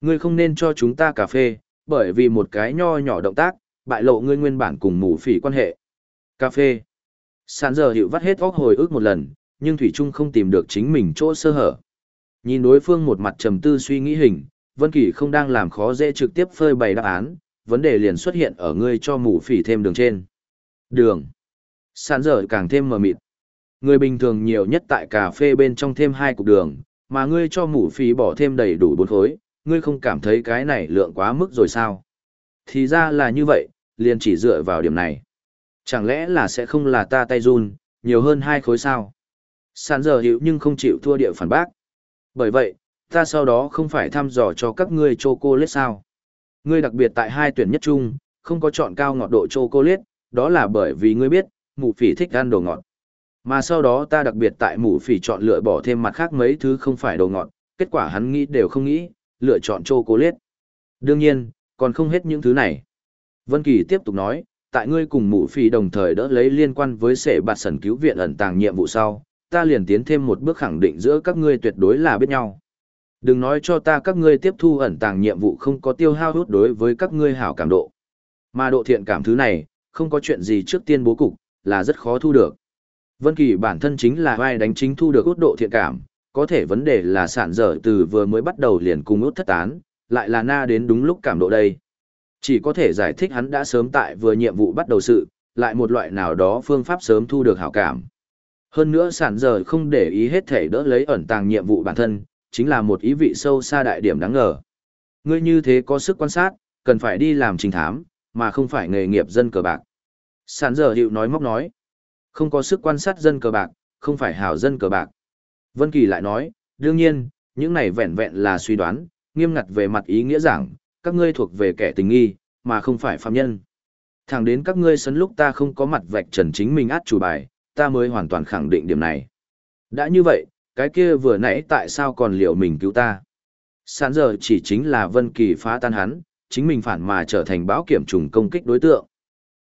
Ngươi không nên cho chúng ta cà phê, bởi vì một cái nho nhỏ động tác, bại lộ ngươi nguyên bản cùng mù phỉ quan hệ. Cà phê. Sàn giờ hiệu vắt hết óc hồi ức một lần, nhưng Thủy Trung không tìm được chính mình chỗ sơ hở. Nhìn đối phương một mặt trầm tư suy nghĩ hình, Vân Kỳ không đang làm khó dễ trực tiếp phơi bày đáp án, vấn đề liền xuất hiện ở ngươi cho mù phỉ thêm đường trên. Đường. Sàn giờ càng thêm mờ mịt. Người bình thường nhiều nhất tại cà phê bên trong thêm hai cục đường, mà ngươi cho mù phỉ bỏ thêm đầy đủ bốn khối, ngươi không cảm thấy cái này lượng quá mức rồi sao? Thì ra là như vậy, liền chỉ dựa vào điểm này. Chẳng lẽ là sẽ không là ta tay run, nhiều hơn hai khối sao? Sàn giờ hiểu nhưng không chịu thua địa phản bác. Bởi vậy, ta sau đó không phải thăm dò cho các ngươi chocolate sao? Ngươi đặc biệt tại hai tuyển nhất chung, không có chọn cao ngọt độ chocolate, đó là bởi vì ngươi biết, mụ phỉ thích ăn đồ ngọt. Mà sau đó ta đặc biệt tại mụ phỉ chọn lựa bỏ thêm mặt khác mấy thứ không phải đồ ngọt, kết quả hắn nghĩ đều không nghĩ, lựa chọn chocolate. Đương nhiên, còn không hết những thứ này. Vân Kỳ tiếp tục nói, tại ngươi cùng mụ phi đồng thời đỡ lấy liên quan với sệ bạt sẩn cứu viện ẩn tàng nhiệm vụ sau, ta liền tiến thêm một bước khẳng định giữa các ngươi tuyệt đối là biết nhau. Đừng nói cho ta các ngươi tiếp thu ẩn tàng nhiệm vụ không có tiêu hao hút đối với các ngươi hảo cảm độ. Mà độ thiện cảm thứ này, không có chuyện gì trước tiên bố cục, là rất khó thu được. Vân Kỳ bản thân chính là vai đánh chính thu được út độ thiện cảm, có thể vấn đề là sản dở từ vừa mới bắt đầu liền cùng út thất tán, lại là na đến đúng lúc cảm độ đây. Chỉ có thể giải thích hắn đã sớm tại vừa nhiệm vụ bắt đầu sự, lại một loại nào đó phương pháp sớm thu được hảo cảm. Hơn nữa sản giờ không để ý hết thể đỡ lấy ẩn tàng nhiệm vụ bản thân, chính là một ý vị sâu xa đại điểm đáng ngờ. Ngươi như thế có sức quan sát, cần phải đi làm trình thám, mà không phải nghề nghiệp dân cờ bạc. Sản giờ hiệu nói móc nói, không có sức quan sát dân cờ bạc, không phải hảo dân cờ bạc. Vân Kỳ lại nói, đương nhiên, những này vẹn vẹn là suy đoán, nghiêm ngặt về mặt ý nghĩa giảng, các ngươi thuộc về kẻ tình nghi, mà không phải phạm nhân. Thẳng đến các ngươi sấn lúc ta không có mặt vạch trần chính mình át chủ bài, ta mới hoàn toàn khẳng định điểm này. Đã như vậy, cái kia vừa nãy tại sao còn liệu mình cứu ta? Sán giờ chỉ chính là Vân Kỳ phá tan hắn, chính mình phản mà trở thành báo kiểm trùng công kích đối tượng.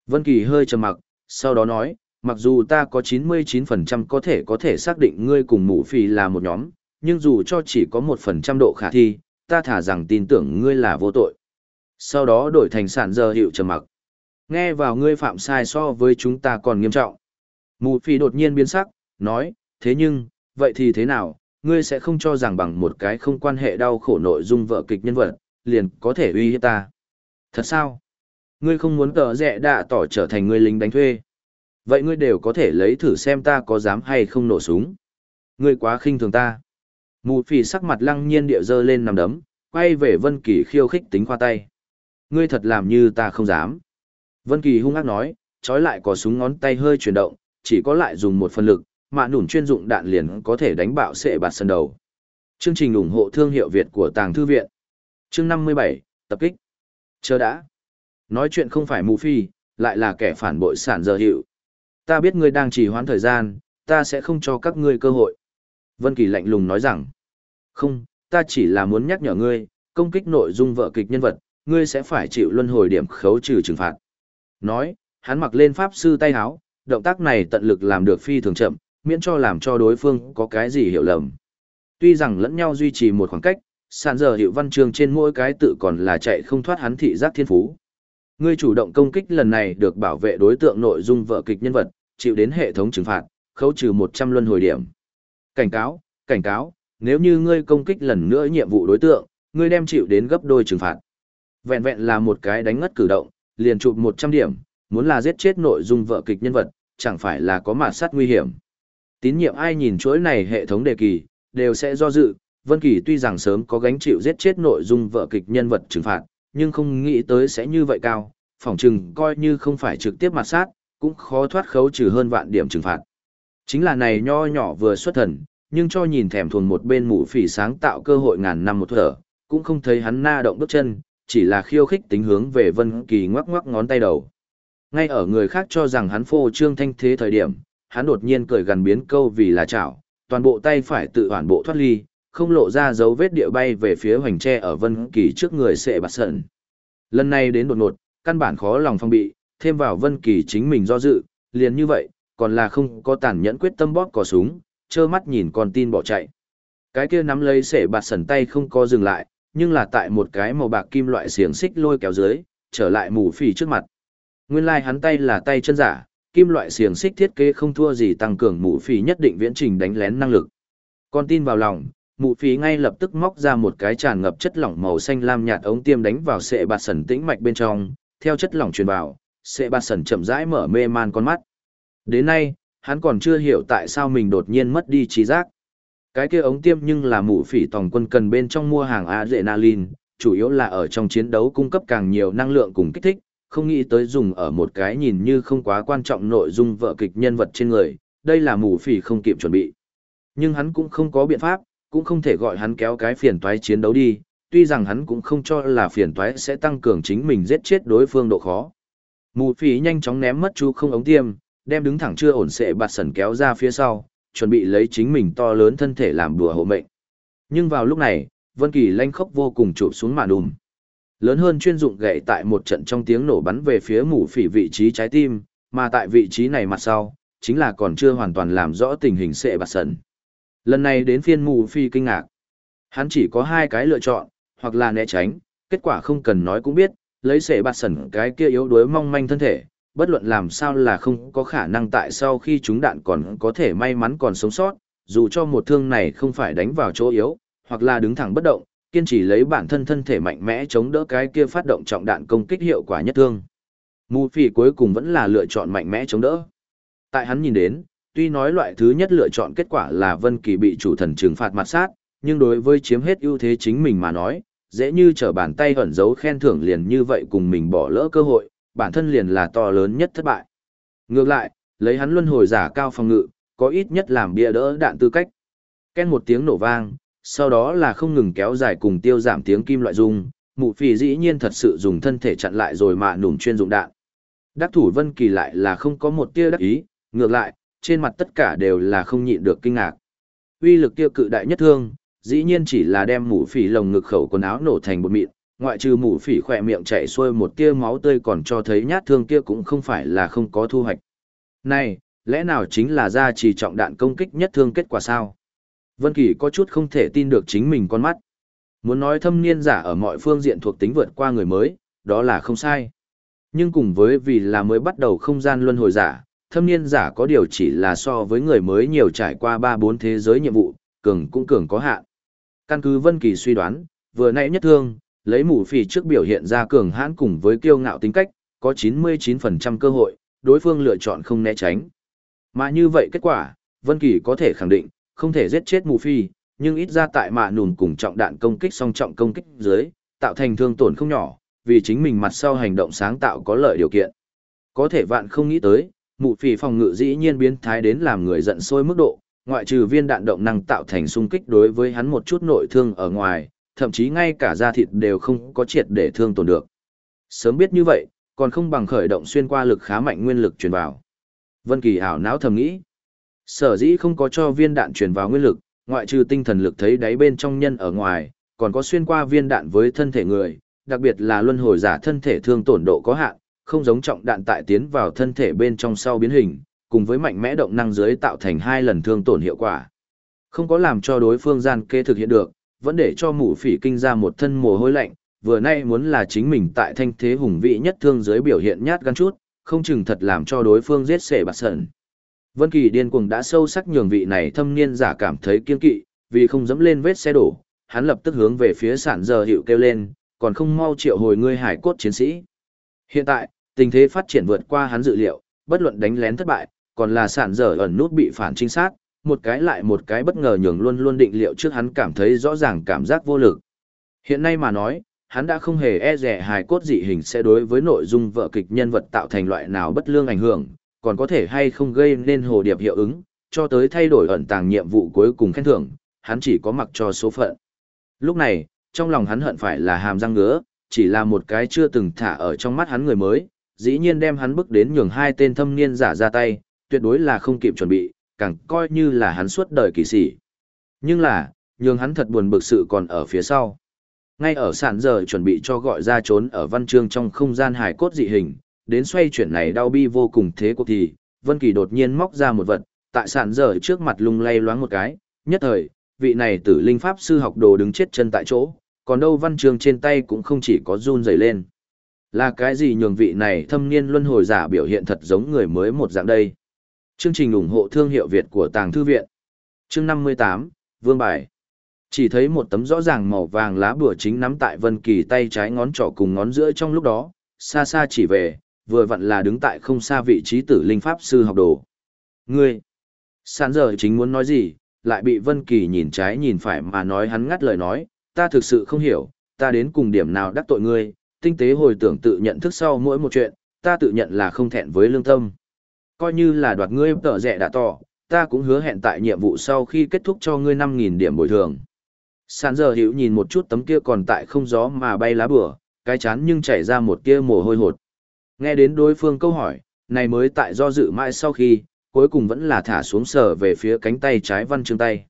Vân Kỳ hơi trầm mặc, sau đó nói, mặc dù ta có 99% có thể có thể xác định ngươi cùng mụ phì là một nhóm, nhưng dù cho chỉ có 1% độ khả thi, ta thả rằng tin tưởng ngươi là vô tội. Sau đó đổi thành sản giờ hiệu trầm mặc. Nghe vào ngươi phạm sai so với chúng ta còn nghiêm trọng. Mù phì đột nhiên biến sắc, nói, thế nhưng, vậy thì thế nào, ngươi sẽ không cho rằng bằng một cái không quan hệ đau khổ nội dung vợ kịch nhân vật, liền có thể uy hiếp ta. Thật sao? Ngươi không muốn tờ rẻ đạ tỏ trở thành người lính đánh thuê. Vậy ngươi đều có thể lấy thử xem ta có dám hay không nổ súng. Ngươi quá khinh thường ta. Mù phì sắc mặt lăng nhiên địa dơ lên nằm đấm, quay về Vân Kỳ khiêu khích tính khoa tay. Ngươi thật làm như ta không dám. Vân Kỳ hung ác nói, trói lại có súng ngón tay hơi chuyển động, chỉ có lại dùng một phần lực, mạ nủn chuyên dụng đạn liền có thể đánh bạo sệ bạt sân đầu. Chương trình ủng hộ thương hiệu Việt của Tàng Thư Viện. Chương 57, tập kích. Chờ đã. Nói chuyện không phải mù phi, lại là kẻ phản bội sản giờ hiệu. Ta biết ngươi đang trì hoãn thời gian, ta sẽ không cho các ngươi cơ hội. Vân Kỳ lạnh lùng nói rằng, không, ta chỉ là muốn nhắc nhở ngươi, công kích nội dung vợ kịch nhân vật, ngươi sẽ phải chịu luân hồi điểm khấu trừ trừng phạt. Nói, hắn mặc lên pháp sư tay áo, động tác này tận lực làm được phi thường chậm, miễn cho làm cho đối phương có cái gì hiểu lầm. Tuy rằng lẫn nhau duy trì một khoảng cách, sàn giờ hiệu văn chương trên mỗi cái tự còn là chạy không thoát hắn thị giác thiên phú. Ngươi chủ động công kích lần này được bảo vệ đối tượng nội dung vợ kịch nhân vật, chịu đến hệ thống trừng phạt, khấu trừ 100 luân hồi điểm. Cảnh cáo, cảnh cáo, nếu như ngươi công kích lần nữa nhiệm vụ đối tượng, ngươi đem chịu đến gấp đôi trừng phạt. Vẹn vẹn là một cái đánh ngất cử động, liền chụp 100 điểm, muốn là giết chết nội dung vợ kịch nhân vật, chẳng phải là có mạt sát nguy hiểm. Tín nhiệm ai nhìn chuỗi này hệ thống đề kỳ, đều sẽ do dự, Vân Kỳ tuy rằng sớm có gánh chịu giết chết nội dung vợ kịch nhân vật trừng phạt, nhưng không nghĩ tới sẽ như vậy cao, phỏng chừng coi như không phải trực tiếp mạt sát, cũng khó thoát khấu trừ hơn vạn điểm trừng phạt. Chính là này nho nhỏ vừa xuất thần, nhưng cho nhìn thèm thuồng một bên mụ phỉ sáng tạo cơ hội ngàn năm một thở, cũng không thấy hắn na động bước chân, chỉ là khiêu khích tính hướng về Vân Kỳ ngoắc ngoắc ngón tay đầu. Ngay ở người khác cho rằng hắn phô trương thanh thế thời điểm, hắn đột nhiên cười gần biến câu vì là chảo, toàn bộ tay phải tự hoàn bộ thoát ly, không lộ ra dấu vết địa bay về phía hoành tre ở Vân Kỳ trước người sẽ bạt sận. Lần này đến đột ngột, căn bản khó lòng phong bị, thêm vào Vân Kỳ chính mình do dự, liền như vậy, còn là không có tàn nhẫn quyết tâm bóp cò súng, trơ mắt nhìn con tin bỏ chạy. Cái kia nắm lấy sẻ bạt sần tay không có dừng lại, nhưng là tại một cái màu bạc kim loại xiềng xích lôi kéo dưới, trở lại mù phỉ trước mặt. Nguyên lai like hắn tay là tay chân giả, kim loại xiềng xích thiết kế không thua gì tăng cường mù phỉ nhất định viễn trình đánh lén năng lực. Con tin vào lòng, mù phì ngay lập tức móc ra một cái tràn ngập chất lỏng màu xanh lam nhạt ống tiêm đánh vào sệ bạt sần tĩnh mạch bên trong, theo chất lỏng truyền vào, sệ bạt sần chậm rãi mở mê man con mắt. Đến nay, hắn còn chưa hiểu tại sao mình đột nhiên mất đi trí giác. Cái kia ống tiêm nhưng là mụ phỉ tòng quân cần bên trong mua hàng adrenaline, chủ yếu là ở trong chiến đấu cung cấp càng nhiều năng lượng cùng kích thích, không nghĩ tới dùng ở một cái nhìn như không quá quan trọng nội dung vợ kịch nhân vật trên người, đây là mù phỉ không kịp chuẩn bị. Nhưng hắn cũng không có biện pháp, cũng không thể gọi hắn kéo cái phiền toái chiến đấu đi, tuy rằng hắn cũng không cho là phiền toái sẽ tăng cường chính mình giết chết đối phương độ khó. Mù phỉ nhanh chóng ném mất chú không ống tiêm, đem đứng thẳng chưa ổn sệ bạt sần kéo ra phía sau, chuẩn bị lấy chính mình to lớn thân thể làm đùa hộ mệnh. Nhưng vào lúc này, Vân Kỳ lanh khốc vô cùng chụp xuống màn đùm. Lớn hơn chuyên dụng gậy tại một trận trong tiếng nổ bắn về phía mũ phỉ vị trí trái tim, mà tại vị trí này mặt sau, chính là còn chưa hoàn toàn làm rõ tình hình sệ bạt sần. Lần này đến phiên mù phi kinh ngạc. Hắn chỉ có hai cái lựa chọn, hoặc là né tránh, kết quả không cần nói cũng biết, lấy sệ bạt sần cái kia yếu đuối mong manh thân thể, bất luận làm sao là không có khả năng tại sau khi chúng đạn còn có thể may mắn còn sống sót, dù cho một thương này không phải đánh vào chỗ yếu, hoặc là đứng thẳng bất động, kiên trì lấy bản thân thân thể mạnh mẽ chống đỡ cái kia phát động trọng đạn công kích hiệu quả nhất thương. Mù phỉ cuối cùng vẫn là lựa chọn mạnh mẽ chống đỡ. Tại hắn nhìn đến, tuy nói loại thứ nhất lựa chọn kết quả là Vân Kỳ bị chủ thần trừng phạt mặt sát, nhưng đối với chiếm hết ưu thế chính mình mà nói, dễ như trở bàn tay ẩn giấu khen thưởng liền như vậy cùng mình bỏ lỡ cơ hội, bản thân liền là to lớn nhất thất bại. Ngược lại, lấy hắn luân hồi giả cao phòng ngự, có ít nhất làm bia đỡ đạn tư cách. Ken một tiếng nổ vang, sau đó là không ngừng kéo dài cùng tiêu giảm tiếng kim loại rung, mụ phì dĩ nhiên thật sự dùng thân thể chặn lại rồi mà nùng chuyên dụng đạn. Đắc thủ Vân Kỳ lại là không có một tia đắc ý, ngược lại, trên mặt tất cả đều là không nhịn được kinh ngạc. Uy lực kia cự đại nhất thương, dĩ nhiên chỉ là đem mụ phì lồng ngực khẩu quần áo nổ thành bột mịn, ngoại trừ mũ phỉ khỏe miệng chảy xuôi một tia máu tươi còn cho thấy nhát thương kia cũng không phải là không có thu hoạch. Này, lẽ nào chính là ra chỉ trọng đạn công kích nhất thương kết quả sao? Vân Kỳ có chút không thể tin được chính mình con mắt. Muốn nói thâm niên giả ở mọi phương diện thuộc tính vượt qua người mới, đó là không sai. Nhưng cùng với vì là mới bắt đầu không gian luân hồi giả, thâm niên giả có điều chỉ là so với người mới nhiều trải qua 3-4 thế giới nhiệm vụ, cường cũng cường có hạn. Căn cứ Vân Kỳ suy đoán, vừa nãy nhất thương, lấy mù phì trước biểu hiện ra cường hãn cùng với kiêu ngạo tính cách, có 99% cơ hội, đối phương lựa chọn không né tránh. Mà như vậy kết quả, Vân Kỳ có thể khẳng định, không thể giết chết mù phi, nhưng ít ra tại mạ nùn cùng trọng đạn công kích song trọng công kích dưới, tạo thành thương tổn không nhỏ, vì chính mình mặt sau hành động sáng tạo có lợi điều kiện. Có thể vạn không nghĩ tới, mụ phì phòng ngự dĩ nhiên biến thái đến làm người giận sôi mức độ, ngoại trừ viên đạn động năng tạo thành xung kích đối với hắn một chút nội thương ở ngoài, thậm chí ngay cả da thịt đều không có triệt để thương tổn được. Sớm biết như vậy, còn không bằng khởi động xuyên qua lực khá mạnh nguyên lực truyền vào. Vân Kỳ ảo não thầm nghĩ. Sở dĩ không có cho viên đạn truyền vào nguyên lực, ngoại trừ tinh thần lực thấy đáy bên trong nhân ở ngoài, còn có xuyên qua viên đạn với thân thể người, đặc biệt là luân hồi giả thân thể thương tổn độ có hạn, không giống trọng đạn tại tiến vào thân thể bên trong sau biến hình, cùng với mạnh mẽ động năng dưới tạo thành hai lần thương tổn hiệu quả. Không có làm cho đối phương gian kê thực hiện được, vẫn để cho mụ phỉ kinh ra một thân mồ hôi lạnh, vừa nay muốn là chính mình tại thanh thế hùng vị nhất thương giới biểu hiện nhát gan chút, không chừng thật làm cho đối phương giết sẻ bạc sần. Vân Kỳ điên cuồng đã sâu sắc nhường vị này thâm niên giả cảm thấy kiên kỵ, vì không dẫm lên vết xe đổ, hắn lập tức hướng về phía sản giờ hiệu kêu lên, còn không mau triệu hồi ngươi hải cốt chiến sĩ. Hiện tại, tình thế phát triển vượt qua hắn dự liệu, bất luận đánh lén thất bại, còn là sản giờ ẩn nút bị phản trinh sát, một cái lại một cái bất ngờ nhường luôn luôn định liệu trước hắn cảm thấy rõ ràng cảm giác vô lực. Hiện nay mà nói, hắn đã không hề e rẻ hài cốt dị hình sẽ đối với nội dung vợ kịch nhân vật tạo thành loại nào bất lương ảnh hưởng, còn có thể hay không gây nên hồ điệp hiệu ứng, cho tới thay đổi ẩn tàng nhiệm vụ cuối cùng khen thưởng, hắn chỉ có mặc cho số phận. Lúc này, trong lòng hắn hận phải là hàm răng ngứa, chỉ là một cái chưa từng thả ở trong mắt hắn người mới, dĩ nhiên đem hắn bước đến nhường hai tên thâm niên giả ra tay, tuyệt đối là không kịp chuẩn bị, càng coi như là hắn suốt đời kỳ sĩ. Nhưng là, nhường hắn thật buồn bực sự còn ở phía sau. Ngay ở sản giờ chuẩn bị cho gọi ra trốn ở văn chương trong không gian hài cốt dị hình, đến xoay chuyển này đau bi vô cùng thế cuộc thì, Vân Kỳ đột nhiên móc ra một vật, tại sản giờ trước mặt lung lay loáng một cái, nhất thời, vị này tử linh pháp sư học đồ đứng chết chân tại chỗ, còn đâu văn chương trên tay cũng không chỉ có run rẩy lên. Là cái gì nhường vị này thâm niên luân hồi giả biểu hiện thật giống người mới một dạng đây. Chương trình ủng hộ thương hiệu Việt của Tàng Thư Viện. Chương 58, Vương Bài. Chỉ thấy một tấm rõ ràng màu vàng lá bùa chính nắm tại Vân Kỳ tay trái ngón trỏ cùng ngón giữa trong lúc đó, xa xa chỉ về, vừa vặn là đứng tại không xa vị trí tử linh pháp sư học đồ. Ngươi, sán giờ chính muốn nói gì, lại bị Vân Kỳ nhìn trái nhìn phải mà nói hắn ngắt lời nói, ta thực sự không hiểu, ta đến cùng điểm nào đắc tội ngươi, tinh tế hồi tưởng tự nhận thức sau mỗi một chuyện, ta tự nhận là không thẹn với lương tâm. Coi như là đoạt ngươi tợ rẻ đã tỏ, ta cũng hứa hẹn tại nhiệm vụ sau khi kết thúc cho ngươi 5.000 điểm bồi thường. Sàn giờ hiểu nhìn một chút tấm kia còn tại không gió mà bay lá bửa, cái chán nhưng chảy ra một tia mồ hôi hột. Nghe đến đối phương câu hỏi, này mới tại do dự mãi sau khi, cuối cùng vẫn là thả xuống sở về phía cánh tay trái văn chương tay.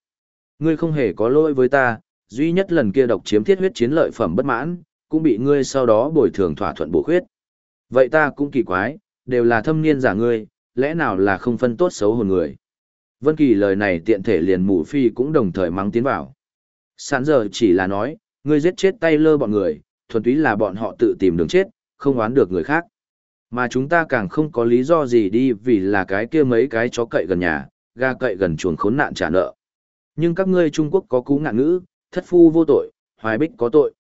Ngươi không hề có lỗi với ta, duy nhất lần kia độc chiếm thiết huyết chiến lợi phẩm bất mãn, cũng bị ngươi sau đó bồi thường thỏa thuận bổ khuyết. Vậy ta cũng kỳ quái, đều là thâm niên giả ngươi, lẽ nào là không phân tốt xấu hồn người. Vân Kỳ lời này tiện thể liền mù phi cũng đồng thời mắng tiến vào. Sán giờ chỉ là nói, ngươi giết chết tay lơ bọn người, thuần túy là bọn họ tự tìm đường chết, không oán được người khác. Mà chúng ta càng không có lý do gì đi vì là cái kia mấy cái chó cậy gần nhà, ga cậy gần chuồng khốn nạn trả nợ. Nhưng các ngươi Trung Quốc có cú ngạn ngữ, thất phu vô tội, hoài bích có tội.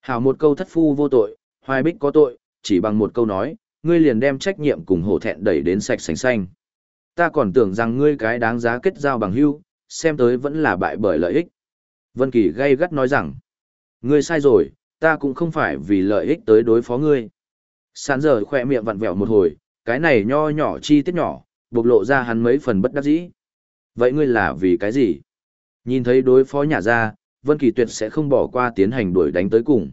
Hảo một câu thất phu vô tội, hoài bích có tội, chỉ bằng một câu nói, ngươi liền đem trách nhiệm cùng hổ thẹn đẩy đến sạch sành xanh. Ta còn tưởng rằng ngươi cái đáng giá kết giao bằng hữu, xem tới vẫn là bại bởi lợi ích. Vân Kỳ gay gắt nói rằng, ngươi sai rồi, ta cũng không phải vì lợi ích tới đối phó ngươi. Sán giờ khỏe miệng vặn vẹo một hồi, cái này nho nhỏ chi tiết nhỏ, bộc lộ ra hắn mấy phần bất đắc dĩ. Vậy ngươi là vì cái gì? Nhìn thấy đối phó nhà ra, Vân Kỳ tuyệt sẽ không bỏ qua tiến hành đuổi đánh tới cùng.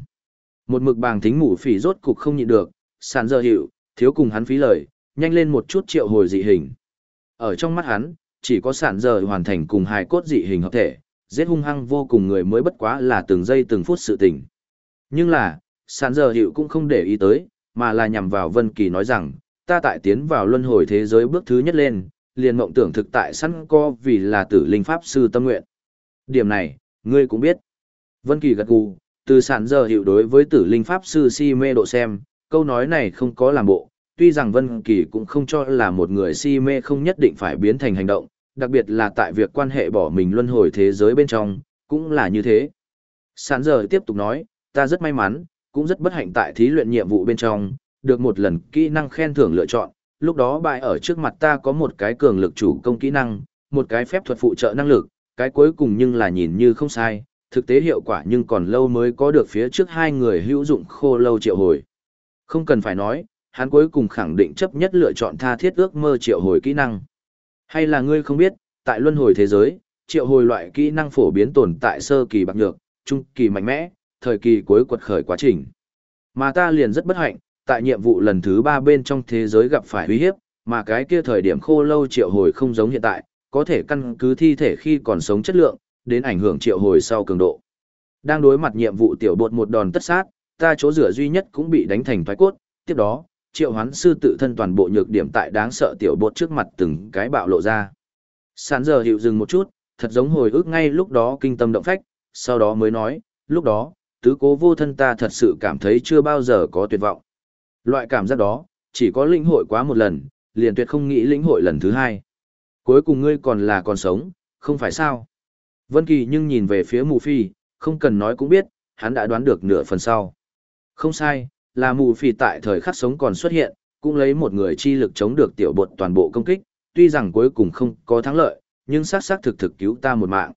Một mực bàng thính ngủ phỉ rốt cục không nhịn được, sàn giờ hiệu, thiếu cùng hắn phí lời, nhanh lên một chút triệu hồi dị hình. Ở trong mắt hắn, chỉ có sản giờ hoàn thành cùng hài cốt dị hình hợp thể, giết hung hăng vô cùng người mới bất quá là từng giây từng phút sự tình. Nhưng là, sản giờ hiệu cũng không để ý tới, mà là nhằm vào Vân Kỳ nói rằng, ta tại tiến vào luân hồi thế giới bước thứ nhất lên, liền mộng tưởng thực tại sẵn co vì là tử linh pháp sư tâm nguyện. Điểm này, ngươi cũng biết. Vân Kỳ gật gù, từ sản giờ hiệu đối với tử linh pháp sư si mê độ xem, câu nói này không có làm bộ, tuy rằng Vân Kỳ cũng không cho là một người si mê không nhất định phải biến thành hành động, đặc biệt là tại việc quan hệ bỏ mình luân hồi thế giới bên trong, cũng là như thế. Sản giờ tiếp tục nói, ta rất may mắn, cũng rất bất hạnh tại thí luyện nhiệm vụ bên trong, được một lần kỹ năng khen thưởng lựa chọn, lúc đó bại ở trước mặt ta có một cái cường lực chủ công kỹ năng, một cái phép thuật phụ trợ năng lực, cái cuối cùng nhưng là nhìn như không sai, thực tế hiệu quả nhưng còn lâu mới có được phía trước hai người hữu dụng khô lâu triệu hồi. Không cần phải nói, hắn cuối cùng khẳng định chấp nhất lựa chọn tha thiết ước mơ triệu hồi kỹ năng. Hay là ngươi không biết, tại luân hồi thế giới, triệu hồi loại kỹ năng phổ biến tồn tại sơ kỳ bạc nhược, trung kỳ mạnh mẽ, thời kỳ cuối quật khởi quá trình. Mà ta liền rất bất hạnh, tại nhiệm vụ lần thứ ba bên trong thế giới gặp phải uy hiếp, mà cái kia thời điểm khô lâu triệu hồi không giống hiện tại, có thể căn cứ thi thể khi còn sống chất lượng, đến ảnh hưởng triệu hồi sau cường độ. Đang đối mặt nhiệm vụ tiểu bột một đòn tất sát, ta chỗ rửa duy nhất cũng bị đánh thành thoái cốt, tiếp đó, triệu hoán sư tự thân toàn bộ nhược điểm tại đáng sợ tiểu bột trước mặt từng cái bạo lộ ra. Sán giờ hiệu dừng một chút, thật giống hồi ức ngay lúc đó kinh tâm động phách, sau đó mới nói, lúc đó, tứ cố vô thân ta thật sự cảm thấy chưa bao giờ có tuyệt vọng. Loại cảm giác đó, chỉ có lĩnh hội quá một lần, liền tuyệt không nghĩ lĩnh hội lần thứ hai. Cuối cùng ngươi còn là còn sống, không phải sao? Vân Kỳ nhưng nhìn về phía mù phi, không cần nói cũng biết, hắn đã đoán được nửa phần sau. Không sai, là mù phi tại thời khắc sống còn xuất hiện, cũng lấy một người chi lực chống được tiểu bột toàn bộ công kích, tuy rằng cuối cùng không có thắng lợi, nhưng xác xác thực thực cứu ta một mạng.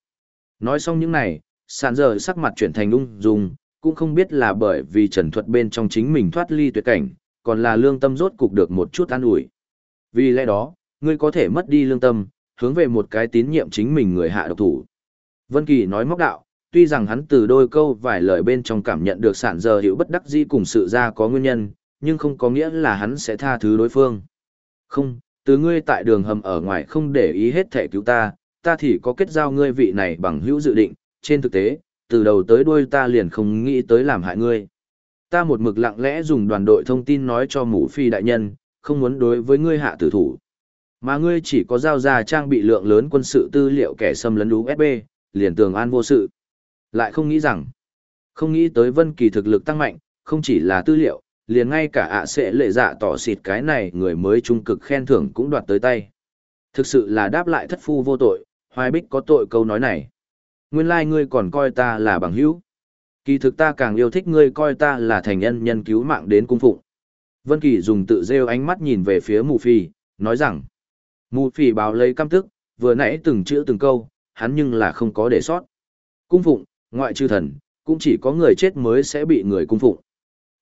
Nói xong những này, sàn giờ sắc mặt chuyển thành ung dung, cũng không biết là bởi vì trần thuật bên trong chính mình thoát ly tuyệt cảnh, còn là lương tâm rốt cục được một chút an ủi. Vì lẽ đó, ngươi có thể mất đi lương tâm, hướng về một cái tín nhiệm chính mình người hạ độc thủ. Vân Kỳ nói móc đạo, tuy rằng hắn từ đôi câu vài lời bên trong cảm nhận được sản giờ hiểu bất đắc dĩ cùng sự ra có nguyên nhân, nhưng không có nghĩa là hắn sẽ tha thứ đối phương. Không, từ ngươi tại đường hầm ở ngoài không để ý hết thể cứu ta, ta thì có kết giao ngươi vị này bằng hữu dự định, trên thực tế, từ đầu tới đuôi ta liền không nghĩ tới làm hại ngươi. Ta một mực lặng lẽ dùng đoàn đội thông tin nói cho mũ phi đại nhân, không muốn đối với ngươi hạ tử thủ. Mà ngươi chỉ có giao ra trang bị lượng lớn quân sự tư liệu kẻ xâm lấn USB, liền tường an vô sự. Lại không nghĩ rằng, không nghĩ tới Vân Kỳ thực lực tăng mạnh, không chỉ là tư liệu, liền ngay cả ạ sẽ lệ dạ tỏ xịt cái này người mới trung cực khen thưởng cũng đoạt tới tay. Thực sự là đáp lại thất phu vô tội, hoài bích có tội câu nói này. Nguyên lai like ngươi còn coi ta là bằng hữu. Kỳ thực ta càng yêu thích ngươi coi ta là thành nhân nhân cứu mạng đến cung phụng. Vân Kỳ dùng tự rêu ánh mắt nhìn về phía mù phi, nói rằng. Mù phi báo lấy căm tức, vừa nãy từng chữ từng câu, hắn nhưng là không có để sót. Cung phụng, ngoại trừ thần, cũng chỉ có người chết mới sẽ bị người cung phụng.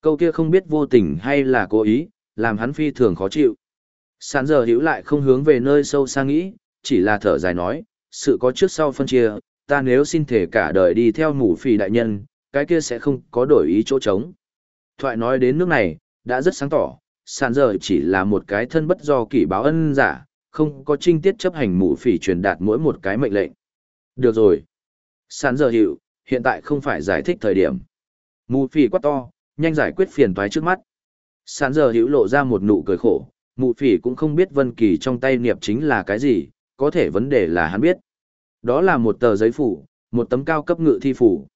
Câu kia không biết vô tình hay là cố ý, làm hắn phi thường khó chịu. Sán giờ hiểu lại không hướng về nơi sâu xa nghĩ, chỉ là thở dài nói, sự có trước sau phân chia, ta nếu xin thể cả đời đi theo mù phì đại nhân, cái kia sẽ không có đổi ý chỗ trống. Thoại nói đến nước này, đã rất sáng tỏ, sàn giờ chỉ là một cái thân bất do kỷ báo ân giả, không có trinh tiết chấp hành mù phỉ truyền đạt mỗi một cái mệnh lệnh. Được rồi. Sàn giờ hiểu, hiện tại không phải giải thích thời điểm. Mù phỉ quát to, nhanh giải quyết phiền toái trước mắt. Sàn giờ hữu lộ ra một nụ cười khổ, mù phỉ cũng không biết Vân Kỳ trong tay niệm chính là cái gì, có thể vấn đề là hắn biết. Đó là một tờ giấy phủ, một tấm cao cấp ngự thi phủ.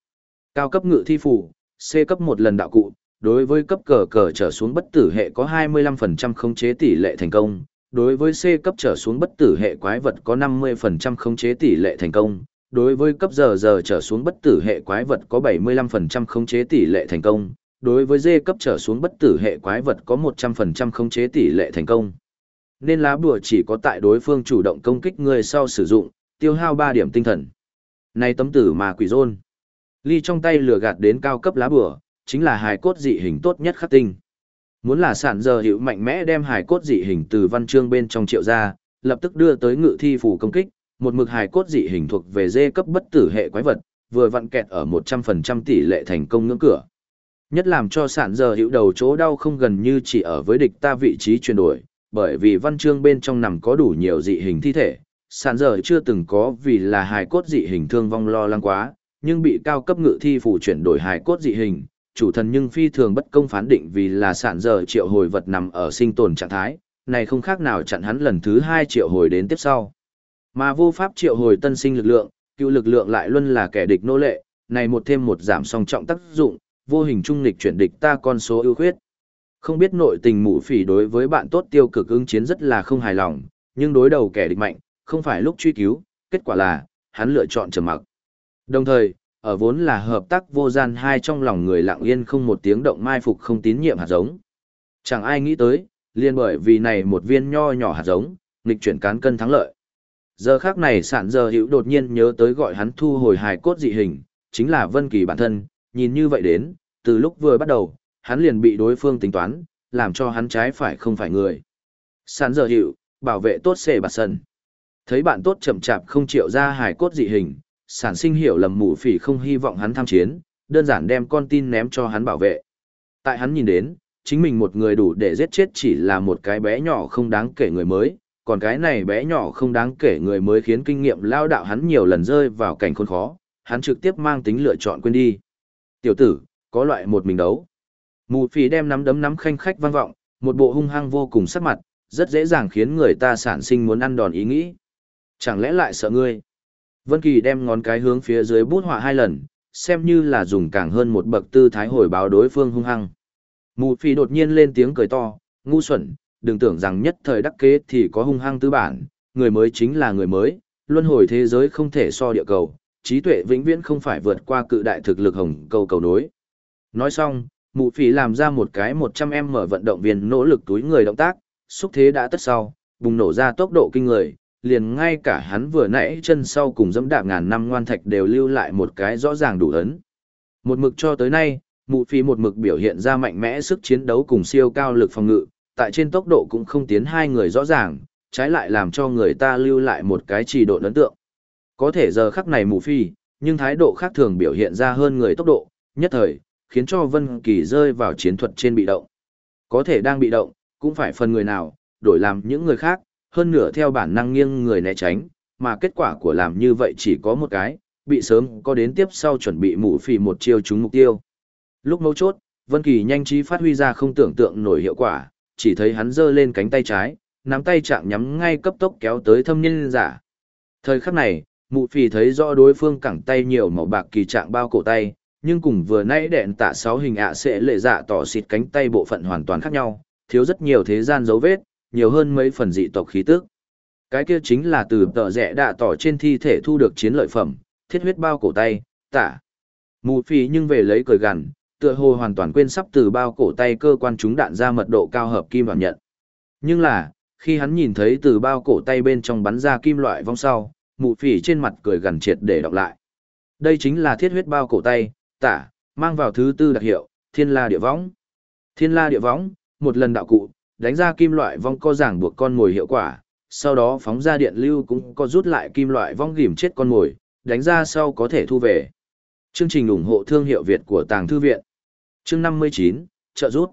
Cao cấp ngự thi phủ, C cấp một lần đạo cụ, đối với cấp cờ cờ trở xuống bất tử hệ có 25% khống chế tỷ lệ thành công, đối với C cấp trở xuống bất tử hệ quái vật có 50% khống chế tỷ lệ thành công, đối với cấp giờ giờ trở xuống bất tử hệ quái vật có 75% khống chế tỷ lệ thành công, đối với dê cấp trở xuống bất tử hệ quái vật có 100% khống chế tỷ lệ thành công. Nên lá bùa chỉ có tại đối phương chủ động công kích người sau sử dụng, tiêu hao 3 điểm tinh thần. Này tấm tử mà quỷ rôn. Ly trong tay lừa gạt đến cao cấp lá bùa, chính là hài cốt dị hình tốt nhất khắc tinh. Muốn là sản giờ hiệu mạnh mẽ đem hài cốt dị hình từ văn chương bên trong triệu ra, lập tức đưa tới ngự thi phủ công kích, một mực hài cốt dị hình thuộc về dê cấp bất tử hệ quái vật, vừa vặn kẹt ở 100% tỷ lệ thành công ngưỡng cửa. Nhất làm cho sản giờ hữu đầu chỗ đau không gần như chỉ ở với địch ta vị trí chuyển đổi, bởi vì văn chương bên trong nằm có đủ nhiều dị hình thi thể, sản giờ chưa từng có vì là hài cốt dị hình thương vong lo lắng quá, nhưng bị cao cấp ngự thi phủ chuyển đổi hài cốt dị hình, chủ thần nhưng phi thường bất công phán định vì là sản giờ triệu hồi vật nằm ở sinh tồn trạng thái, này không khác nào chặn hắn lần thứ hai triệu hồi đến tiếp sau. Mà vô pháp triệu hồi tân sinh lực lượng, cựu lực lượng lại luôn là kẻ địch nô lệ, này một thêm một giảm song trọng tác dụng, vô hình trung lịch chuyển địch ta con số ưu khuyết. Không biết nội tình mụ phỉ đối với bạn tốt tiêu cực ứng chiến rất là không hài lòng, nhưng đối đầu kẻ địch mạnh, không phải lúc truy cứu, kết quả là, hắn lựa chọn trầm mặc. Đồng thời, ở vốn là hợp tác vô gian hai trong lòng người lặng yên không một tiếng động mai phục không tín nhiệm hạt giống. Chẳng ai nghĩ tới, liên bởi vì này một viên nho nhỏ hạt giống, nghịch chuyển cán cân thắng lợi. Giờ khác này sản giờ hữu đột nhiên nhớ tới gọi hắn thu hồi hài cốt dị hình, chính là Vân Kỳ bản thân, nhìn như vậy đến, từ lúc vừa bắt đầu, hắn liền bị đối phương tính toán, làm cho hắn trái phải không phải người. Sản giờ hữu, bảo vệ tốt xề bạt sân. Thấy bạn tốt chậm chạp không chịu ra hài cốt dị hình, sản sinh hiểu lầm mù phỉ không hy vọng hắn tham chiến, đơn giản đem con tin ném cho hắn bảo vệ. Tại hắn nhìn đến, chính mình một người đủ để giết chết chỉ là một cái bé nhỏ không đáng kể người mới, còn cái này bé nhỏ không đáng kể người mới khiến kinh nghiệm lao đạo hắn nhiều lần rơi vào cảnh khốn khó, hắn trực tiếp mang tính lựa chọn quên đi. Tiểu tử, có loại một mình đấu. Mù phì đem nắm đấm nắm khanh khách vang vọng, một bộ hung hăng vô cùng sắc mặt, rất dễ dàng khiến người ta sản sinh muốn ăn đòn ý nghĩ. Chẳng lẽ lại sợ ngươi? Vân Kỳ đem ngón cái hướng phía dưới bút họa hai lần, xem như là dùng càng hơn một bậc tư thái hồi báo đối phương hung hăng. Mù Phi đột nhiên lên tiếng cười to, ngu xuẩn, đừng tưởng rằng nhất thời đắc kế thì có hung hăng tư bản, người mới chính là người mới, luân hồi thế giới không thể so địa cầu, trí tuệ vĩnh viễn không phải vượt qua cự đại thực lực hồng cầu cầu nối. Nói xong, mụ phỉ làm ra một cái 100m mở vận động viên nỗ lực túi người động tác, xúc thế đã tất sau, bùng nổ ra tốc độ kinh người, liền ngay cả hắn vừa nãy chân sau cùng dẫm đạp ngàn năm ngoan thạch đều lưu lại một cái rõ ràng đủ ấn. Một mực cho tới nay, mụ phỉ một mực biểu hiện ra mạnh mẽ sức chiến đấu cùng siêu cao lực phòng ngự, tại trên tốc độ cũng không tiến hai người rõ ràng, trái lại làm cho người ta lưu lại một cái trì độ ấn tượng. Có thể giờ khắc này mù phi, nhưng thái độ khác thường biểu hiện ra hơn người tốc độ, nhất thời, khiến cho Vân Kỳ rơi vào chiến thuật trên bị động. Có thể đang bị động, cũng phải phần người nào, đổi làm những người khác, hơn nửa theo bản năng nghiêng người né tránh, mà kết quả của làm như vậy chỉ có một cái, bị sớm có đến tiếp sau chuẩn bị mù phi một chiêu trúng mục tiêu. Lúc mấu chốt, Vân Kỳ nhanh trí phát huy ra không tưởng tượng nổi hiệu quả, chỉ thấy hắn giơ lên cánh tay trái, nắm tay chạm nhắm ngay cấp tốc kéo tới thâm nhân giả. Thời khắc này, mụ phì thấy rõ đối phương cẳng tay nhiều màu bạc kỳ trạng bao cổ tay, nhưng cùng vừa nãy đèn tạ sáu hình ạ sẽ lệ dạ tỏ xịt cánh tay bộ phận hoàn toàn khác nhau, thiếu rất nhiều thế gian dấu vết, nhiều hơn mấy phần dị tộc khí tức. Cái kia chính là từ tờ rẻ đạ tỏ trên thi thể thu được chiến lợi phẩm, thiết huyết bao cổ tay, tả. mụ phì nhưng về lấy cười gằn, tựa hồ hoàn toàn quên sắp từ bao cổ tay cơ quan chúng đạn ra mật độ cao hợp kim vào nhận. Nhưng là, khi hắn nhìn thấy từ bao cổ tay bên trong bắn ra kim loại vong sau, mụ phỉ trên mặt cười gần triệt để đọc lại. Đây chính là thiết huyết bao cổ tay, tả, mang vào thứ tư đặc hiệu, thiên la địa võng. Thiên la địa võng, một lần đạo cụ, đánh ra kim loại vong co giảng buộc con mồi hiệu quả, sau đó phóng ra điện lưu cũng có rút lại kim loại vong ghim chết con mồi, đánh ra sau có thể thu về. Chương trình ủng hộ thương hiệu Việt của Tàng Thư Viện. Chương 59, trợ rút.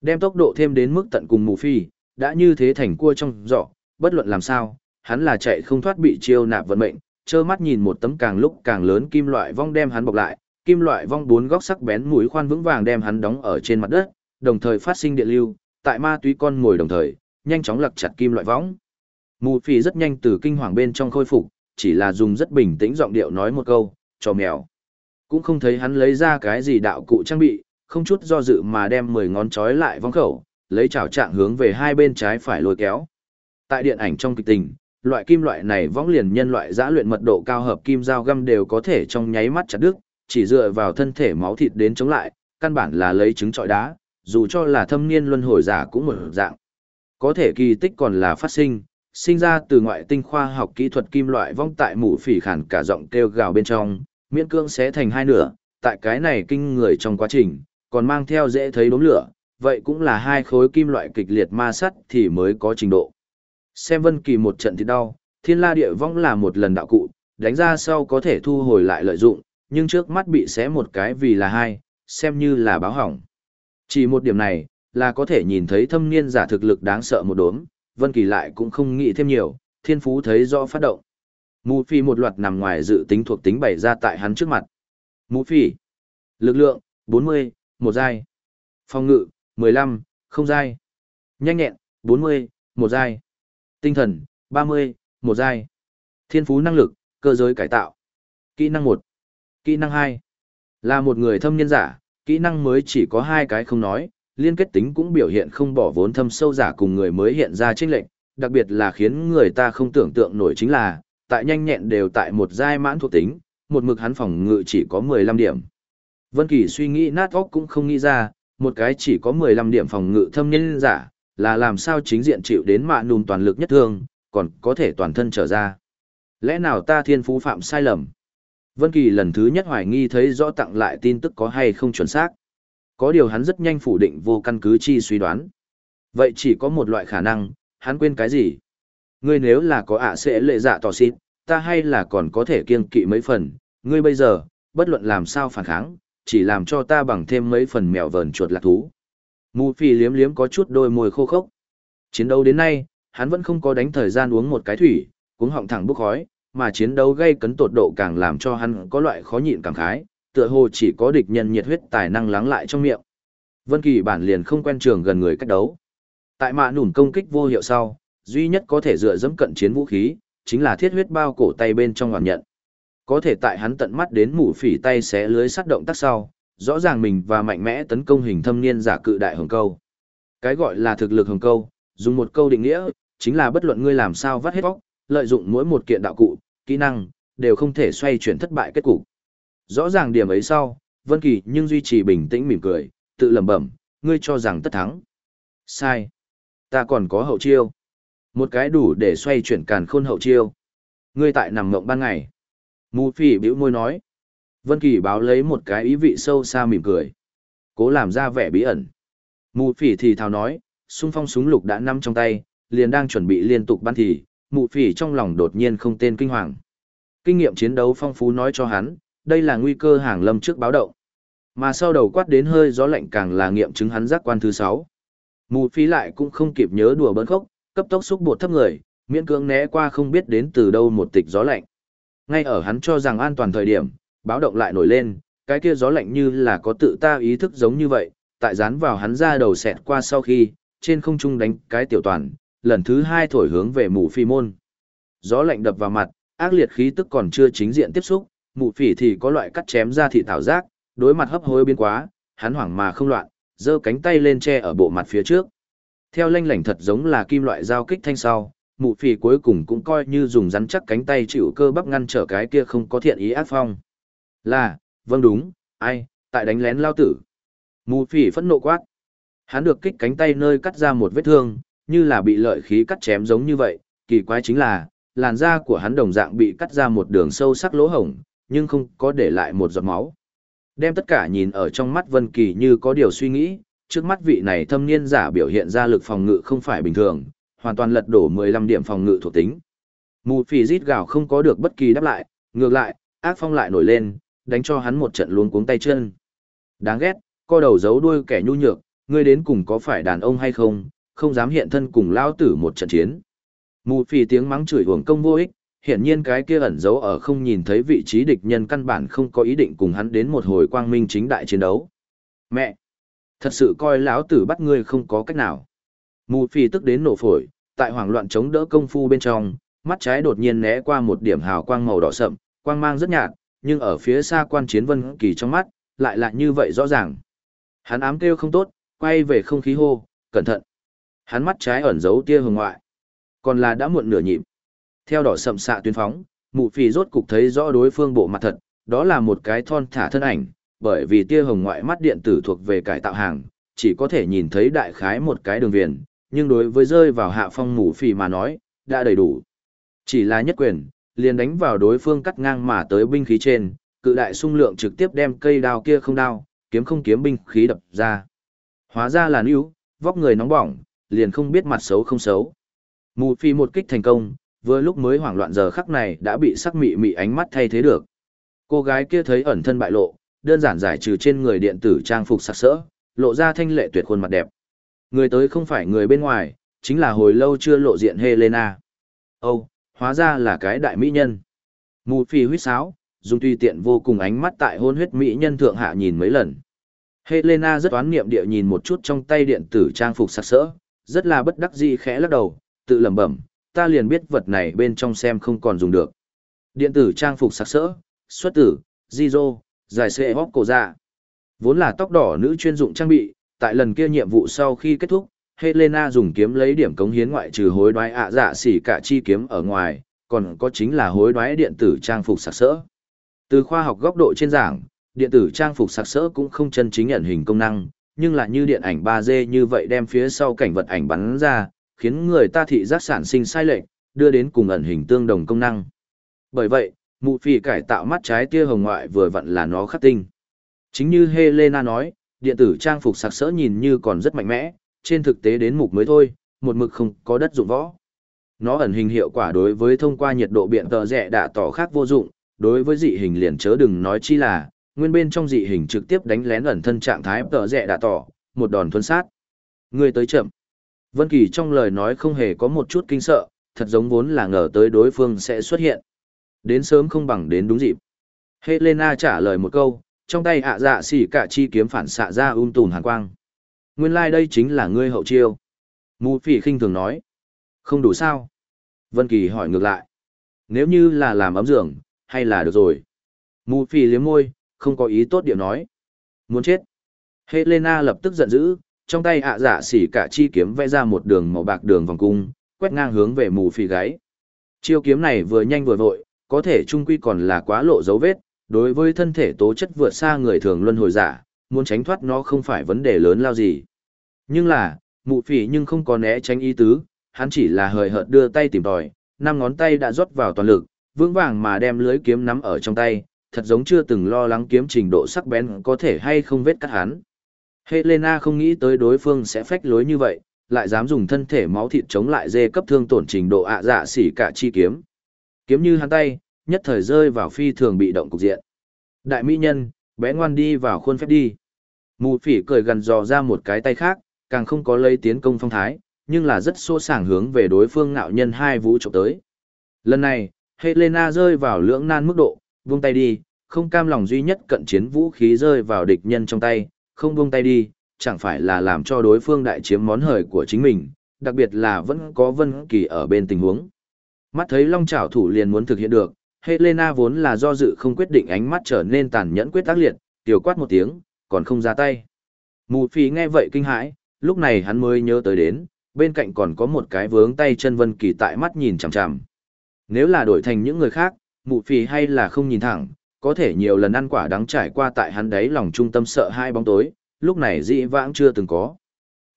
Đem tốc độ thêm đến mức tận cùng mù phi, đã như thế thành cua trong giỏ, bất luận làm sao, hắn là chạy không thoát bị chiêu nạp vận mệnh, trơ mắt nhìn một tấm càng lúc càng lớn kim loại vong đem hắn bọc lại, kim loại vong bốn góc sắc bén mũi khoan vững vàng đem hắn đóng ở trên mặt đất, đồng thời phát sinh điện lưu, tại ma túy con ngồi đồng thời, nhanh chóng lật chặt kim loại vong. Mù phi rất nhanh từ kinh hoàng bên trong khôi phục, chỉ là dùng rất bình tĩnh giọng điệu nói một câu, cho mèo. Cũng không thấy hắn lấy ra cái gì đạo cụ trang bị, không chút do dự mà đem 10 ngón chói lại vong khẩu, lấy chảo trạng hướng về hai bên trái phải lôi kéo. Tại điện ảnh trong kịch tình, loại kim loại này vong liền nhân loại giã luyện mật độ cao hợp kim dao găm đều có thể trong nháy mắt chặt đứt, chỉ dựa vào thân thể máu thịt đến chống lại, căn bản là lấy trứng trọi đá, dù cho là thâm niên luân hồi giả cũng một dạng. Có thể kỳ tích còn là phát sinh, sinh ra từ ngoại tinh khoa học kỹ thuật kim loại vong tại mũ phỉ khản cả giọng kêu gào bên trong, miễn cương sẽ thành hai nửa, tại cái này kinh người trong quá trình, còn mang theo dễ thấy đốm lửa, vậy cũng là hai khối kim loại kịch liệt ma sắt thì mới có trình độ. Xem Vân Kỳ một trận thì đau, Thiên La Địa Vong là một lần đạo cụ, đánh ra sau có thể thu hồi lại lợi dụng, nhưng trước mắt bị xé một cái vì là hai, xem như là báo hỏng. Chỉ một điểm này, là có thể nhìn thấy thâm niên giả thực lực đáng sợ một đốm, Vân Kỳ lại cũng không nghĩ thêm nhiều, thiên phú thấy rõ phát động. Mù phi một loạt nằm ngoài dự tính thuộc tính bày ra tại hắn trước mặt. Mù phi. Lực lượng, 40, một giai. Phòng ngự, 15, không giai. Nhanh nhẹn, 40, một giai. Tinh thần, 30, một giai. Thiên phú năng lực, cơ giới cải tạo. Kỹ năng 1. Kỹ năng 2. Là một người thâm niên giả, kỹ năng mới chỉ có hai cái không nói, liên kết tính cũng biểu hiện không bỏ vốn thâm sâu giả cùng người mới hiện ra chênh lệnh, đặc biệt là khiến người ta không tưởng tượng nổi chính là, tại nhanh nhẹn đều tại một giai mãn thuộc tính, một mực hắn phòng ngự chỉ có 15 điểm. Vân Kỳ suy nghĩ nát óc cũng không nghĩ ra, một cái chỉ có 15 điểm phòng ngự thâm nhân giả, là làm sao chính diện chịu đến mạ nùm toàn lực nhất thương, còn có thể toàn thân trở ra. Lẽ nào ta thiên phú phạm sai lầm? Vân Kỳ lần thứ nhất hoài nghi thấy rõ tặng lại tin tức có hay không chuẩn xác. Có điều hắn rất nhanh phủ định vô căn cứ chi suy đoán. Vậy chỉ có một loại khả năng, hắn quên cái gì? Ngươi nếu là có ạ sẽ lệ dạ tỏ xịt, ta hay là còn có thể kiêng kỵ mấy phần, ngươi bây giờ, bất luận làm sao phản kháng, chỉ làm cho ta bằng thêm mấy phần mèo vờn chuột lạc thú. Mù phi liếm liếm có chút đôi môi khô khốc. Chiến đấu đến nay, hắn vẫn không có đánh thời gian uống một cái thủy, cũng họng thẳng bốc khói, mà chiến đấu gây cấn tột độ càng làm cho hắn có loại khó nhịn cảm khái, tựa hồ chỉ có địch nhân nhiệt huyết tài năng lắng lại trong miệng. Vân Kỳ bản liền không quen trường gần người cách đấu. Tại mạ nủn công kích vô hiệu sau, duy nhất có thể dựa dẫm cận chiến vũ khí, chính là thiết huyết bao cổ tay bên trong hoàn nhận. Có thể tại hắn tận mắt đến mũ phỉ tay xé lưới sắt động tác sau, rõ ràng mình và mạnh mẽ tấn công hình thâm niên giả cự đại hồng câu. Cái gọi là thực lực hồng câu, dùng một câu định nghĩa, chính là bất luận ngươi làm sao vắt hết bóc, lợi dụng mỗi một kiện đạo cụ, kỹ năng, đều không thể xoay chuyển thất bại kết cục. Rõ ràng điểm ấy sau, Vân Kỳ nhưng duy trì bình tĩnh mỉm cười, tự lẩm bẩm, ngươi cho rằng tất thắng. Sai. Ta còn có hậu chiêu. Một cái đủ để xoay chuyển càn khôn hậu chiêu. Ngươi tại nằm mộng ban ngày. Mù phỉ bĩu môi nói. Vân Kỳ báo lấy một cái ý vị sâu xa mỉm cười. Cố làm ra vẻ bí ẩn. Mù phỉ thì thào nói, xung phong súng lục đã nắm trong tay, liền đang chuẩn bị liên tục bắn thì, mù phỉ trong lòng đột nhiên không tên kinh hoàng. Kinh nghiệm chiến đấu phong phú nói cho hắn, đây là nguy cơ hàng lâm trước báo động. Mà sau đầu quát đến hơi gió lạnh càng là nghiệm chứng hắn giác quan thứ 6. Mù phỉ lại cũng không kịp nhớ đùa bỡn khốc, cấp tốc xúc bột thấp người, miễn cưỡng né qua không biết đến từ đâu một tịch gió lạnh. Ngay ở hắn cho rằng an toàn thời điểm, báo động lại nổi lên, cái kia gió lạnh như là có tự ta ý thức giống như vậy, tại dán vào hắn ra đầu xẹt qua sau khi, trên không trung đánh cái tiểu toàn, lần thứ hai thổi hướng về mù phi môn. Gió lạnh đập vào mặt, ác liệt khí tức còn chưa chính diện tiếp xúc, mù phỉ thì có loại cắt chém ra thị thảo giác, đối mặt hấp hối biến quá, hắn hoảng mà không loạn, giơ cánh tay lên che ở bộ mặt phía trước. Theo lanh lảnh thật giống là kim loại giao kích thanh sau, mụ phì cuối cùng cũng coi như dùng rắn chắc cánh tay chịu cơ bắp ngăn trở cái kia không có thiện ý ác phong. Là, vâng đúng, ai, tại đánh lén lao tử. Mụ phì phẫn nộ quát. Hắn được kích cánh tay nơi cắt ra một vết thương, như là bị lợi khí cắt chém giống như vậy, kỳ quái chính là, làn da của hắn đồng dạng bị cắt ra một đường sâu sắc lỗ hổng, nhưng không có để lại một giọt máu. Đem tất cả nhìn ở trong mắt Vân Kỳ như có điều suy nghĩ, trước mắt vị này thâm niên giả biểu hiện ra lực phòng ngự không phải bình thường, hoàn toàn lật đổ 15 điểm phòng ngự thuộc tính. Mù phì rít gào không có được bất kỳ đáp lại, ngược lại, ác phong lại nổi lên, đánh cho hắn một trận luống cuống tay chân. Đáng ghét, co đầu giấu đuôi kẻ nhu nhược, ngươi đến cùng có phải đàn ông hay không, không dám hiện thân cùng lao tử một trận chiến. Mù phì tiếng mắng chửi hưởng công vô ích, hiển nhiên cái kia ẩn giấu ở không nhìn thấy vị trí địch nhân căn bản không có ý định cùng hắn đến một hồi quang minh chính đại chiến đấu. Mẹ! Thật sự coi lão tử bắt ngươi không có cách nào. Mù phì tức đến nổ phổi, tại hoảng loạn chống đỡ công phu bên trong, mắt trái đột nhiên né qua một điểm hào quang màu đỏ sậm, quang mang rất nhạt, nhưng ở phía xa quan chiến vân kỳ trong mắt, lại là như vậy rõ ràng. Hắn ám kêu không tốt, quay về không khí hô, cẩn thận. Hắn mắt trái ẩn giấu tia hồng ngoại. Còn là đã muộn nửa nhịp. Theo đỏ sậm xạ tuyến phóng, mụ phì rốt cục thấy rõ đối phương bộ mặt thật, đó là một cái thon thả thân ảnh, bởi vì tia hồng ngoại mắt điện tử thuộc về cải tạo hàng, chỉ có thể nhìn thấy đại khái một cái đường viền, nhưng đối với rơi vào hạ phong mù phì mà nói, đã đầy đủ. Chỉ là nhất quyền, liền đánh vào đối phương cắt ngang mà tới binh khí trên, cự đại sung lượng trực tiếp đem cây đao kia không đao, kiếm không kiếm binh khí đập ra. Hóa ra là níu, vóc người nóng bỏng, liền không biết mặt xấu không xấu. Mù phi một kích thành công, vừa lúc mới hoảng loạn giờ khắc này đã bị sắc mị mị ánh mắt thay thế được. Cô gái kia thấy ẩn thân bại lộ, đơn giản giải trừ trên người điện tử trang phục sặc sỡ, lộ ra thanh lệ tuyệt khuôn mặt đẹp. Người tới không phải người bên ngoài, chính là hồi lâu chưa lộ diện Helena. Âu, hóa ra là cái đại mỹ nhân. Mù phi huyết sáo, dùng tùy tiện vô cùng ánh mắt tại hôn huyết mỹ nhân thượng hạ nhìn mấy lần. Helena rất oán niệm địa nhìn một chút trong tay điện tử trang phục sặc sỡ, rất là bất đắc dĩ khẽ lắc đầu, tự lẩm bẩm, ta liền biết vật này bên trong xem không còn dùng được. Điện tử trang phục sặc sỡ, xuất tử, Zizo, giải xệ hóc cổ dạ. Vốn là tóc đỏ nữ chuyên dụng trang bị, tại lần kia nhiệm vụ sau khi kết thúc, Helena dùng kiếm lấy điểm cống hiến ngoại trừ hối đoái ạ dạ xỉ cả chi kiếm ở ngoài, còn có chính là hối đoái điện tử trang phục sặc sỡ. Từ khoa học góc độ trên giảng, điện tử trang phục sặc sỡ cũng không chân chính nhận hình công năng, nhưng là như điện ảnh 3D như vậy đem phía sau cảnh vật ảnh bắn ra, khiến người ta thị giác sản sinh sai lệch, đưa đến cùng ẩn hình tương đồng công năng. Bởi vậy, mụ phi cải tạo mắt trái tia hồng ngoại vừa vặn là nó khắc tinh. Chính như Helena nói, điện tử trang phục sặc sỡ nhìn như còn rất mạnh mẽ, trên thực tế đến mục mới thôi, một mực không có đất dụng võ. Nó ẩn hình hiệu quả đối với thông qua nhiệt độ biện tờ rẻ đã tỏ khác vô dụng, đối với dị hình liền chớ đừng nói chi là, nguyên bên trong dị hình trực tiếp đánh lén ẩn thân trạng thái tờ rẻ đã tỏ, một đòn thuấn sát. Người tới chậm. Vân Kỳ trong lời nói không hề có một chút kinh sợ, thật giống vốn là ngờ tới đối phương sẽ xuất hiện. Đến sớm không bằng đến đúng dịp. Helena trả lời một câu, trong tay ạ dạ xỉ cả chi kiếm phản xạ ra um tùm hàn quang. Nguyên lai like đây chính là ngươi hậu chiêu. Mù phỉ khinh thường nói. Không đủ sao? Vân Kỳ hỏi ngược lại. Nếu như là làm ấm giường, hay là được rồi. Mù phỉ liếm môi, không có ý tốt điệu nói. Muốn chết. Helena lập tức giận dữ, trong tay ạ dạ xỉ cả chi kiếm vẽ ra một đường màu bạc đường vòng cung, quét ngang hướng về mù phỉ gáy. Chiêu kiếm này vừa nhanh vừa vội, có thể trung quy còn là quá lộ dấu vết, đối với thân thể tố chất vượt xa người thường luân hồi giả, muốn tránh thoát nó không phải vấn đề lớn lao gì. Nhưng là, mụ phỉ nhưng không có né tránh ý tứ, hắn chỉ là hời hợt đưa tay tìm tòi, năm ngón tay đã rót vào toàn lực, vững vàng mà đem lưới kiếm nắm ở trong tay, thật giống chưa từng lo lắng kiếm trình độ sắc bén có thể hay không vết cắt hắn. Helena không nghĩ tới đối phương sẽ phách lối như vậy, lại dám dùng thân thể máu thịt chống lại dê cấp thương tổn trình độ ạ dạ xỉ cả chi kiếm. Kiếm như hắn tay, nhất thời rơi vào phi thường bị động cục diện. Đại mỹ nhân, bé ngoan đi vào khuôn phép đi. Mù phỉ cười gần dò ra một cái tay khác, càng không có lấy tiến công phong thái, nhưng là rất xô sảng hướng về đối phương ngạo nhân hai vũ trộm tới. Lần này, Helena rơi vào lưỡng nan mức độ, vung tay đi, không cam lòng duy nhất cận chiến vũ khí rơi vào địch nhân trong tay, không vung tay đi, chẳng phải là làm cho đối phương đại chiếm món hời của chính mình, đặc biệt là vẫn có Vân Kỳ ở bên tình huống. Mắt thấy Long Trảo thủ liền muốn thực hiện được, Helena vốn là do dự không quyết định ánh mắt trở nên tàn nhẫn quyết tác liệt, tiểu quát một tiếng, còn không ra tay. Mù phì nghe vậy kinh hãi, lúc này hắn mới nhớ tới đến, bên cạnh còn có một cái vướng tay chân Vân Kỳ tại mắt nhìn chằm chằm. Nếu là đổi thành những người khác, mù phì hay là không nhìn thẳng, có thể nhiều lần ăn quả đắng trải qua tại hắn đấy lòng trung tâm sợ hai bóng tối, lúc này dĩ vãng chưa từng có.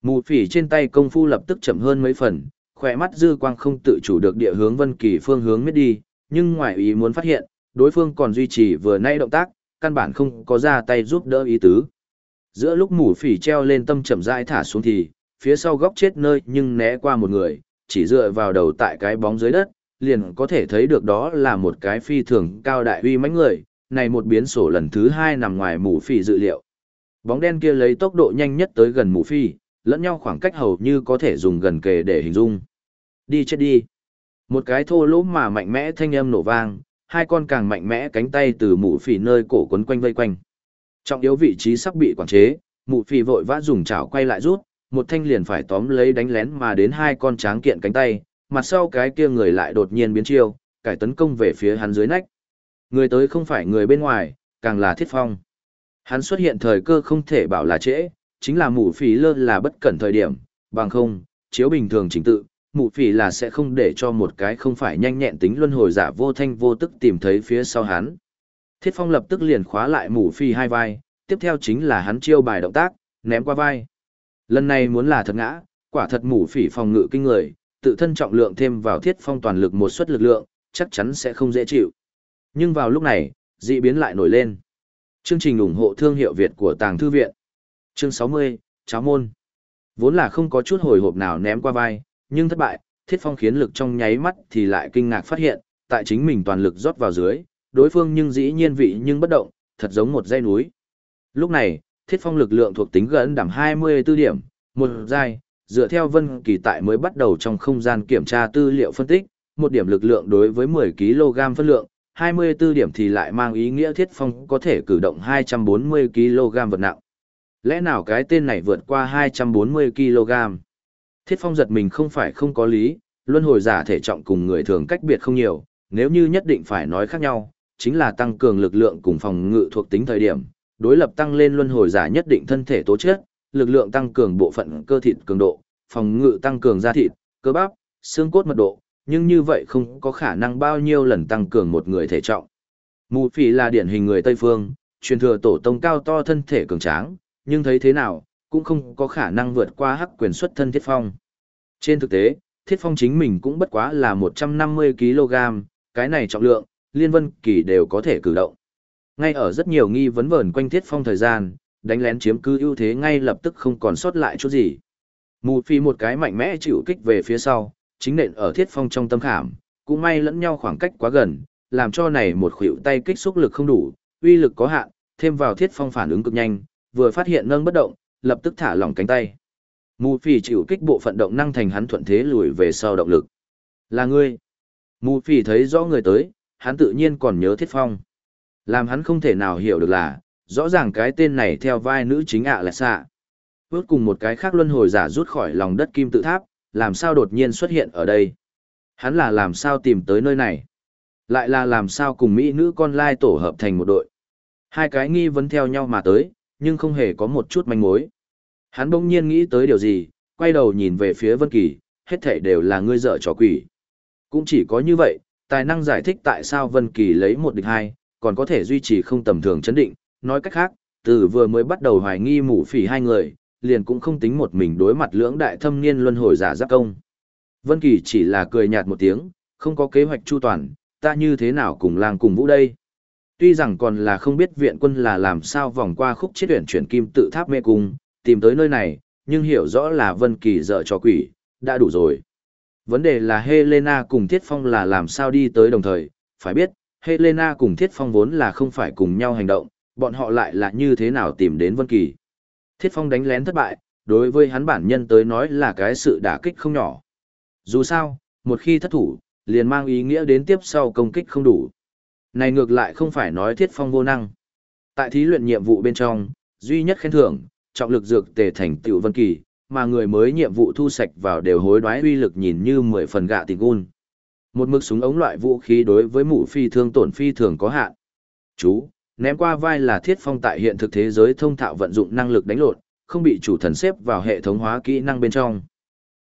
Mù phì trên tay công phu lập tức chậm hơn mấy phần, khỏe mắt dư quang không tự chủ được địa hướng Vân Kỳ phương hướng miết đi, nhưng ngoài ý muốn phát hiện, đối phương còn duy trì vừa nay động tác, căn bản không có ra tay giúp đỡ ý tứ. Giữa lúc mù phỉ treo lên tâm chậm rãi thả xuống thì, phía sau góc chết nơi nhưng né qua một người, chỉ dựa vào đầu tại cái bóng dưới đất, liền có thể thấy được đó là một cái phi thường cao đại uy mãnh người, này một biến sổ lần thứ hai nằm ngoài mù phỉ dự liệu. Bóng đen kia lấy tốc độ nhanh nhất tới gần mù phỉ, lẫn nhau khoảng cách hầu như có thể dùng gần kề để hình dung. Đi chết đi. Một cái thô lỗ mà mạnh mẽ thanh âm nổ vang, hai con càng mạnh mẽ cánh tay từ mụ phỉ nơi cổ quấn quanh vây quanh. Trọng yếu vị trí sắp bị quản chế, mụ phỉ vội vã dùng chảo quay lại rút, một thanh liền phải tóm lấy đánh lén mà đến hai con tráng kiện cánh tay, mặt sau cái kia người lại đột nhiên biến chiêu, cải tấn công về phía hắn dưới nách. Người tới không phải người bên ngoài, càng là thiết phong. Hắn xuất hiện thời cơ không thể bảo là trễ, chính là mụ phỉ lơ là bất cẩn thời điểm, bằng không, chiếu bình thường chính tự, mụ phỉ là sẽ không để cho một cái không phải nhanh nhẹn tính luân hồi giả vô thanh vô tức tìm thấy phía sau hắn. Thiết phong lập tức liền khóa lại mụ phỉ hai vai, tiếp theo chính là hắn chiêu bài động tác, ném qua vai. Lần này muốn là thật ngã, quả thật mụ phỉ phòng ngự kinh người, tự thân trọng lượng thêm vào thiết phong toàn lực một suất lực lượng, chắc chắn sẽ không dễ chịu. Nhưng vào lúc này, dị biến lại nổi lên. Chương trình ủng hộ thương hiệu Việt của Tàng Thư Viện. Chương 60, Cháo Môn. Vốn là không có chút hồi hộp nào ném qua vai, nhưng thất bại, thiết phong khiến lực trong nháy mắt thì lại kinh ngạc phát hiện, tại chính mình toàn lực rót vào dưới, đối phương nhưng dĩ nhiên vị nhưng bất động, thật giống một dây núi. Lúc này, thiết phong lực lượng thuộc tính gần đảm 24 điểm, một giai, dựa theo vân kỳ tại mới bắt đầu trong không gian kiểm tra tư liệu phân tích, một điểm lực lượng đối với 10 kg phân lượng, 24 điểm thì lại mang ý nghĩa thiết phong có thể cử động 240 kg vật nặng. Lẽ nào cái tên này vượt qua 240 kg? Thiết phong giật mình không phải không có lý, luân hồi giả thể trọng cùng người thường cách biệt không nhiều, nếu như nhất định phải nói khác nhau, chính là tăng cường lực lượng cùng phòng ngự thuộc tính thời điểm, đối lập tăng lên luân hồi giả nhất định thân thể tố chất, lực lượng tăng cường bộ phận cơ thịt cường độ, phòng ngự tăng cường da thịt, cơ bắp, xương cốt mật độ, nhưng như vậy không có khả năng bao nhiêu lần tăng cường một người thể trọng. Mù phỉ là điển hình người Tây Phương, truyền thừa tổ tông cao to thân thể cường tráng, nhưng thấy thế nào, cũng không có khả năng vượt qua hắc quyền xuất thân thiết phong. Trên thực tế, thiết phong chính mình cũng bất quá là 150kg, cái này trọng lượng, liên vân kỳ đều có thể cử động. Ngay ở rất nhiều nghi vấn vẩn quanh thiết phong thời gian, đánh lén chiếm cứ ưu thế ngay lập tức không còn sót lại chút gì. Mù phi một cái mạnh mẽ chịu kích về phía sau, chính nện ở thiết phong trong tâm khảm, cũng may lẫn nhau khoảng cách quá gần, làm cho này một khuỷu tay kích xúc lực không đủ, uy lực có hạn, thêm vào thiết phong phản ứng cực nhanh, vừa phát hiện nâng bất động, lập tức thả lỏng cánh tay. Mù phỉ chịu kích bộ phận động năng thành hắn thuận thế lùi về sau động lực. Là ngươi. Mù phỉ thấy rõ người tới, hắn tự nhiên còn nhớ thiết phong. Làm hắn không thể nào hiểu được là, rõ ràng cái tên này theo vai nữ chính ạ là xạ. Vốt cùng một cái khác luân hồi giả rút khỏi lòng đất kim tự tháp, làm sao đột nhiên xuất hiện ở đây. Hắn là làm sao tìm tới nơi này. Lại là làm sao cùng Mỹ nữ con lai tổ hợp thành một đội. Hai cái nghi vấn theo nhau mà tới, nhưng không hề có một chút manh mối. Hắn bỗng nhiên nghĩ tới điều gì, quay đầu nhìn về phía Vân Kỳ, hết thảy đều là ngươi dở trò quỷ. Cũng chỉ có như vậy, tài năng giải thích tại sao Vân Kỳ lấy một địch hai, còn có thể duy trì không tầm thường chấn định, nói cách khác, từ vừa mới bắt đầu hoài nghi mụ phỉ hai người, liền cũng không tính một mình đối mặt lưỡng đại thâm niên luân hồi giả giáp công. Vân Kỳ chỉ là cười nhạt một tiếng, không có kế hoạch chu toàn, ta như thế nào cùng lang cùng vũ đây. Tuy rằng còn là không biết viện quân là làm sao vòng qua khúc chết tuyển chuyển kim tự tháp mê cung, tìm tới nơi này, nhưng hiểu rõ là Vân Kỳ dở cho quỷ, đã đủ rồi. Vấn đề là Helena cùng Thiết Phong là làm sao đi tới đồng thời, phải biết, Helena cùng Thiết Phong vốn là không phải cùng nhau hành động, bọn họ lại là như thế nào tìm đến Vân Kỳ. Thiết Phong đánh lén thất bại, đối với hắn bản nhân tới nói là cái sự đả kích không nhỏ. Dù sao, một khi thất thủ, liền mang ý nghĩa đến tiếp sau công kích không đủ. Này ngược lại không phải nói Thiết Phong vô năng. Tại thí luyện nhiệm vụ bên trong, duy nhất khen thưởng, trọng lực dược tề thành Tiểu Vân Kỳ, mà người mới nhiệm vụ thu sạch vào đều hối đoái uy lực nhìn như mười phần gạ tình gun. Một mực súng ống loại vũ khí đối với mụ phi thương tổn phi thường có hạn. Chú, ném qua vai là thiết phong tại hiện thực thế giới thông thạo vận dụng năng lực đánh lột, không bị chủ thần xếp vào hệ thống hóa kỹ năng bên trong.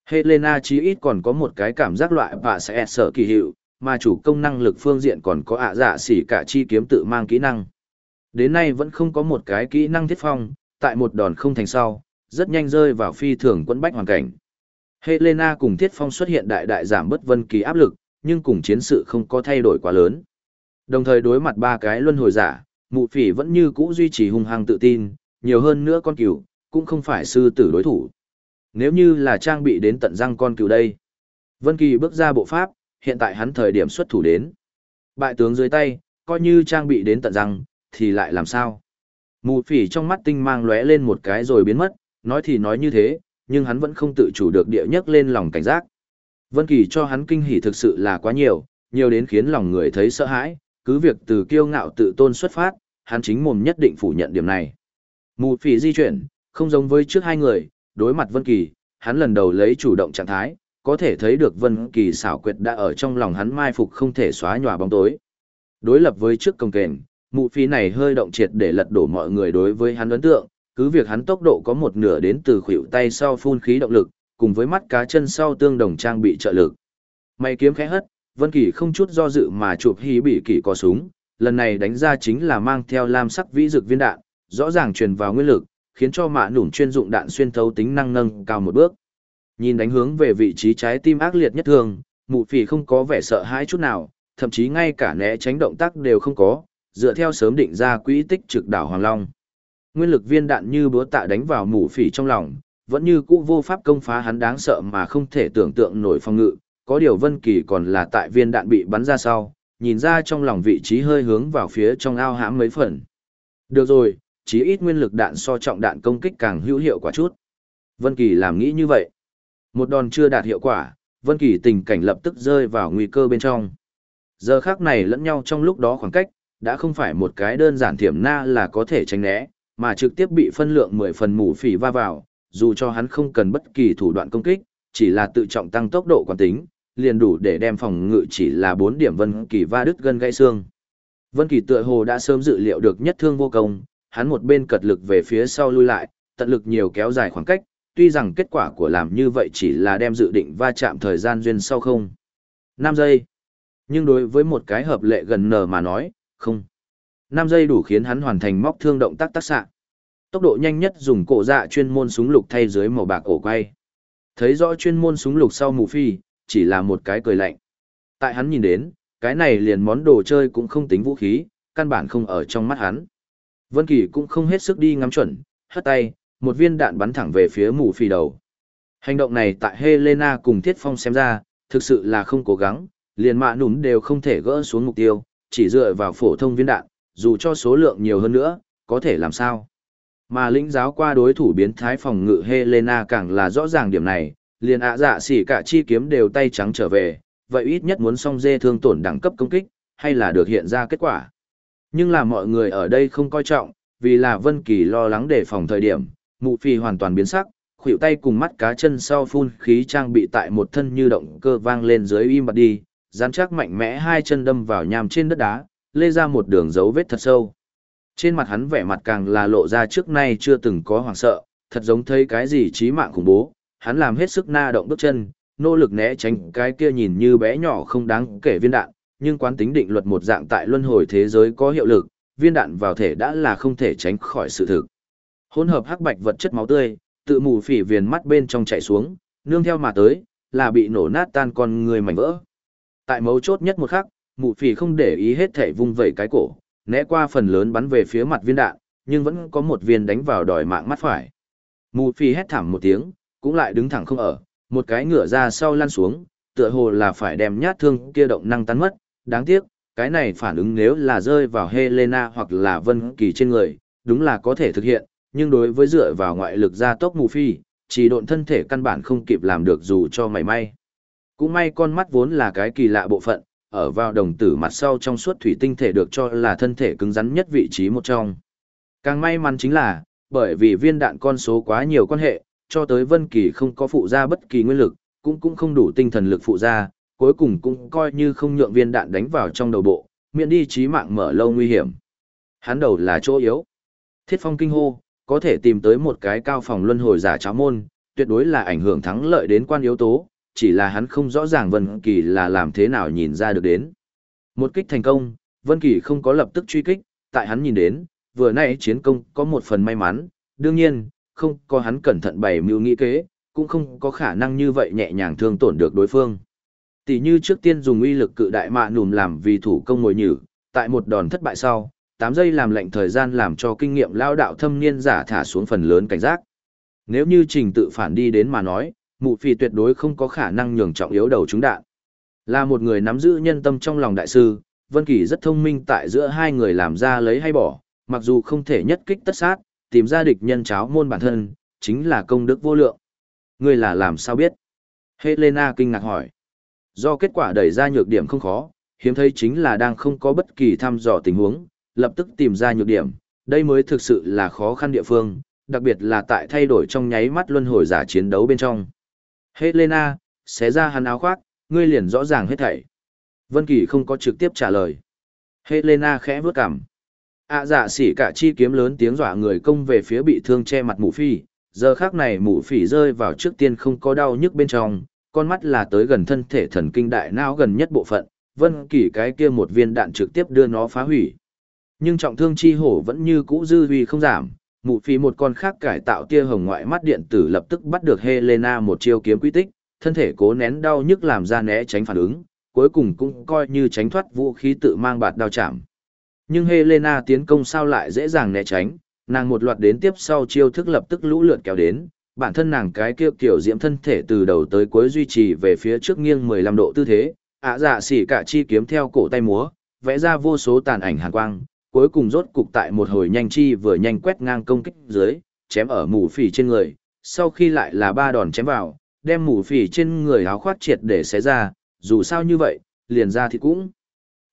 Helena chí ít còn có một cái cảm giác loại và sẽ sợ kỳ hiệu, mà chủ công năng lực phương diện còn có ạ dạ xỉ cả chi kiếm tự mang kỹ năng. Đến nay vẫn không có một cái kỹ năng thiết phong, tại một đòn không thành sau, rất nhanh rơi vào phi thường quẫn bách hoàn cảnh. Helena cùng Thiết Phong xuất hiện đại đại giảm bất vân kỳ áp lực, nhưng cùng chiến sự không có thay đổi quá lớn. Đồng thời đối mặt ba cái luân hồi giả, mụ phỉ vẫn như cũ duy trì hung hăng tự tin, nhiều hơn nữa con cừu, cũng không phải sư tử đối thủ. Nếu như là trang bị đến tận răng con cừu đây. Vân Kỳ bước ra bộ pháp, hiện tại hắn thời điểm xuất thủ đến. Bại tướng dưới tay, coi như trang bị đến tận răng, thì lại làm sao? Mù phỉ trong mắt tinh mang lóe lên một cái rồi biến mất, nói thì nói như thế, nhưng hắn vẫn không tự chủ được địa nhất lên lòng cảnh giác. Vân Kỳ cho hắn kinh hỉ thực sự là quá nhiều, nhiều đến khiến lòng người thấy sợ hãi, cứ việc từ kiêu ngạo tự tôn xuất phát, hắn chính mồm nhất định phủ nhận điểm này. Mù phỉ di chuyển, không giống với trước hai người, đối mặt Vân Kỳ, hắn lần đầu lấy chủ động trạng thái, có thể thấy được Vân Kỳ xảo quyệt đã ở trong lòng hắn mai phục không thể xóa nhòa bóng tối. Đối lập với trước công kềnh, mụ phi này hơi động triệt để lật đổ mọi người đối với hắn ấn tượng, cứ việc hắn tốc độ có một nửa đến từ khuỷu tay sau phun khí động lực, cùng với mắt cá chân sau tương đồng trang bị trợ lực. Mày kiếm khẽ hất, Vân Kỳ không chút do dự mà chụp hí bị kỳ có súng, lần này đánh ra chính là mang theo lam sắc vĩ dược viên đạn, rõ ràng truyền vào nguyên lực, khiến cho mạ nủng chuyên dụng đạn xuyên thấu tính năng nâng cao một bước. Nhìn đánh hướng về vị trí trái tim ác liệt nhất thường, mụ phỉ không có vẻ sợ hãi chút nào, thậm chí ngay cả né tránh động tác đều không có, dựa theo sớm định ra quỹ tích trực đảo Hoàng Long. Nguyên lực viên đạn như búa tạ đánh vào mụ phỉ trong lòng, vẫn như cũ vô pháp công phá hắn đáng sợ mà không thể tưởng tượng nổi phòng ngự, có điều Vân Kỳ còn là tại viên đạn bị bắn ra sau, nhìn ra trong lòng vị trí hơi hướng vào phía trong ao hãm mấy phần. Được rồi, chí ít nguyên lực đạn so trọng đạn công kích càng hữu hiệu quả chút. Vân Kỳ làm nghĩ như vậy. Một đòn chưa đạt hiệu quả, Vân Kỳ tình cảnh lập tức rơi vào nguy cơ bên trong. Giờ khắc này lẫn nhau trong lúc đó khoảng cách, đã không phải một cái đơn giản thiểm na là có thể tránh né, mà trực tiếp bị phân lượng 10 phần mù phỉ va vào, dù cho hắn không cần bất kỳ thủ đoạn công kích, chỉ là tự trọng tăng tốc độ quán tính, liền đủ để đem phòng ngự chỉ là 4 điểm Vân Kỳ va đứt gân gãy xương. Vân Kỳ tựa hồ đã sớm dự liệu được nhất thương vô công, hắn một bên cật lực về phía sau lui lại, tận lực nhiều kéo dài khoảng cách, tuy rằng kết quả của làm như vậy chỉ là đem dự định va chạm thời gian duyên sau không. 5 giây. Nhưng đối với một cái hợp lệ gần nở mà nói, không. 5 giây đủ khiến hắn hoàn thành móc thương động tác tác xạ. Tốc độ nhanh nhất dùng cổ dạ chuyên môn súng lục thay dưới màu bạc ổ quay. Thấy rõ chuyên môn súng lục sau mù phi, chỉ là một cái cười lạnh. Tại hắn nhìn đến, cái này liền món đồ chơi cũng không tính vũ khí, căn bản không ở trong mắt hắn. Vân Kỳ cũng không hết sức đi ngắm chuẩn, hất tay, một viên đạn bắn thẳng về phía mù phi đầu. Hành động này tại Helena cùng Thiết Phong xem ra, thực sự là không cố gắng, liền mạ nủm đều không thể gỡ xuống mục tiêu, chỉ dựa vào phổ thông viên đạn, dù cho số lượng nhiều hơn nữa, có thể làm sao. Mà lĩnh giáo qua đối thủ biến thái phòng ngự Helena càng là rõ ràng điểm này, liền ạ dạ xỉ cả chi kiếm đều tay trắng trở về, vậy ít nhất muốn song dê thương tổn đẳng cấp công kích, hay là được hiện ra kết quả. Nhưng là mọi người ở đây không coi trọng, vì là Vân Kỳ lo lắng đề phòng thời điểm, mụ phi hoàn toàn biến sắc, khuỷu tay cùng mắt cá chân sau phun khí trang bị tại một thân như động cơ vang lên dưới im bặt đi, dán chắc mạnh mẽ hai chân đâm vào nham trên đất đá, lê ra một đường dấu vết thật sâu. Trên mặt hắn vẻ mặt càng là lộ ra trước nay chưa từng có hoảng sợ, thật giống thấy cái gì chí mạng khủng bố, hắn làm hết sức na động bước chân, nỗ lực né tránh cái kia nhìn như bé nhỏ không đáng kể viên đạn, nhưng quán tính định luật một dạng tại luân hồi thế giới có hiệu lực, viên đạn vào thể đã là không thể tránh khỏi sự thực. Hỗn hợp hắc bạch vật chất máu tươi, tự mù phỉ viền mắt bên trong chảy xuống, nương theo mà tới, là bị nổ nát tan con người mảnh vỡ. Tại mấu chốt nhất một khắc, mù phỉ không để ý hết thể vung vẩy cái cổ, né qua phần lớn bắn về phía mặt viên đạn, nhưng vẫn có một viên đánh vào đòi mạng mắt phải. Mù phỉ hét thảm một tiếng, cũng lại đứng thẳng không ở, một cái ngửa ra sau lăn xuống, tựa hồ là phải đem nhát thương kia động năng tan mất, đáng tiếc, cái này phản ứng nếu là rơi vào Helena hoặc là Vân Kỳ trên người, đúng là có thể thực hiện, nhưng đối với dựa vào ngoại lực gia tốc mù phi, chỉ độn thân thể căn bản không kịp làm được dù cho mày may. Cũng may con mắt vốn là cái kỳ lạ bộ phận, ở vào đồng tử mặt sau trong suốt thủy tinh thể được cho là thân thể cứng rắn nhất vị trí một trong. Càng may mắn chính là, bởi vì viên đạn con số quá nhiều quan hệ, cho tới Vân Kỳ không có phụ ra bất kỳ nguyên lực, cũng cũng không đủ tinh thần lực phụ ra, cuối cùng cũng coi như không nhượng viên đạn đánh vào trong đầu bộ, miễn đi chí mạng mở lâu nguy hiểm. Hắn đầu là chỗ yếu. Thiết Phong kinh hô, có thể tìm tới một cái cao phòng luân hồi giả cháo môn, tuyệt đối là ảnh hưởng thắng lợi đến quan yếu tố, chỉ là hắn không rõ ràng Vân Kỳ là làm thế nào nhìn ra được đến. Một kích thành công, Vân Kỳ không có lập tức truy kích, tại hắn nhìn đến, vừa nãy chiến công có một phần may mắn, đương nhiên, không có hắn cẩn thận bày mưu nghĩ kế, cũng không có khả năng như vậy nhẹ nhàng thương tổn được đối phương. Tỷ như trước tiên dùng uy lực cự đại mạ nùm làm vì thủ công ngồi nhử, tại một đòn thất bại sau, 8 giây làm lệnh thời gian làm cho kinh nghiệm lao đạo thâm niên giả thả xuống phần lớn cảnh giác. Nếu như trình tự phản đi đến mà nói, mụ phi tuyệt đối không có khả năng nhường trọng yếu đầu chúng đạn. Là một người nắm giữ nhân tâm trong lòng đại sư, Vân Kỳ rất thông minh tại giữa hai người làm ra lấy hay bỏ, mặc dù không thể nhất kích tất sát, tìm ra địch nhân cháo môn bản thân, chính là công đức vô lượng. Ngươi là làm sao biết? Helena kinh ngạc hỏi. Do kết quả đẩy ra nhược điểm không khó, hiếm thấy chính là đang không có bất kỳ thăm dò tình huống, lập tức tìm ra nhược điểm, đây mới thực sự là khó khăn địa phương, đặc biệt là tại thay đổi trong nháy mắt luân hồi giả chiến đấu bên trong. Helena, xé ra hắn áo khoác, ngươi liền rõ ràng hết thảy. Vân Kỳ không có trực tiếp trả lời. Helena khẽ bước cằm. À dạ xỉ cả chi kiếm lớn tiếng dọa người công về phía bị thương che mặt mụ phi, giờ khác này mụ phỉ rơi vào trước tiên không có đau nhức bên trong, con mắt là tới gần thân thể thần kinh đại não gần nhất bộ phận, vân kỳ cái kia một viên đạn trực tiếp đưa nó phá hủy. Nhưng trọng thương chi hổ vẫn như cũ dư huy không giảm, mụ phi một con khác cải tạo tia hồng ngoại mắt điện tử lập tức bắt được Helena một chiêu kiếm quy tích, thân thể cố nén đau nhức làm ra né tránh phản ứng, cuối cùng cũng coi như tránh thoát vũ khí tự mang bạt đao chạm. Nhưng Helena tiến công sao lại dễ dàng né tránh, nàng một loạt đến tiếp sau chiêu thức lập tức lũ lượt kéo đến, bản thân nàng cái kia kiểu diễm thân thể từ đầu tới cuối duy trì về phía trước nghiêng 15 độ tư thế, ạ dạ xỉ cả chi kiếm theo cổ tay múa, vẽ ra vô số tàn ảnh hàn quang, cuối cùng rốt cục tại một hồi nhanh chi vừa nhanh quét ngang công kích dưới, chém ở mù phỉ trên người, sau khi lại là ba đòn chém vào, đem mù phỉ trên người áo khoác triệt để xé ra, dù sao như vậy, liền ra thì cũng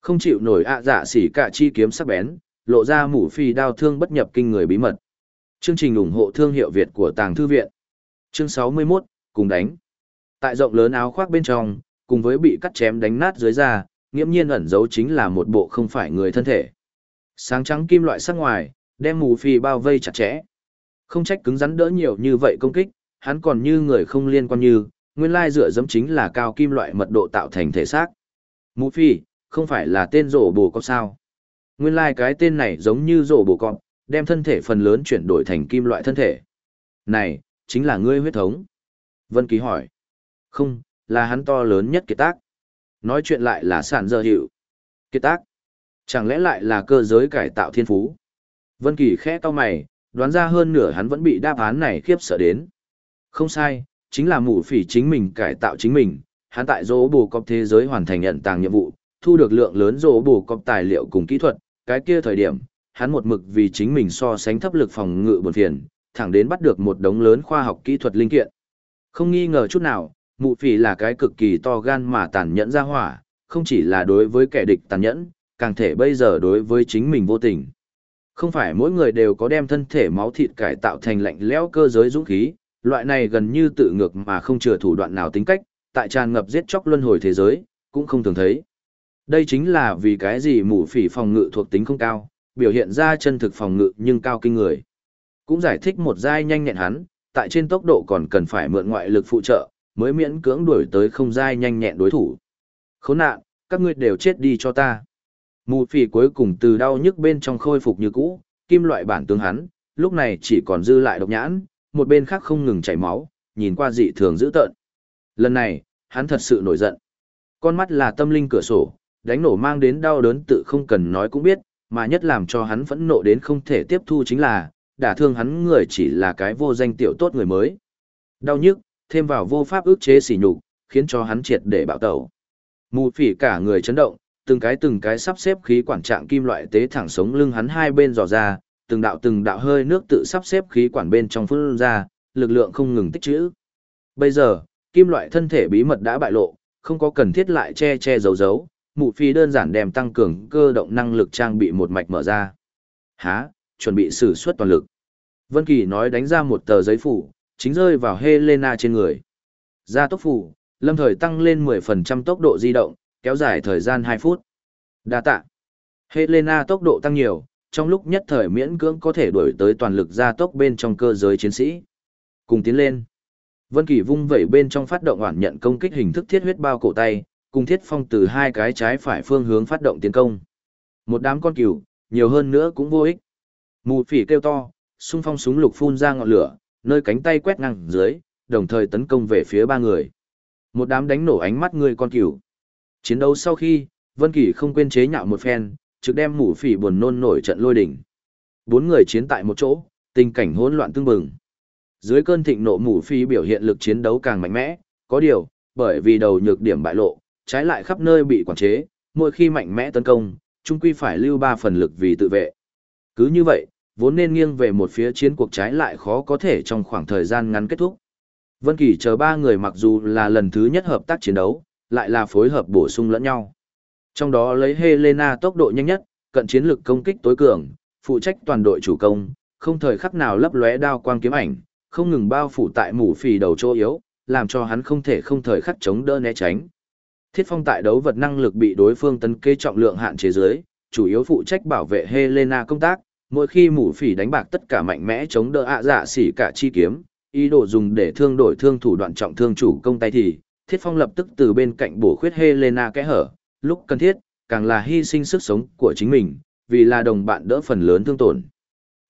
không chịu nổi ạ dạ xỉ cả chi kiếm sắc bén, lộ ra mũ phỉ đao thương bất nhập kinh người bí mật. Chương trình ủng hộ thương hiệu Việt của Tàng Thư Viện. Chương 61, cùng đánh. Tại rộng lớn áo khoác bên trong, cùng với bị cắt chém đánh nát dưới da, nghiễm nhiên ẩn giấu chính là một bộ không phải người thân thể. Sáng trắng kim loại sắc ngoài, đem mù phi bao vây chặt chẽ. Không trách cứng rắn đỡ nhiều như vậy công kích, hắn còn như người không liên quan như, nguyên lai dựa dẫm chính là cao kim loại mật độ tạo thành thể xác. Mù phi, không phải là tên rổ bồ cọp sao. Nguyên lai cái tên này giống như rổ bồ cọp, đem thân thể phần lớn chuyển đổi thành kim loại thân thể. Này, chính là ngươi huyết thống. Vân Ký hỏi. Không, là hắn to lớn nhất kiệt tác. Nói chuyện lại là sản dơ hiệu. Kiệt tác. Chẳng lẽ lại là cơ giới cải tạo thiên phú? Vân Kỳ khẽ to mày, đoán ra hơn nửa hắn vẫn bị đáp án này khiếp sợ đến. Không sai, chính là mụ phỉ chính mình cải tạo chính mình, hắn tại dỗ bù cọp thế giới hoàn thành nhận tàng nhiệm vụ, thu được lượng lớn dỗ bù cọp tài liệu cùng kỹ thuật, cái kia thời điểm, hắn một mực vì chính mình so sánh thấp lực phòng ngự buồn phiền, thẳng đến bắt được một đống lớn khoa học kỹ thuật linh kiện. Không nghi ngờ chút nào, mụ phỉ là cái cực kỳ to gan mà tàn nhẫn ra hỏa, không chỉ là đối với kẻ địch tàn nhẫn, càng thể bây giờ đối với chính mình vô tình. Không phải mỗi người đều có đem thân thể máu thịt cải tạo thành lạnh lẽo cơ giới dũng khí, loại này gần như tự ngược mà không chừa thủ đoạn nào tính cách, tại tràn ngập giết chóc luân hồi thế giới, cũng không thường thấy. Đây chính là vì cái gì mũ phỉ phòng ngự thuộc tính không cao, biểu hiện ra chân thực phòng ngự nhưng cao kinh người. Cũng giải thích một giai nhanh nhẹn hắn, tại trên tốc độ còn cần phải mượn ngoại lực phụ trợ, mới miễn cưỡng đuổi tới không giai nhanh nhẹn đối thủ. Khốn nạn, các ngươi đều chết đi cho ta. Mù phỉ cuối cùng từ đau nhức bên trong khôi phục như cũ, kim loại bản tướng hắn, lúc này chỉ còn dư lại độc nhãn, một bên khác không ngừng chảy máu, nhìn qua dị thường dữ tợn. Lần này, hắn thật sự nổi giận. Con mắt là tâm linh cửa sổ, đánh nổ mang đến đau đớn tự không cần nói cũng biết, mà nhất làm cho hắn phẫn nộ đến không thể tiếp thu chính là, đả thương hắn người chỉ là cái vô danh tiểu tốt người mới. Đau nhức, thêm vào vô pháp ức chế sỉ nhục, khiến cho hắn triệt để bạo tẩu. Mù phỉ cả người chấn động, từng cái từng cái sắp xếp khí quản trạng kim loại tế thẳng sống lưng hắn hai bên dò ra, từng đạo từng đạo hơi nước tự sắp xếp khí quản bên trong phun ra, lực lượng không ngừng tích trữ. Bây giờ, kim loại thân thể bí mật đã bại lộ, không có cần thiết lại che che giấu giấu, mụ phi đơn giản đem tăng cường cơ động năng lực trang bị một mạch mở ra. Há, chuẩn bị sử xuất toàn lực. Vân Kỳ nói đánh ra một tờ giấy phủ, chính rơi vào Helena trên người. gia tốc phủ, lâm thời tăng lên 10% tốc độ di động, kéo dài thời gian 2 phút. Đa tạ. Helena tốc độ tăng nhiều, trong lúc nhất thời miễn cưỡng có thể đuổi tới toàn lực gia tốc bên trong cơ giới chiến sĩ. Cùng tiến lên. Vân Kỳ vung vẩy bên trong phát động hoàn nhận công kích hình thức thiết huyết bao cổ tay, cùng thiết phong từ hai cái trái phải phương hướng phát động tiến công. Một đám con cừu, nhiều hơn nữa cũng vô ích. Mù phỉ kêu to, xung phong súng lục phun ra ngọn lửa, nơi cánh tay quét ngang dưới, đồng thời tấn công về phía ba người. Một đám đánh nổ ánh mắt người con cừu. Chiến đấu sau khi, Vân Kỳ không quên chế nhạo một phen, trực đem mù phỉ buồn nôn nổi trận lôi đỉnh. Bốn người chiến tại một chỗ, tình cảnh hỗn loạn tương bừng. Dưới cơn thịnh nộ mù phỉ biểu hiện lực chiến đấu càng mạnh mẽ, có điều, bởi vì đầu nhược điểm bại lộ, trái lại khắp nơi bị quản chế, mỗi khi mạnh mẽ tấn công, chung quy phải lưu ba phần lực vì tự vệ. Cứ như vậy, vốn nên nghiêng về một phía chiến cuộc trái lại khó có thể trong khoảng thời gian ngắn kết thúc. Vân Kỳ chờ ba người mặc dù là lần thứ nhất hợp tác chiến đấu, lại là phối hợp bổ sung lẫn nhau. Trong đó lấy Helena tốc độ nhanh nhất, cận chiến lực công kích tối cường, phụ trách toàn đội chủ công, không thời khắc nào lấp lóe đao quang kiếm ảnh, không ngừng bao phủ tại mũ phì đầu chỗ yếu, làm cho hắn không thể không thời khắc chống đỡ né tránh. Thiết Phong tại đấu vật năng lực bị đối phương tấn kê trọng lượng hạn chế dưới, chủ yếu phụ trách bảo vệ Helena công tác, mỗi khi mũ phỉ đánh bạc tất cả mạnh mẽ chống đỡ ạ dạ xỉ cả chi kiếm, ý đồ dùng để thương đổi thương thủ đoạn trọng thương chủ công tay thì, Thiết Phong lập tức từ bên cạnh bổ khuyết Helena kẽ hở, lúc cần thiết, càng là hy sinh sức sống của chính mình, vì là đồng bạn đỡ phần lớn thương tổn.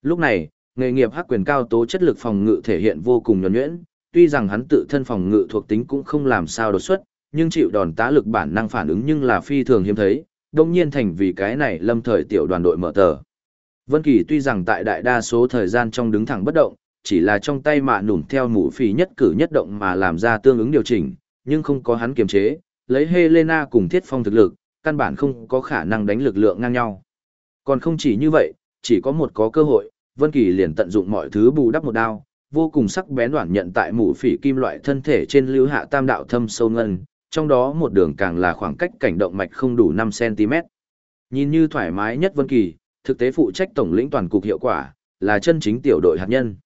Lúc này, nghề nghiệp hắc quyền cao tố chất lực phòng ngự thể hiện vô cùng nhuần nhuyễn, tuy rằng hắn tự thân phòng ngự thuộc tính cũng không làm sao đột xuất, nhưng chịu đòn tá lực bản năng phản ứng nhưng là phi thường hiếm thấy, đồng nhiên thành vì cái này lâm thời tiểu đoàn đội mở tờ. Vân Kỳ tuy rằng tại đại đa số thời gian trong đứng thẳng bất động, chỉ là trong tay mạ nủn theo mũ phì nhất cử nhất động mà làm ra tương ứng điều chỉnh, nhưng không có hắn kiềm chế, lấy Helena cùng Thiết Phong thực lực, căn bản không có khả năng đánh lực lượng ngang nhau. Còn không chỉ như vậy, chỉ có một có cơ hội, Vân Kỳ liền tận dụng mọi thứ bù đắp một đao, vô cùng sắc bén đoạn nhận tại mũ phỉ kim loại thân thể trên lưu hạ tam đạo thâm sâu ngân, trong đó một đường càng là khoảng cách cảnh động mạch không đủ 5 cm. Nhìn như thoải mái nhất Vân Kỳ, thực tế phụ trách tổng lĩnh toàn cục hiệu quả, là chân chính tiểu đội hạt nhân.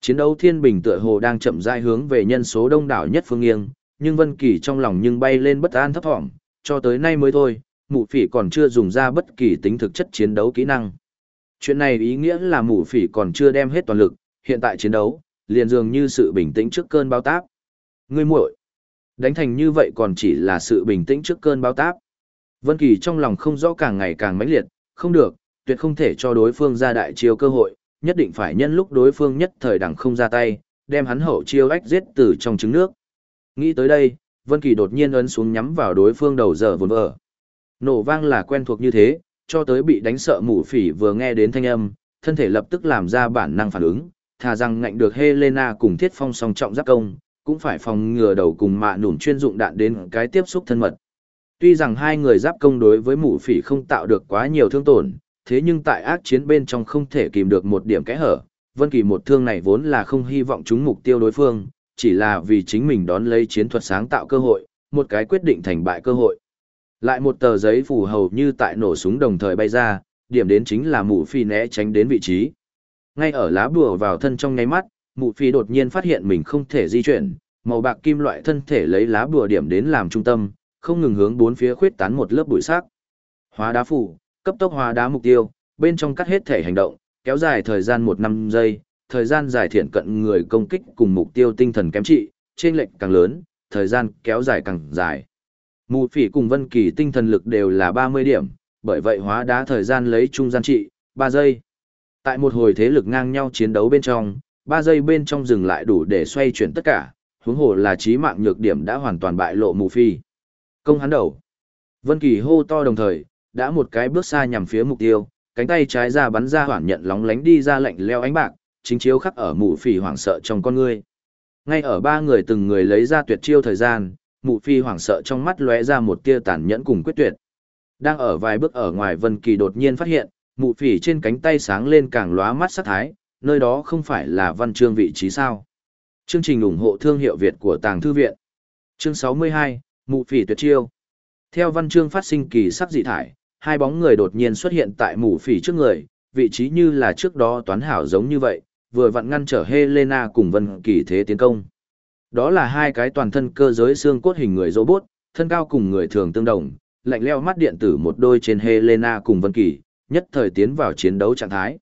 Chiến đấu thiên bình tựa hồ đang chậm rãi hướng về nhân số đông đảo nhất phương nghiêng, nhưng Vân Kỳ trong lòng nhưng bay lên bất an thấp thỏm, cho tới nay mới thôi, mụ phỉ còn chưa dùng ra bất kỳ tính thực chất chiến đấu kỹ năng. Chuyện này ý nghĩa là mụ phỉ còn chưa đem hết toàn lực, hiện tại chiến đấu, liền dường như sự bình tĩnh trước cơn bão táp. Ngươi muội, đánh thành như vậy còn chỉ là sự bình tĩnh trước cơn bão táp. Vân Kỳ trong lòng không rõ càng ngày càng mãnh liệt, không được, tuyệt không thể cho đối phương ra đại chiêu cơ hội, nhất định phải nhân lúc đối phương nhất thời đẳng không ra tay, đem hắn hậu chiêu ách giết từ trong trứng nước. Nghĩ tới đây, Vân Kỳ đột nhiên ấn xuống nhắm vào đối phương đầu giờ vốn vỡ. Nổ vang là quen thuộc như thế, cho tới bị đánh sợ mụ phỉ vừa nghe đến thanh âm, thân thể lập tức làm ra bản năng phản ứng, thà rằng ngạnh được Helena cùng Thiết Phong song trọng giáp công, cũng phải phòng ngừa đầu cùng mạ nủn chuyên dụng đạn đến cái tiếp xúc thân mật. Tuy rằng hai người giáp công đối với mụ phỉ không tạo được quá nhiều thương tổn, thế nhưng tại ác chiến bên trong không thể kìm được một điểm kẽ hở, Vân Kỳ một thương này vốn là không hy vọng trúng mục tiêu đối phương, chỉ là vì chính mình đón lấy chiến thuật sáng tạo cơ hội, một cái quyết định thành bại cơ hội. Lại một tờ giấy phủ hầu như tại nổ súng đồng thời bay ra, điểm đến chính là mụ phi né tránh đến vị trí. Ngay ở lá bùa vào thân trong ngay mắt, mụ phi đột nhiên phát hiện mình không thể di chuyển, màu bạc kim loại thân thể lấy lá bùa điểm đến làm trung tâm, không ngừng hướng bốn phía khuyết tán một lớp bụi sắc. Hóa đá phủ, cấp tốc hóa đá mục tiêu, bên trong cắt hết thể hành động, kéo dài thời gian một năm giây, thời gian dài thiện cận người công kích cùng mục tiêu tinh thần kém trị, trên lệnh càng lớn, thời gian kéo dài càng dài. Mù phỉ cùng vân kỳ tinh thần lực đều là 30 điểm, bởi vậy hóa đá thời gian lấy trung gian trị, 3 giây. Tại một hồi thế lực ngang nhau chiến đấu bên trong, 3 giây bên trong dừng lại đủ để xoay chuyển tất cả, huống hồ là trí mạng nhược điểm đã hoàn toàn bại lộ mù phi. Công hắn đầu. Vân Kỳ hô to đồng thời, đã một cái bước xa nhằm phía mục tiêu, cánh tay trái ra bắn ra hoảng nhận lóng lánh đi ra lạnh leo ánh bạc, chính chiếu khắc ở mụ phỉ hoảng sợ trong con ngươi. Ngay ở ba người từng người lấy ra tuyệt chiêu thời gian, mụ phi hoảng sợ trong mắt lóe ra một tia tàn nhẫn cùng quyết tuyệt. Đang ở vài bước ở ngoài Vân Kỳ đột nhiên phát hiện, mụ phỉ trên cánh tay sáng lên càng lóa mắt sắc thái, nơi đó không phải là văn chương vị trí sao. Chương trình ủng hộ thương hiệu Việt của Tàng Thư Viện. Chương 62, Mụ phỉ tuyệt chiêu. Theo văn chương phát sinh kỳ sắc dị thải, hai bóng người đột nhiên xuất hiện tại mụ phỉ trước người, vị trí như là trước đó toán hảo giống như vậy, vừa vặn ngăn trở Helena cùng Vân Kỳ thế tiến công. Đó là hai cái toàn thân cơ giới xương cốt hình người robot, thân cao cùng người thường tương đồng, lạnh lẽo mắt điện tử một đôi trên Helena cùng Vân Kỳ, nhất thời tiến vào chiến đấu trạng thái.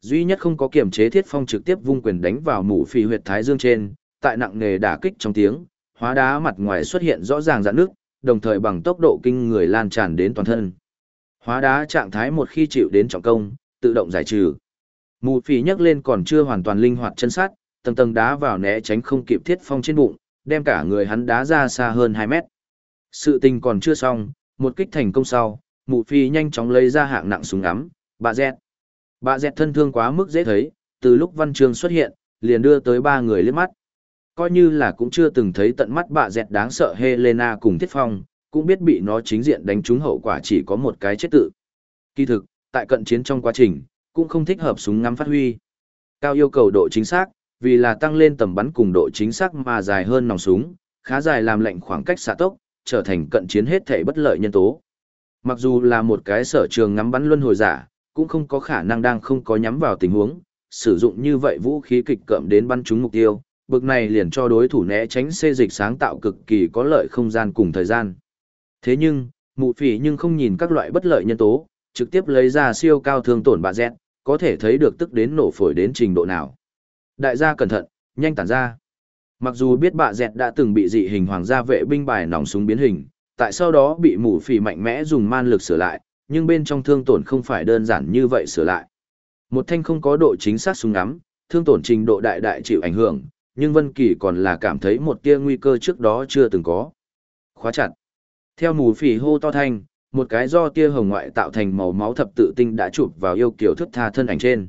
Duy nhất không có kiểm chế thiết phong trực tiếp vung quyền đánh vào mũ phi huyệt thái dương trên, tại nặng nề đả kích trong tiếng, hóa đá mặt ngoài xuất hiện rõ ràng rạn nước, đồng thời bằng tốc độ kinh người lan tràn đến toàn thân. Hóa đá trạng thái một khi chịu đến trọng công, tự động giải trừ. Mù phỉ nhấc lên còn chưa hoàn toàn linh hoạt chân sát, tầng tầng đá vào né tránh không kịp thiết phong trên bụng, đem cả người hắn đá ra xa hơn hai mét. Sự tình còn chưa xong, một kích thành công sau, mụ phi nhanh chóng lấy ra hạng nặng súng ngắm, bà dẹt. Bà dẹt thân thương quá mức dễ thấy, từ lúc văn trường xuất hiện, liền đưa tới ba người liếc mắt. Coi như là cũng chưa từng thấy tận mắt bà dẹt đáng sợ Helena cùng thiết phong, cũng biết bị nó chính diện đánh trúng hậu quả chỉ có một cái chết tự. Kỳ thực, tại cận chiến trong quá trình, cũng không thích hợp súng ngắm phát huy. Cao yêu cầu độ chính xác, vì là tăng lên tầm bắn cùng độ chính xác mà dài hơn nòng súng, khá dài làm lệnh khoảng cách xạ tốc, trở thành cận chiến hết thể bất lợi nhân tố. Mặc dù là một cái sở trường ngắm bắn luân hồi giả, cũng không có khả năng đang không có nhắm vào tình huống, sử dụng như vậy vũ khí kịch cậm đến bắn trúng mục tiêu, bực này liền cho đối thủ né tránh xê dịch sáng tạo cực kỳ có lợi không gian cùng thời gian. Thế nhưng, mụ phỉ nhưng không nhìn các loại bất lợi nhân tố, trực tiếp lấy ra siêu cao thương tổn bà dẹt, có thể thấy được tức đến nổ phổi đến trình độ nào. Đại gia cẩn thận, nhanh tản ra. Mặc dù biết bạ dẹt đã từng bị dị hình hoàng gia vệ binh bài nòng súng biến hình, tại sau đó bị mù phì mạnh mẽ dùng man lực sửa lại, nhưng bên trong thương tổn không phải đơn giản như vậy sửa lại. Một thanh không có độ chính xác súng ngắm, thương tổn trình độ đại đại chịu ảnh hưởng, nhưng Vân Kỳ còn là cảm thấy một tia nguy cơ trước đó chưa từng có. Khóa chặt. Theo mù phì hô to thanh, một cái do tia hồng ngoại tạo thành màu máu thập tự tinh đã chụp vào yêu kiều thức tha thân ảnh trên.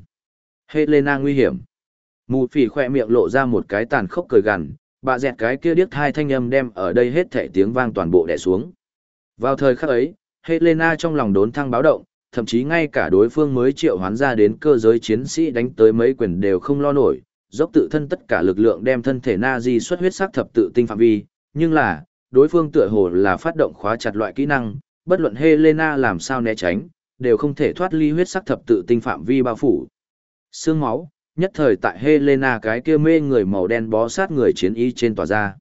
Helena nguy hiểm. Mù phỉ khỏe miệng lộ ra một cái tàn khốc cười gằn, bà dẹt cái kia điếc hai thanh âm đem ở đây hết thể tiếng vang toàn bộ đè xuống. Vào thời khắc ấy, Helena trong lòng đốn thăng báo động, thậm chí ngay cả đối phương mới triệu hoán ra đến cơ giới chiến sĩ đánh tới mấy quyền đều không lo nổi, dốc tự thân tất cả lực lượng đem thân thể Nazi xuất huyết sắc thập tự tinh phạm vi, nhưng là, đối phương tựa hồ là phát động khóa chặt loại kỹ năng, bất luận Helena làm sao né tránh, đều không thể thoát ly huyết sắc thập tự tinh phạm vi bao phủ. Sương máu, nhất thời tại Helena cái kia mê người màu đen bó sát người chiến y trên tòa ra.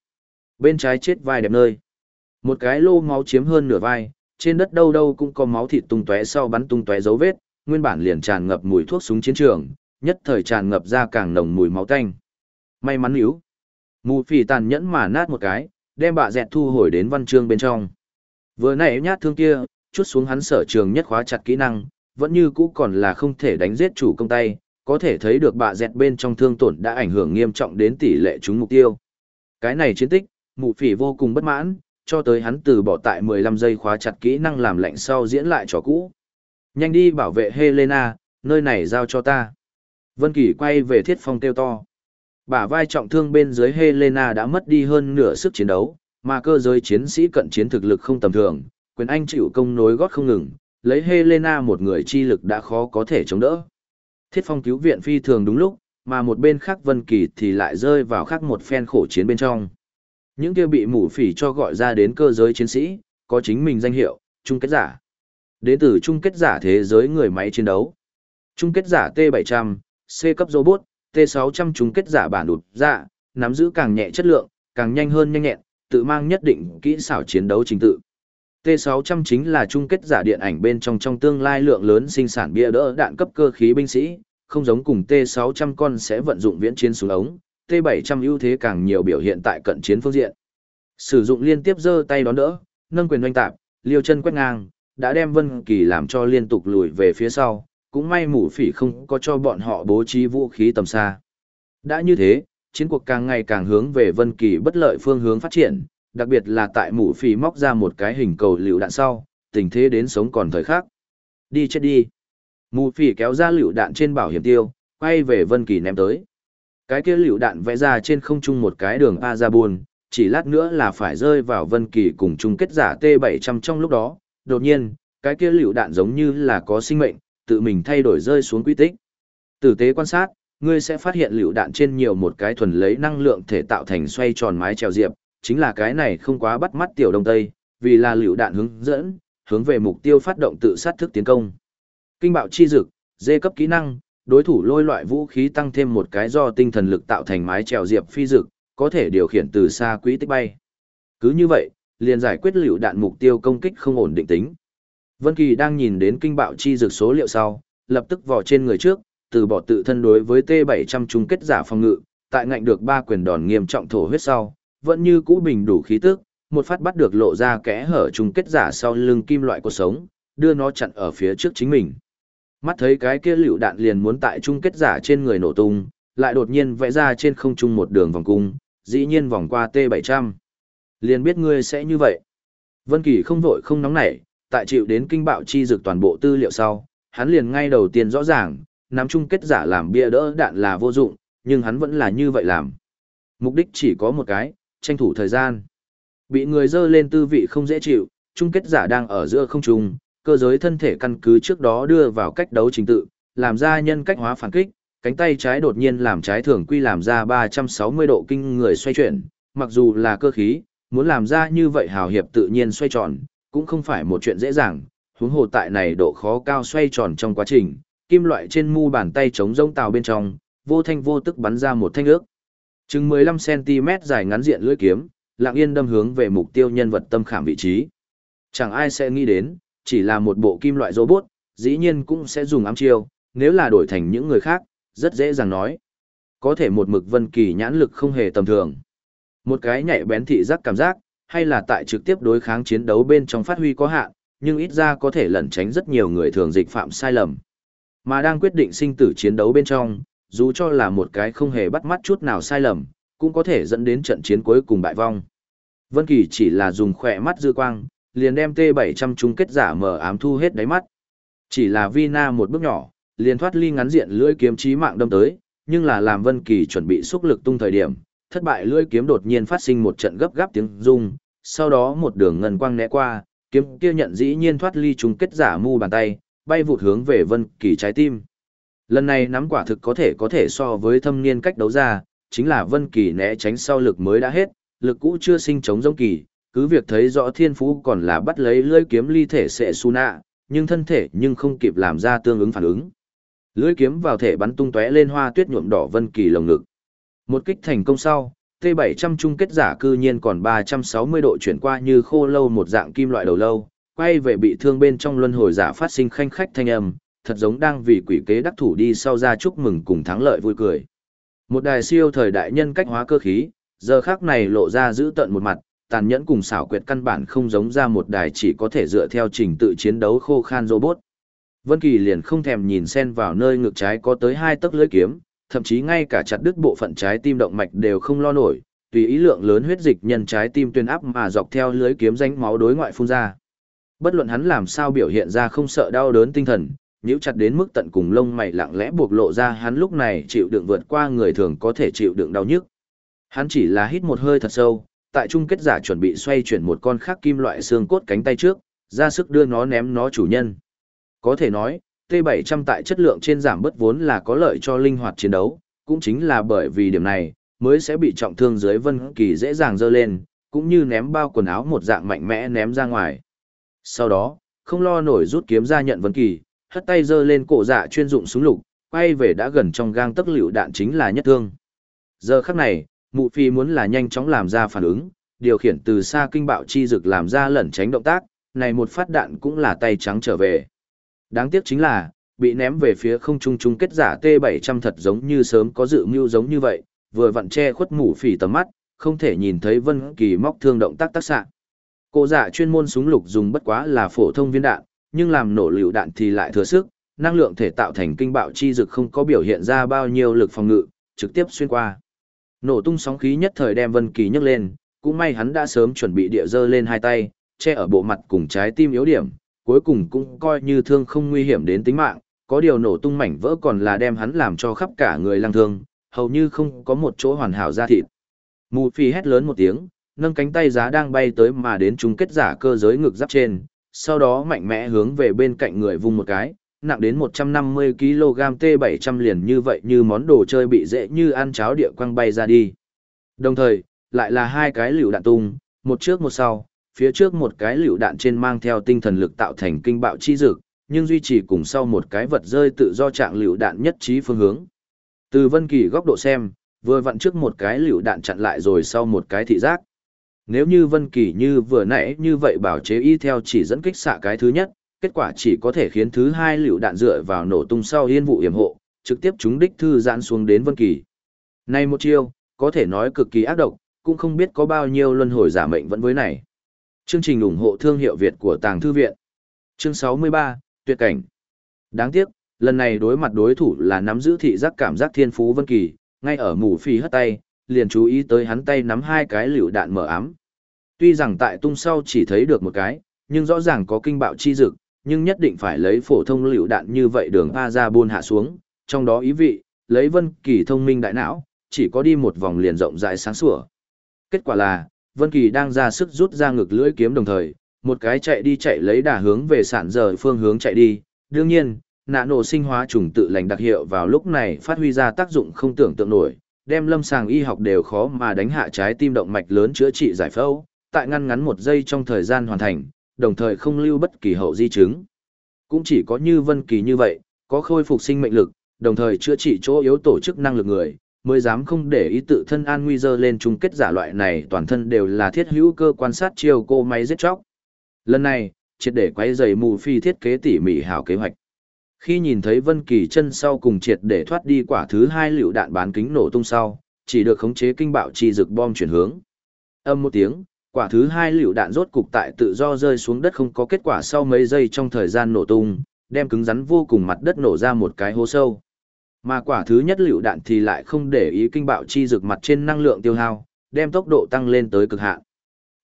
Bên trái chết vai đẹp nơi. Một cái lô máu chiếm hơn nửa vai, trên đất đâu đâu cũng có máu thịt tung tóe sau bắn tung tóe dấu vết, nguyên bản liền tràn ngập mùi thuốc súng chiến trường, nhất thời tràn ngập ra càng nồng mùi máu tanh. May mắn yếu. Mù phỉ tàn nhẫn mà nát một cái, đem bạ dẹt thu hồi đến văn chương bên trong. Vừa nãy nhát thương kia, chút xuống hắn sở trường nhất khóa chặt kỹ năng, vẫn như cũ còn là không thể đánh giết chủ công tay, có thể thấy được bạ dẹt bên trong thương tổn đã ảnh hưởng nghiêm trọng đến tỷ lệ trúng mục tiêu. Cái này chiến tích, mụ phỉ vô cùng bất mãn, cho tới hắn từ bỏ tại 15 giây khóa chặt kỹ năng làm lạnh sau diễn lại trò cũ. Nhanh đi bảo vệ Helena, nơi này giao cho ta. Vân Kỳ quay về thiết phong kêu to. Bả vai trọng thương bên dưới Helena đã mất đi hơn nửa sức chiến đấu, mà cơ giới chiến sĩ cận chiến thực lực không tầm thường, quyền anh chịu công nối gót không ngừng, lấy Helena một người chi lực đã khó có thể chống đỡ. Thiết phong cứu viện phi thường đúng lúc, mà một bên khác Vân Kỳ thì lại rơi vào khác một phen khổ chiến bên trong. Những kia bị mù phỉ cho gọi ra đến cơ giới chiến sĩ, có chính mình danh hiệu, chung kết giả. Đến từ chung kết giả thế giới người máy chiến đấu. Chung kết giả T700, C cấp robot, T600 chung kết giả bản đột dạ, nắm giữ càng nhẹ chất lượng, càng nhanh hơn nhanh nhẹn, tự mang nhất định kỹ xảo chiến đấu trình tự. T600 chính là chung kết giả điện ảnh bên trong trong tương lai lượng lớn sinh sản bia đỡ đạn cấp cơ khí binh sĩ, không giống cùng T600 con sẽ vận dụng viễn chiến xuống ống, T700 ưu thế càng nhiều biểu hiện tại cận chiến phương diện. Sử dụng liên tiếp giơ tay đón đỡ, nâng quyền doanh tạp, liều chân quét ngang, đã đem Vân Kỳ làm cho liên tục lùi về phía sau, cũng may mũ phỉ không có cho bọn họ bố trí vũ khí tầm xa. Đã như thế, chiến cuộc càng ngày càng hướng về Vân Kỳ bất lợi phương hướng phát triển, đặc biệt là tại mũ phỉ móc ra một cái hình cầu liều đạn sau, tình thế đến sống còn thời khắc. Đi chết đi. Mù phỉ kéo ra lựu đạn trên bảo hiểm tiêu, quay về Vân Kỳ ném tới. Cái kia lựu đạn vẽ ra trên không trung một cái đường a ra buồn, chỉ lát nữa là phải rơi vào Vân Kỳ cùng chung kết giả T700 trong lúc đó. Đột nhiên, cái kia lựu đạn giống như là có sinh mệnh, tự mình thay đổi rơi xuống quy tích. Tử tế quan sát, ngươi sẽ phát hiện lựu đạn trên nhiều một cái thuần lấy năng lượng thể tạo thành xoay tròn mái trèo diệp, chính là cái này không quá bắt mắt tiểu đông tây, vì là lựu đạn hướng dẫn, hướng về mục tiêu phát động tự sát thức tiến công. Kinh bạo chi dực, dê cấp kỹ năng, đối thủ lôi loại vũ khí tăng thêm một cái do tinh thần lực tạo thành mái trèo diệp phi dực, có thể điều khiển từ xa quỹ tích bay. Cứ như vậy, liền giải quyết lựu đạn mục tiêu công kích không ổn định tính. Vân Kỳ đang nhìn đến kinh bạo chi dược số liệu sau, lập tức vò trên người trước, từ bỏ tự thân đối với T700 chung kết giả phòng ngự, tại ngạnh được ba quyền đòn nghiêm trọng thổ huyết sau, vẫn như cũ bình đủ khí tức, một phát bắt được lộ ra kẽ hở chung kết giả sau lưng kim loại cuộc sống, đưa nó chặn ở phía trước chính mình. Mắt thấy cái kia lựu đạn liền muốn tại chung kết giả trên người nổ tung, lại đột nhiên vẽ ra trên không trung một đường vòng cung, dĩ nhiên vòng qua T700. Liền biết ngươi sẽ như vậy. Vân Kỳ không vội không nóng nảy, tại chịu đến kinh bạo chi dược toàn bộ tư liệu sau, hắn liền ngay đầu tiên rõ ràng, nắm chung kết giả làm bia đỡ đạn là vô dụng, nhưng hắn vẫn là như vậy làm. Mục đích chỉ có một cái, tranh thủ thời gian. Bị người dơ lên tư vị không dễ chịu, chung kết giả đang ở giữa không trung, cơ giới thân thể căn cứ trước đó đưa vào cách đấu trình tự, làm ra nhân cách hóa phản kích, cánh tay trái đột nhiên làm trái thường quy làm ra 360 độ kinh người xoay chuyển, mặc dù là cơ khí, muốn làm ra như vậy hào hiệp tự nhiên xoay tròn, cũng không phải một chuyện dễ dàng, huống hồ tại này độ khó cao xoay tròn trong quá trình, kim loại trên mu bàn tay chống rông tàu bên trong, vô thanh vô tức bắn ra một thanh ước. Chừng 15cm dài ngắn diện lưỡi kiếm, lặng yên đâm hướng về mục tiêu nhân vật tâm khảm vị trí. Chẳng ai sẽ nghĩ đến, chỉ là một bộ kim loại robot, dĩ nhiên cũng sẽ dùng ám chiêu, nếu là đổi thành những người khác, rất dễ dàng nói. Có thể một mực vân kỳ nhãn lực không hề tầm thường. Một cái nhạy bén thị giác cảm giác, hay là tại trực tiếp đối kháng chiến đấu bên trong phát huy có hạn, nhưng ít ra có thể lẩn tránh rất nhiều người thường dịch phạm sai lầm. Mà đang quyết định sinh tử chiến đấu bên trong, dù cho là một cái không hề bắt mắt chút nào sai lầm, cũng có thể dẫn đến trận chiến cuối cùng bại vong. Vân Kỳ chỉ là dùng khỏe mắt dư quang, liền đem T700 chung kết giả mở ám thu hết đáy mắt. Chỉ là Vina một bước nhỏ, liền thoát ly ngắn diện lưỡi kiếm chí mạng đâm tới, nhưng là làm Vân Kỳ chuẩn bị xúc lực tung thời điểm, thất bại lưỡi kiếm đột nhiên phát sinh một trận gấp gáp tiếng rung, sau đó một đường ngân quang né qua, kiếm kia nhận dĩ nhiên thoát ly chung kết giả mu bàn tay, bay vụt hướng về Vân Kỳ trái tim. Lần này nắm quả thực có thể có thể so với thâm niên cách đấu ra, chính là Vân Kỳ né tránh sau lực mới đã hết, lực cũ chưa sinh chống giống kỳ, cứ việc thấy rõ thiên phú còn là bắt lấy lưỡi kiếm ly thể sẽ su nạ, nhưng thân thể nhưng không kịp làm ra tương ứng phản ứng. Lưỡi kiếm vào thể bắn tung tóe lên hoa tuyết nhuộm đỏ Vân Kỳ lồng ngực. Một kích thành công sau, T700 chung kết giả cư nhiên còn 360 độ chuyển qua như khô lâu một dạng kim loại đầu lâu, quay về bị thương bên trong luân hồi giả phát sinh khanh khách thanh âm, thật giống đang vì quỷ kế đắc thủ đi sau ra chúc mừng cùng thắng lợi vui cười. Một đài siêu thời đại nhân cách hóa cơ khí, giờ khác này lộ ra giữ tận một mặt, tàn nhẫn cùng xảo quyệt căn bản không giống ra một đài chỉ có thể dựa theo trình tự chiến đấu khô khan robot. Vân Kỳ liền không thèm nhìn xen vào nơi ngực trái có tới hai tấc lưỡi kiếm, thậm chí ngay cả chặt đứt bộ phận trái tim động mạch đều không lo nổi, tùy ý lượng lớn huyết dịch nhân trái tim tuyên áp mà dọc theo lưới kiếm rãnh máu đối ngoại phun ra. Bất luận hắn làm sao biểu hiện ra không sợ đau đớn tinh thần, nhíu chặt đến mức tận cùng lông mày lặng lẽ buộc lộ ra hắn lúc này chịu đựng vượt qua người thường có thể chịu đựng đau nhức. Hắn chỉ là hít một hơi thật sâu, tại chung kết giả chuẩn bị xoay chuyển một con khác kim loại xương cốt cánh tay trước, ra sức đưa nó ném nó chủ nhân. Có thể nói, T700 tại chất lượng trên giảm bất vốn là có lợi cho linh hoạt chiến đấu, cũng chính là bởi vì điểm này, mới sẽ bị trọng thương dưới vân kỳ dễ dàng dơ lên, cũng như ném bao quần áo một dạng mạnh mẽ ném ra ngoài. Sau đó, không lo nổi rút kiếm ra nhận vân kỳ, hất tay giơ lên cổ dạ chuyên dụng súng lục, quay về đã gần trong gang tấc liều đạn chính là nhất thương. Giờ khắc này, mụ phi muốn là nhanh chóng làm ra phản ứng, điều khiển từ xa kinh bạo chi dực làm ra lẩn tránh động tác, này một phát đạn cũng là tay trắng trở về. Đáng tiếc chính là, bị ném về phía không trung trung kết giả T700 thật giống như sớm có dự mưu giống như vậy, vừa vặn che khuất mũ phỉ tầm mắt, không thể nhìn thấy Vân Kỳ móc thương động tác tác xạ. Cô giả chuyên môn súng lục dùng bất quá là phổ thông viên đạn, nhưng làm nổ lựu đạn thì lại thừa sức, năng lượng thể tạo thành kinh bạo chi dực không có biểu hiện ra bao nhiêu lực phòng ngự, trực tiếp xuyên qua. Nổ tung sóng khí nhất thời đem Vân Kỳ nhấc lên, cũng may hắn đã sớm chuẩn bị địa dơ lên hai tay, che ở bộ mặt cùng trái tim yếu điểm, cuối cùng cũng coi như thương không nguy hiểm đến tính mạng, có điều nổ tung mảnh vỡ còn là đem hắn làm cho khắp cả người lang thương, hầu như không có một chỗ hoàn hảo ra thịt. Mù phi hét lớn một tiếng, nâng cánh tay giá đang bay tới mà đến chung kết giả cơ giới ngực giáp trên, sau đó mạnh mẽ hướng về bên cạnh người vung một cái, nặng đến 150kg T700 liền như vậy như món đồ chơi bị dễ như ăn cháo địa quăng bay ra đi. Đồng thời, lại là hai cái liều đạn tung, một trước một sau, phía trước một cái liều đạn trên mang theo tinh thần lực tạo thành kinh bạo chi dực, nhưng duy trì cùng sau một cái vật rơi tự do trạng liều đạn nhất trí phương hướng. Từ Vân Kỳ góc độ xem, vừa vặn trước một cái liều đạn chặn lại rồi sau một cái thị giác. Nếu như Vân Kỳ như vừa nãy như vậy bảo chế y theo chỉ dẫn kích xạ cái thứ nhất, kết quả chỉ có thể khiến thứ hai liều đạn dựa vào nổ tung sau yên vụ yểm hộ, trực tiếp chúng đích thư giãn xuống đến Vân Kỳ. Nay một chiêu, có thể nói cực kỳ ác độc, cũng không biết có bao nhiêu luân hồi giả mệnh vẫn với này. Chương trình ủng hộ thương hiệu Việt của Tàng Thư Viện. Chương 63, Tuyệt cảnh. Đáng tiếc, lần này đối mặt đối thủ là nắm giữ thị giác cảm giác thiên phú Vân Kỳ, ngay ở mù phi hất tay, liền chú ý tới hắn tay nắm hai cái liều đạn mở ám. Tuy rằng tại tung sau chỉ thấy được một cái, nhưng rõ ràng có kinh bạo chi dực, nhưng nhất định phải lấy phổ thông liều đạn như vậy đường A ra buôn hạ xuống, trong đó ý vị, lấy Vân Kỳ thông minh đại não, chỉ có đi một vòng liền rộng rãi sáng sủa. Kết quả là, Vân Kỳ đang ra sức rút ra ngực lưỡi kiếm đồng thời, một cái chạy đi chạy lấy đà hướng về sản giờ phương hướng chạy đi, đương nhiên, nạ nổ sinh hóa trùng tự lành đặc hiệu vào lúc này phát huy ra tác dụng không tưởng tượng nổi, đem lâm sàng y học đều khó mà đánh hạ trái tim động mạch lớn chữa trị giải phẫu, tại ngăn ngắn một giây trong thời gian hoàn thành, đồng thời không lưu bất kỳ hậu di chứng. Cũng chỉ có như Vân Kỳ như vậy, có khôi phục sinh mệnh lực, đồng thời chữa trị chỗ yếu tổ chức năng lực người, mới dám không để ý tự thân an nguy dơ lên chung kết giả loại này toàn thân đều là thiết hữu cơ quan sát chiêu cô máy giết chóc. Lần này, triệt để quay giày mù phi thiết kế tỉ mỉ hảo kế hoạch. Khi nhìn thấy Vân Kỳ chân sau cùng triệt để thoát đi quả thứ hai liều đạn bán kính nổ tung sau, chỉ được khống chế kinh bạo chi dược bom chuyển hướng. Âm một tiếng, quả thứ hai liều đạn rốt cục tại tự do rơi xuống đất không có kết quả sau mấy giây trong thời gian nổ tung, đem cứng rắn vô cùng mặt đất nổ ra một cái hố sâu. Mà quả thứ nhất liều đạn thì lại không để ý kinh bạo chi dược mặt trên năng lượng tiêu hao, đem tốc độ tăng lên tới cực hạn.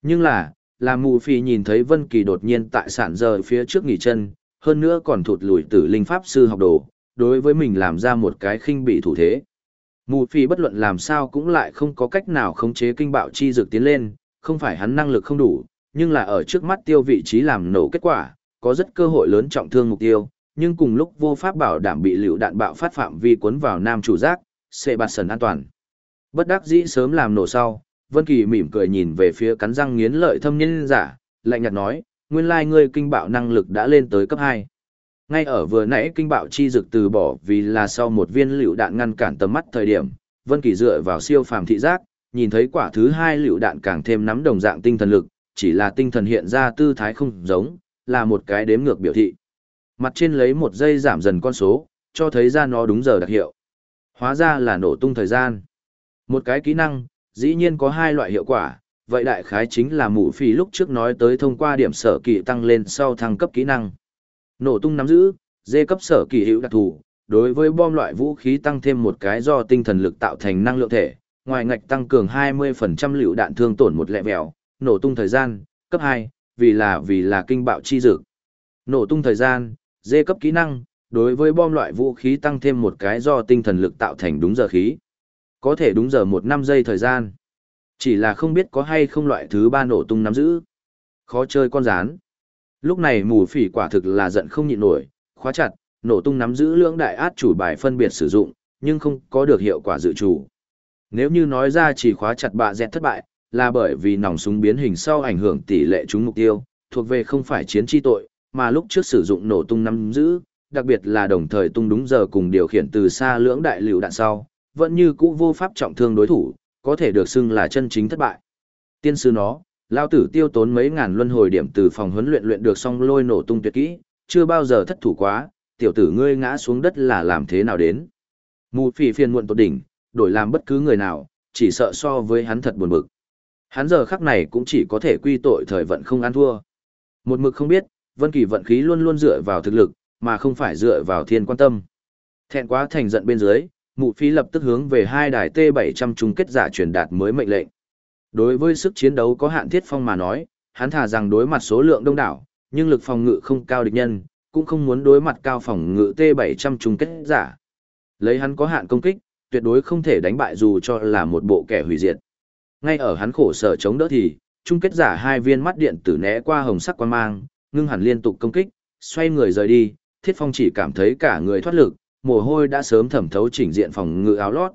Nhưng là, là mù phi nhìn thấy Vân Kỳ đột nhiên tại sản giờ phía trước nghỉ chân, hơn nữa còn thụt lùi tử linh pháp sư học đồ, đối với mình làm ra một cái khinh bị thủ thế. Mù phi bất luận làm sao cũng lại không có cách nào khống chế kinh bạo chi dược tiến lên, không phải hắn năng lực không đủ, nhưng là ở trước mắt tiêu vị trí làm nổ kết quả, có rất cơ hội lớn trọng thương mục tiêu, nhưng cùng lúc vô pháp bảo đảm bị liều đạn bạo phát phạm vi cuốn vào nam chủ giác, sẽ bạt sần an toàn. Bất đắc dĩ sớm làm nổ sau, Vân Kỳ mỉm cười nhìn về phía cắn răng nghiến lợi thâm nhân giả, lạnh nhạt nói, nguyên lai ngươi kinh bạo năng lực đã lên tới cấp 2. Ngay ở vừa nãy kinh bạo chi dực từ bỏ vì là sau một viên liều đạn ngăn cản tầm mắt thời điểm, Vân Kỳ dựa vào siêu phàm thị giác, nhìn thấy quả thứ hai liều đạn càng thêm nắm đồng dạng tinh thần lực, chỉ là tinh thần hiện ra tư thái không giống, là một cái đếm ngược biểu thị. Mặt trên lấy một giây giảm dần con số, cho thấy ra nó đúng giờ đặc hiệu. Hóa ra là nổ tung thời gian. Một cái kỹ năng, dĩ nhiên có hai loại hiệu quả, vậy đại khái chính là mụ phi lúc trước nói tới thông qua điểm sở kỳ tăng lên sau thăng cấp kỹ năng. Nổ tung nắm giữ, dê cấp sở kỳ hữu đặc thù, đối với bom loại vũ khí tăng thêm một cái do tinh thần lực tạo thành năng lượng thể, ngoài ngạch tăng cường 20% liệu đạn thương tổn một lẹ vẹo, nổ tung thời gian, cấp 2, vì là vì là kinh bạo chi dược. Nổ tung thời gian, dê cấp kỹ năng, đối với bom loại vũ khí tăng thêm một cái do tinh thần lực tạo thành đúng giờ khí. Có thể đúng giờ một năm giây thời gian. Chỉ là không biết có hay không loại thứ ba nổ tung nắm giữ. Khó chơi con rán. Lúc này mù phỉ quả thực là giận không nhịn nổi, khóa chặt, nổ tung nắm giữ lưỡng đại át chủ bài phân biệt sử dụng, nhưng không có được hiệu quả dự chủ. Nếu như nói ra chỉ khóa chặt bạ dẹt thất bại, là bởi vì nòng súng biến hình sau ảnh hưởng tỷ lệ trúng mục tiêu, thuộc về không phải chiến chi tội, mà lúc trước sử dụng nổ tung nắm giữ, đặc biệt là đồng thời tung đúng giờ cùng điều khiển từ xa lưỡng đại liều đạn sau, vẫn như cũ vô pháp trọng thương đối thủ, có thể được xưng là chân chính thất bại. Tiên sư nó, lao tử tiêu tốn mấy ngàn luân hồi điểm từ phòng huấn luyện luyện được xong lôi nổ tung tuyệt kỹ, chưa bao giờ thất thủ quá, tiểu tử ngươi ngã xuống đất là làm thế nào đến. Mù phỉ phiền muộn tột đỉnh, đổi làm bất cứ người nào, chỉ sợ so với hắn thật buồn bực. Hắn giờ khắc này cũng chỉ có thể quy tội thời vận không ăn thua. Một mực không biết, Vân Kỳ vận khí luôn luôn dựa vào thực lực, mà không phải dựa vào thiên quan tâm. Thẹn quá thành giận bên dưới, mụ Phi lập tức hướng về hai đài T700 chung kết giả truyền đạt mới mệnh lệnh. Đối với sức chiến đấu có hạn thiết phong mà nói, hắn thà rằng đối mặt số lượng đông đảo, nhưng lực phòng ngự không cao địch nhân, cũng không muốn đối mặt cao phòng ngự T700 chung kết giả. Lấy hắn có hạn công kích, tuyệt đối không thể đánh bại dù cho là một bộ kẻ hủy diệt. Ngay ở hắn khổ sở chống đỡ thì, chung kết giả hai viên mắt điện tử né qua hồng sắc quan mang, ngưng hẳn liên tục công kích, xoay người rời đi, Thiết Phong chỉ cảm thấy cả người thoát lực, mồ hôi đã sớm thẩm thấu chỉnh diện phòng ngự áo lót.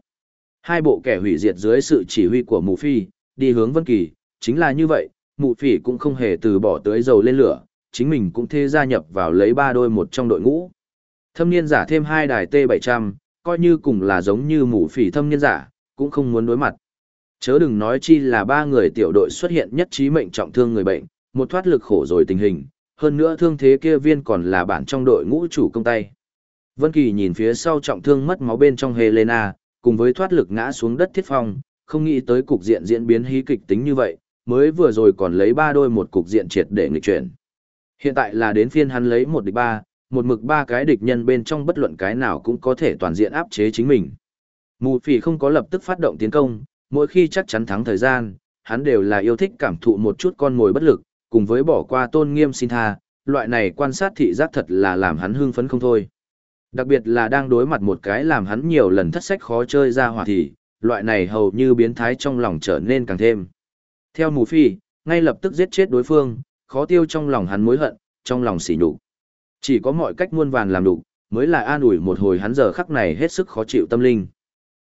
Hai bộ kẻ hủy diệt dưới sự chỉ huy của Mù Phi, đi hướng Vân Kỳ, chính là như vậy, Mù Phi cũng không hề từ bỏ tới dầu lên lửa, chính mình cũng thế gia nhập vào lấy ba đôi một trong đội ngũ. Thâm niên giả thêm hai đài T700, coi như cùng là giống như Mù Phi thâm niên giả, cũng không muốn đối mặt. Chớ đừng nói chi là ba người tiểu đội xuất hiện nhất trí mệnh trọng thương người bệnh, một thoát lực khổ rồi tình hình, hơn nữa thương thế kia viên còn là bản trong đội ngũ chủ công tay. Vân Kỳ nhìn phía sau trọng thương mất máu bên trong Helena, cùng với thoát lực ngã xuống đất thiết phong, không nghĩ tới cục diện diễn biến hí kịch tính như vậy, mới vừa rồi còn lấy ba đôi một cục diện triệt để nghịch chuyển. Hiện tại là đến phiên hắn lấy một địch ba, một mực ba cái địch nhân bên trong bất luận cái nào cũng có thể toàn diện áp chế chính mình. Mù phỉ không có lập tức phát động tiến công, mỗi khi chắc chắn thắng thời gian, hắn đều là yêu thích cảm thụ một chút con mồi bất lực, cùng với bỏ qua tôn nghiêm xin tha, loại này quan sát thị giác thật là làm hắn hưng phấn không thôi. Đặc biệt là đang đối mặt một cái làm hắn nhiều lần thất sách khó chơi ra hỏa thì, loại này hầu như biến thái trong lòng trở nên càng thêm. Theo mù phi, ngay lập tức giết chết đối phương, khó tiêu trong lòng hắn mối hận, trong lòng sỉ nhục. Chỉ có mọi cách muôn vàn làm đủ, mới là an ủi một hồi hắn giờ khắc này hết sức khó chịu tâm linh.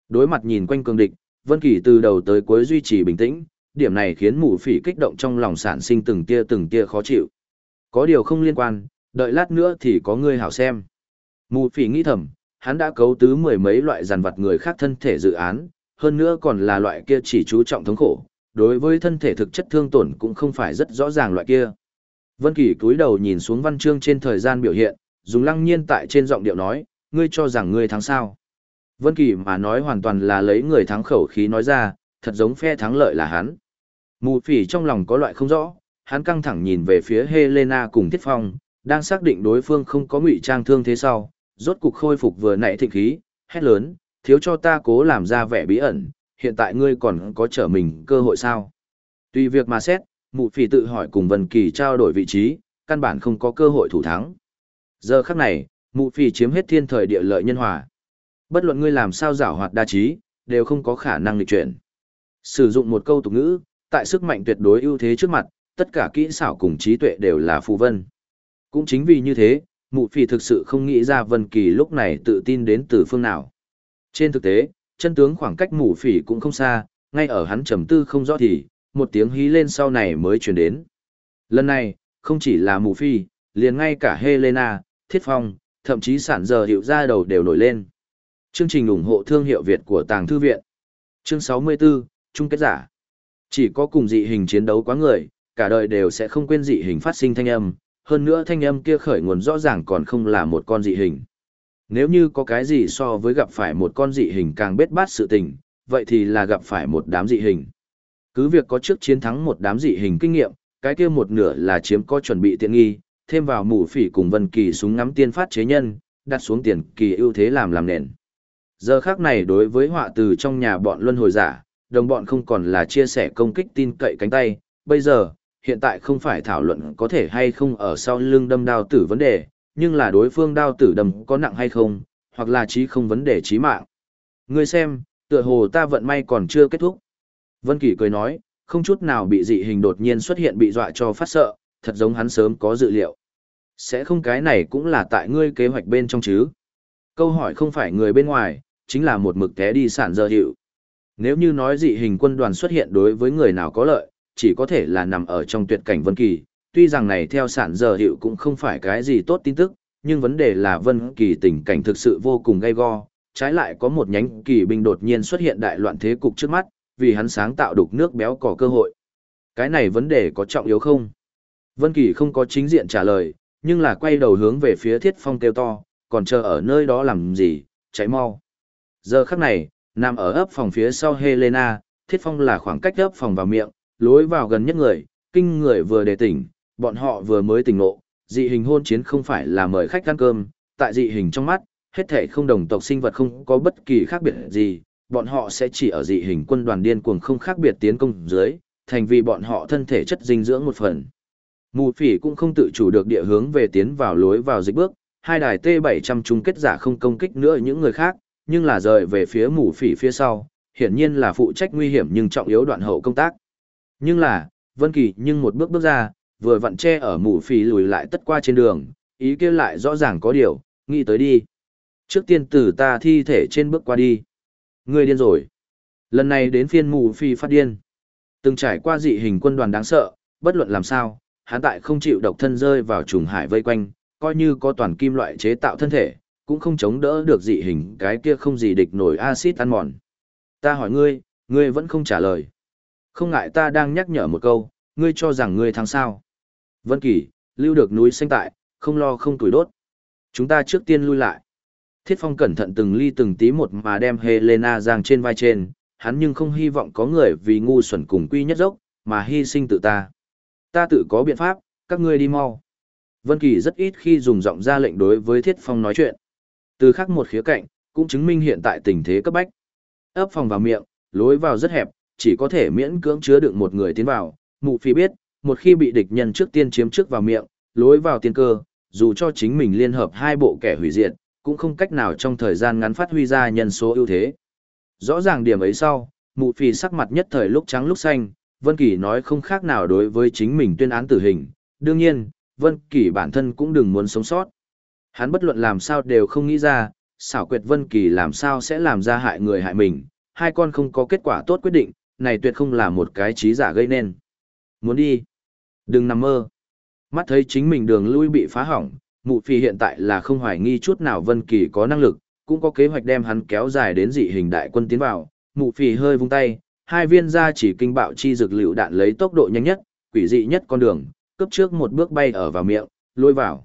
Đối mặt nhìn quanh cường địch, Vân Kỳ từ đầu tới cuối duy trì bình tĩnh, điểm này khiến mù phỉ kích động trong lòng sản sinh từng tia từng tia khó chịu. Có điều không liên quan, đợi lát nữa thì có người hảo xem. Mù phỉ nghĩ thầm, hắn đã cấu tứ mười mấy loại giàn vật người khác thân thể dự án, hơn nữa còn là loại kia chỉ chú trọng thống khổ, đối với thân thể thực chất thương tổn cũng không phải rất rõ ràng loại kia. Vân Kỳ cúi đầu nhìn xuống văn chương trên thời gian biểu hiện, dùng lăng nhiên tại trên giọng điệu nói, ngươi cho rằng ngươi thắng sao. Vân Kỳ mà nói hoàn toàn là lấy người thắng khẩu khí nói ra, thật giống phe thắng lợi là hắn. Mù phỉ trong lòng có loại không rõ, hắn căng thẳng nhìn về phía Helena cùng Thiết Phong, đang xác định đối phương không có ngụy trang thương thế sau, rốt cục khôi phục vừa nãy thịnh khí, hét lớn, thiếu cho ta cố làm ra vẻ bí ẩn, hiện tại ngươi còn có trở mình cơ hội sao? Tùy việc mà xét, mụ phỉ tự hỏi cùng Vân Kỳ trao đổi vị trí, căn bản không có cơ hội thủ thắng. Giờ khắc này, mụ phỉ chiếm hết thiên thời địa lợi nhân hòa. Bất luận ngươi làm sao giảo hoạt đa trí, đều không có khả năng lịch chuyển. Sử dụng một câu tục ngữ, tại sức mạnh tuyệt đối ưu thế trước mặt, tất cả kỹ xảo cùng trí tuệ đều là phù vân. Cũng chính vì như thế, mụ phỉ thực sự không nghĩ ra Vân Kỳ lúc này tự tin đến từ phương nào. Trên thực tế, chân tướng khoảng cách mụ phỉ cũng không xa, ngay ở hắn trầm tư không rõ thì, một tiếng hí lên sau này mới truyền đến. Lần này, không chỉ là mụ phỉ, liền ngay cả Helena, Thiết Phong, thậm chí sản giờ hiệu ra đầu đều nổi lên. Chương trình ủng hộ thương hiệu Việt của Tàng Thư Viện. Chương 64, Chung kết giả. Chỉ có cùng dị hình chiến đấu quá người, cả đời đều sẽ không quên dị hình phát sinh thanh âm, hơn nữa thanh âm kia khởi nguồn rõ ràng còn không là một con dị hình. Nếu như có cái gì so với gặp phải một con dị hình càng bết bát sự tình, vậy thì là gặp phải một đám dị hình. Cứ việc có trước chiến thắng một đám dị hình kinh nghiệm, cái kia một nửa là chiếm có chuẩn bị tiện nghi, thêm vào mũ phỉ cùng vân kỳ súng ngắm tiên phát chế nhân, đặt xuống tiền kỳ ưu thế làm làm nền. Giờ khác này đối với họa từ trong nhà bọn luân hồi giả, đồng bọn không còn là chia sẻ công kích tin cậy cánh tay, bây giờ, hiện tại không phải thảo luận có thể hay không ở sau lưng đâm đao tử vấn đề, nhưng là đối phương đao tử đâm có nặng hay không, hoặc là chí không vấn đề chí mạng. Ngươi xem, tựa hồ ta vận may còn chưa kết thúc. Vân Kỳ cười nói, không chút nào bị dị hình đột nhiên xuất hiện bị dọa cho phát sợ, thật giống hắn sớm có dự liệu. Sẽ không cái này cũng là tại ngươi kế hoạch bên trong chứ. Câu hỏi không phải người bên ngoài, chính là một mực té đi sản giờ hiệu. Nếu như nói dị hình quân đoàn xuất hiện đối với người nào có lợi, chỉ có thể là nằm ở trong tuyệt cảnh Vân Kỳ, tuy rằng này theo sản giờ hiệu cũng không phải cái gì tốt tin tức, nhưng vấn đề là Vân Kỳ tình cảnh thực sự vô cùng gay go, trái lại có một nhánh kỳ binh đột nhiên xuất hiện đại loạn thế cục trước mắt, vì hắn sáng tạo đục nước béo cỏ cơ hội. Cái này vấn đề có trọng yếu không? Vân Kỳ không có chính diện trả lời, nhưng là quay đầu hướng về phía Thiết Phong kêu to, còn chờ ở nơi đó làm gì, cháy mau. Giờ khắc này, nằm ở ấp phòng phía sau Helena, Thiết Phong là khoảng cách ấp phòng vào miệng, lối vào gần nhất người, kinh người vừa đề tỉnh, bọn họ vừa mới tỉnh ngộ, dị hình hôn chiến không phải là mời khách ăn cơm, tại dị hình trong mắt, hết thể không đồng tộc sinh vật không có bất kỳ khác biệt gì, bọn họ sẽ chỉ ở dị hình quân đoàn điên cuồng không khác biệt tiến công dưới, thành vì bọn họ thân thể chất dinh dưỡng một phần. Mù phỉ cũng không tự chủ được địa hướng về tiến vào lối vào dịch bước, hai đài T700 chung kết giả không công kích nữa những người khác, nhưng là rời về phía mù phỉ phía sau, hiển nhiên là phụ trách nguy hiểm nhưng trọng yếu đoạn hậu công tác. Nhưng là, Vân Kỳ nhưng một bước bước ra, vừa vặn che ở mù phì lùi lại tất qua trên đường, ý kia lại rõ ràng có điều, nghĩ tới đi. Trước tiên tử ta thi thể trên bước qua đi. Ngươi điên rồi. Lần này đến phiên mù phi phát điên. Từng trải qua dị hình quân đoàn đáng sợ, bất luận làm sao, hắn tại không chịu độc thân rơi vào trùng hải vây quanh, coi như có toàn kim loại chế tạo thân thể, cũng không chống đỡ được dị hình cái kia không gì địch nổi axit ăn mòn. Ta hỏi ngươi, ngươi vẫn không trả lời. Không ngại ta đang nhắc nhở một câu, ngươi cho rằng ngươi thắng sao. Vân Kỳ, lưu được núi xanh tại, không lo không tuổi đốt. Chúng ta trước tiên lui lại. Thiết Phong cẩn thận từng ly từng tí một mà đem Helena giang trên vai trên, hắn nhưng không hy vọng có người vì ngu xuẩn cùng quy nhất dốc, mà hy sinh tự ta. Ta tự có biện pháp, các ngươi đi mau. Vân Kỳ rất ít khi dùng giọng ra lệnh đối với Thiết Phong nói chuyện. Từ khác một khía cạnh, cũng chứng minh hiện tại tình thế cấp bách. Ấp phòng vào miệng, lối vào rất hẹp, chỉ có thể miễn cưỡng chứa được một người tiến vào. Mụ phi biết, một khi bị địch nhân trước tiên chiếm trước vào miệng, lối vào tiên cơ, dù cho chính mình liên hợp hai bộ kẻ hủy diệt, cũng không cách nào trong thời gian ngắn phát huy ra nhân số ưu thế. Rõ ràng điểm ấy sau, mụ Phi sắc mặt nhất thời lúc trắng lúc xanh, Vân Kỳ nói không khác nào đối với chính mình tuyên án tử hình, đương nhiên, Vân Kỳ bản thân cũng đừng muốn sống sót. Hắn bất luận làm sao đều không nghĩ ra, xảo quyệt Vân Kỳ làm sao sẽ làm ra hại người hại mình, hai con không có kết quả tốt quyết định, này tuyệt không là một cái trí giả gây nên. Muốn đi? Đừng nằm mơ. Mắt thấy chính mình đường lui bị phá hỏng, mụ phi hiện tại là không hoài nghi chút nào Vân Kỳ có năng lực, cũng có kế hoạch đem hắn kéo dài đến dị hình đại quân tiến vào. Mụ phi hơi vung tay, hai viên ra chỉ kinh bạo chi dược liệu đạn lấy tốc độ nhanh nhất, quỷ dị nhất con đường, cấp trước một bước bay ở vào miệng, lôi vào.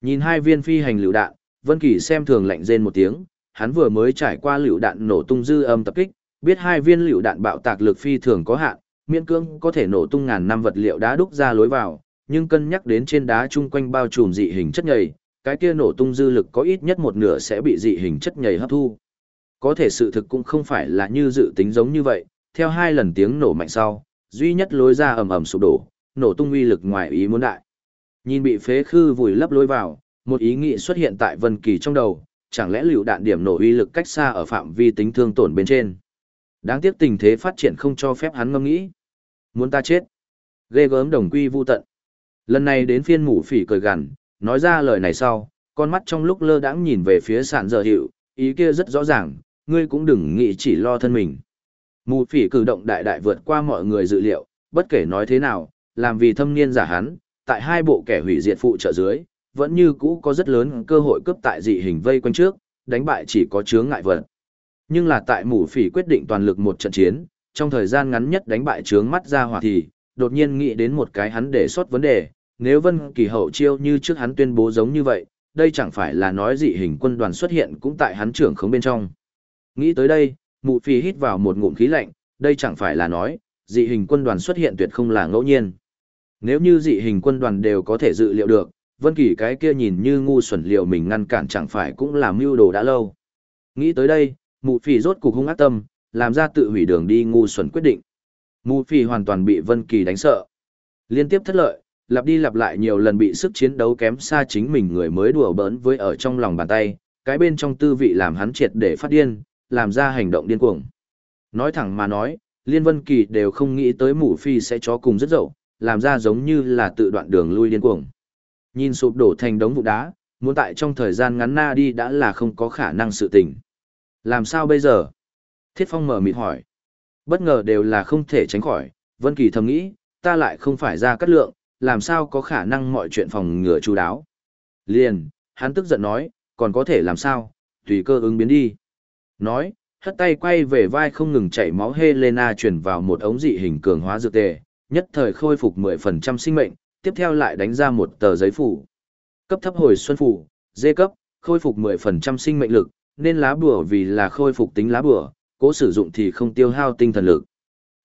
Nhìn hai viên phi hành liệu đạn, Vân Kỳ xem thường lạnh rên một tiếng, hắn vừa mới trải qua liệu đạn nổ tung dư âm tập kích, biết hai viên liệu đạn bạo tạc lực phi thường có hạn, miễn cưỡng có thể nổ tung ngàn năm vật liệu đá đúc ra lối vào, nhưng cân nhắc đến trên đá chung quanh bao trùm dị hình chất nhầy, cái kia nổ tung dư lực có ít nhất một nửa sẽ bị dị hình chất nhầy hấp thu. Có thể sự thực cũng không phải là như dự tính giống như vậy, theo hai lần tiếng nổ mạnh sau, duy nhất lối ra ầm ầm sụp đổ, nổ tung uy lực ngoài ý muốn đại. Nhìn bị phế khư vùi lấp lối vào, một ý nghĩ xuất hiện tại Vân Kỳ trong đầu, chẳng lẽ liều đạn điểm nổ uy lực cách xa ở phạm vi tính thương tổn bên trên. Đáng tiếc tình thế phát triển không cho phép hắn ngâm nghĩ. Muốn ta chết. Ghê gớm đồng quy vu tận. Lần này đến phiên mù phỉ cười gằn, nói ra lời này sau, con mắt trong lúc lơ đãng nhìn về phía sạn dở hiệu, ý kia rất rõ ràng, ngươi cũng đừng nghĩ chỉ lo thân mình. Mù phỉ cử động đại đại vượt qua mọi người dự liệu, bất kể nói thế nào, làm vì thâm niên giả hắn, tại hai bộ kẻ hủy diệt phụ trợ dưới, vẫn như cũ có rất lớn cơ hội cướp tại dị hình vây quanh trước, đánh bại chỉ có chướng ngại vật. Nhưng là tại mù phỉ quyết định toàn lực một trận chiến, trong thời gian ngắn nhất đánh bại chướng mắt ra hỏa thì, đột nhiên nghĩ đến một cái hắn để xuất vấn đề, nếu Vân Kỳ hậu chiêu như trước hắn tuyên bố giống như vậy, đây chẳng phải là nói dị hình quân đoàn xuất hiện cũng tại hắn trưởng khống bên trong. Nghĩ tới đây, mụ phi hít vào một ngụm khí lạnh, đây chẳng phải là nói, dị hình quân đoàn xuất hiện tuyệt không là ngẫu nhiên. Nếu như dị hình quân đoàn đều có thể dự liệu được, Vân Kỳ cái kia nhìn như ngu xuẩn liệu mình ngăn cản chẳng phải cũng là mưu đồ đã lâu. Nghĩ tới đây, mụ phi rốt cục hung ác tâm, làm ra tự hủy đường đi ngu xuẩn quyết định. Mụ phi hoàn toàn bị Vân Kỳ đánh sợ. Liên tiếp thất lợi, lặp đi lặp lại nhiều lần bị sức chiến đấu kém xa chính mình người mới đùa bỡn với ở trong lòng bàn tay, cái bên trong tư vị làm hắn triệt để phát điên, làm ra hành động điên cuồng. Nói thẳng mà nói, Liên Vân Kỳ đều không nghĩ tới mụ phi sẽ chó cùng rất dậu, làm ra giống như là tự đoạn đường lui điên cuồng. Nhìn sụp đổ thành đống vụ đá, muốn tại trong thời gian ngắn na đi đã là không có khả năng sự tình. Làm sao bây giờ? Thiết Phong mở mịt hỏi. Bất ngờ đều là không thể tránh khỏi, Vân Kỳ thầm nghĩ, ta lại không phải ra cắt lượng, làm sao có khả năng mọi chuyện phòng ngừa chú đáo. Liền, hắn tức giận nói, còn có thể làm sao, tùy cơ ứng biến đi. Nói, hất tay quay về vai không ngừng chảy máu Helena chuyển vào một ống dị hình cường hóa dược tề, nhất thời khôi phục 10% sinh mệnh, tiếp theo lại đánh ra một tờ giấy phủ. Cấp thấp hồi xuân phủ, dê cấp, khôi phục 10% sinh mệnh lực, nên lá bùa vì là khôi phục tính lá bùa, cố sử dụng thì không tiêu hao tinh thần lực.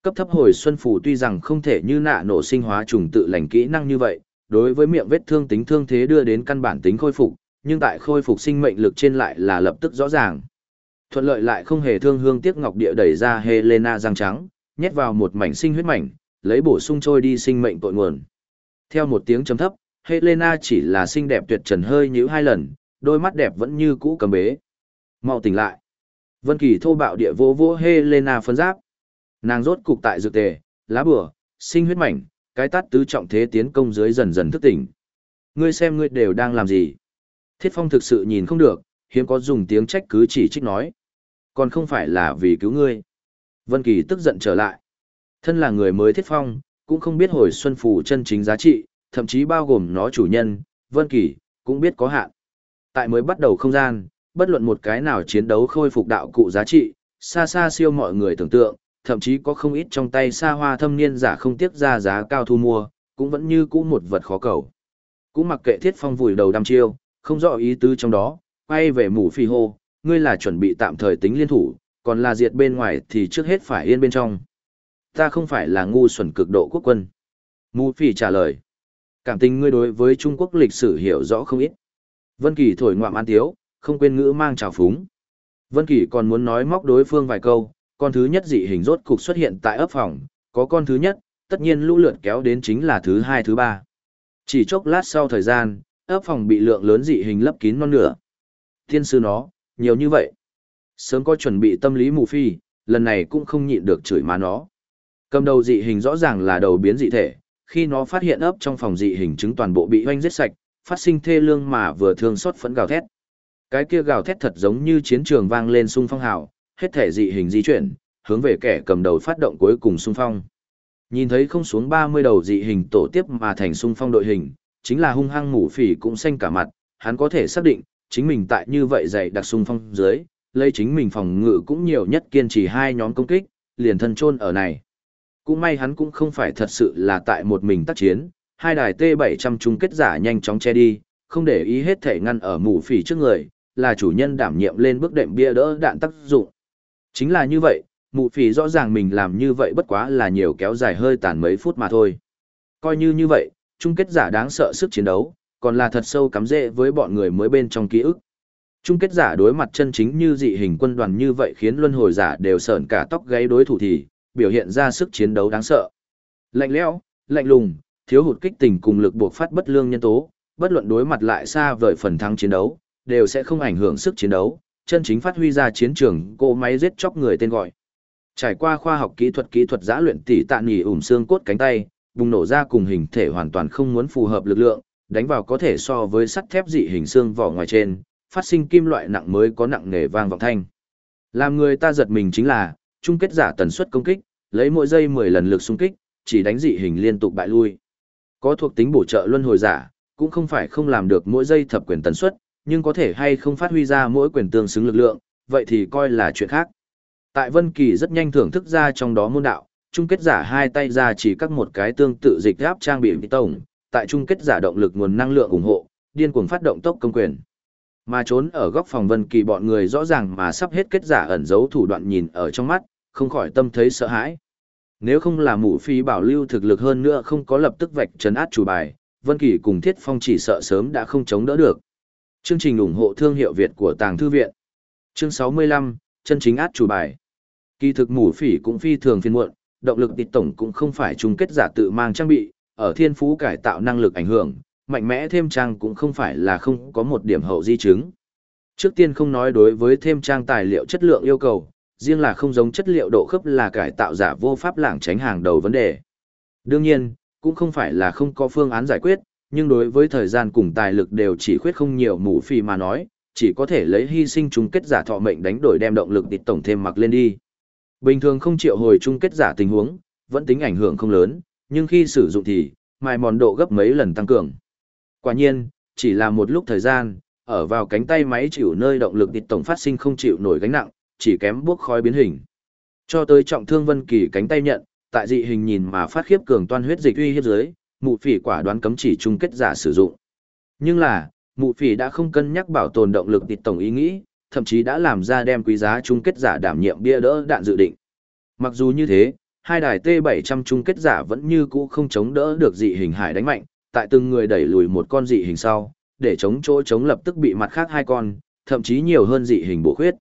Cấp thấp hồi xuân phù tuy rằng không thể như nạ nổ sinh hóa trùng tự lành kỹ năng như vậy, đối với miệng vết thương tính thương thế đưa đến căn bản tính khôi phục, nhưng tại khôi phục sinh mệnh lực trên lại là lập tức rõ ràng. Thuận lợi lại không hề thương hương tiếc ngọc địa đẩy ra Helena răng trắng, nhét vào một mảnh sinh huyết mảnh, lấy bổ sung trôi đi sinh mệnh tội nguồn. Theo một tiếng trầm thấp, Helena chỉ là xinh đẹp tuyệt trần hơi nhíu hai lần, đôi mắt đẹp vẫn như cũ cầm bế. Mau tỉnh lại. Vân Kỳ thô bạo địa vô vô Helena phân giáp. Nàng rốt cục tại dược tề, lá bùa, sinh huyết mảnh, cái tát tứ trọng thế tiến công dưới dần dần thức tỉnh. Ngươi xem ngươi đều đang làm gì? Thiết Phong thực sự nhìn không được, hiếm có dùng tiếng trách cứ chỉ trích nói. Còn không phải là vì cứu ngươi. Vân Kỳ tức giận trở lại. Thân là người mới Thiết Phong, cũng không biết hồi xuân phù chân chính giá trị, thậm chí bao gồm nó chủ nhân, Vân Kỳ, cũng biết có hạn. Tại mới bắt đầu không gian, bất luận một cái nào chiến đấu khôi phục đạo cụ giá trị, xa xa siêu mọi người tưởng tượng, thậm chí có không ít trong tay xa hoa thâm niên giả không tiếc ra giá cao thu mua, cũng vẫn như cũ một vật khó cầu. Cũng mặc kệ thiết phong vùi đầu đăm chiêu, không rõ ý tứ trong đó, quay về mù phi hô, ngươi là chuẩn bị tạm thời tính liên thủ, còn là diệt bên ngoài thì trước hết phải yên bên trong. Ta không phải là ngu xuẩn cực độ quốc quân. Mù phi trả lời. Cảm tình ngươi đối với Trung Quốc lịch sử hiểu rõ không ít. Vân Kỳ thổi ngoạm an tiếu, không quên ngữ mang trào phúng. Vân Kỳ còn muốn nói móc đối phương vài câu, con thứ nhất dị hình rốt cục xuất hiện tại ấp phòng, có con thứ nhất, tất nhiên lũ lượt kéo đến chính là thứ hai thứ ba. Chỉ chốc lát sau thời gian, ấp phòng bị lượng lớn dị hình lấp kín non nửa. Thiên sư nó, nhiều như vậy. Sớm có chuẩn bị tâm lý mù phi, lần này cũng không nhịn được chửi má nó. Cầm đầu dị hình rõ ràng là đầu biến dị thể, khi nó phát hiện ấp trong phòng dị hình chứng toàn bộ bị hoanh giết sạch, phát sinh thê lương mà vừa thương xót phẫn gào thét. Cái kia gào thét thật giống như chiến trường vang lên sung phong hào, hết thể dị hình di chuyển, hướng về kẻ cầm đầu phát động cuối cùng sung phong. Nhìn thấy không xuống 30 đầu dị hình tổ tiếp mà thành sung phong đội hình, chính là hung hăng ngủ phỉ cũng xanh cả mặt, hắn có thể xác định, chính mình tại như vậy dày đặc sung phong dưới, lấy chính mình phòng ngự cũng nhiều nhất kiên trì hai nhóm công kích, liền thân chôn ở này. Cũng may hắn cũng không phải thật sự là tại một mình tác chiến, hai đài T700 chung kết giả nhanh chóng che đi, không để ý hết thể ngăn ở mủ phỉ trước người, là chủ nhân đảm nhiệm lên bước đệm bia đỡ đạn tác dụng. Chính là như vậy, mụ phì rõ ràng mình làm như vậy bất quá là nhiều kéo dài hơi tàn mấy phút mà thôi. Coi như như vậy, chung kết giả đáng sợ sức chiến đấu, còn là thật sâu cắm rễ với bọn người mới bên trong ký ức. Chung kết giả đối mặt chân chính như dị hình quân đoàn như vậy khiến luân hồi giả đều sợn cả tóc gáy đối thủ thì, biểu hiện ra sức chiến đấu đáng sợ. Lạnh lẽo, lạnh lùng, thiếu hụt kích tình cùng lực buộc phát bất lương nhân tố, bất luận đối mặt lại xa vời phần thắng chiến đấu, đều sẽ không ảnh hưởng sức chiến đấu, chân chính phát huy ra chiến trường cỗ máy giết chóc người tên gọi. Trải qua khoa học kỹ thuật kỹ thuật giã luyện tỉ tạ nghỉ ủm xương cốt cánh tay, bùng nổ ra cùng hình thể hoàn toàn không muốn phù hợp lực lượng, đánh vào có thể so với sắt thép dị hình xương vỏ ngoài trên, phát sinh kim loại nặng mới có nặng nề vang vọng thanh. Làm người ta giật mình chính là, chung kết giả tần suất công kích, lấy mỗi giây 10 lần lực xung kích, chỉ đánh dị hình liên tục bại lui. Có thuộc tính bổ trợ luân hồi giả, cũng không phải không làm được mỗi giây thập quyền tần suất, nhưng có thể hay không phát huy ra mỗi quyền tương xứng lực lượng, vậy thì coi là chuyện khác. Tại Vân Kỳ rất nhanh thưởng thức ra trong đó môn đạo, chung kết giả hai tay ra chỉ các một cái tương tự dịch áp trang bị tổng, tại chung kết giả động lực nguồn năng lượng ủng hộ, điên cuồng phát động tốc công quyền. Mà trốn ở góc phòng Vân Kỳ bọn người rõ ràng mà sắp hết kết giả ẩn giấu thủ đoạn nhìn ở trong mắt, không khỏi tâm thấy sợ hãi. Nếu không là mụ phi bảo lưu thực lực hơn nữa không có lập tức vạch trấn át chủ bài, Vân Kỳ cùng Thiết Phong chỉ sợ sớm đã không chống đỡ được. Chương trình ủng hộ thương hiệu Việt của Tàng Thư Viện. Chương 65, chân chính át chủ bài. Kỳ thực mủ phỉ cũng phi thường phiên muộn, động lực tịt tổng cũng không phải chung kết giả tự mang trang bị, ở thiên phú cải tạo năng lực ảnh hưởng, mạnh mẽ thêm trang cũng không phải là không có một điểm hậu di chứng. Trước tiên không nói đối với thêm trang tài liệu chất lượng yêu cầu, riêng là không giống chất liệu độ khớp là cải tạo giả vô pháp lảng tránh hàng đầu vấn đề. Đương nhiên, cũng không phải là không có phương án giải quyết, nhưng đối với thời gian cùng tài lực đều chỉ khuyết không nhiều mù phi mà nói, chỉ có thể lấy hy sinh chung kết giả thọ mệnh đánh đổi đem động lực tịt tổng thêm mặc lên đi. Bình thường không triệu hồi chung kết giả tình huống, vẫn tính ảnh hưởng không lớn, nhưng khi sử dụng thì, mài mòn độ gấp mấy lần tăng cường. Quả nhiên, chỉ là một lúc thời gian, ở vào cánh tay máy chịu nơi động lực tịt tổng phát sinh không chịu nổi gánh nặng, chỉ kém bước khói biến hình. Cho tới trọng thương Vân Kỳ cánh tay nhận, tại dị hình nhìn mà phát khiếp cường toan huyết dịch uy hiếp dưới, mụ phỉ quả đoán cấm chỉ chung kết giả sử dụng. Nhưng là, mụ phỉ đã không cân nhắc bảo tồn động lực tịt tổng ý nghĩ, thậm chí đã làm ra đem quý giá chung kết giả đảm nhiệm bia đỡ đạn dự định. Mặc dù như thế, hai đài T700 chung kết giả vẫn như cũ không chống đỡ được dị hình hải đánh mạnh, tại từng người đẩy lùi một con dị hình sau, để chống chỗ chống lập tức bị mặt khác hai con, thậm chí nhiều hơn dị hình bổ huyết.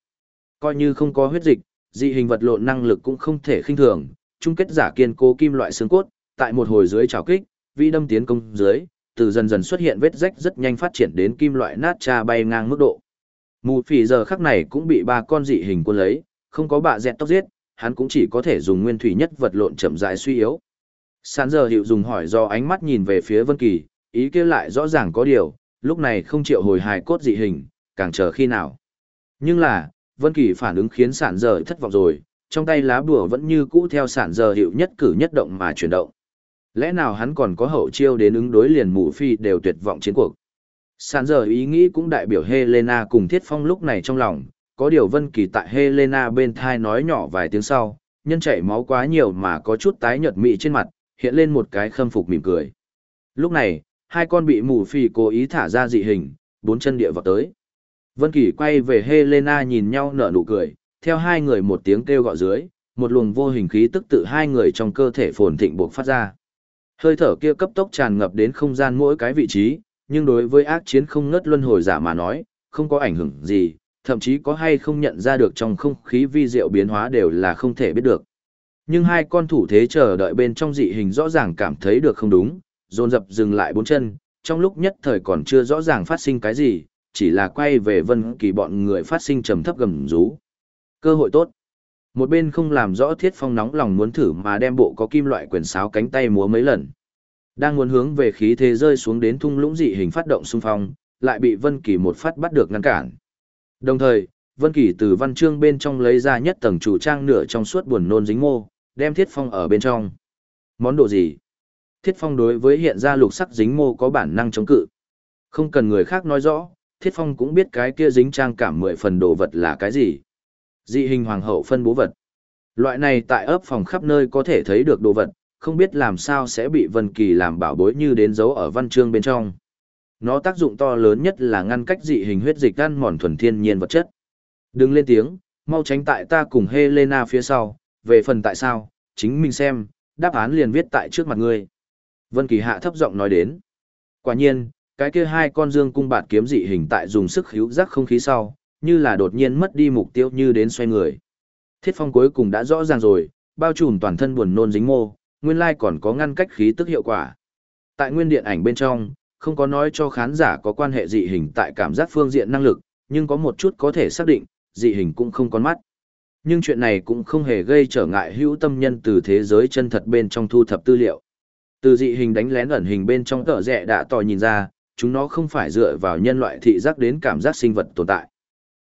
Coi như không có huyết dịch, dị hình vật lộn năng lực cũng không thể khinh thường, chung kết giả kiên cố kim loại xương cốt, tại một hồi dưới trào kích, vi đâm tiến công dưới, từ dần dần xuất hiện vết rách rất nhanh phát triển đến kim loại nát cha bay ngang mức độ. Mù phỉ giờ khắc này cũng bị ba con dị hình quân lấy, không có bạ dẹt tóc giết, hắn cũng chỉ có thể dùng nguyên thủy nhất vật lộn chậm rãi suy yếu. Sán giờ hiệu dùng hỏi do ánh mắt nhìn về phía Vân Kỳ, ý kia lại rõ ràng có điều, lúc này không chịu hồi hài cốt dị hình, càng chờ khi nào. Nhưng là, Vân Kỳ phản ứng khiến sản giờ thất vọng rồi, trong tay lá bùa vẫn như cũ theo sản giờ hiệu nhất cử nhất động mà chuyển động. Lẽ nào hắn còn có hậu chiêu đến ứng đối liền mù phi đều tuyệt vọng chiến cuộc. Sản giờ ý nghĩ cũng đại biểu Helena cùng Thiết Phong lúc này trong lòng, có điều Vân Kỳ tại Helena bên thai nói nhỏ vài tiếng sau, nhân chảy máu quá nhiều mà có chút tái nhợt mị trên mặt, hiện lên một cái khâm phục mỉm cười. Lúc này, hai con bị mù phi cố ý thả ra dị hình, bốn chân địa vào tới. Vân Kỳ quay về Helena nhìn nhau nở nụ cười, theo hai người một tiếng kêu gọi dưới, một luồng vô hình khí tức tự hai người trong cơ thể phồn thịnh bộc phát ra. Hơi thở kia cấp tốc tràn ngập đến không gian mỗi cái vị trí, nhưng đối với ác chiến không ngớt luân hồi giả mà nói, không có ảnh hưởng gì, thậm chí có hay không nhận ra được trong không khí vi diệu biến hóa đều là không thể biết được. Nhưng hai con thủ thế chờ đợi bên trong dị hình rõ ràng cảm thấy được không đúng, dồn dập dừng lại bốn chân, trong lúc nhất thời còn chưa rõ ràng phát sinh cái gì, chỉ là quay về vân kỳ bọn người phát sinh trầm thấp gầm rú. Cơ hội tốt. Một bên không làm rõ thiết phong nóng lòng muốn thử mà đem bộ có kim loại quyền sáo cánh tay múa mấy lần. Đang muốn hướng về khí thế rơi xuống đến thung lũng dị hình phát động xung phong, lại bị Vân Kỳ một phát bắt được ngăn cản. Đồng thời, Vân Kỳ từ văn chương bên trong lấy ra nhất tầng chủ trang nửa trong suốt buồn nôn dính mô, đem Thiết Phong ở bên trong. Món đồ gì? Thiết Phong đối với hiện ra lục sắc dính mô có bản năng chống cự. Không cần người khác nói rõ, Thiết Phong cũng biết cái kia dính trang cảm mười phần đồ vật là cái gì. Dị hình hoàng hậu phân bố vật. Loại này tại ấp phòng khắp nơi có thể thấy được đồ vật, không biết làm sao sẽ bị Vân Kỳ làm bảo bối như đến dấu ở văn chương bên trong. Nó tác dụng to lớn nhất là ngăn cách dị hình huyết dịch ăn mòn thuần thiên nhiên vật chất. Đừng lên tiếng, mau tránh tại ta cùng Helena phía sau, về phần tại sao, chính mình xem, đáp án liền viết tại trước mặt ngươi. Vân Kỳ hạ thấp giọng nói đến. Quả nhiên, cái kia hai con dương cung bạt kiếm dị hình tại dùng sức hữu giác không khí sau, như là đột nhiên mất đi mục tiêu như đến xoay người. Thiết Phong cuối cùng đã rõ ràng rồi, bao trùm toàn thân buồn nôn dính mô, nguyên lai còn có ngăn cách khí tức hiệu quả. Tại nguyên điện ảnh bên trong, không có nói cho khán giả có quan hệ dị hình tại cảm giác phương diện năng lực, nhưng có một chút có thể xác định, dị hình cũng không con mắt. Nhưng chuyện này cũng không hề gây trở ngại hữu tâm nhân từ thế giới chân thật bên trong thu thập tư liệu. Từ dị hình đánh lén ẩn hình bên trong tờ rẻ đã tỏ nhìn ra, chúng nó không phải dựa vào nhân loại thị giác đến cảm giác sinh vật tồn tại.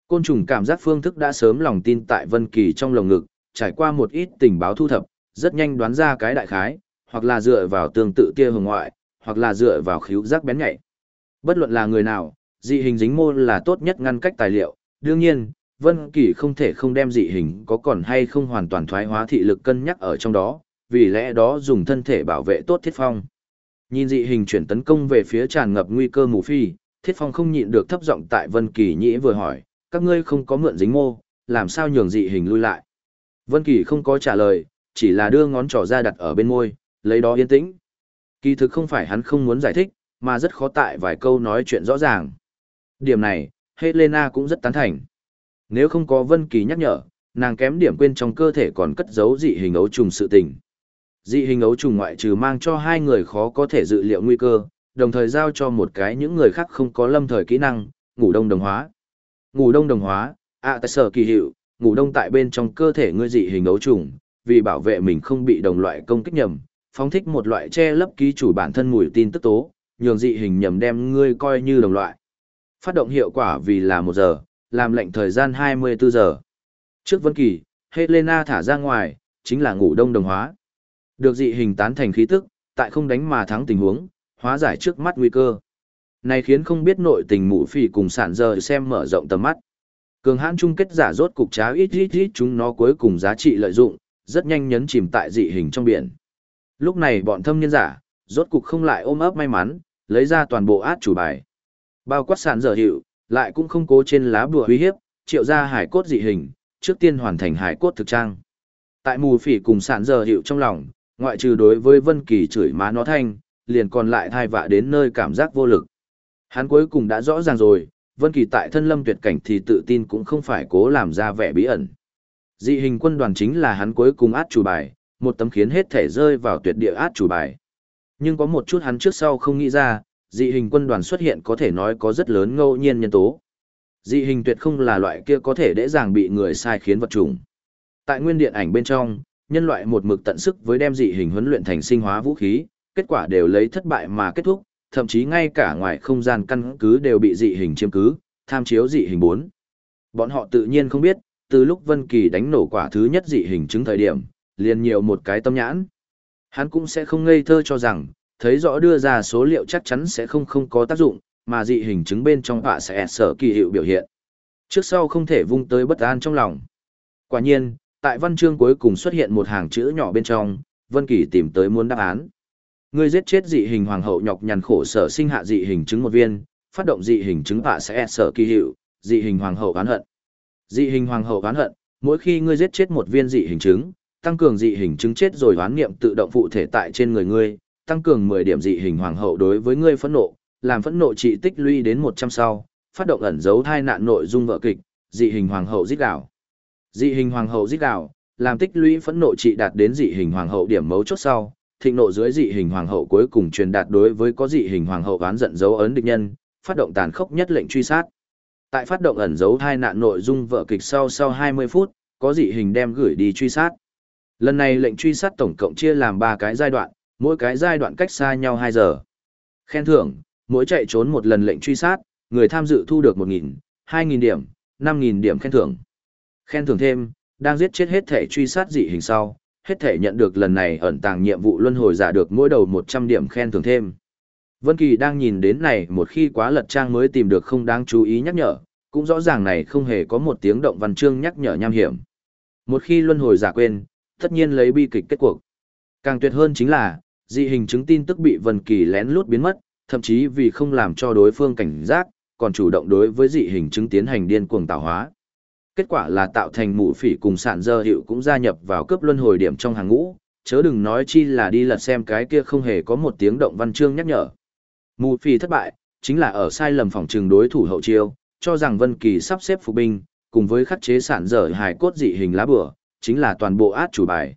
Côn trùng cảm giác phương thức đã sớm lòng tin tại Vân Kỳ trong lồng ngực, trải qua một ít tình báo thu thập, rất nhanh đoán ra cái đại khái, hoặc là dựa vào tương tự tia hồng ngoại, hoặc là dựa vào khíu giác bén nhạy. Bất luận là người nào, dị hình dính môn là tốt nhất ngăn cách tài liệu, đương nhiên, Vân Kỳ không thể không đem dị hình có còn hay không hoàn toàn thoái hóa thị lực cân nhắc ở trong đó, vì lẽ đó dùng thân thể bảo vệ tốt Thiết Phong. Nhìn dị hình chuyển tấn công về phía tràn ngập nguy cơ mù phi, Thiết Phong không nhịn được thấp giọng tại Vân Kỳ nhĩ vừa hỏi, các ngươi không có mượn dính mô, làm sao nhường dị hình lui lại? Vân Kỳ không có trả lời, chỉ là đưa ngón trỏ ra đặt ở bên môi, lấy đó yên tĩnh. Kỳ thực không phải hắn không muốn giải thích, mà rất khó tại vài câu nói chuyện rõ ràng. Điểm này, Helena cũng rất tán thành. Nếu không có Vân Kỳ nhắc nhở, nàng kém điểm quên trong cơ thể còn cất giấu dị hình ấu trùng sự tình. Dị hình ấu trùng ngoại trừ mang cho hai người khó có thể dự liệu nguy cơ, đồng thời giao cho một cái những người khác không có lâm thời kỹ năng, ngủ đông đồng hóa. Ngủ đông đồng hóa, ạ tại sở kỳ hiệu, ngủ đông tại bên trong cơ thể ngươi dị hình ấu trùng, vì bảo vệ mình không bị đồng loại công kích nhầm, phóng thích một loại che lấp ký chủ bản thân mùi tin tức tố, nhường dị hình nhầm đem ngươi coi như đồng loại. Phát động hiệu quả vì là một giờ, làm lệnh thời gian 24 giờ. Trước Vân Kỳ, Helena thả ra ngoài, chính là ngủ đông đồng hóa. Được dị hình tán thành khí tức, tại không đánh mà thắng tình huống, hóa giải trước mắt nguy cơ. Này khiến không biết nội tình mụ phỉ cùng sản giờ xem mở rộng tầm mắt. Cường hãn chung kết giả rốt cục cháo ít ít ít chúng nó cuối cùng giá trị lợi dụng, rất nhanh nhấn chìm tại dị hình trong biển. Lúc này bọn thâm nhân giả, rốt cục không lại ôm ấp may mắn, lấy ra toàn bộ át chủ bài. Bao quát sản giờ hiệu, lại cũng không cố trên lá bùa uy hiếp, triệu ra hải cốt dị hình, trước tiên hoàn thành hải cốt thực trang. Tại mù phỉ cùng sản giờ hiệu trong lòng, ngoại trừ đối với Vân Kỳ chửi má nó thanh, liền còn lại thai vạ đến nơi cảm giác vô lực. Hắn cuối cùng đã rõ ràng rồi, Vân Kỳ tại thân lâm tuyệt cảnh thì tự tin cũng không phải cố làm ra vẻ bí ẩn. Dị hình quân đoàn chính là hắn cuối cùng át chủ bài, một tấm khiến hết thể rơi vào tuyệt địa át chủ bài. Nhưng có một chút hắn trước sau không nghĩ ra, dị hình quân đoàn xuất hiện có thể nói có rất lớn ngẫu nhiên nhân tố. Dị hình tuyệt không là loại kia có thể dễ dàng bị người sai khiến vật chủng. Tại nguyên điện ảnh bên trong, nhân loại một mực tận sức với đem dị hình huấn luyện thành sinh hóa vũ khí, kết quả đều lấy thất bại mà kết thúc, thậm chí ngay cả ngoài không gian căn cứ đều bị dị hình chiếm cứ, tham chiếu dị hình 4. Bọn họ tự nhiên không biết, từ lúc Vân Kỳ đánh nổ quả thứ nhất dị hình chứng thời điểm, liền nhiều một cái tâm nhãn. Hắn cũng sẽ không ngây thơ cho rằng, thấy rõ đưa ra số liệu chắc chắn sẽ không không có tác dụng, mà dị hình chứng bên trong họa sẽ sở kỳ hiệu biểu hiện. Trước sau không thể vung tới bất an trong lòng. Quả nhiên, tại văn chương cuối cùng xuất hiện một hàng chữ nhỏ bên trong, Vân Kỳ tìm tới muốn đáp án. Ngươi giết chết dị hình hoàng hậu nhọc nhằn khổ sở sinh hạ dị hình chứng một viên, phát động dị hình chứng họa sẽ sở kỳ hiệu, dị hình hoàng hậu oán hận. Dị hình hoàng hậu oán hận, mỗi khi ngươi giết chết một viên dị hình chứng, tăng cường dị hình chứng chết rồi oán niệm tự động phụ thể tại trên người ngươi, tăng cường 10 điểm dị hình hoàng hậu đối với ngươi phẫn nộ, làm phẫn nộ trị tích lũy đến 100 sau, phát động ẩn dấu thai nạn nội dung vợ kịch, dị hình hoàng hậu giết đảo. Dị hình hoàng hậu giết đảo, làm tích lũy phẫn nộ trị đạt đến dị hình hoàng hậu điểm mấu chốt sau, thịnh nộ dưới dị hình hoàng hậu cuối cùng truyền đạt đối với có dị hình hoàng hậu oán giận dấu ấn địch nhân, phát động tàn khốc nhất lệnh truy sát. Tại phát động ẩn dấu hai nạn nội dung vợ kịch sau sau 20 phút, có dị hình đem gửi đi truy sát. Lần này lệnh truy sát tổng cộng chia làm 3 cái giai đoạn, mỗi cái giai đoạn cách xa nhau 2 giờ. Khen thưởng, mỗi chạy trốn một lần lệnh truy sát, người tham dự thu được 1.000, 2.000 điểm, 5.000 điểm khen thưởng. Khen thưởng thêm, đang giết chết hết thể truy sát dị hình sau, hết thể nhận được lần này ẩn tàng nhiệm vụ luân hồi giả được mỗi đầu 100 điểm khen thưởng thêm. Vân Kỳ đang nhìn đến này một khi quá lật trang mới tìm được không đáng chú ý nhắc nhở, cũng rõ ràng này không hề có một tiếng động văn chương nhắc nhở nham hiểm. Một khi luân hồi giả quên, tất nhiên lấy bi kịch kết cuộc. Càng tuyệt hơn chính là, dị hình chứng tin tức bị Vân Kỳ lén lút biến mất, thậm chí vì không làm cho đối phương cảnh giác, còn chủ động đối với dị hình chứng tiến hành điên cuồng tạo hóa. Kết quả là tạo thành mụ phỉ cùng sản dơ hiệu cũng gia nhập vào cướp luân hồi điểm trong hàng ngũ, chớ đừng nói chi là đi lật xem cái kia không hề có một tiếng động văn chương nhắc nhở. Mụ phỉ thất bại, chính là ở sai lầm phòng trường đối thủ hậu chiêu, cho rằng Vân Kỳ sắp xếp phục binh, cùng với khắc chế sản dở hài cốt dị hình lá bửa, chính là toàn bộ át chủ bài.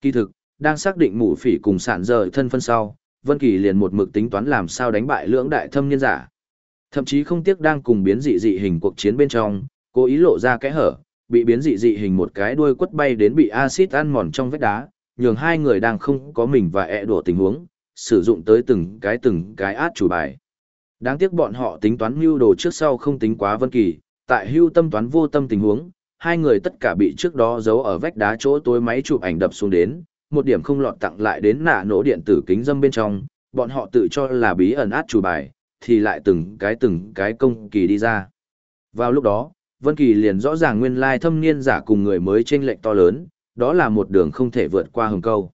Kỳ thực, đang xác định Mụ phỉ cùng sản dở thân phân sau, Vân Kỳ liền một mực tính toán làm sao đánh bại lưỡng đại thâm niên giả. Thậm chí không tiếc đang cùng biến dị dị hình cuộc chiến bên trong, cố ý lộ ra kẽ hở, bị biến dị dị hình một cái đuôi quất bay đến bị axit ăn mòn trong vách đá, nhường hai người đang không có mình và ẹ đổ tình huống, sử dụng tới từng cái từng cái át chủ bài. Đáng tiếc bọn họ tính toán mưu đồ trước sau không tính quá vân kỳ, tại hưu tâm toán vô tâm tình huống, hai người tất cả bị trước đó giấu ở vách đá chỗ tối máy chụp ảnh đập xuống đến, một điểm không lọt tặng lại đến nạ nổ điện tử kính dâm bên trong, bọn họ tự cho là bí ẩn át chủ bài, thì lại từng cái từng cái công kỳ đi ra. Vào lúc đó, Vân Kỳ liền rõ ràng nguyên lai thâm niên giả cùng người mới chênh lệch to lớn, đó là một đường không thể vượt qua hừng câu.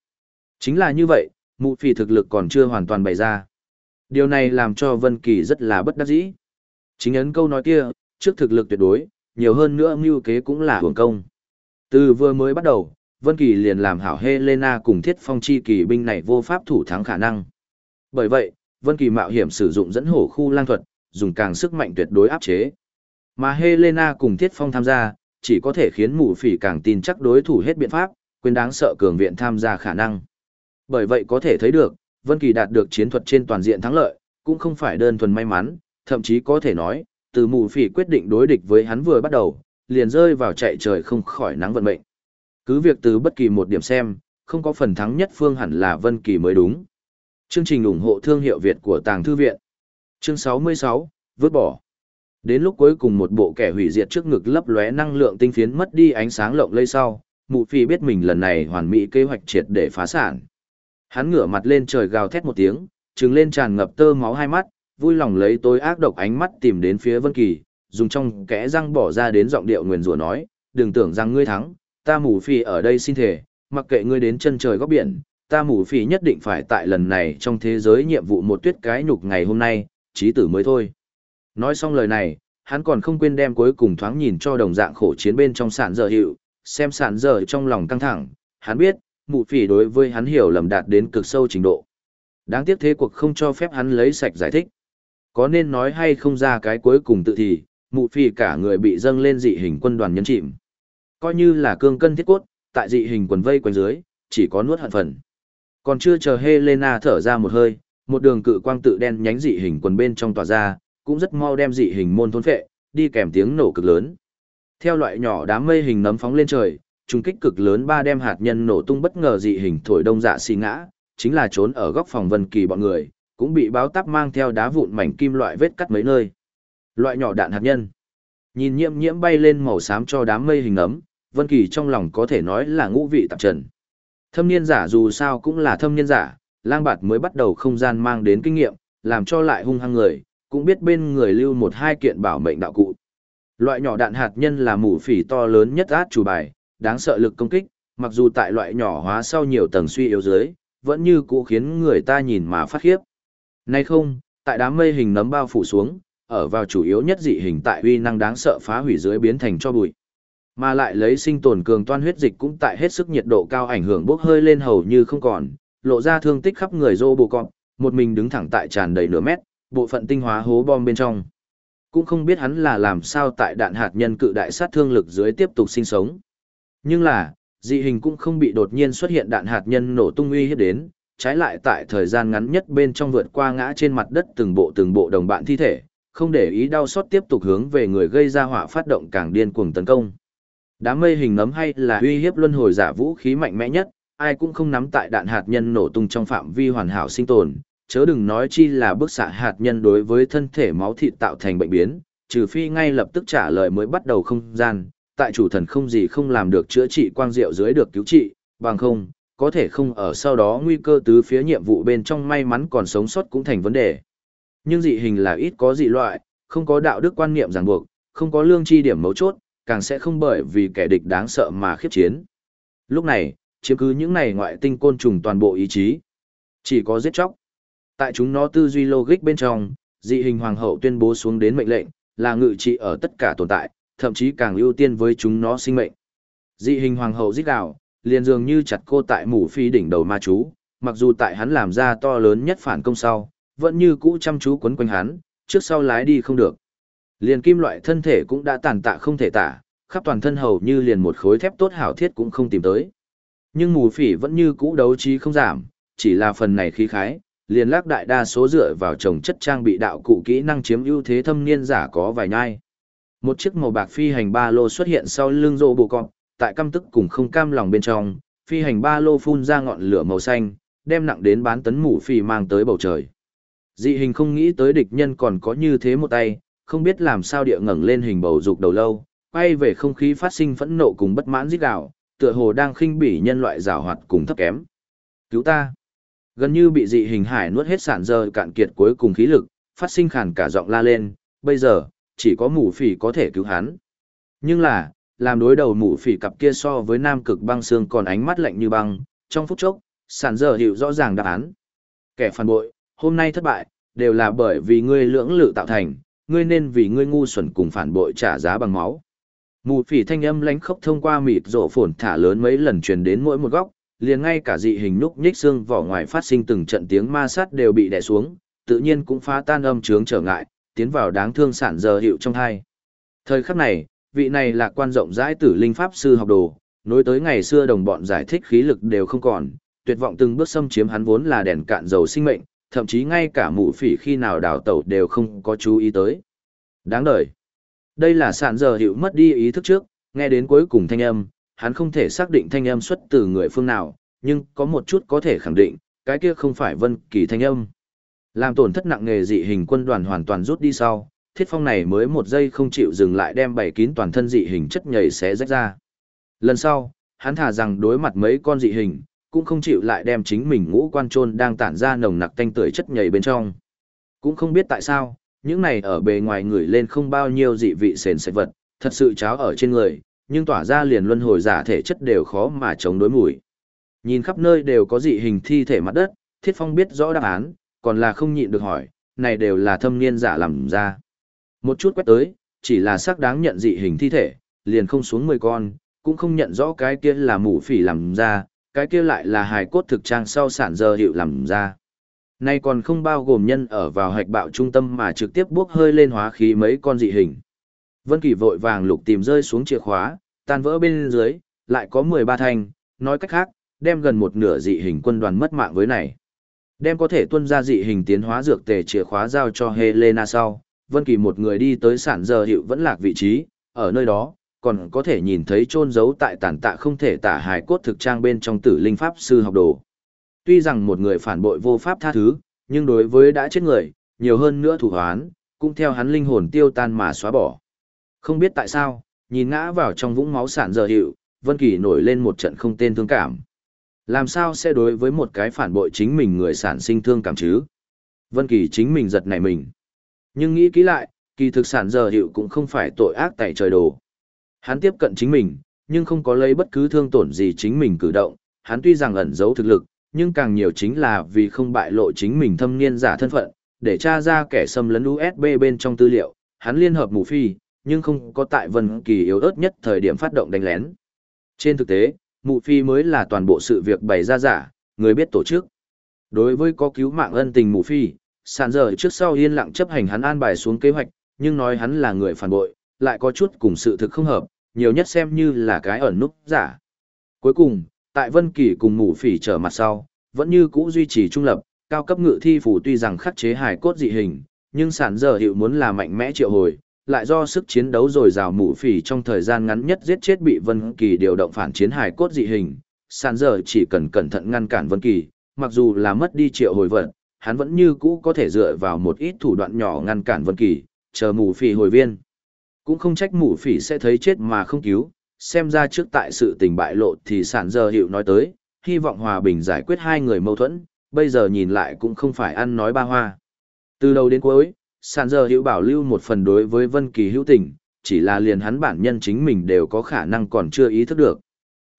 Chính là như vậy, mụ phỉ thực lực còn chưa hoàn toàn bày ra. Điều này làm cho Vân Kỳ rất là bất đắc dĩ. Chính ấn câu nói kia, trước thực lực tuyệt đối, nhiều hơn nữa mưu kế cũng là hưởng công. Từ vừa mới bắt đầu, Vân Kỳ liền làm hảo Helena cùng Thiết Phong chi kỳ binh này vô pháp thủ thắng khả năng. Bởi vậy, Vân Kỳ mạo hiểm sử dụng dẫn hổ khu lang thuật, dùng càng sức mạnh tuyệt đối áp chế. Mà Helena cùng Thiết Phong tham gia, chỉ có thể khiến mụ phỉ càng tin chắc đối thủ hết biện pháp, quên đáng sợ cường viện tham gia khả năng. Bởi vậy có thể thấy được, Vân Kỳ đạt được chiến thuật trên toàn diện thắng lợi, cũng không phải đơn thuần may mắn, thậm chí có thể nói, từ Mụ phỉ quyết định đối địch với hắn vừa bắt đầu, liền rơi vào chạy trời không khỏi nắng vận mệnh. Cứ việc từ bất kỳ một điểm xem, không có phần thắng nhất phương hẳn là Vân Kỳ mới đúng. Chương trình ủng hộ thương hiệu Việt của Tàng Thư Viện. Chương 66, vứt bỏ. Đến lúc cuối cùng một bộ kẻ hủy diệt trước ngực lấp lóe năng lượng tinh phiến mất đi ánh sáng lộng lây sau, mụ phi biết mình lần này hoàn mỹ kế hoạch triệt để phá sản. Hắn ngửa mặt lên trời gào thét một tiếng, trừng lên tràn ngập tơ máu hai mắt, vui lòng lấy tối ác độc ánh mắt tìm đến phía Vân Kỳ, dùng trong kẽ răng bỏ ra đến giọng điệu nguyền rủa nói, đừng tưởng rằng ngươi thắng, ta mù phi ở đây xin thể, mặc kệ ngươi đến chân trời góc biển, ta mù phi nhất định phải tại lần này trong thế giới nhiệm vụ một tuyết cái nhục ngày hôm nay, chí tử mới thôi. Nói xong lời này, hắn còn không quên đem cuối cùng thoáng nhìn cho đồng dạng khổ chiến bên trong sản dở hiệu, xem sản dở trong lòng căng thẳng, hắn biết, mụ phỉ đối với hắn hiểu lầm đạt đến cực sâu trình độ. Đáng tiếc thế cuộc không cho phép hắn lấy sạch giải thích. Có nên nói hay không ra cái cuối cùng tự thì, mụ phỉ cả người bị dâng lên dị hình quân đoàn nhấn chìm. Coi như là cương cân thiết cốt, tại dị hình quần vây quanh dưới, chỉ có nuốt hận phần. Còn chưa chờ Helena thở ra một hơi, một đường cự quang tự đen nhánh dị hình quần bên trong tỏa ra, cũng rất mau đem dị hình môn thôn phệ, đi kèm tiếng nổ cực lớn. Theo loại nhỏ đám mây hình nấm phóng lên trời, trùng kích cực lớn ba đem hạt nhân nổ tung bất ngờ dị hình thổi đông dạ xì ngã, chính là trốn ở góc phòng Vân Kỳ bọn người, cũng bị báo táp mang theo đá vụn mảnh kim loại vết cắt mấy nơi. Loại nhỏ đạn hạt nhân. Nhìn nhiễm nhiễm bay lên màu xám cho đám mây hình nấm, Vân Kỳ trong lòng có thể nói là ngũ vị tạp trần. Thâm niên giả dù sao cũng là thâm niên giả, lang bạt mới bắt đầu không gian mang đến kinh nghiệm, làm cho lại hung hăng người, cũng biết bên người lưu một hai kiện bảo mệnh đạo cụ. Loại nhỏ đạn hạt nhân là mũ phỉ to lớn nhất át chủ bài, đáng sợ lực công kích, mặc dù tại loại nhỏ hóa sau nhiều tầng suy yếu dưới, vẫn như cũ khiến người ta nhìn mà phát khiếp. Nay không, tại đám mây hình nấm bao phủ xuống, ở vào chủ yếu nhất dị hình tại uy năng đáng sợ phá hủy dưới biến thành cho bụi. Mà lại lấy sinh tồn cường toan huyết dịch cũng tại hết sức nhiệt độ cao ảnh hưởng bốc hơi lên hầu như không còn, lộ ra thương tích khắp người rô bồ cọp, một mình đứng thẳng tại tràn đầy nửa mét, bộ phận tinh hóa hố bom bên trong. Cũng không biết hắn là làm sao tại đạn hạt nhân cự đại sát thương lực dưới tiếp tục sinh sống. Nhưng là, dị hình cũng không bị đột nhiên xuất hiện đạn hạt nhân nổ tung uy hiếp đến, trái lại tại thời gian ngắn nhất bên trong vượt qua ngã trên mặt đất từng bộ từng bộ đồng bạn thi thể, không để ý đau xót tiếp tục hướng về người gây ra họa phát động càng điên cuồng tấn công. Đám mây hình nấm hay là uy hiếp luân hồi giả vũ khí mạnh mẽ nhất, ai cũng không nắm tại đạn hạt nhân nổ tung trong phạm vi hoàn hảo sinh tồn, chớ đừng nói chi là bức xạ hạt nhân đối với thân thể máu thịt tạo thành bệnh biến, trừ phi ngay lập tức trả lời mới bắt đầu không gian, tại chủ thần không gì không làm được chữa trị quang diệu dưới được cứu trị, bằng không, có thể không ở sau đó nguy cơ tứ phía nhiệm vụ bên trong may mắn còn sống sót cũng thành vấn đề. Nhưng dị hình là ít có dị loại, không có đạo đức quan niệm ràng buộc, không có lương chi điểm mấu chốt, càng sẽ không bởi vì kẻ địch đáng sợ mà khiếp chiến. Lúc này, chiếm cứ những này ngoại tinh côn trùng toàn bộ ý chí. Chỉ có giết chóc. Tại chúng nó tư duy logic bên trong, dị hình hoàng hậu tuyên bố xuống đến mệnh lệnh, là ngự trị ở tất cả tồn tại, thậm chí càng ưu tiên với chúng nó sinh mệnh. Dị hình hoàng hậu giết đạo, liền dường như chặt cô tại mũ phi đỉnh đầu ma chú, mặc dù tại hắn làm ra to lớn nhất phản công sau, vẫn như cũ chăm chú quấn quanh hắn, trước sau lái đi không được. Liền kim loại thân thể cũng đã tàn tạ không thể tả, khắp toàn thân hầu như liền một khối thép tốt hảo thiết cũng không tìm tới. Nhưng mù phỉ vẫn như cũ đấu trí không giảm, chỉ là phần này khí khái, liền lác đại đa số dựa vào trồng chất trang bị đạo cụ kỹ năng chiếm ưu thế thâm niên giả có vài nhai. Một chiếc màu bạc phi hành ba lô xuất hiện sau lưng rô bồ cọp, tại căm tức cùng không cam lòng bên trong, phi hành ba lô phun ra ngọn lửa màu xanh, đem nặng đến bán tấn mũ phì mang tới bầu trời. Dị hình không nghĩ tới địch nhân còn có như thế một tay, không biết làm sao địa ngẩng lên hình bầu dục đầu lâu, quay về không khí phát sinh phẫn nộ cùng bất mãn giết gào, tựa hồ đang khinh bỉ nhân loại rào hoạt cùng thấp kém. Cứu ta! Gần như bị dị hình hải nuốt hết sản giờ cạn kiệt cuối cùng khí lực, phát sinh khản cả giọng la lên, bây giờ, chỉ có mù phỉ có thể cứu hắn. Nhưng là, làm đối đầu mù phỉ cặp kia so với nam cực băng xương còn ánh mắt lạnh như băng, trong phút chốc, sản giờ hiểu rõ ràng đáp án. Kẻ phản bội, hôm nay thất bại, đều là bởi vì ngươi lưỡng lự tạo thành, ngươi nên vì ngươi ngu xuẩn cùng phản bội trả giá bằng máu. Mù phỉ thanh âm lánh khốc thông qua mịt rộ phồn thả lớn mấy lần truyền đến mỗi một góc, liền ngay cả dị hình núc nhích xương vỏ ngoài phát sinh từng trận tiếng ma sát đều bị đè xuống, tự nhiên cũng phá tan âm trướng trở ngại, tiến vào đáng thương sản giờ hiệu trong hai. Thời khắc này, vị này là quan rộng rãi tử linh pháp sư học đồ, nối tới ngày xưa đồng bọn giải thích khí lực đều không còn, tuyệt vọng từng bước xâm chiếm hắn vốn là đèn cạn dầu sinh mệnh, thậm chí ngay cả mụ phỉ khi nào đào tẩu đều không có chú ý tới. Đáng đời. Đây là sản giờ hiệu mất đi ý thức trước, nghe đến cuối cùng thanh âm, hắn không thể xác định thanh âm xuất từ người phương nào, nhưng có một chút có thể khẳng định, cái kia không phải vân kỳ thanh âm. Làm tổn thất nặng nghề dị hình quân đoàn hoàn toàn rút đi sau, thiết phong này mới một giây không chịu dừng lại đem bảy kín toàn thân dị hình chất nhầy xé rách ra. Lần sau, hắn thả rằng đối mặt mấy con dị hình, cũng không chịu lại đem chính mình ngũ quan trôn đang tản ra nồng nặc tanh tưởi chất nhầy bên trong. Cũng không biết tại sao, những này ở bề ngoài người lên không bao nhiêu dị vị sền sệt vật, thật sự cháo ở trên người, nhưng tỏa ra liền luân hồi giả thể chất đều khó mà chống đối mùi. Nhìn khắp nơi đều có dị hình thi thể mặt đất, Thiết Phong biết rõ đáp án, còn là không nhịn được hỏi, này đều là thâm niên giả làm ra. Một chút quét tới, chỉ là xác đáng nhận dị hình thi thể, liền không xuống 10 con, cũng không nhận rõ cái kia là mũ phỉ làm ra, cái kia lại là hài cốt thực trang sau sản giờ hiệu làm ra. Nay còn không bao gồm nhân ở vào hạch bạo trung tâm mà trực tiếp bước hơi lên hóa khí mấy con dị hình. Vân Kỳ vội vàng lục tìm rơi xuống chìa khóa, tan vỡ bên dưới, lại có 13 thanh, nói cách khác, đem gần một nửa dị hình quân đoàn mất mạng với này. Đem có thể tuân ra dị hình tiến hóa dược tề chìa khóa giao cho Helena sau, Vân Kỳ một người đi tới sản giờ hiệu vẫn lạc vị trí, ở nơi đó, còn có thể nhìn thấy chôn giấu tại tàn tạ không thể tả hài cốt thực trang bên trong tử linh pháp sư học đồ. Tuy rằng một người phản bội vô pháp tha thứ, nhưng đối với đã chết người, nhiều hơn nữa thủ hoán, cũng theo hắn linh hồn tiêu tan mà xóa bỏ. Không biết tại sao, nhìn ngã vào trong vũng máu sản giờ hiệu, Vân Kỳ nổi lên một trận không tên thương cảm. Làm sao sẽ đối với một cái phản bội chính mình người sản sinh thương cảm chứ? Vân Kỳ chính mình giật nảy mình. Nhưng nghĩ kỹ lại, kỳ thực sản giờ hiệu cũng không phải tội ác tại trời đồ. Hắn tiếp cận chính mình, nhưng không có lấy bất cứ thương tổn gì chính mình cử động, hắn tuy rằng ẩn giấu thực lực, nhưng càng nhiều chính là vì không bại lộ chính mình thâm niên giả thân phận, để tra ra kẻ xâm lấn USB bên trong tư liệu, hắn liên hợp mù phi, nhưng không có tại Vân Kỳ yếu ớt nhất thời điểm phát động đánh lén. Trên thực tế, mụ phi mới là toàn bộ sự việc bày ra giả, người biết tổ chức. Đối với có cứu mạng ân tình mụ phi, sàn giờ trước sau yên lặng chấp hành hắn an bài xuống kế hoạch, nhưng nói hắn là người phản bội, lại có chút cùng sự thực không hợp, nhiều nhất xem như là cái ẩn núp giả. Cuối cùng, tại Vân Kỳ cùng mụ phi trở mặt sau, vẫn như cũ duy trì trung lập, cao cấp ngự thi phủ tuy rằng khắc chế hài cốt dị hình, nhưng sản giờ hiệu muốn là mạnh mẽ triệu hồi, lại do sức chiến đấu dồi dào mũ phỉ trong thời gian ngắn nhất giết chết bị Vân Kỳ điều động phản chiến hài cốt dị hình, Sàn giờ chỉ cần cẩn thận ngăn cản Vân Kỳ, mặc dù là mất đi triệu hồi vận, hắn vẫn như cũ có thể dựa vào một ít thủ đoạn nhỏ ngăn cản Vân Kỳ, chờ mũ phỉ hồi viên. Cũng không trách mũ phỉ sẽ thấy chết mà không cứu, xem ra trước tại sự tình bại lộ thì sàn giờ hiệu nói tới, hy vọng hòa bình giải quyết hai người mâu thuẫn, bây giờ nhìn lại cũng không phải ăn nói ba hoa. Từ đầu đến cuối, sản giờ hữu bảo lưu một phần đối với Vân Kỳ hữu tình, chỉ là liền hắn bản nhân chính mình đều có khả năng còn chưa ý thức được.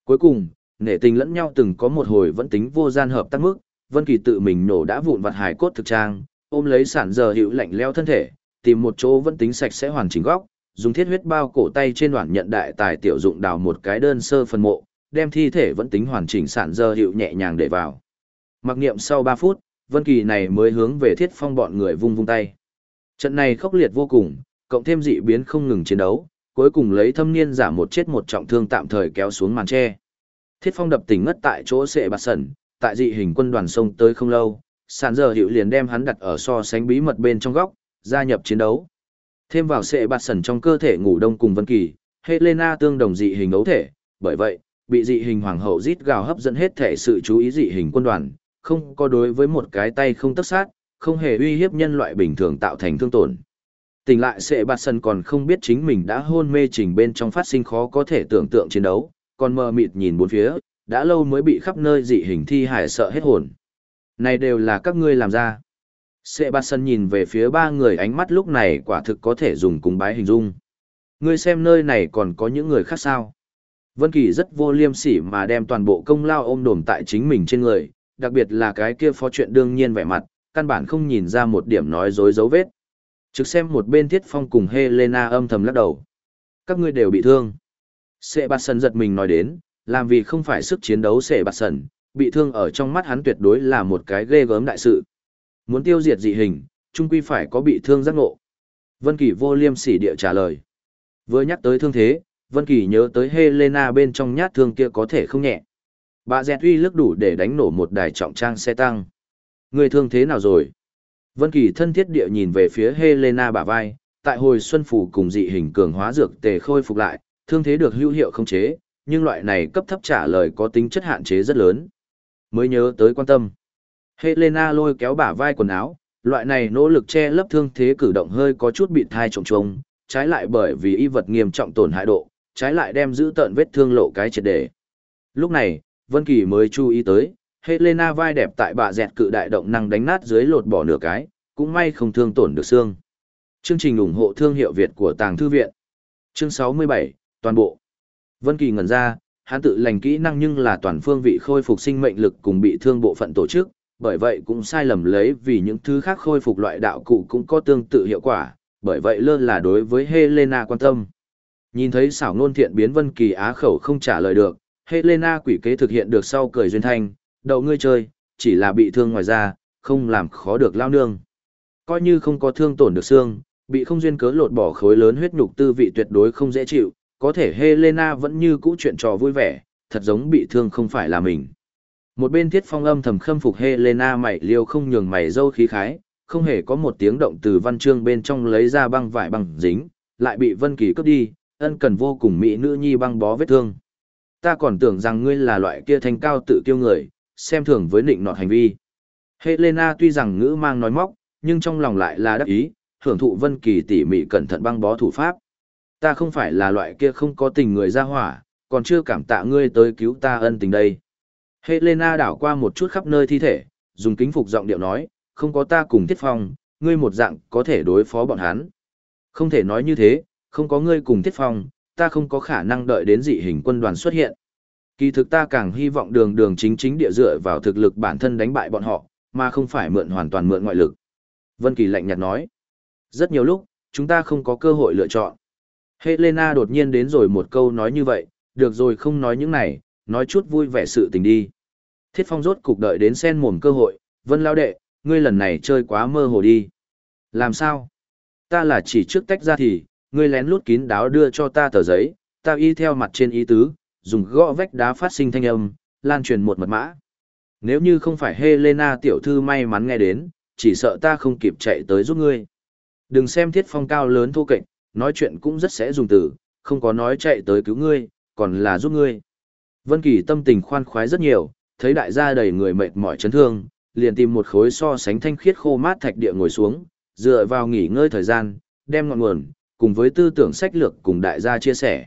Cuối cùng, nể tình lẫn nhau từng có một hồi vẫn tính vô gian hợp tác mức, Vân Kỳ tự mình nổ đã vụn vặt hài cốt thực trang, ôm lấy sản giờ hữu lạnh leo thân thể, tìm một chỗ vẫn tính sạch sẽ hoàn chỉnh góc, dùng thiết huyết bao cổ tay trên đoạn nhận đại tài tiểu dụng đào một cái đơn sơ phần mộ, đem thi thể vẫn tính hoàn chỉnh sản giờ hữu nhẹ nhàng để vào. Mặc niệm sau 3 phút, Vân Kỳ này mới hướng về Thiết Phong bọn người vung vung tay. Trận này khốc liệt vô cùng, cộng thêm dị biến không ngừng chiến đấu, cuối cùng lấy thâm niên giảm một chết một trọng thương tạm thời kéo xuống màn che. Thiết Phong đập tỉnh ngất tại chỗ sệ bạt sẩn, tại dị hình quân đoàn sông tới không lâu, sàn giờ hiệu liền đem hắn đặt ở so sánh bí mật bên trong góc, gia nhập chiến đấu. Thêm vào sệ bạt sẩn trong cơ thể ngủ đông cùng Vân Kỳ, Helena tương đồng dị hình ấu thể, bởi vậy, bị dị hình hoàng hậu rít gào hấp dẫn hết thể sự chú ý dị hình quân đoàn, không có đối với một cái tay không tất sát, không hề uy hiếp nhân loại bình thường tạo thành thương tổn. Tỉnh lại sệ bạt Sân còn không biết chính mình đã hôn mê trình bên trong phát sinh khó có thể tưởng tượng chiến đấu, còn mờ mịt nhìn bốn phía, đã lâu mới bị khắp nơi dị hình thi hải sợ hết hồn. Này đều là các ngươi làm ra. Sệ bạt sân nhìn về phía ba người ánh mắt lúc này quả thực có thể dùng cùng bái hình dung. Ngươi xem nơi này còn có những người khác sao. Vân Kỳ rất vô liêm sỉ mà đem toàn bộ công lao ôm đồm tại chính mình trên người, đặc biệt là cái kia phó chuyện đương nhiên vẻ mặt, căn bản không nhìn ra một điểm nói dối dấu vết. Trực xem một bên Thiết Phong cùng Helena âm thầm lắc đầu. Các ngươi đều bị thương. Sệ bạt Sần giật mình nói đến, làm vì không phải sức chiến đấu Sệ bạt Sần, bị thương ở trong mắt hắn tuyệt đối là một cái ghê gớm đại sự. Muốn tiêu diệt dị hình, trung quy phải có bị thương giác ngộ. Vân Kỳ vô liêm sỉ địa trả lời. Vừa nhắc tới thương thế, Vân Kỳ nhớ tới Helena bên trong nhát thương kia có thể không nhẹ. Bà dẹt uy lực đủ để đánh nổ một đài trọng trang xe tăng. Người thương thế nào rồi? Vân Kỳ thân thiết địa nhìn về phía Helena bả vai, tại hồi xuân phủ cùng dị hình cường hóa dược tề khôi phục lại, thương thế được hữu hiệu không chế, nhưng loại này cấp thấp trả lời có tính chất hạn chế rất lớn. Mới nhớ tới quan tâm. Helena lôi kéo bả vai quần áo, loại này nỗ lực che lấp thương thế cử động hơi có chút bị thai trồng trông, trái lại bởi vì y vật nghiêm trọng tổn hại độ, trái lại đem giữ tận vết thương lộ cái triệt để. Lúc này, Vân Kỳ mới chú ý tới, Helena vai đẹp tại bà dẹt cự đại động năng đánh nát dưới lột bỏ nửa cái, cũng may không thương tổn được xương. Chương trình ủng hộ thương hiệu Việt của Tàng Thư Viện. Chương 67, toàn bộ. Vân Kỳ ngẩn ra, hắn tự lành kỹ năng nhưng là toàn phương vị khôi phục sinh mệnh lực cùng bị thương bộ phận tổ chức, bởi vậy cũng sai lầm lấy vì những thứ khác khôi phục loại đạo cụ cũng có tương tự hiệu quả, bởi vậy lơ là đối với Helena quan tâm. Nhìn thấy xảo ngôn thiện biến Vân Kỳ á khẩu không trả lời được, Helena quỷ kế thực hiện được sau cười duyên thanh, đầu ngươi chơi, chỉ là bị thương ngoài da, không làm khó được lao nương. Coi như không có thương tổn được xương, bị không duyên cớ lột bỏ khối lớn huyết nhục tư vị tuyệt đối không dễ chịu, có thể Helena vẫn như cũ chuyện trò vui vẻ, thật giống bị thương không phải là mình. Một bên thiết phong âm thầm khâm phục Helena mày liêu không nhường mày dâu khí khái, không hề có một tiếng động từ văn chương bên trong lấy ra băng vải băng dính, lại bị Vân Kỳ cướp đi, ân cần vô cùng mỹ nữ nhi băng bó vết thương. Ta còn tưởng rằng ngươi là loại kia thanh cao tự kiêu người, xem thường với nịnh nọt hành vi. Helena tuy rằng ngữ mang nói móc, nhưng trong lòng lại là đắc ý, hưởng thụ Vân Kỳ tỉ mỉ cẩn thận băng bó thủ pháp. Ta không phải là loại kia không có tình người ra hỏa, còn chưa cảm tạ ngươi tới cứu ta ân tình đây. Helena đảo qua một chút khắp nơi thi thể, dùng kính phục giọng điệu nói, không có ta cùng Thiết Phong, ngươi một dạng có thể đối phó bọn hắn. Không thể nói như thế, không có ngươi cùng Thiết Phong, ta không có khả năng đợi đến dị hình quân đoàn xuất hiện. Kỳ thực ta càng hy vọng đường đường chính chính địa dựa vào thực lực bản thân đánh bại bọn họ, mà không phải mượn hoàn toàn mượn ngoại lực. Vân Kỳ lạnh nhạt nói, rất nhiều lúc, chúng ta không có cơ hội lựa chọn. Helena đột nhiên đến rồi một câu nói như vậy, được rồi không nói những này, nói chút vui vẻ sự tình đi. Thiết Phong rốt cục đợi đến sen mồm cơ hội, Vân Lao Đệ, ngươi lần này chơi quá mơ hồ đi. Làm sao? Ta là chỉ trước tách ra thì, ngươi lén lút kín đáo đưa cho ta tờ giấy, ta y theo mặt trên ý tứ, dùng gõ vách đá phát sinh thanh âm, lan truyền một mật mã. Nếu như không phải Helena tiểu thư may mắn nghe đến, chỉ sợ ta không kịp chạy tới giúp ngươi. Đừng xem thiết phong cao lớn thô kệch, nói chuyện cũng rất sẽ dùng từ, không có nói chạy tới cứu ngươi, còn là giúp ngươi. Vân Kỳ tâm tình khoan khoái rất nhiều, thấy đại gia đầy người mệt mỏi chấn thương, liền tìm một khối so sánh thanh khiết khô mát thạch địa ngồi xuống, dựa vào nghỉ ngơi thời gian, đem ngọn nguồn, cùng với tư tưởng sách lược cùng đại gia chia sẻ.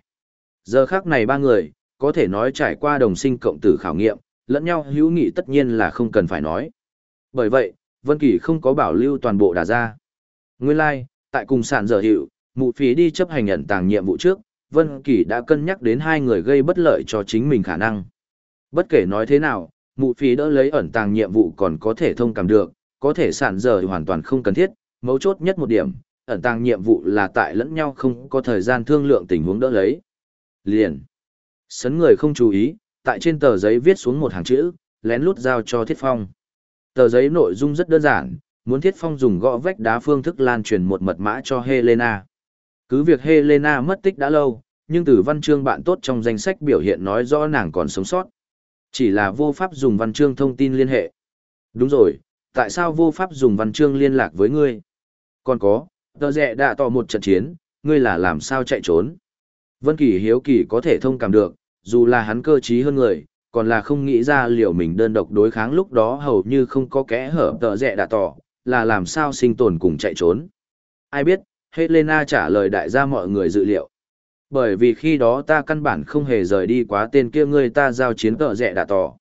Giờ khắc này ba người, có thể nói trải qua đồng sinh cộng tử khảo nghiệm, lẫn nhau hữu nghị tất nhiên là không cần phải nói. Bởi vậy, Vân Kỳ không có bảo lưu toàn bộ đà ra. Nguyên lai, like, tại cùng sản giờ hiệu, mụ phí đi chấp hành nhận tàng nhiệm vụ trước, Vân Kỳ đã cân nhắc đến hai người gây bất lợi cho chính mình khả năng. Bất kể nói thế nào, mụ phí đỡ lấy ẩn tàng nhiệm vụ còn có thể thông cảm được, có thể sản giờ hoàn toàn không cần thiết, mấu chốt nhất một điểm, ẩn tàng nhiệm vụ là tại lẫn nhau không có thời gian thương lượng tình huống đỡ lấy. Liền. Sấn người không chú ý, tại trên tờ giấy viết xuống một hàng chữ, lén lút giao cho Thiết Phong. Tờ giấy nội dung rất đơn giản, muốn Thiết Phong dùng gõ vách đá phương thức lan truyền một mật mã cho Helena. Cứ việc Helena mất tích đã lâu, nhưng từ văn chương bạn tốt trong danh sách biểu hiện nói rõ nàng còn sống sót. Chỉ là vô pháp dùng văn chương thông tin liên hệ. Đúng rồi, tại sao vô pháp dùng văn chương liên lạc với ngươi? Còn có, tờ rẽ đã tỏ một trận chiến, ngươi là làm sao chạy trốn? Vân Kỳ hiếu kỳ có thể thông cảm được, dù là hắn cơ trí hơn người, còn là không nghĩ ra liệu mình đơn độc đối kháng lúc đó hầu như không có kẽ hở tợ rẽ đã tỏ, là làm sao sinh tồn cùng chạy trốn. Ai biết, Helena trả lời đại gia mọi người dự liệu. Bởi vì khi đó ta căn bản không hề rời đi quá tên kia người ta giao chiến tợ rẽ đã tỏ.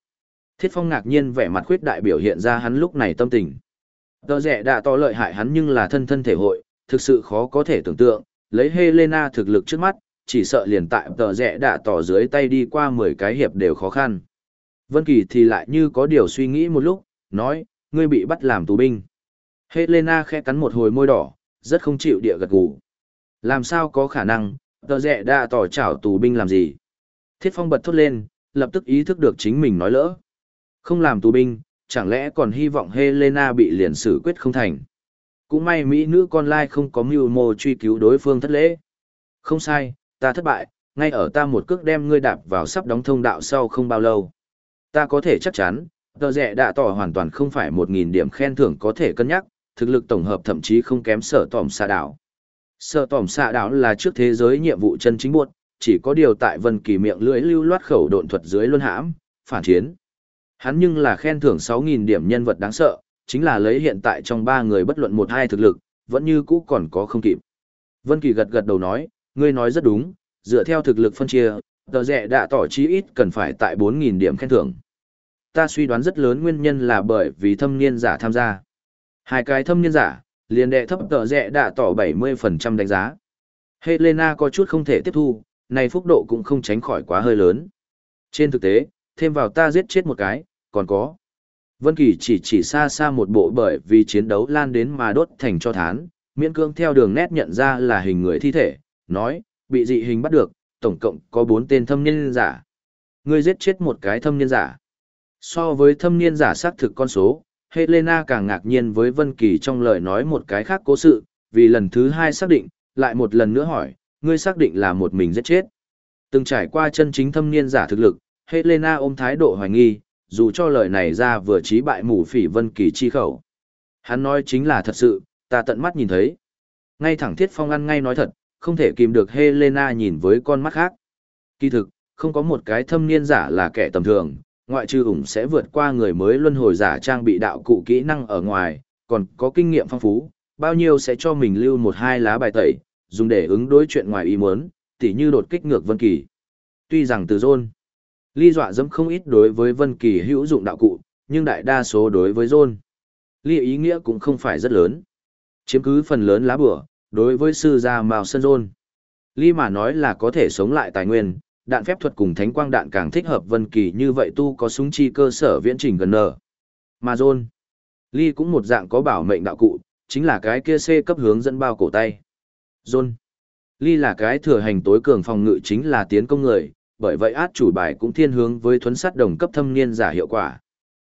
Thiết Phong ngạc nhiên vẻ mặt khuyết đại biểu hiện ra hắn lúc này tâm tình. Tợ rẽ đã tỏ lợi hại hắn nhưng là thân thân thể hội, thực sự khó có thể tưởng tượng, lấy Helena thực lực trước mắt, chỉ sợ liền tại tờ rẽ đã tỏ dưới tay đi qua 10 cái hiệp đều khó khăn. Vân Kỳ thì lại như có điều suy nghĩ một lúc, nói, ngươi bị bắt làm tù binh. Helena khẽ cắn một hồi môi đỏ, rất không chịu địa gật gù. Làm sao có khả năng, tờ rẽ đã tỏ chảo tù binh làm gì? Thiết Phong bật thốt lên, lập tức ý thức được chính mình nói lỡ. Không làm tù binh, chẳng lẽ còn hy vọng Helena bị liền xử quyết không thành. Cũng may Mỹ nữ con lai không có mưu mô truy cứu đối phương thất lễ. Không sai, ta thất bại, ngay ở ta một cước đem ngươi đạp vào sắp đóng thông đạo sau không bao lâu. Ta có thể chắc chắn, tờ rẻ đã tỏ hoàn toàn không phải một nghìn điểm khen thưởng có thể cân nhắc, thực lực tổng hợp thậm chí không kém sở tòm xạ đảo. Sở tòm xạ đảo là trước thế giới nhiệm vụ chân chính buộc, chỉ có điều tại vân kỳ miệng lưỡi lưu loát khẩu độn thuật dưới luân hãm, phản chiến. Hắn nhưng là khen thưởng 6.000 điểm nhân vật đáng sợ, chính là lấy hiện tại trong ba người bất luận một hai thực lực, vẫn như cũ còn có không kịp. Vân Kỳ gật gật đầu nói, ngươi nói rất đúng, dựa theo thực lực phân chia, tờ rẻ đã tỏ chí ít cần phải tại 4.000 điểm khen thưởng. Ta suy đoán rất lớn nguyên nhân là bởi vì thâm niên giả tham gia. Hai cái thâm niên giả, liền đệ thấp tờ rẻ đã tỏ 70% đánh giá. Helena có chút không thể tiếp thu, này phúc độ cũng không tránh khỏi quá hơi lớn. Trên thực tế, thêm vào ta giết chết một cái, còn có. Vân Kỳ chỉ chỉ xa xa một bộ bởi vì chiến đấu lan đến mà đốt thành cho thán, miễn cương theo đường nét nhận ra là hình người thi thể, nói, bị dị hình bắt được, tổng cộng có 4 tên thâm niên giả. Ngươi giết chết một cái thâm niên giả. So với thâm niên giả xác thực con số, Helena càng ngạc nhiên với Vân Kỳ trong lời nói một cái khác cố sự, vì lần thứ hai xác định, lại một lần nữa hỏi, ngươi xác định là một mình giết chết. Từng trải qua chân chính thâm niên giả thực lực, Helena ôm thái độ hoài nghi, dù cho lời này ra vừa trí bại mù phỉ Vân Kỳ chi khẩu. Hắn nói chính là thật sự, ta tận mắt nhìn thấy. Ngay thẳng Thiết Phong ăn ngay nói thật, không thể kìm được Helena nhìn với con mắt khác. Kỳ thực, không có một cái thâm niên giả là kẻ tầm thường, ngoại trừ ủng sẽ vượt qua người mới luân hồi giả trang bị đạo cụ kỹ năng ở ngoài, còn có kinh nghiệm phong phú, bao nhiêu sẽ cho mình lưu một hai lá bài tẩy, dùng để ứng đối chuyện ngoài ý muốn, tỉ như đột kích ngược Vân Kỳ. Tuy rằng từ Zôn, ly dọa dẫm không ít đối với Vân Kỳ hữu dụng đạo cụ, nhưng đại đa số đối với Zôn, ly ý nghĩa cũng không phải rất lớn. Chiếm cứ phần lớn lá bửa, đối với sư gia Mao Sơn Zôn. Ly mà nói là có thể sống lại tài nguyên, đạn phép thuật cùng thánh quang đạn càng thích hợp Vân Kỳ như vậy tu có súng chi cơ sở viễn trình gần nở. Mà Zôn, Ly cũng một dạng có bảo mệnh đạo cụ, chính là cái kia C cấp hướng dẫn bao cổ tay. Zôn, Ly là cái thừa hành tối cường phòng ngự chính là tiến công người, bởi vậy át chủ bài cũng thiên hướng với thuấn sát đồng cấp thâm niên giả hiệu quả.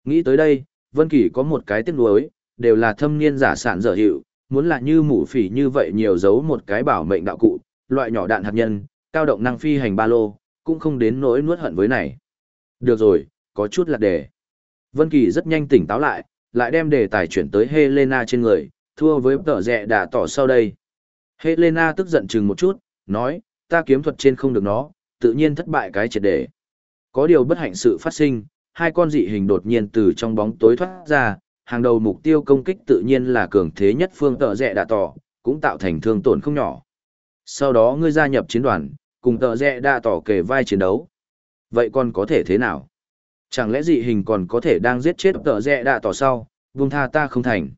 Nghĩ tới đây, Vân Kỳ có một cái tiếc nuối, đều là thâm niên giả sản dở hiệu, muốn là như mũ phỉ như vậy nhiều giấu một cái bảo mệnh đạo cụ, loại nhỏ đạn hạt nhân, cao động năng phi hành ba lô, cũng không đến nỗi nuốt hận với này. Được rồi, có chút lạc đề. Vân Kỳ rất nhanh tỉnh táo lại, lại đem đề tài chuyển tới Helena trên người, thua với tợ rẹ đã tỏ sau đây. Helena tức giận chừng một chút, nói, ta kiếm thuật trên không được nó, tự nhiên thất bại cái triệt đề. Có điều bất hạnh sự phát sinh, hai con dị hình đột nhiên từ trong bóng tối thoát ra, hàng đầu mục tiêu công kích tự nhiên là cường thế nhất phương tợ rẽ đạ tỏ, cũng tạo thành thương tổn không nhỏ. Sau đó ngươi gia nhập chiến đoàn, cùng tợ rẽ đạ tỏ kề vai chiến đấu. Vậy còn có thể thế nào? Chẳng lẽ dị hình còn có thể đang giết chết tợ rẽ đạ tỏ sau, vùng tha ta không thành.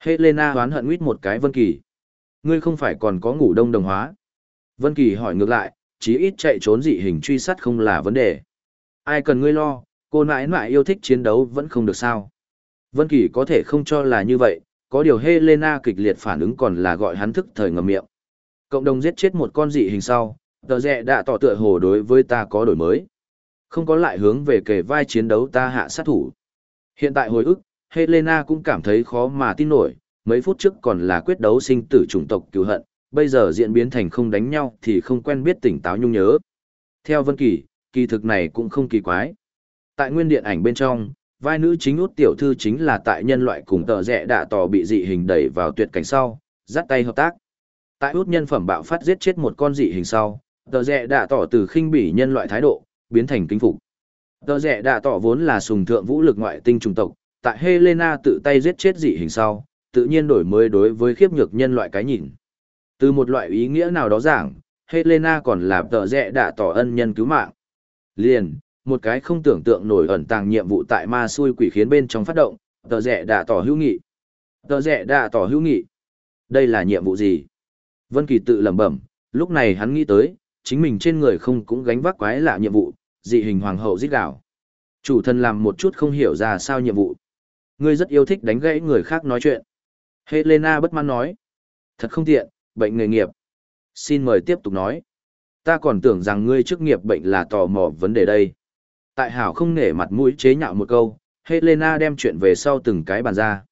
Helena hoán hận nguyết một cái Vân Kỳ. Ngươi không phải còn có ngủ đông đồng hóa. Vân Kỳ hỏi ngược lại, chí ít chạy trốn dị hình truy sát không là vấn đề. Ai cần ngươi lo, cô nãi nãi yêu thích chiến đấu vẫn không được sao. Vân Kỳ có thể không cho là như vậy, có điều Helena kịch liệt phản ứng còn là gọi hắn thức thời ngậm miệng. Cộng đồng giết chết một con dị hình sau, tờ rẽ đã tỏ tựa hồ đối với ta có đổi mới. Không có lại hướng về kề vai chiến đấu ta hạ sát thủ. Hiện tại hồi ức, Helena cũng cảm thấy khó mà tin nổi, mấy phút trước còn là quyết đấu sinh tử chủng tộc cứu hận, bây giờ diễn biến thành không đánh nhau thì không quen biết tỉnh táo nhung nhớ. Theo Vân Kỳ, kỳ thực này cũng không kỳ quái. Tại nguyên điện ảnh bên trong, vai nữ chính út tiểu thư chính là tại nhân loại cùng tờ rẽ đạ tò bị dị hình đẩy vào tuyệt cảnh sau, dắt tay hợp tác. Tại út nhân phẩm bạo phát giết chết một con dị hình sau, tờ rẽ đạ tỏ từ khinh bỉ nhân loại thái độ, biến thành kính phục. Tờ rẽ đạ tỏ vốn là sùng thượng vũ lực ngoại tinh trùng tộc, tại Helena tự tay giết chết dị hình sau, tự nhiên đổi mới đối với khiếp nhược nhân loại cái nhìn. Từ một loại ý nghĩa nào đó giảng, Helena còn là tờ rẽ đạ tỏ ân nhân cứu mạng. Liền, một cái không tưởng tượng nổi ẩn tàng nhiệm vụ tại ma xui quỷ khiến bên trong phát động, tờ rẽ đã tỏ hữu nghị. Tờ rẽ đã tỏ hữu nghị. Đây là nhiệm vụ gì? Vân Kỳ tự lẩm bẩm, lúc này hắn nghĩ tới, chính mình trên người không cũng gánh vác quái lạ nhiệm vụ, dị hình hoàng hậu giết đảo. Chủ thân làm một chút không hiểu ra sao nhiệm vụ. Ngươi rất yêu thích đánh gãy người khác nói chuyện. Helena bất mãn nói. Thật không tiện, bệnh nghề nghiệp. Xin mời tiếp tục nói. Ta còn tưởng rằng ngươi chức nghiệp bệnh là tò mò vấn đề đây. Tại hảo không nể mặt mũi chế nhạo một câu, Helena đem chuyện về sau từng cái bàn ra.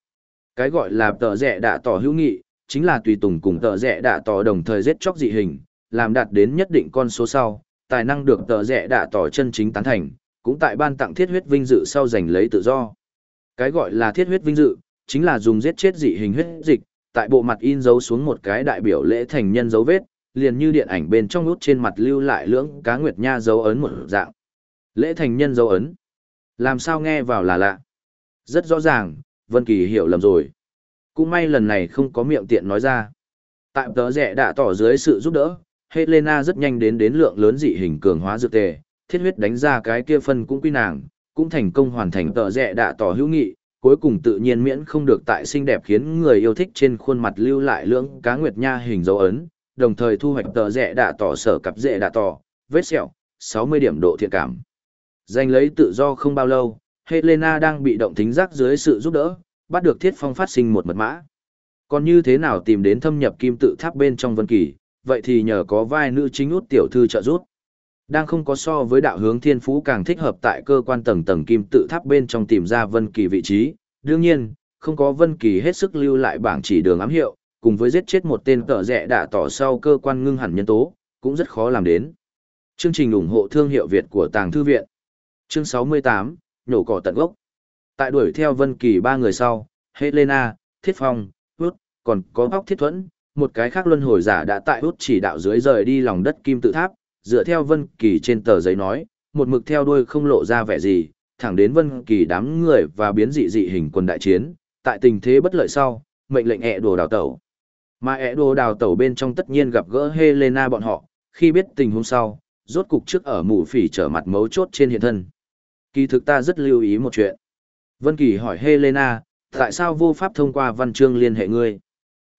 Cái gọi là tờ rẻ đạ tỏ hữu nghị, chính là tùy tùng cùng tờ rẽ đạ tỏ đồng thời giết chóc dị hình, làm đạt đến nhất định con số sau, tài năng được tờ rẽ đạ tỏ chân chính tán thành, cũng tại ban tặng thiết huyết vinh dự sau giành lấy tự do. Cái gọi là thiết huyết vinh dự, chính là dùng giết chết dị hình huyết dịch, tại bộ mặt in dấu xuống một cái đại biểu lễ thành nhân dấu vết, liền như điện ảnh bên trong nút trên mặt lưu lại lưỡng cá nguyệt nha dấu ấn một dạng. Lễ thành nhân dấu ấn. Làm sao nghe vào là lạ. Rất rõ ràng, Vân Kỳ hiểu lầm rồi. Cũng may lần này không có miệng tiện nói ra. Tại tớ rẻ đã tỏ dưới sự giúp đỡ, Helena rất nhanh đến đến lượng lớn dị hình cường hóa dược tề, thiết huyết đánh ra cái kia phân cũng quy nàng, cũng thành công hoàn thành tờ rẻ đã tỏ hữu nghị, cuối cùng tự nhiên miễn không được tại xinh đẹp khiến người yêu thích trên khuôn mặt lưu lại lưỡng cá nguyệt nha hình dấu ấn, đồng thời thu hoạch tờ rẻ đã tỏ sở cặp rẻ đã tỏ, vết sẹo, 60 điểm độ thiện cảm. Giành lấy tự do không bao lâu, Helena đang bị động tính giác dưới sự giúp đỡ, bắt được thiết phong phát sinh một mật mã. Còn như thế nào tìm đến thâm nhập kim tự tháp bên trong vân kỳ, vậy thì nhờ có vai nữ chính út tiểu thư trợ giúp. Đang không có so với đạo hướng thiên phú càng thích hợp tại cơ quan tầng tầng kim tự tháp bên trong tìm ra vân kỳ vị trí. Đương nhiên, không có vân kỳ hết sức lưu lại bảng chỉ đường ám hiệu, cùng với giết chết một tên tợ rẻ đã tỏ sau cơ quan ngưng hẳn nhân tố, cũng rất khó làm đến. Chương trình ủng hộ thương hiệu Việt của Tàng Thư Viện Chương 68, nhổ cỏ tận gốc. Tại đuổi theo Vân Kỳ ba người sau, Helena, Thiết Phong, Hút, còn có Hóc Thiết Thuẫn, một cái khác luân hồi giả đã tại Hút chỉ đạo dưới rời đi lòng đất kim tự tháp, dựa theo Vân Kỳ trên tờ giấy nói, một mực theo đuôi không lộ ra vẻ gì, thẳng đến Vân Kỳ đám người và biến dị dị hình quân đại chiến, tại tình thế bất lợi sau, mệnh lệnh ẹ đồ đào tẩu. Mà ẹ đồ đào tẩu bên trong tất nhiên gặp gỡ Helena bọn họ, khi biết tình huống sau, rốt cục trước ở mũ phỉ trở mặt mấu chốt trên hiện thân. Kỳ thực ta rất lưu ý một chuyện. Vân Kỳ hỏi Helena, tại sao vô pháp thông qua văn chương liên hệ ngươi?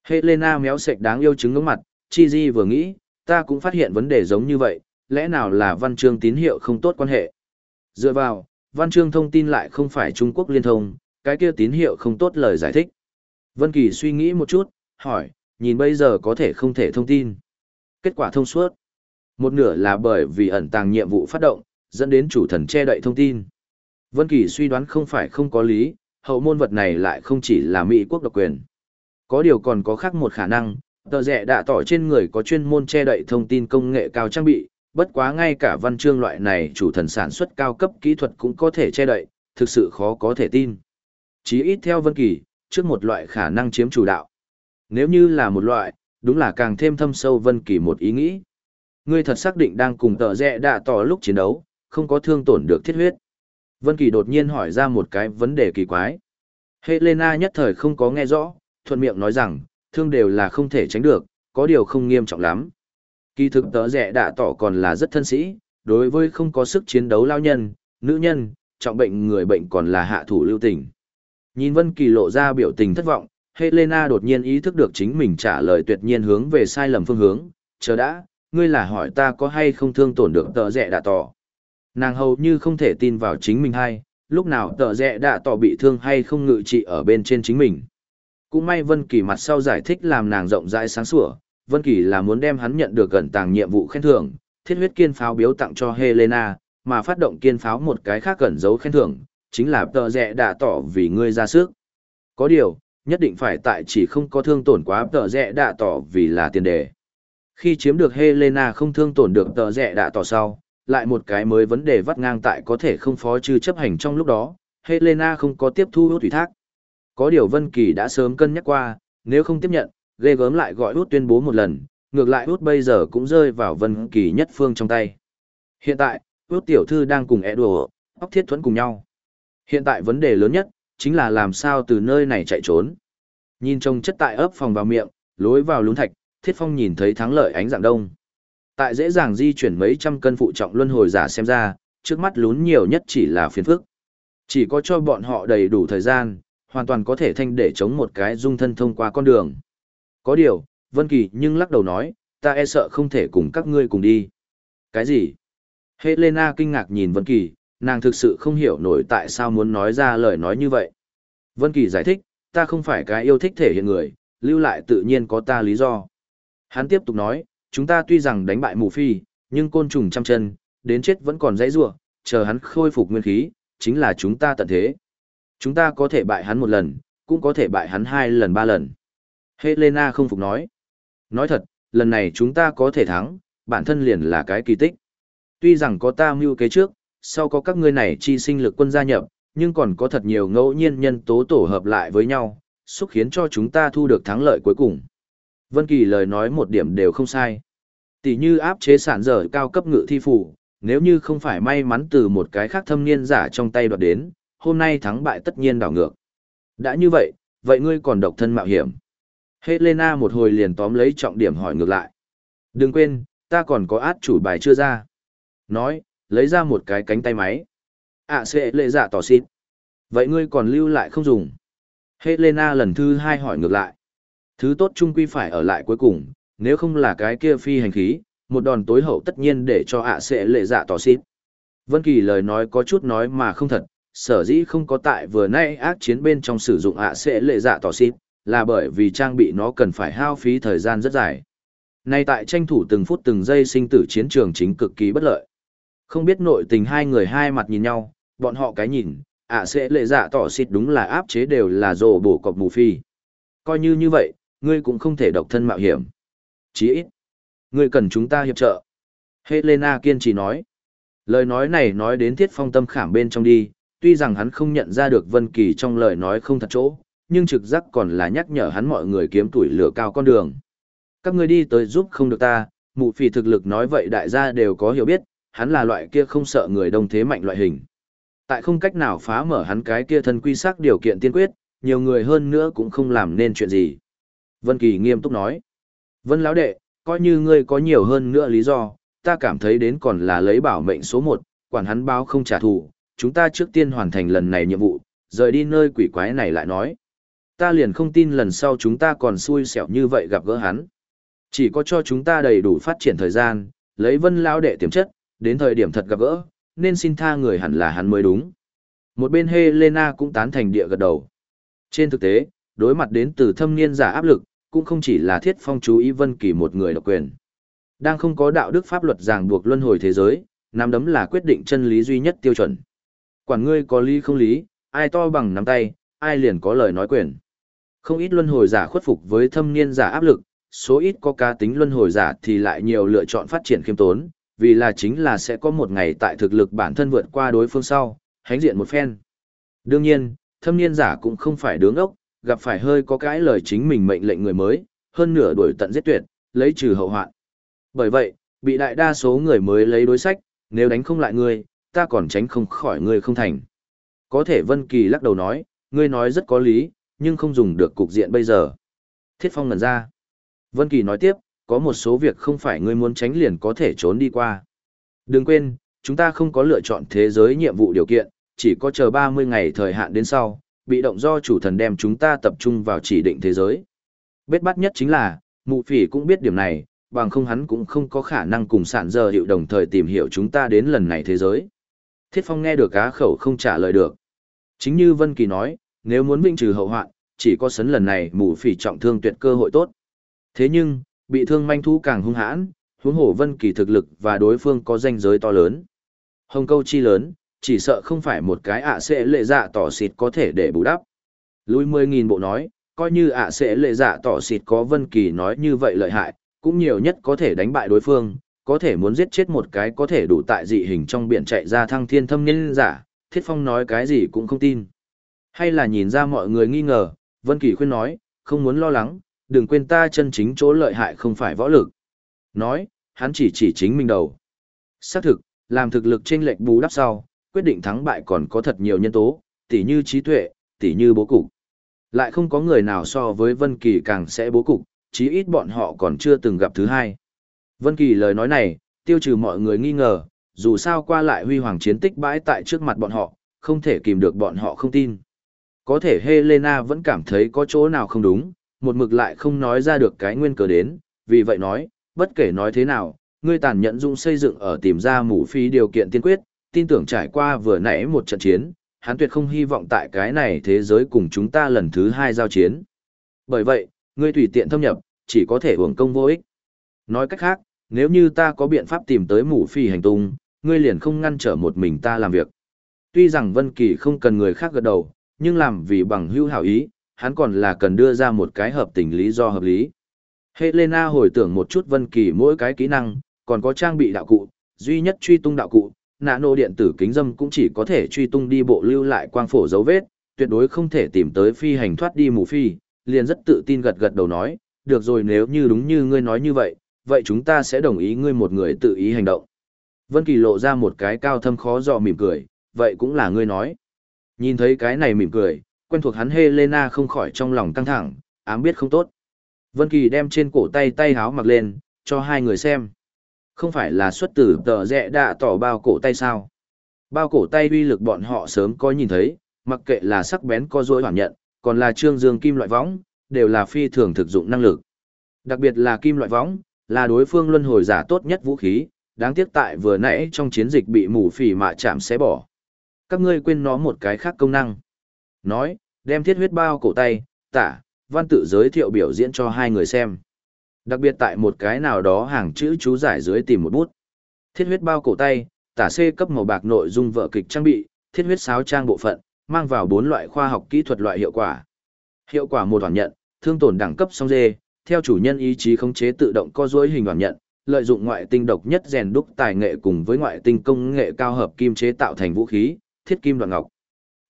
Helena méo sệch đáng yêu chứng ngưỡng mặt, Chi Di vừa nghĩ, ta cũng phát hiện vấn đề giống như vậy, lẽ nào là văn chương tín hiệu không tốt quan hệ? Dựa vào, văn chương thông tin lại không phải Trung Quốc liên thông, cái kia tín hiệu không tốt lời giải thích. Vân Kỳ suy nghĩ một chút, hỏi, nhìn bây giờ có thể không thể thông tin. Kết quả thông suốt. Một nửa là bởi vì ẩn tàng nhiệm vụ phát động, dẫn đến chủ thần che đậy thông tin. Vân Kỳ suy đoán không phải không có lý, hậu môn vật này lại không chỉ là Mỹ quốc độc quyền. Có điều còn có khác một khả năng, tờ rẻ đã tỏ trên người có chuyên môn che đậy thông tin công nghệ cao trang bị, bất quá ngay cả văn chương loại này chủ thần sản xuất cao cấp kỹ thuật cũng có thể che đậy, thực sự khó có thể tin. Chí ít theo Vân Kỳ, trước một loại khả năng chiếm chủ đạo. Nếu như là một loại, đúng là càng thêm thâm sâu Vân Kỳ một ý nghĩ. Ngươi thật xác định đang cùng tờ rẽ đã tỏ lúc chiến đấu, không có thương tổn được thiết huyết. Vân Kỳ đột nhiên hỏi ra một cái vấn đề kỳ quái. Helena nhất thời không có nghe rõ, thuận miệng nói rằng, thương đều là không thể tránh được, có điều không nghiêm trọng lắm. Kỳ thực tớ rẻ đã tỏ còn là rất thân sĩ, đối với không có sức chiến đấu lao nhân, nữ nhân, trọng bệnh người bệnh còn là hạ thủ lưu tình. Nhìn Vân Kỳ lộ ra biểu tình thất vọng, Helena đột nhiên ý thức được chính mình trả lời tuyệt nhiên hướng về sai lầm phương hướng, chờ đã, ngươi là hỏi ta có hay không thương tổn được tớ rẻ đã tỏ. Nàng hầu như không thể tin vào chính mình hay, lúc nào tờ rẽ đạ tỏ bị thương hay không ngự trị ở bên trên chính mình. Cũng may Vân Kỳ mặt sau giải thích làm nàng rộng rãi sáng sủa, Vân Kỳ là muốn đem hắn nhận được gần tàng nhiệm vụ khen thưởng, thiết huyết kiên pháo biếu tặng cho Helena, mà phát động kiên pháo một cái khác gần giấu khen thưởng, chính là tờ rẽ đạ tỏ vì ngươi ra sức. Có điều, nhất định phải tại chỉ không có thương tổn quá tờ rẽ đạ tỏ vì là tiền đề. Khi chiếm được Helena không thương tổn được tờ rẽ đạ tỏ sau, lại một cái mới vấn đề vắt ngang tại có thể không phó trừ chấp hành trong lúc đó, Helena không có tiếp thu hút ủy thác. Có điều Vân Kỳ đã sớm cân nhắc qua, nếu không tiếp nhận, ghê gớm lại gọi hút tuyên bố một lần, ngược lại hút bây giờ cũng rơi vào Vân Kỳ nhất phương trong tay. Hiện tại, hút tiểu thư đang cùng Edward ốc thiết thuẫn cùng nhau. Hiện tại vấn đề lớn nhất, chính là làm sao từ nơi này chạy trốn. Nhìn trông chất tại ấp phòng vào miệng, lối vào lún thạch, Thiết Phong nhìn thấy thắng lợi ánh dạng đông. Tại dễ dàng di chuyển mấy trăm cân phụ trọng luân hồi giả xem ra, trước mắt lún nhiều nhất chỉ là phiền phức. Chỉ có cho bọn họ đầy đủ thời gian, hoàn toàn có thể thanh để chống một cái dung thân thông qua con đường. Có điều, Vân Kỳ nhưng lắc đầu nói, ta e sợ không thể cùng các ngươi cùng đi. Cái gì? Helena kinh ngạc nhìn Vân Kỳ, nàng thực sự không hiểu nổi tại sao muốn nói ra lời nói như vậy. Vân Kỳ giải thích, ta không phải cái yêu thích thể hiện người, lưu lại tự nhiên có ta lý do. Hắn tiếp tục nói, chúng ta tuy rằng đánh bại mù phi, nhưng côn trùng trăm chân, đến chết vẫn còn dãy rủa, chờ hắn khôi phục nguyên khí, chính là chúng ta tận thế. Chúng ta có thể bại hắn một lần, cũng có thể bại hắn hai lần ba lần. Helena không phục nói. Nói thật, lần này chúng ta có thể thắng, bản thân liền là cái kỳ tích. Tuy rằng có ta mưu kế trước, sau có các ngươi này chi sinh lực quân gia nhập, nhưng còn có thật nhiều ngẫu nhiên nhân tố tổ hợp lại với nhau, xúc khiến cho chúng ta thu được thắng lợi cuối cùng. Vân Kỳ lời nói một điểm đều không sai. Tỷ như áp chế sản dở cao cấp ngự thi phủ, nếu như không phải may mắn từ một cái khác thâm niên giả trong tay đoạt đến, hôm nay thắng bại tất nhiên đảo ngược. Đã như vậy, vậy ngươi còn độc thân mạo hiểm. Helena một hồi liền tóm lấy trọng điểm hỏi ngược lại. Đừng quên, ta còn có át chủ bài chưa ra. Nói, lấy ra một cái cánh tay máy. À sẽ lệ dạ tỏ xịt. Vậy ngươi còn lưu lại không dùng. Helena lần thứ hai hỏi ngược lại. Thứ tốt chung quy phải ở lại cuối cùng, nếu không là cái kia phi hành khí, một đòn tối hậu tất nhiên để cho ạ sẽ lệ dạ tỏ xít. Vân Kỳ lời nói có chút nói mà không thật, sở dĩ không có tại vừa nay ác chiến bên trong sử dụng ạ sẽ lệ dạ tỏ xít, là bởi vì trang bị nó cần phải hao phí thời gian rất dài. Nay tại tranh thủ từng phút từng giây sinh tử chiến trường chính cực kỳ bất lợi. Không biết nội tình hai người hai mặt nhìn nhau, bọn họ cái nhìn, ạ sẽ lệ dạ tỏ xít đúng là áp chế đều là rồ bổ cọc mù phi. Coi như như vậy, ngươi cũng không thể độc thân mạo hiểm. Chí ít, ngươi cần chúng ta hiệp trợ. Helena kiên trì nói. Lời nói này nói đến thiết phong tâm khảm bên trong đi, tuy rằng hắn không nhận ra được Vân Kỳ trong lời nói không thật chỗ, nhưng trực giác còn là nhắc nhở hắn mọi người kiếm tuổi lửa cao con đường. Các ngươi đi tới giúp không được ta, mụ phỉ thực lực nói vậy đại gia đều có hiểu biết, hắn là loại kia không sợ người đông thế mạnh loại hình. Tại không cách nào phá mở hắn cái kia thân quy sắc điều kiện tiên quyết, nhiều người hơn nữa cũng không làm nên chuyện gì. Vân Kỳ nghiêm túc nói. Vân lão đệ, coi như ngươi có nhiều hơn nữa lý do, ta cảm thấy đến còn là lấy bảo mệnh số một, quản hắn báo không trả thù, chúng ta trước tiên hoàn thành lần này nhiệm vụ, rời đi nơi quỷ quái này lại nói. Ta liền không tin lần sau chúng ta còn xui xẻo như vậy gặp gỡ hắn. Chỉ có cho chúng ta đầy đủ phát triển thời gian, lấy vân lão đệ tiềm chất, đến thời điểm thật gặp gỡ, nên xin tha người hẳn là hắn mới đúng. Một bên Helena cũng tán thành địa gật đầu. Trên thực tế, đối mặt đến từ thâm niên giả áp lực, cũng không chỉ là thiết phong chú ý vân kỳ một người độc quyền. Đang không có đạo đức pháp luật ràng buộc luân hồi thế giới, nắm đấm là quyết định chân lý duy nhất tiêu chuẩn. Quản ngươi có lý không lý, ai to bằng nắm tay, ai liền có lời nói quyền. Không ít luân hồi giả khuất phục với thâm niên giả áp lực, số ít có cá tính luân hồi giả thì lại nhiều lựa chọn phát triển khiêm tốn, vì là chính là sẽ có một ngày tại thực lực bản thân vượt qua đối phương sau, hánh diện một phen. Đương nhiên, thâm niên giả cũng không phải đứng ốc, gặp phải hơi có cái lời chính mình mệnh lệnh người mới, hơn nửa đuổi tận giết tuyệt, lấy trừ hậu hoạn. Bởi vậy, bị đại đa số người mới lấy đối sách, nếu đánh không lại ngươi, ta còn tránh không khỏi ngươi không thành. Có thể Vân Kỳ lắc đầu nói, ngươi nói rất có lý, nhưng không dùng được cục diện bây giờ. Thiết Phong ngẩn ra. Vân Kỳ nói tiếp, có một số việc không phải ngươi muốn tránh liền có thể trốn đi qua. Đừng quên, chúng ta không có lựa chọn thế giới nhiệm vụ điều kiện, chỉ có chờ 30 ngày thời hạn đến sau, bị động do chủ thần đem chúng ta tập trung vào chỉ định thế giới. Bết bắt nhất chính là, mụ phỉ cũng biết điểm này, bằng không hắn cũng không có khả năng cùng sản giờ hiệu đồng thời tìm hiểu chúng ta đến lần này thế giới. Thiết Phong nghe được cá khẩu không trả lời được. Chính như Vân Kỳ nói, nếu muốn vinh trừ hậu hoạn, chỉ có sấn lần này mụ phỉ trọng thương tuyệt cơ hội tốt. Thế nhưng, bị thương manh thú càng hung hãn, huống hổ Vân Kỳ thực lực và đối phương có danh giới to lớn. Hồng câu chi lớn, chỉ sợ không phải một cái ạ sẽ lệ dạ tỏ xịt có thể để bù đắp. Lùi mười nghìn bộ nói, coi như ạ sẽ lệ dạ tỏ xịt có Vân Kỳ nói như vậy lợi hại, cũng nhiều nhất có thể đánh bại đối phương, có thể muốn giết chết một cái có thể đủ tại dị hình trong biển chạy ra thăng thiên thâm nhân giả, Thiết Phong nói cái gì cũng không tin. Hay là nhìn ra mọi người nghi ngờ, Vân Kỳ khuyên nói, không muốn lo lắng, đừng quên ta chân chính chỗ lợi hại không phải võ lực. Nói, hắn chỉ chỉ chính mình đầu. Xác thực, làm thực lực chênh lệch bù đắp sau, quyết định thắng bại còn có thật nhiều nhân tố, tỉ như trí tuệ, tỉ như bố cục. Lại không có người nào so với Vân Kỳ càng sẽ bố cục, chí ít bọn họ còn chưa từng gặp thứ hai. Vân Kỳ lời nói này, tiêu trừ mọi người nghi ngờ, dù sao qua lại huy hoàng chiến tích bãi tại trước mặt bọn họ, không thể kìm được bọn họ không tin. Có thể Helena vẫn cảm thấy có chỗ nào không đúng, một mực lại không nói ra được cái nguyên cớ đến, vì vậy nói, bất kể nói thế nào, ngươi tàn nhẫn dung xây dựng ở tìm ra mũ phi điều kiện tiên quyết, tin tưởng trải qua vừa nãy một trận chiến, hắn tuyệt không hy vọng tại cái này thế giới cùng chúng ta lần thứ hai giao chiến. Bởi vậy, ngươi tùy tiện thâm nhập, chỉ có thể hưởng công vô ích. Nói cách khác, nếu như ta có biện pháp tìm tới mũ phi hành tung, ngươi liền không ngăn trở một mình ta làm việc. Tuy rằng Vân Kỳ không cần người khác gật đầu, nhưng làm vì bằng hữu hảo ý, hắn còn là cần đưa ra một cái hợp tình lý do hợp lý. Helena hồi tưởng một chút Vân Kỳ mỗi cái kỹ năng, còn có trang bị đạo cụ, duy nhất truy tung đạo cụ, nano điện tử kính dâm cũng chỉ có thể truy tung đi bộ lưu lại quang phổ dấu vết, tuyệt đối không thể tìm tới phi hành thoát đi mù phi, liền rất tự tin gật gật đầu nói, được rồi nếu như đúng như ngươi nói như vậy, vậy chúng ta sẽ đồng ý ngươi một người tự ý hành động. Vân Kỳ lộ ra một cái cao thâm khó dò mỉm cười, vậy cũng là ngươi nói. Nhìn thấy cái này mỉm cười, quen thuộc hắn Helena không khỏi trong lòng căng thẳng, ám biết không tốt. Vân Kỳ đem trên cổ tay tay háo mặc lên, cho hai người xem. Không phải là xuất tử tờ rẽ đạ tỏ bao cổ tay sao. Bao cổ tay uy lực bọn họ sớm có nhìn thấy, mặc kệ là sắc bén có dối hoàn nhận, còn là trương dương kim loại võng, đều là phi thường thực dụng năng lực. Đặc biệt là kim loại võng, là đối phương luân hồi giả tốt nhất vũ khí, đáng tiếc tại vừa nãy trong chiến dịch bị mù phỉ mạ chạm xé bỏ. Các ngươi quên nó một cái khác công năng. Nói, đem thiết huyết bao cổ tay, tả, văn tự giới thiệu biểu diễn cho hai người xem. Đặc biệt tại một cái nào đó hàng chữ chú giải dưới tìm một bút. Thiết huyết bao cổ tay, tả C cấp màu bạc nội dung vợ kịch trang bị, thiết huyết sáo trang bộ phận, mang vào bốn loại khoa học kỹ thuật loại hiệu quả. Hiệu quả một hoàn nhận, thương tổn đẳng cấp song dê, theo chủ nhân ý chí khống chế tự động co duỗi hình hoàn nhận, lợi dụng ngoại tinh độc nhất rèn đúc tài nghệ cùng với ngoại tinh công nghệ cao hợp kim chế tạo thành vũ khí, thiết kim đoạn ngọc.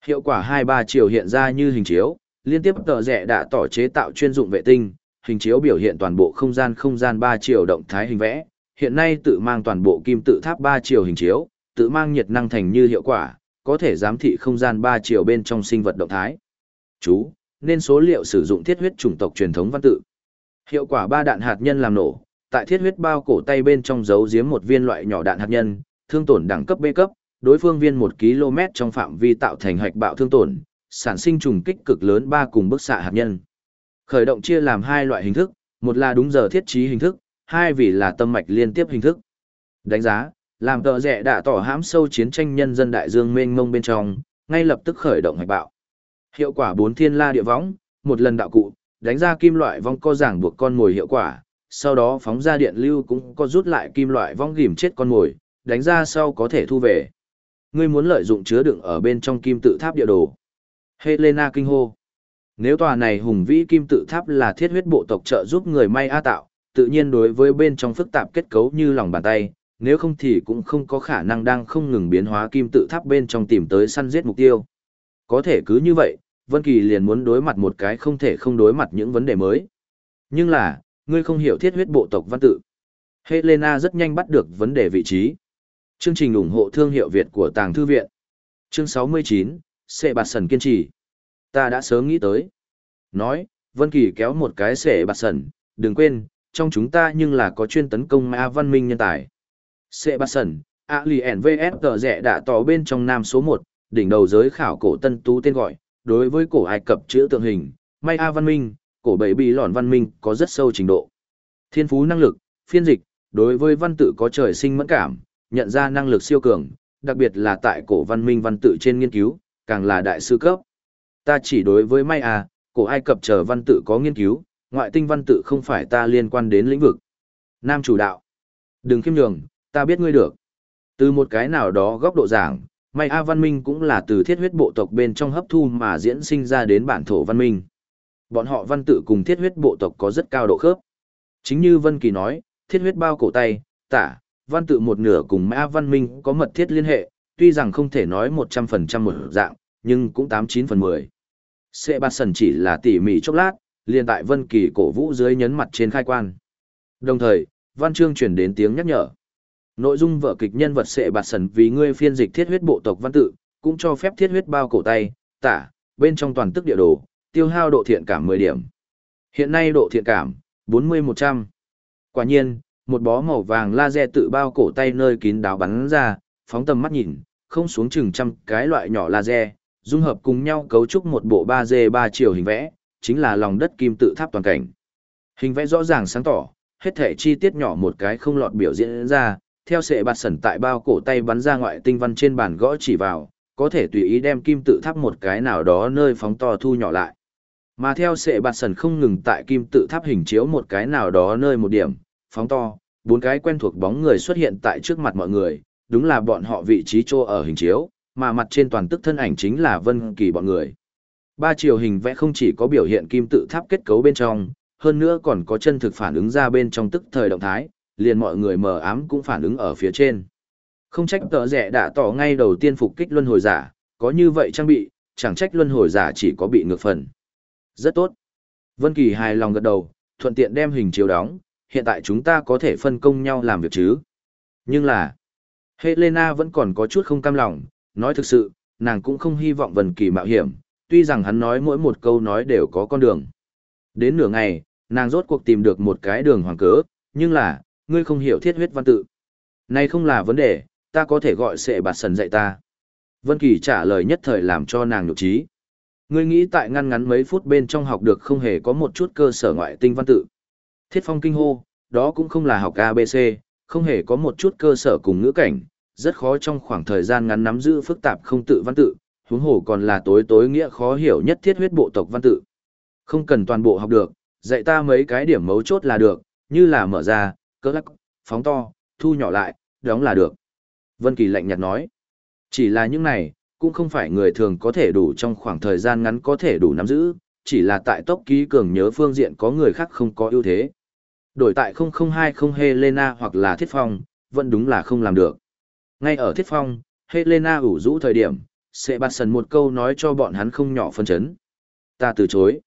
Hiệu quả 2-3 chiều hiện ra như hình chiếu, liên tiếp tờ rẻ đã tỏ chế tạo chuyên dụng vệ tinh, hình chiếu biểu hiện toàn bộ không gian không gian 3 chiều động thái hình vẽ, hiện nay tự mang toàn bộ kim tự tháp 3 chiều hình chiếu, tự mang nhiệt năng thành như hiệu quả, có thể giám thị không gian 3 chiều bên trong sinh vật động thái. Chú, nên số liệu sử dụng thiết huyết chủng tộc truyền thống văn tự. Hiệu quả ba đạn hạt nhân làm nổ, tại thiết huyết bao cổ tay bên trong giấu giếm một viên loại nhỏ đạn hạt nhân, thương tổn đẳng cấp B cấp, đối phương viên 1 km trong phạm vi tạo thành hạch bạo thương tổn, sản sinh trùng kích cực lớn ba cùng bức xạ hạt nhân. Khởi động chia làm hai loại hình thức, một là đúng giờ thiết trí hình thức, hai vì là tâm mạch liên tiếp hình thức. Đánh giá, làm tờ rẻ đã tỏ hãm sâu chiến tranh nhân dân đại dương mênh mông bên trong, ngay lập tức khởi động hạch bạo. Hiệu quả bốn thiên la địa võng, một lần đạo cụ, đánh ra kim loại vong co giảng buộc con mồi hiệu quả, sau đó phóng ra điện lưu cũng có rút lại kim loại vong ghim chết con mồi, đánh ra sau có thể thu về. Ngươi muốn lợi dụng chứa đựng ở bên trong kim tự tháp địa đồ. Helena kinh hô. Nếu tòa này hùng vĩ kim tự tháp là thiết huyết bộ tộc trợ giúp người may A tạo, tự nhiên đối với bên trong phức tạp kết cấu như lòng bàn tay, nếu không thì cũng không có khả năng đang không ngừng biến hóa kim tự tháp bên trong tìm tới săn giết mục tiêu. Có thể cứ như vậy, Vân Kỳ liền muốn đối mặt một cái không thể không đối mặt những vấn đề mới. Nhưng là, ngươi không hiểu thiết huyết bộ tộc văn tự. Helena rất nhanh bắt được vấn đề vị trí. Chương trình ủng hộ thương hiệu Việt của Tàng Thư Viện. Chương 69, Sệ Bạt Sần kiên trì. Ta đã sớm nghĩ tới. Nói, Vân Kỳ kéo một cái xệ Bạt Sần, đừng quên, trong chúng ta nhưng là có chuyên tấn công ma văn minh nhân tài. Xệ Bạt Sần, Alien VS tờ rẻ đã tỏ bên trong nam số 1, đỉnh đầu giới khảo cổ tân tú tên gọi, đối với cổ Ai Cập chữ tượng hình, May A văn minh, cổ bảy bị lòn văn minh có rất sâu trình độ. Thiên phú năng lực, phiên dịch, đối với văn tự có trời sinh mẫn cảm, nhận ra năng lực siêu cường, đặc biệt là tại cổ văn minh văn tự trên nghiên cứu, càng là đại sư cấp. Ta chỉ đối với May à, cổ Ai Cập chờ văn tự có nghiên cứu, ngoại tinh văn tự không phải ta liên quan đến lĩnh vực. Nam chủ đạo. Đừng khiêm nhường, ta biết ngươi được. Từ một cái nào đó góc độ giảng, May A văn minh cũng là từ thiết huyết bộ tộc bên trong hấp thu mà diễn sinh ra đến bản thổ văn minh. Bọn họ văn tự cùng thiết huyết bộ tộc có rất cao độ khớp. Chính như Vân Kỳ nói, thiết huyết bao cổ tay, tả, văn tự một nửa cùng May A văn minh có mật thiết liên hệ, tuy rằng không thể nói 100% một dạng, nhưng cũng 89 phần 10. Sệ bạt sần chỉ là tỉ mỉ chốc lát, liền tại Vân Kỳ cổ vũ dưới nhấn mặt trên khai quan. Đồng thời, văn chương truyền đến tiếng nhắc nhở. Nội dung vở kịch nhân vật sệ bạt sần vì ngươi phiên dịch thiết huyết bộ tộc văn tự, cũng cho phép thiết huyết bao cổ tay, tả, bên trong toàn tức địa đồ, tiêu hao độ thiện cảm 10 điểm. Hiện nay độ thiện cảm, 40-100. Quả nhiên, một bó màu vàng laser tự bao cổ tay nơi kín đáo bắn ra, phóng tầm mắt nhìn, không xuống chừng trăm cái loại nhỏ laser, dung hợp cùng nhau cấu trúc một bộ 3D 3 chiều hình vẽ, chính là lòng đất kim tự tháp toàn cảnh. Hình vẽ rõ ràng sáng tỏ, hết thể chi tiết nhỏ một cái không lọt biểu diễn ra, theo sệ bạt sẩn tại bao cổ tay bắn ra ngoại tinh văn trên bàn gõ chỉ vào, có thể tùy ý đem kim tự tháp một cái nào đó nơi phóng to thu nhỏ lại. Mà theo sệ bạt sẩn không ngừng tại kim tự tháp hình chiếu một cái nào đó nơi một điểm, phóng to, bốn cái quen thuộc bóng người xuất hiện tại trước mặt mọi người, đúng là bọn họ vị trí trô ở hình chiếu, mà mặt trên toàn tức thân ảnh chính là Vân Kỳ bọn người. Ba chiều hình vẽ không chỉ có biểu hiện kim tự tháp kết cấu bên trong, hơn nữa còn có chân thực phản ứng ra bên trong tức thời động thái, liền mọi người mờ ám cũng phản ứng ở phía trên. Không trách tợ rẻ đã tỏ ngay đầu tiên phục kích luân hồi giả, có như vậy trang bị, chẳng trách luân hồi giả chỉ có bị ngược phần. Rất tốt. Vân Kỳ hài lòng gật đầu, thuận tiện đem hình chiếu đóng, hiện tại chúng ta có thể phân công nhau làm việc chứ. Nhưng là, Helena vẫn còn có chút không cam lòng, nói thực sự, nàng cũng không hy vọng Vân Kỳ mạo hiểm, tuy rằng hắn nói mỗi một câu nói đều có con đường. Đến nửa ngày, nàng rốt cuộc tìm được một cái đường hoàng cớ, nhưng là, ngươi không hiểu thiết huyết văn tự. Này không là vấn đề, ta có thể gọi sệ bạt sần dạy ta. Vân Kỳ trả lời nhất thời làm cho nàng nhục trí. Ngươi nghĩ tại ngăn ngắn mấy phút bên trong học được không hề có một chút cơ sở ngoại tinh văn tự. Thiết phong kinh hô, đó cũng không là học ABC, không hề có một chút cơ sở cùng ngữ cảnh, rất khó trong khoảng thời gian ngắn nắm giữ phức tạp không tự văn tự, huống hồ còn là tối tối nghĩa khó hiểu nhất thiết huyết bộ tộc văn tự. Không cần toàn bộ học được, dạy ta mấy cái điểm mấu chốt là được, như là mở ra, cỡ lắc, phóng to, thu nhỏ lại, đóng là được. Vân Kỳ lạnh nhạt nói, chỉ là những này, cũng không phải người thường có thể đủ trong khoảng thời gian ngắn có thể đủ nắm giữ, chỉ là tại tốc ký cường nhớ phương diện có người khác không có ưu thế. Đổi tại 0020 Helena hoặc là Thiết Phong, vẫn đúng là không làm được. Ngay ở Thiết Phong, Helena ủ rũ thời điểm, Sệ bạt sần một câu nói cho bọn hắn không nhỏ phân chấn. Ta từ chối.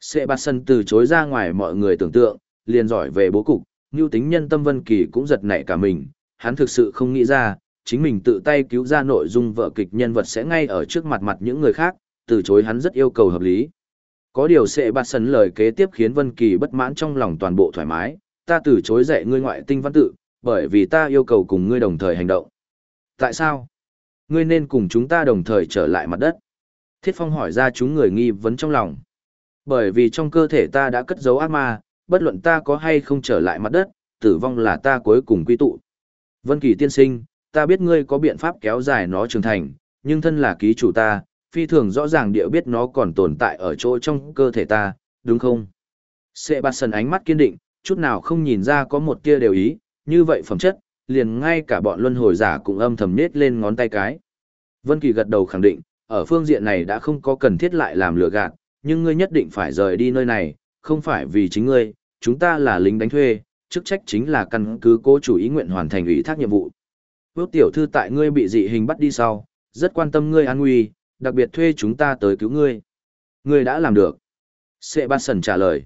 Sệ bạt sần từ chối ra ngoài mọi người tưởng tượng, liền giỏi về bố cục, như tính nhân tâm vân kỳ cũng giật nảy cả mình, hắn thực sự không nghĩ ra, chính mình tự tay cứu ra nội dung vợ kịch nhân vật sẽ ngay ở trước mặt mặt những người khác, từ chối hắn rất yêu cầu hợp lý. Có điều sẽ bạt sần lời kế tiếp khiến Vân Kỳ bất mãn trong lòng toàn bộ thoải mái, ta từ chối dạy ngươi ngoại tinh văn tự, bởi vì ta yêu cầu cùng ngươi đồng thời hành động. Tại sao? Ngươi nên cùng chúng ta đồng thời trở lại mặt đất. Thiết Phong hỏi ra chúng người nghi vấn trong lòng. Bởi vì trong cơ thể ta đã cất giấu ác ma, bất luận ta có hay không trở lại mặt đất, tử vong là ta cuối cùng quy tụ. Vân Kỳ tiên sinh, ta biết ngươi có biện pháp kéo dài nó trưởng thành, nhưng thân là ký chủ ta, phi thường rõ ràng địa biết nó còn tồn tại ở chỗ trong cơ thể ta, đúng không? Sệ Bát sần ánh mắt kiên định, chút nào không nhìn ra có một tia đều ý, như vậy phẩm chất, liền ngay cả bọn luân hồi giả cũng âm thầm nết lên ngón tay cái. Vân Kỳ gật đầu khẳng định, ở phương diện này đã không có cần thiết lại làm lừa gạt, nhưng ngươi nhất định phải rời đi nơi này, không phải vì chính ngươi, chúng ta là lính đánh thuê, chức trách chính là căn cứ cố chủ ý nguyện hoàn thành ủy thác nhiệm vụ. Bước tiểu thư tại ngươi bị dị hình bắt đi sau, rất quan tâm ngươi an nguy, đặc biệt thuê chúng ta tới cứu ngươi. Ngươi đã làm được. Sệ Bát Sần trả lời.